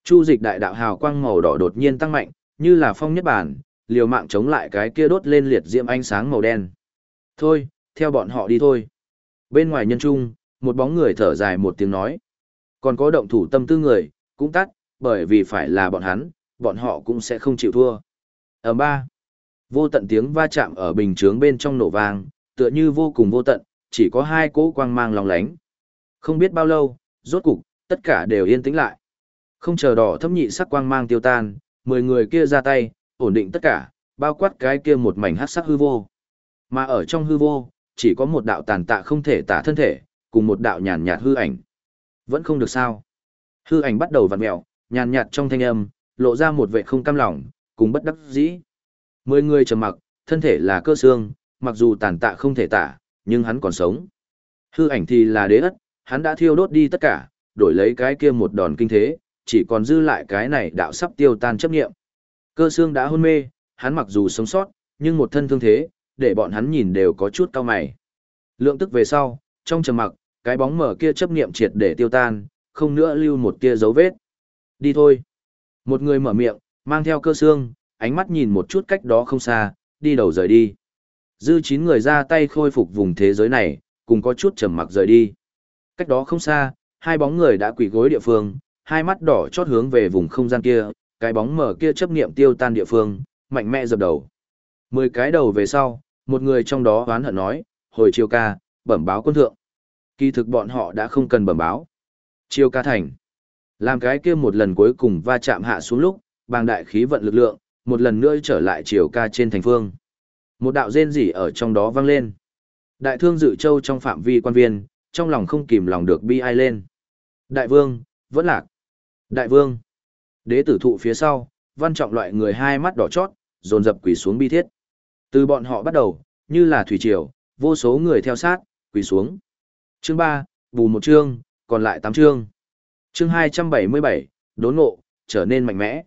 Chu dịch đại đạo hào quang màu đỏ đột nhiên tăng mạnh, như là phong nhất bản, liều mạng chống lại cái kia đốt lên liệt diễm ánh sáng màu đen. Thôi, theo bọn họ đi thôi. Bên ngoài nhân trung, một bóng người thở dài một tiếng nói. Còn có động thủ tâm tư người, cũng tắt, bởi vì phải là bọn hắn, bọn họ cũng sẽ không chịu thua. Ở ba, vô tận tiếng va chạm ở bình chướng bên trong nổ vang, tựa như vô cùng vô tận, chỉ có hai cỗ quang mang lòng lánh. Không biết bao lâu, rốt cục, tất cả đều yên tĩnh lại. Không chờ đỏ thâm nhị sắc quang mang tiêu tan, mười người kia ra tay, ổn định tất cả, bao quát cái kia một mảnh hắc sắc hư vô. Mà ở trong hư vô, chỉ có một đạo tàn tạ không thể tả thân thể, cùng một đạo nhàn nhạt hư ảnh. Vẫn không được sao. Hư ảnh bắt đầu vặn mẹo, nhàn nhạt trong thanh âm, lộ ra một vẻ không cam lòng, cùng bất đắc dĩ. Mười người trầm mặc, thân thể là cơ xương, mặc dù tàn tạ không thể tả, nhưng hắn còn sống. Hư ảnh thì là đế ất, hắn đã thiêu đốt đi tất cả, đổi lấy cái kia một đòn kinh thế, chỉ còn dư lại cái này đạo sắp tiêu tan chấp nghiệm. Cơ xương đã hôn mê, hắn mặc dù sống sót, nhưng một thân thương thế, để bọn hắn nhìn đều có chút cao mày. Lượng tức về sau, trong trầm mặc, cái bóng mở kia chấp niệm triệt để tiêu tan, không nữa lưu một tia dấu vết. Đi thôi. Một người mở miệng, mang theo cơ xương, ánh mắt nhìn một chút cách đó không xa, đi đầu rời đi. Dư chín người ra tay khôi phục vùng thế giới này, cùng có chút trầm mặc rời đi. Cách đó không xa, hai bóng người đã quỳ gối địa phương, hai mắt đỏ chót hướng về vùng không gian kia, cái bóng mở kia chấp niệm tiêu tan địa phương, mạnh mẽ dập đầu. Mười cái đầu về sau, một người trong đó oán hận nói, hồi chiều ca, bẩm báo quân thượng. Kỳ thực bọn họ đã không cần bẩm báo. Chiều ca thành. Làm cái kia một lần cuối cùng va chạm hạ xuống lúc, bàng đại khí vận lực lượng, một lần nữa trở lại chiều ca trên thành phương. Một đạo rên rỉ ở trong đó vang lên. Đại thương dự châu trong phạm vi quan viên, trong lòng không kìm lòng được bi ai lên. Đại vương, vẫn lạc. Đại vương. Đế tử thụ phía sau, văn trọng loại người hai mắt đỏ chót, dồn dập quỳ xuống bi thiết. Từ bọn họ bắt đầu, như là thủy triều, vô số người theo sát, quỳ xuống. Chương 3, bù một chương, còn lại 8 chương. Chương 277, đốn ngộ, trở nên mạnh mẽ.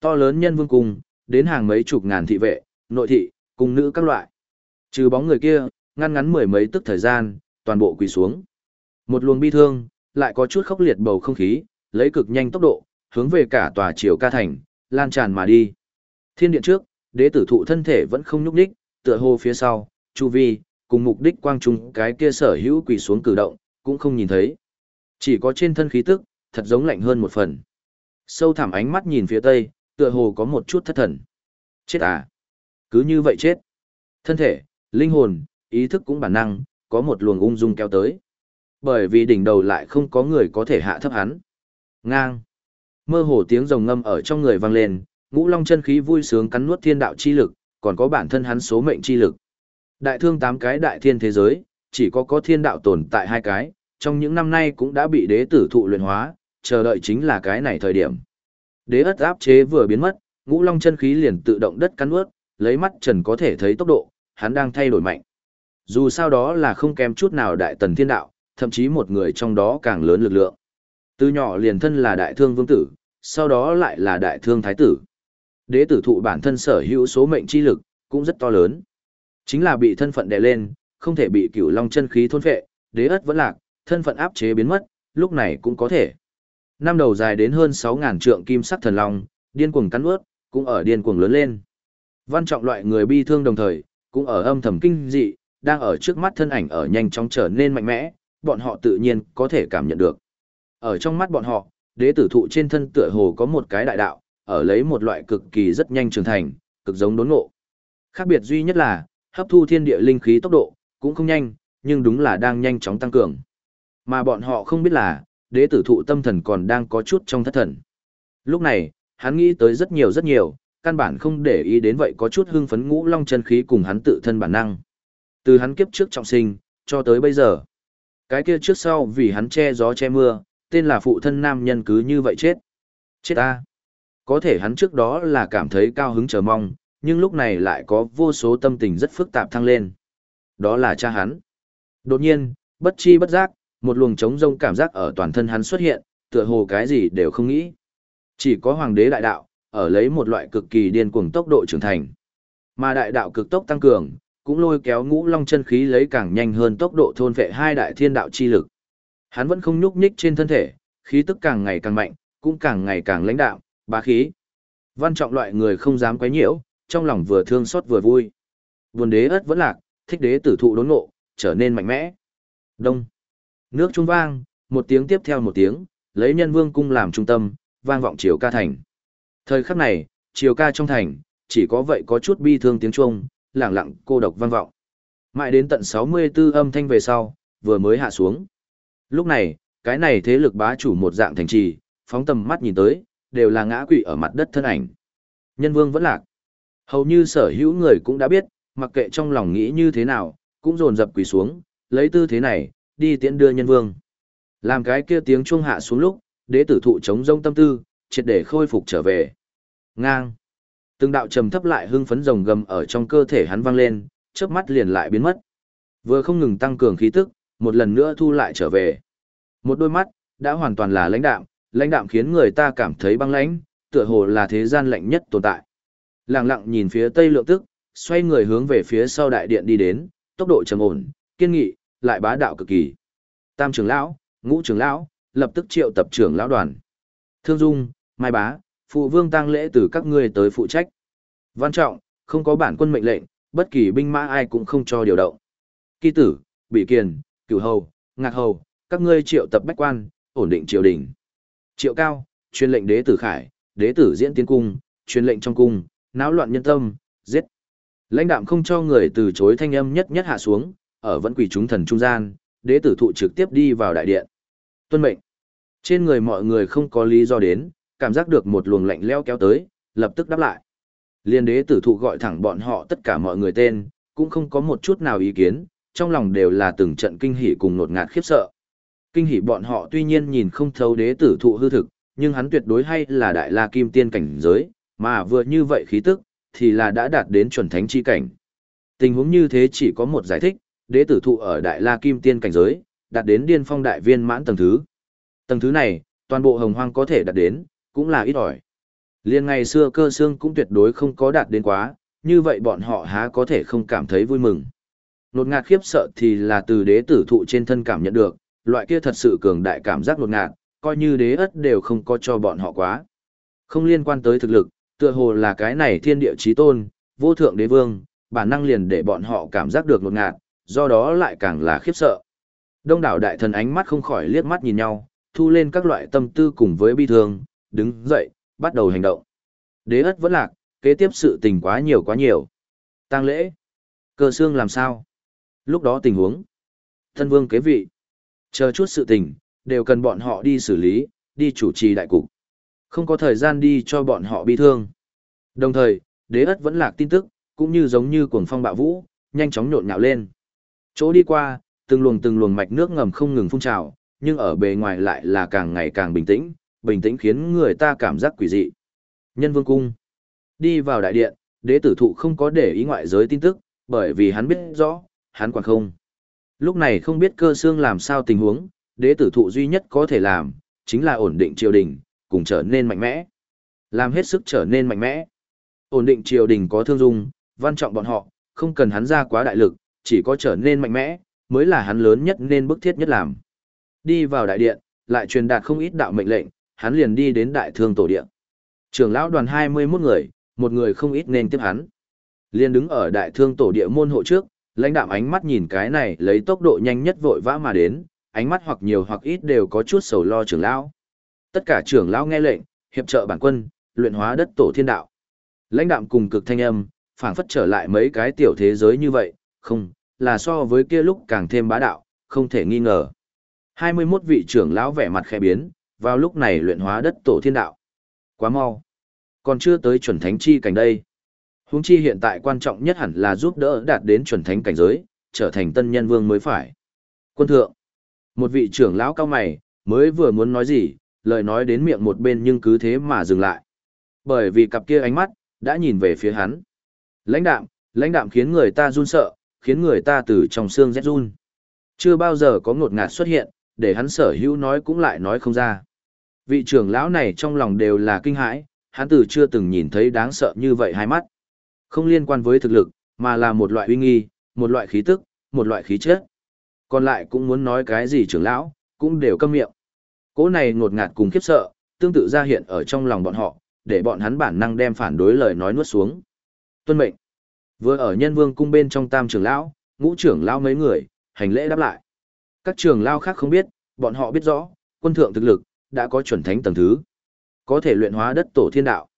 To lớn nhân vương cung, đến hàng mấy chục ngàn thị vệ, nội thị, cung nữ các loại. Trừ bóng người kia, ngăn ngắn mười mấy tức thời gian, toàn bộ quỳ xuống. Một luồng bi thương, lại có chút khốc liệt bầu không khí, lấy cực nhanh tốc độ, hướng về cả tòa triều ca thành, lan tràn mà đi. Thiên điện trước, đế tử thụ thân thể vẫn không nhúc đích, tựa hồ phía sau, chu vi, cùng mục đích quang trung cái kia sở hữu quỳ xuống cử động, cũng không nhìn thấy. Chỉ có trên thân khí tức, thật giống lạnh hơn một phần. Sâu thẳm ánh mắt nhìn phía tây, tựa hồ có một chút thất thần. Chết à? Cứ như vậy chết. Thân thể, linh hồn, ý thức cũng bản năng, có một luồng ung dung kéo tới. Bởi vì đỉnh đầu lại không có người có thể hạ thấp hắn. Ngang. Mơ hồ tiếng rồng ngâm ở trong người vang lên, ngũ long chân khí vui sướng cắn nuốt thiên đạo chi lực, còn có bản thân hắn số mệnh chi lực. Đại thương tám cái đại thiên thế giới, chỉ có có thiên đạo tồn tại hai cái, trong những năm nay cũng đã bị đế tử thụ luyện hóa, chờ đợi chính là cái này thời điểm. Đế ất áp chế vừa biến mất, ngũ long chân khí liền tự động đất cắn nuốt, lấy mắt trần có thể thấy tốc độ, hắn đang thay đổi mạnh. Dù sao đó là không kém chút nào đại tần thiên đạo, thậm chí một người trong đó càng lớn lực lượng. Từ nhỏ liền thân là đại thương vương tử, sau đó lại là đại thương thái tử. Đế tử thụ bản thân sở hữu số mệnh chi lực, cũng rất to lớn. Chính là bị thân phận đè lên, không thể bị cửu long chân khí thôn phệ, đế ất vẫn lạc, thân phận áp chế biến mất, lúc này cũng có thể. Năm đầu dài đến hơn 6.000 trượng kim sắc thần long, điên cuồng cắn ướt, cũng ở điên cuồng lớn lên. Văn trọng loại người bi thương đồng thời, cũng ở âm thầm kinh dị, đang ở trước mắt thân ảnh ở nhanh chóng trở nên mạnh mẽ, bọn họ tự nhiên có thể cảm nhận được. Ở trong mắt bọn họ, đế tử thụ trên thân tựa hồ có một cái đại đạo, ở lấy một loại cực kỳ rất nhanh trưởng thành, cực giống đốn ngộ. Khác biệt duy nhất là, hấp thu thiên địa linh khí tốc độ, cũng không nhanh, nhưng đúng là đang nhanh chóng tăng cường. Mà bọn họ không biết là, đế tử thụ tâm thần còn đang có chút trong thất thần. Lúc này, hắn nghĩ tới rất nhiều rất nhiều, căn bản không để ý đến vậy có chút hưng phấn ngũ long chân khí cùng hắn tự thân bản năng. Từ hắn kiếp trước trọng sinh, cho tới bây giờ. Cái kia trước sau vì hắn che gió che mưa, tên là phụ thân nam nhân cứ như vậy chết. Chết ta. Có thể hắn trước đó là cảm thấy cao hứng chờ mong, nhưng lúc này lại có vô số tâm tình rất phức tạp thăng lên. Đó là cha hắn. Đột nhiên, bất chi bất giác, một luồng trống rông cảm giác ở toàn thân hắn xuất hiện, tựa hồ cái gì đều không nghĩ. Chỉ có hoàng đế đại đạo, ở lấy một loại cực kỳ điên cuồng tốc độ trưởng thành. Mà đại đạo cực tốc tăng cường, cũng lôi kéo ngũ long chân khí lấy càng nhanh hơn tốc độ thôn vệ hai đại thiên đạo chi lực. Hắn vẫn không nhúc nhích trên thân thể, khí tức càng ngày càng mạnh, cũng càng ngày càng lãnh đạo, bá khí. Văn trọng loại người không dám quấy nhiễu, trong lòng vừa thương xót vừa vui. Buồn đế ất vẫn lạc, thích đế tử thụ đốn ngộ, trở nên mạnh mẽ. Đông. Nước trung vang, một tiếng tiếp theo một tiếng, lấy nhân vương cung làm trung tâm, vang vọng triều ca thành. Thời khắc này, triều ca trong thành, chỉ có vậy có chút bi thương tiếng chuông, lẳng lặng cô độc vang vọng. Mãi đến tận 64 âm thanh về sau, vừa mới hạ xuống. Lúc này, cái này thế lực bá chủ một dạng thành trì, phóng tầm mắt nhìn tới, đều là ngã quỵ ở mặt đất thân ảnh. Nhân vương vẫn lạc. Hầu như sở hữu người cũng đã biết, mặc kệ trong lòng nghĩ như thế nào, cũng dồn dập quỳ xuống, lấy tư thế này, đi tiễn đưa nhân vương. Làm cái kia tiếng chuông hạ xuống lúc, đế tử thụ chống rông tâm tư, triệt để khôi phục trở về. Ngang. Từng đạo trầm thấp lại hưng phấn rồng gầm ở trong cơ thể hắn vang lên, chớp mắt liền lại biến mất. Vừa không ngừng tăng cường khí tức, một lần nữa thu lại trở về. Một đôi mắt, đã hoàn toàn là lãnh đạm, lãnh đạm khiến người ta cảm thấy băng lãnh, tựa hồ là thế gian lạnh nhất tồn tại. Lặng lặng nhìn phía tây lượng tức, xoay người hướng về phía sau đại điện đi đến, tốc độ trầm ổn, kiên nghị, lại bá đạo cực kỳ. Tam trưởng lão, ngũ trưởng lão, lập tức triệu tập trưởng lão đoàn. Thương Dung, Mai Bá, phụ vương tang lễ từ các ngươi tới phụ trách. Văn trọng, không có bản quân mệnh lệnh, bất kỳ binh mã ai cũng không cho điều động. Kỳ tử, Bị Kiền, Cửu Hầu, Ngạc Hầu, các ngươi triệu tập bách quan, ổn định triều đình. Triệu Cao, truyền lệnh đế tử Khải, đế tử Diễn Tiến Cung, truyền lệnh trong cung, náo loạn nhân tâm, giết. Lãnh đạm không cho người từ chối thanh âm nhất nhất hạ xuống, ở vẫn quỷ chúng thần trung gian, đế tử thụ trực tiếp đi vào đại điện. Tuân mệnh. Trên người mọi người không có lý do đến, cảm giác được một luồng lạnh leo kéo tới, lập tức đáp lại. Liên đế tử thụ gọi thẳng bọn họ tất cả mọi người tên, cũng không có một chút nào ý kiến, trong lòng đều là từng trận kinh hỉ cùng nột ngạt khiếp sợ. Kinh hỉ bọn họ tuy nhiên nhìn không thấu đế tử thụ hư thực, nhưng hắn tuyệt đối hay là đại la kim tiên cảnh giới, mà vừa như vậy khí tức, thì là đã đạt đến chuẩn thánh chi cảnh. Tình huống như thế chỉ có một giải thích, đế tử thụ ở đại la kim tiên cảnh giới, đạt đến điên phong đại viên mãn tầng thứ. Tầng thứ này, toàn bộ hồng hoang có thể đạt đến, cũng là ít ỏi. Liên ngày xưa cơ xương cũng tuyệt đối không có đạt đến quá, như vậy bọn họ há có thể không cảm thấy vui mừng. Nột ngạt khiếp sợ thì là từ đế tử thụ trên thân cảm nhận được, loại kia thật sự cường đại cảm giác nột ngạt, coi như đế ất đều không có cho bọn họ quá. Không liên quan tới thực lực, tựa hồ là cái này thiên địa chí tôn, vô thượng đế vương, bản năng liền để bọn họ cảm giác được nột ngạt, do đó lại càng là khiếp sợ. Đông đảo đại thần ánh mắt không khỏi liếc mắt nhìn nhau, thu lên các loại tâm tư cùng với bi thương, đứng dậy, bắt đầu hành động. Đế ất vẫn lạc, kế tiếp sự tình quá nhiều quá nhiều. Tăng lễ. Cơ xương làm sao? Lúc đó tình huống. Thân vương kế vị. Chờ chút sự tình, đều cần bọn họ đi xử lý, đi chủ trì đại cục. Không có thời gian đi cho bọn họ bi thương. Đồng thời, đế ất vẫn lạc tin tức, cũng như giống như cuồng phong bạo vũ, nhanh chóng nhộn nhạo lên. Chỗ đi qua, từng luồng từng luồng mạch nước ngầm không ngừng phun trào, nhưng ở bề ngoài lại là càng ngày càng bình tĩnh, bình tĩnh khiến người ta cảm giác quỷ dị. Nhân vương cung. Đi vào đại điện, đế tử thụ không có để ý ngoại giới tin tức, bởi vì hắn biết rõ, hắn quản không. Lúc này không biết cơ xương làm sao tình huống, đế tử thụ duy nhất có thể làm, chính là ổn định triều đình, cùng trở nên mạnh mẽ. Làm hết sức trở nên mạnh mẽ. Ổn định triều đình có thương dung, văn trọng bọn họ, không cần hắn ra quá đại lực, chỉ có trở nên mạnh mẽ, mới là hắn lớn nhất nên bức thiết nhất làm. Đi vào đại điện, lại truyền đạt không ít đạo mệnh lệnh, hắn liền đi đến đại thương tổ điện. Trưởng lão đoàn 21 người, một người không ít nên tiếp hắn. Liên đứng ở đại thương tổ địa môn hộ trước, lãnh đạm ánh mắt nhìn cái này lấy tốc độ nhanh nhất vội vã mà đến, ánh mắt hoặc nhiều hoặc ít đều có chút sầu lo trưởng lão. Tất cả trưởng lão nghe lệnh, hiệp trợ bản quân, luyện hóa đất tổ thiên đạo. Lãnh đạm cùng cực thanh âm, phảng phất trở lại mấy cái tiểu thế giới như vậy, không, là so với kia lúc càng thêm bá đạo, không thể nghi ngờ. 21 vị trưởng lão vẻ mặt khẽ biến, vào lúc này luyện hóa đất tổ thiên đạo. Quá mau. Còn chưa tới chuẩn thánh chi cảnh đây. Huống chi hiện tại quan trọng nhất hẳn là giúp đỡ đạt đến chuẩn thánh cảnh giới, trở thành tân nhân vương mới phải. Quân thượng. Một vị trưởng lão cao mày, mới vừa muốn nói gì, lời nói đến miệng một bên nhưng cứ thế mà dừng lại. Bởi vì cặp kia ánh mắt, đã nhìn về phía hắn. Lãnh đạm, lãnh đạm khiến người ta run sợ, khiến người ta từ trong xương rét run. Chưa bao giờ có ngột ngạt xuất hiện, để hắn sở hữu nói cũng lại nói không ra. Vị trưởng lão này trong lòng đều là kinh hãi, hắn từ chưa từng nhìn thấy đáng sợ như vậy hai mắt. Không liên quan với thực lực, mà là một loại uy nghi, một loại khí tức, một loại khí chất. Còn lại cũng muốn nói cái gì trưởng lão, cũng đều câm miệng. Cố này ngột ngạt cùng khiếp sợ, tương tự ra hiện ở trong lòng bọn họ, để bọn hắn bản năng đem phản đối lời nói nuốt xuống. Tuân mệnh. Vừa ở nhân vương cung bên trong tam trưởng lão, ngũ trưởng lão mấy người, hành lễ đáp lại. Các trưởng lão khác không biết, bọn họ biết rõ, quân thượng thực lực, đã có chuẩn thánh tầng thứ. Có thể luyện hóa đất tổ thiên đạo.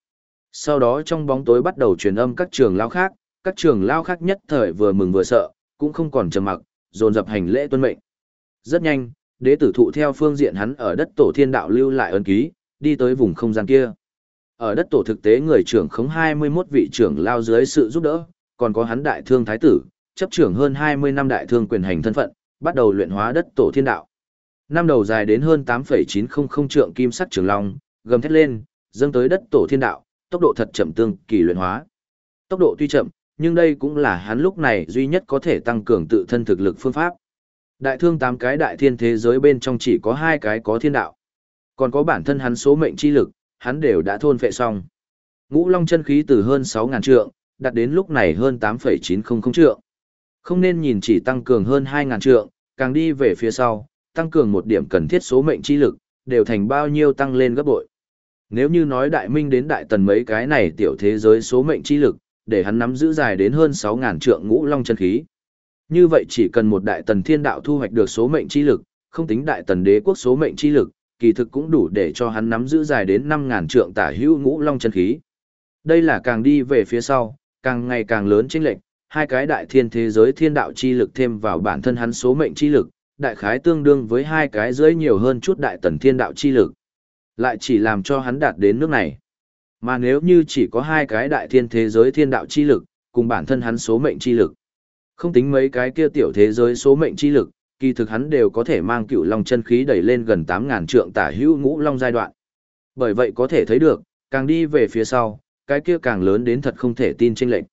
Sau đó trong bóng tối bắt đầu truyền âm các trường lao khác, các trường lao khác nhất thời vừa mừng vừa sợ, cũng không còn trầm mặc, dồn dập hành lễ tuân mệnh. Rất nhanh, đế tử thụ theo phương diện hắn ở đất tổ thiên đạo lưu lại ấn ký, đi tới vùng không gian kia. Ở đất tổ thực tế người trưởng khống 21 vị trưởng lao dưới sự giúp đỡ, còn có hắn đại thương thái tử, chấp trưởng hơn 20 năm đại thương quyền hành thân phận, bắt đầu luyện hóa đất tổ thiên đạo. Năm đầu dài đến hơn 8,900 trượng kim sắc trường long, gầm thét lên, dâng tới đất tổ thiên đạo, tốc độ thật chậm tương kỳ luyện hóa. Tốc độ tuy chậm, nhưng đây cũng là hắn lúc này duy nhất có thể tăng cường tự thân thực lực phương pháp. Đại thương tám cái đại thiên thế giới bên trong chỉ có hai cái có thiên đạo. Còn có bản thân hắn số mệnh chi lực, hắn đều đã thôn phệ xong. Ngũ Long chân khí từ hơn 6.000 trượng, đạt đến lúc này hơn 8,900 trượng. Không nên nhìn chỉ tăng cường hơn 2.000 trượng, càng đi về phía sau, tăng cường một điểm cần thiết số mệnh chi lực, đều thành bao nhiêu tăng lên gấp bội. Nếu như nói đại minh đến đại tần mấy cái này tiểu thế giới số mệnh chi lực, để hắn nắm giữ dài đến hơn 6.000 trượng ngũ long chân khí. Như vậy chỉ cần một đại tần thiên đạo thu hoạch được số mệnh chi lực, không tính đại tần đế quốc số mệnh chi lực, kỳ thực cũng đủ để cho hắn nắm giữ dài đến 5.000 trượng tả hữu ngũ long chân khí. Đây là càng đi về phía sau, càng ngày càng lớn chênh lệch, hai cái đại thiên thế giới thiên đạo chi lực thêm vào bản thân hắn số mệnh chi lực, đại khái tương đương với hai cái dưới nhiều hơn chút đại tần thiên đạo chi lực. Lại chỉ làm cho hắn đạt đến nước này. Mà nếu như chỉ có hai cái đại thiên thế giới thiên đạo chi lực, cùng bản thân hắn số mệnh chi lực. Không tính mấy cái kia tiểu thế giới số mệnh chi lực, kỳ thực hắn đều có thể mang cựu long chân khí đẩy lên gần 8.000 trượng tả hữu ngũ long giai đoạn. Bởi vậy có thể thấy được, càng đi về phía sau, cái kia càng lớn đến thật không thể tin chênh lệnh.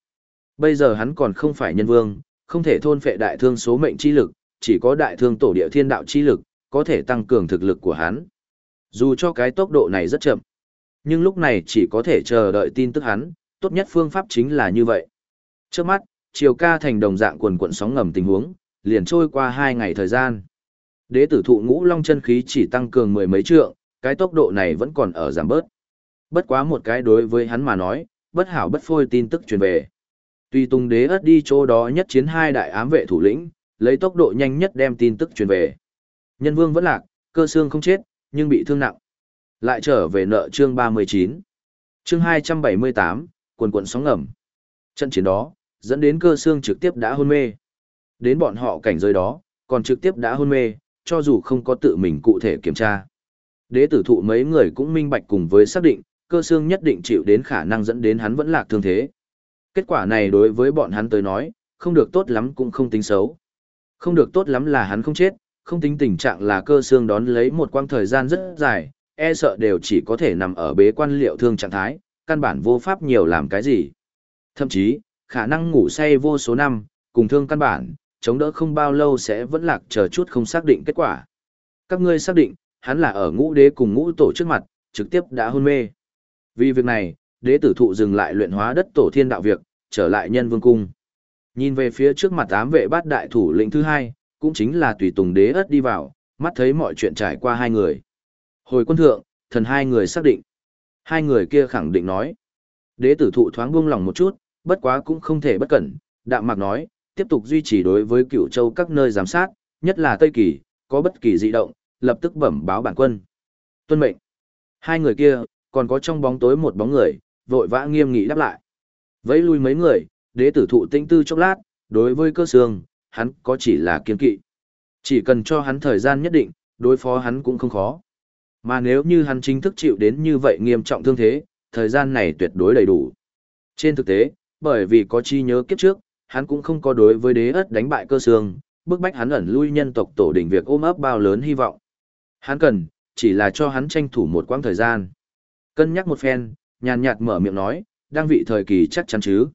Bây giờ hắn còn không phải nhân vương, không thể thôn phệ đại thương số mệnh chi lực, chỉ có đại thương tổ địa thiên đạo chi lực, có thể tăng cường thực lực của hắn. Dù cho cái tốc độ này rất chậm, nhưng lúc này chỉ có thể chờ đợi tin tức hắn, tốt nhất phương pháp chính là như vậy. Trước mắt, chiều ca thành đồng dạng quần quận sóng ngầm tình huống, liền trôi qua hai ngày thời gian. Đế tử thụ ngũ long chân khí chỉ tăng cường mười mấy trượng, cái tốc độ này vẫn còn ở giảm bớt. Bất quá một cái đối với hắn mà nói, bất hảo bất phôi tin tức truyền về. Tuy Tùng Đế ất đi chỗ đó nhất chiến hai đại ám vệ thủ lĩnh, lấy tốc độ nhanh nhất đem tin tức truyền về. Nhân vương vẫn lạc, cơ xương không chết, nhưng bị thương nặng. Lại trở về nợ chương 39. Chương 278, quần quần sóng ngầm. Trận chiến đó, dẫn đến cơ xương trực tiếp đã hôn mê. Đến bọn họ cảnh giới đó, còn trực tiếp đã hôn mê, cho dù không có tự mình cụ thể kiểm tra. Đế tử thụ mấy người cũng minh bạch cùng với xác định, cơ xương nhất định chịu đến khả năng dẫn đến hắn vẫn lạc thương thế. Kết quả này đối với bọn hắn tới nói, không được tốt lắm cũng không tính xấu. Không được tốt lắm là hắn không chết, không tính tình trạng là cơ xương đón lấy một quãng thời gian rất dài, e sợ đều chỉ có thể nằm ở bế quan liệu thương trạng thái, căn bản vô pháp nhiều làm cái gì. Thậm chí, khả năng ngủ say vô số năm, cùng thương căn bản, chống đỡ không bao lâu sẽ vẫn lạc chờ chút không xác định kết quả. Các ngươi xác định, hắn là ở ngũ đế cùng ngũ tổ trước mặt, trực tiếp đã hôn mê. Vì việc này, đế tử thụ dừng lại luyện hóa đất tổ thiên đạo việc, trở lại nhân vương cung. Nhìn về phía trước mặt ám vệ bát đại thủ lĩnh thứ hai, cũng chính là tùy tùng đế ất đi vào, mắt thấy mọi chuyện trải qua hai người. Hồi quân thượng, thần hai người xác định. Hai người kia khẳng định nói. Đế tử thụ thoáng buông lòng một chút, bất quá cũng không thể bất cẩn. Đạm mạc nói, tiếp tục duy trì đối với cựu châu các nơi giám sát, nhất là Tây Kỳ, có bất kỳ dị động, lập tức bẩm báo bản quân. Tuân mệnh. Hai người kia, còn có trong bóng tối một bóng người, vội vã nghiêm nghị đáp lại. Vẫy lui mấy người, đế tử thụ tinh tư chốc lát, đối với cơ sương, hắn có chỉ là kiên kỵ. Chỉ cần cho hắn thời gian nhất định, đối phó hắn cũng không khó. Mà nếu như hắn chính thức chịu đến như vậy nghiêm trọng thương thế, thời gian này tuyệt đối đầy đủ. Trên thực tế, bởi vì có chi nhớ kiếp trước, hắn cũng không có đối với đế ất đánh bại cơ sương, bức bách hắn ẩn lui nhân tộc tổ đỉnh việc ôm ấp bao lớn hy vọng. Hắn cần, chỉ là cho hắn tranh thủ một quãng thời gian. Cân nhắc một phen, nhàn nhạt mở miệng nói, đang vị thời kỳ chắc chắn chứ.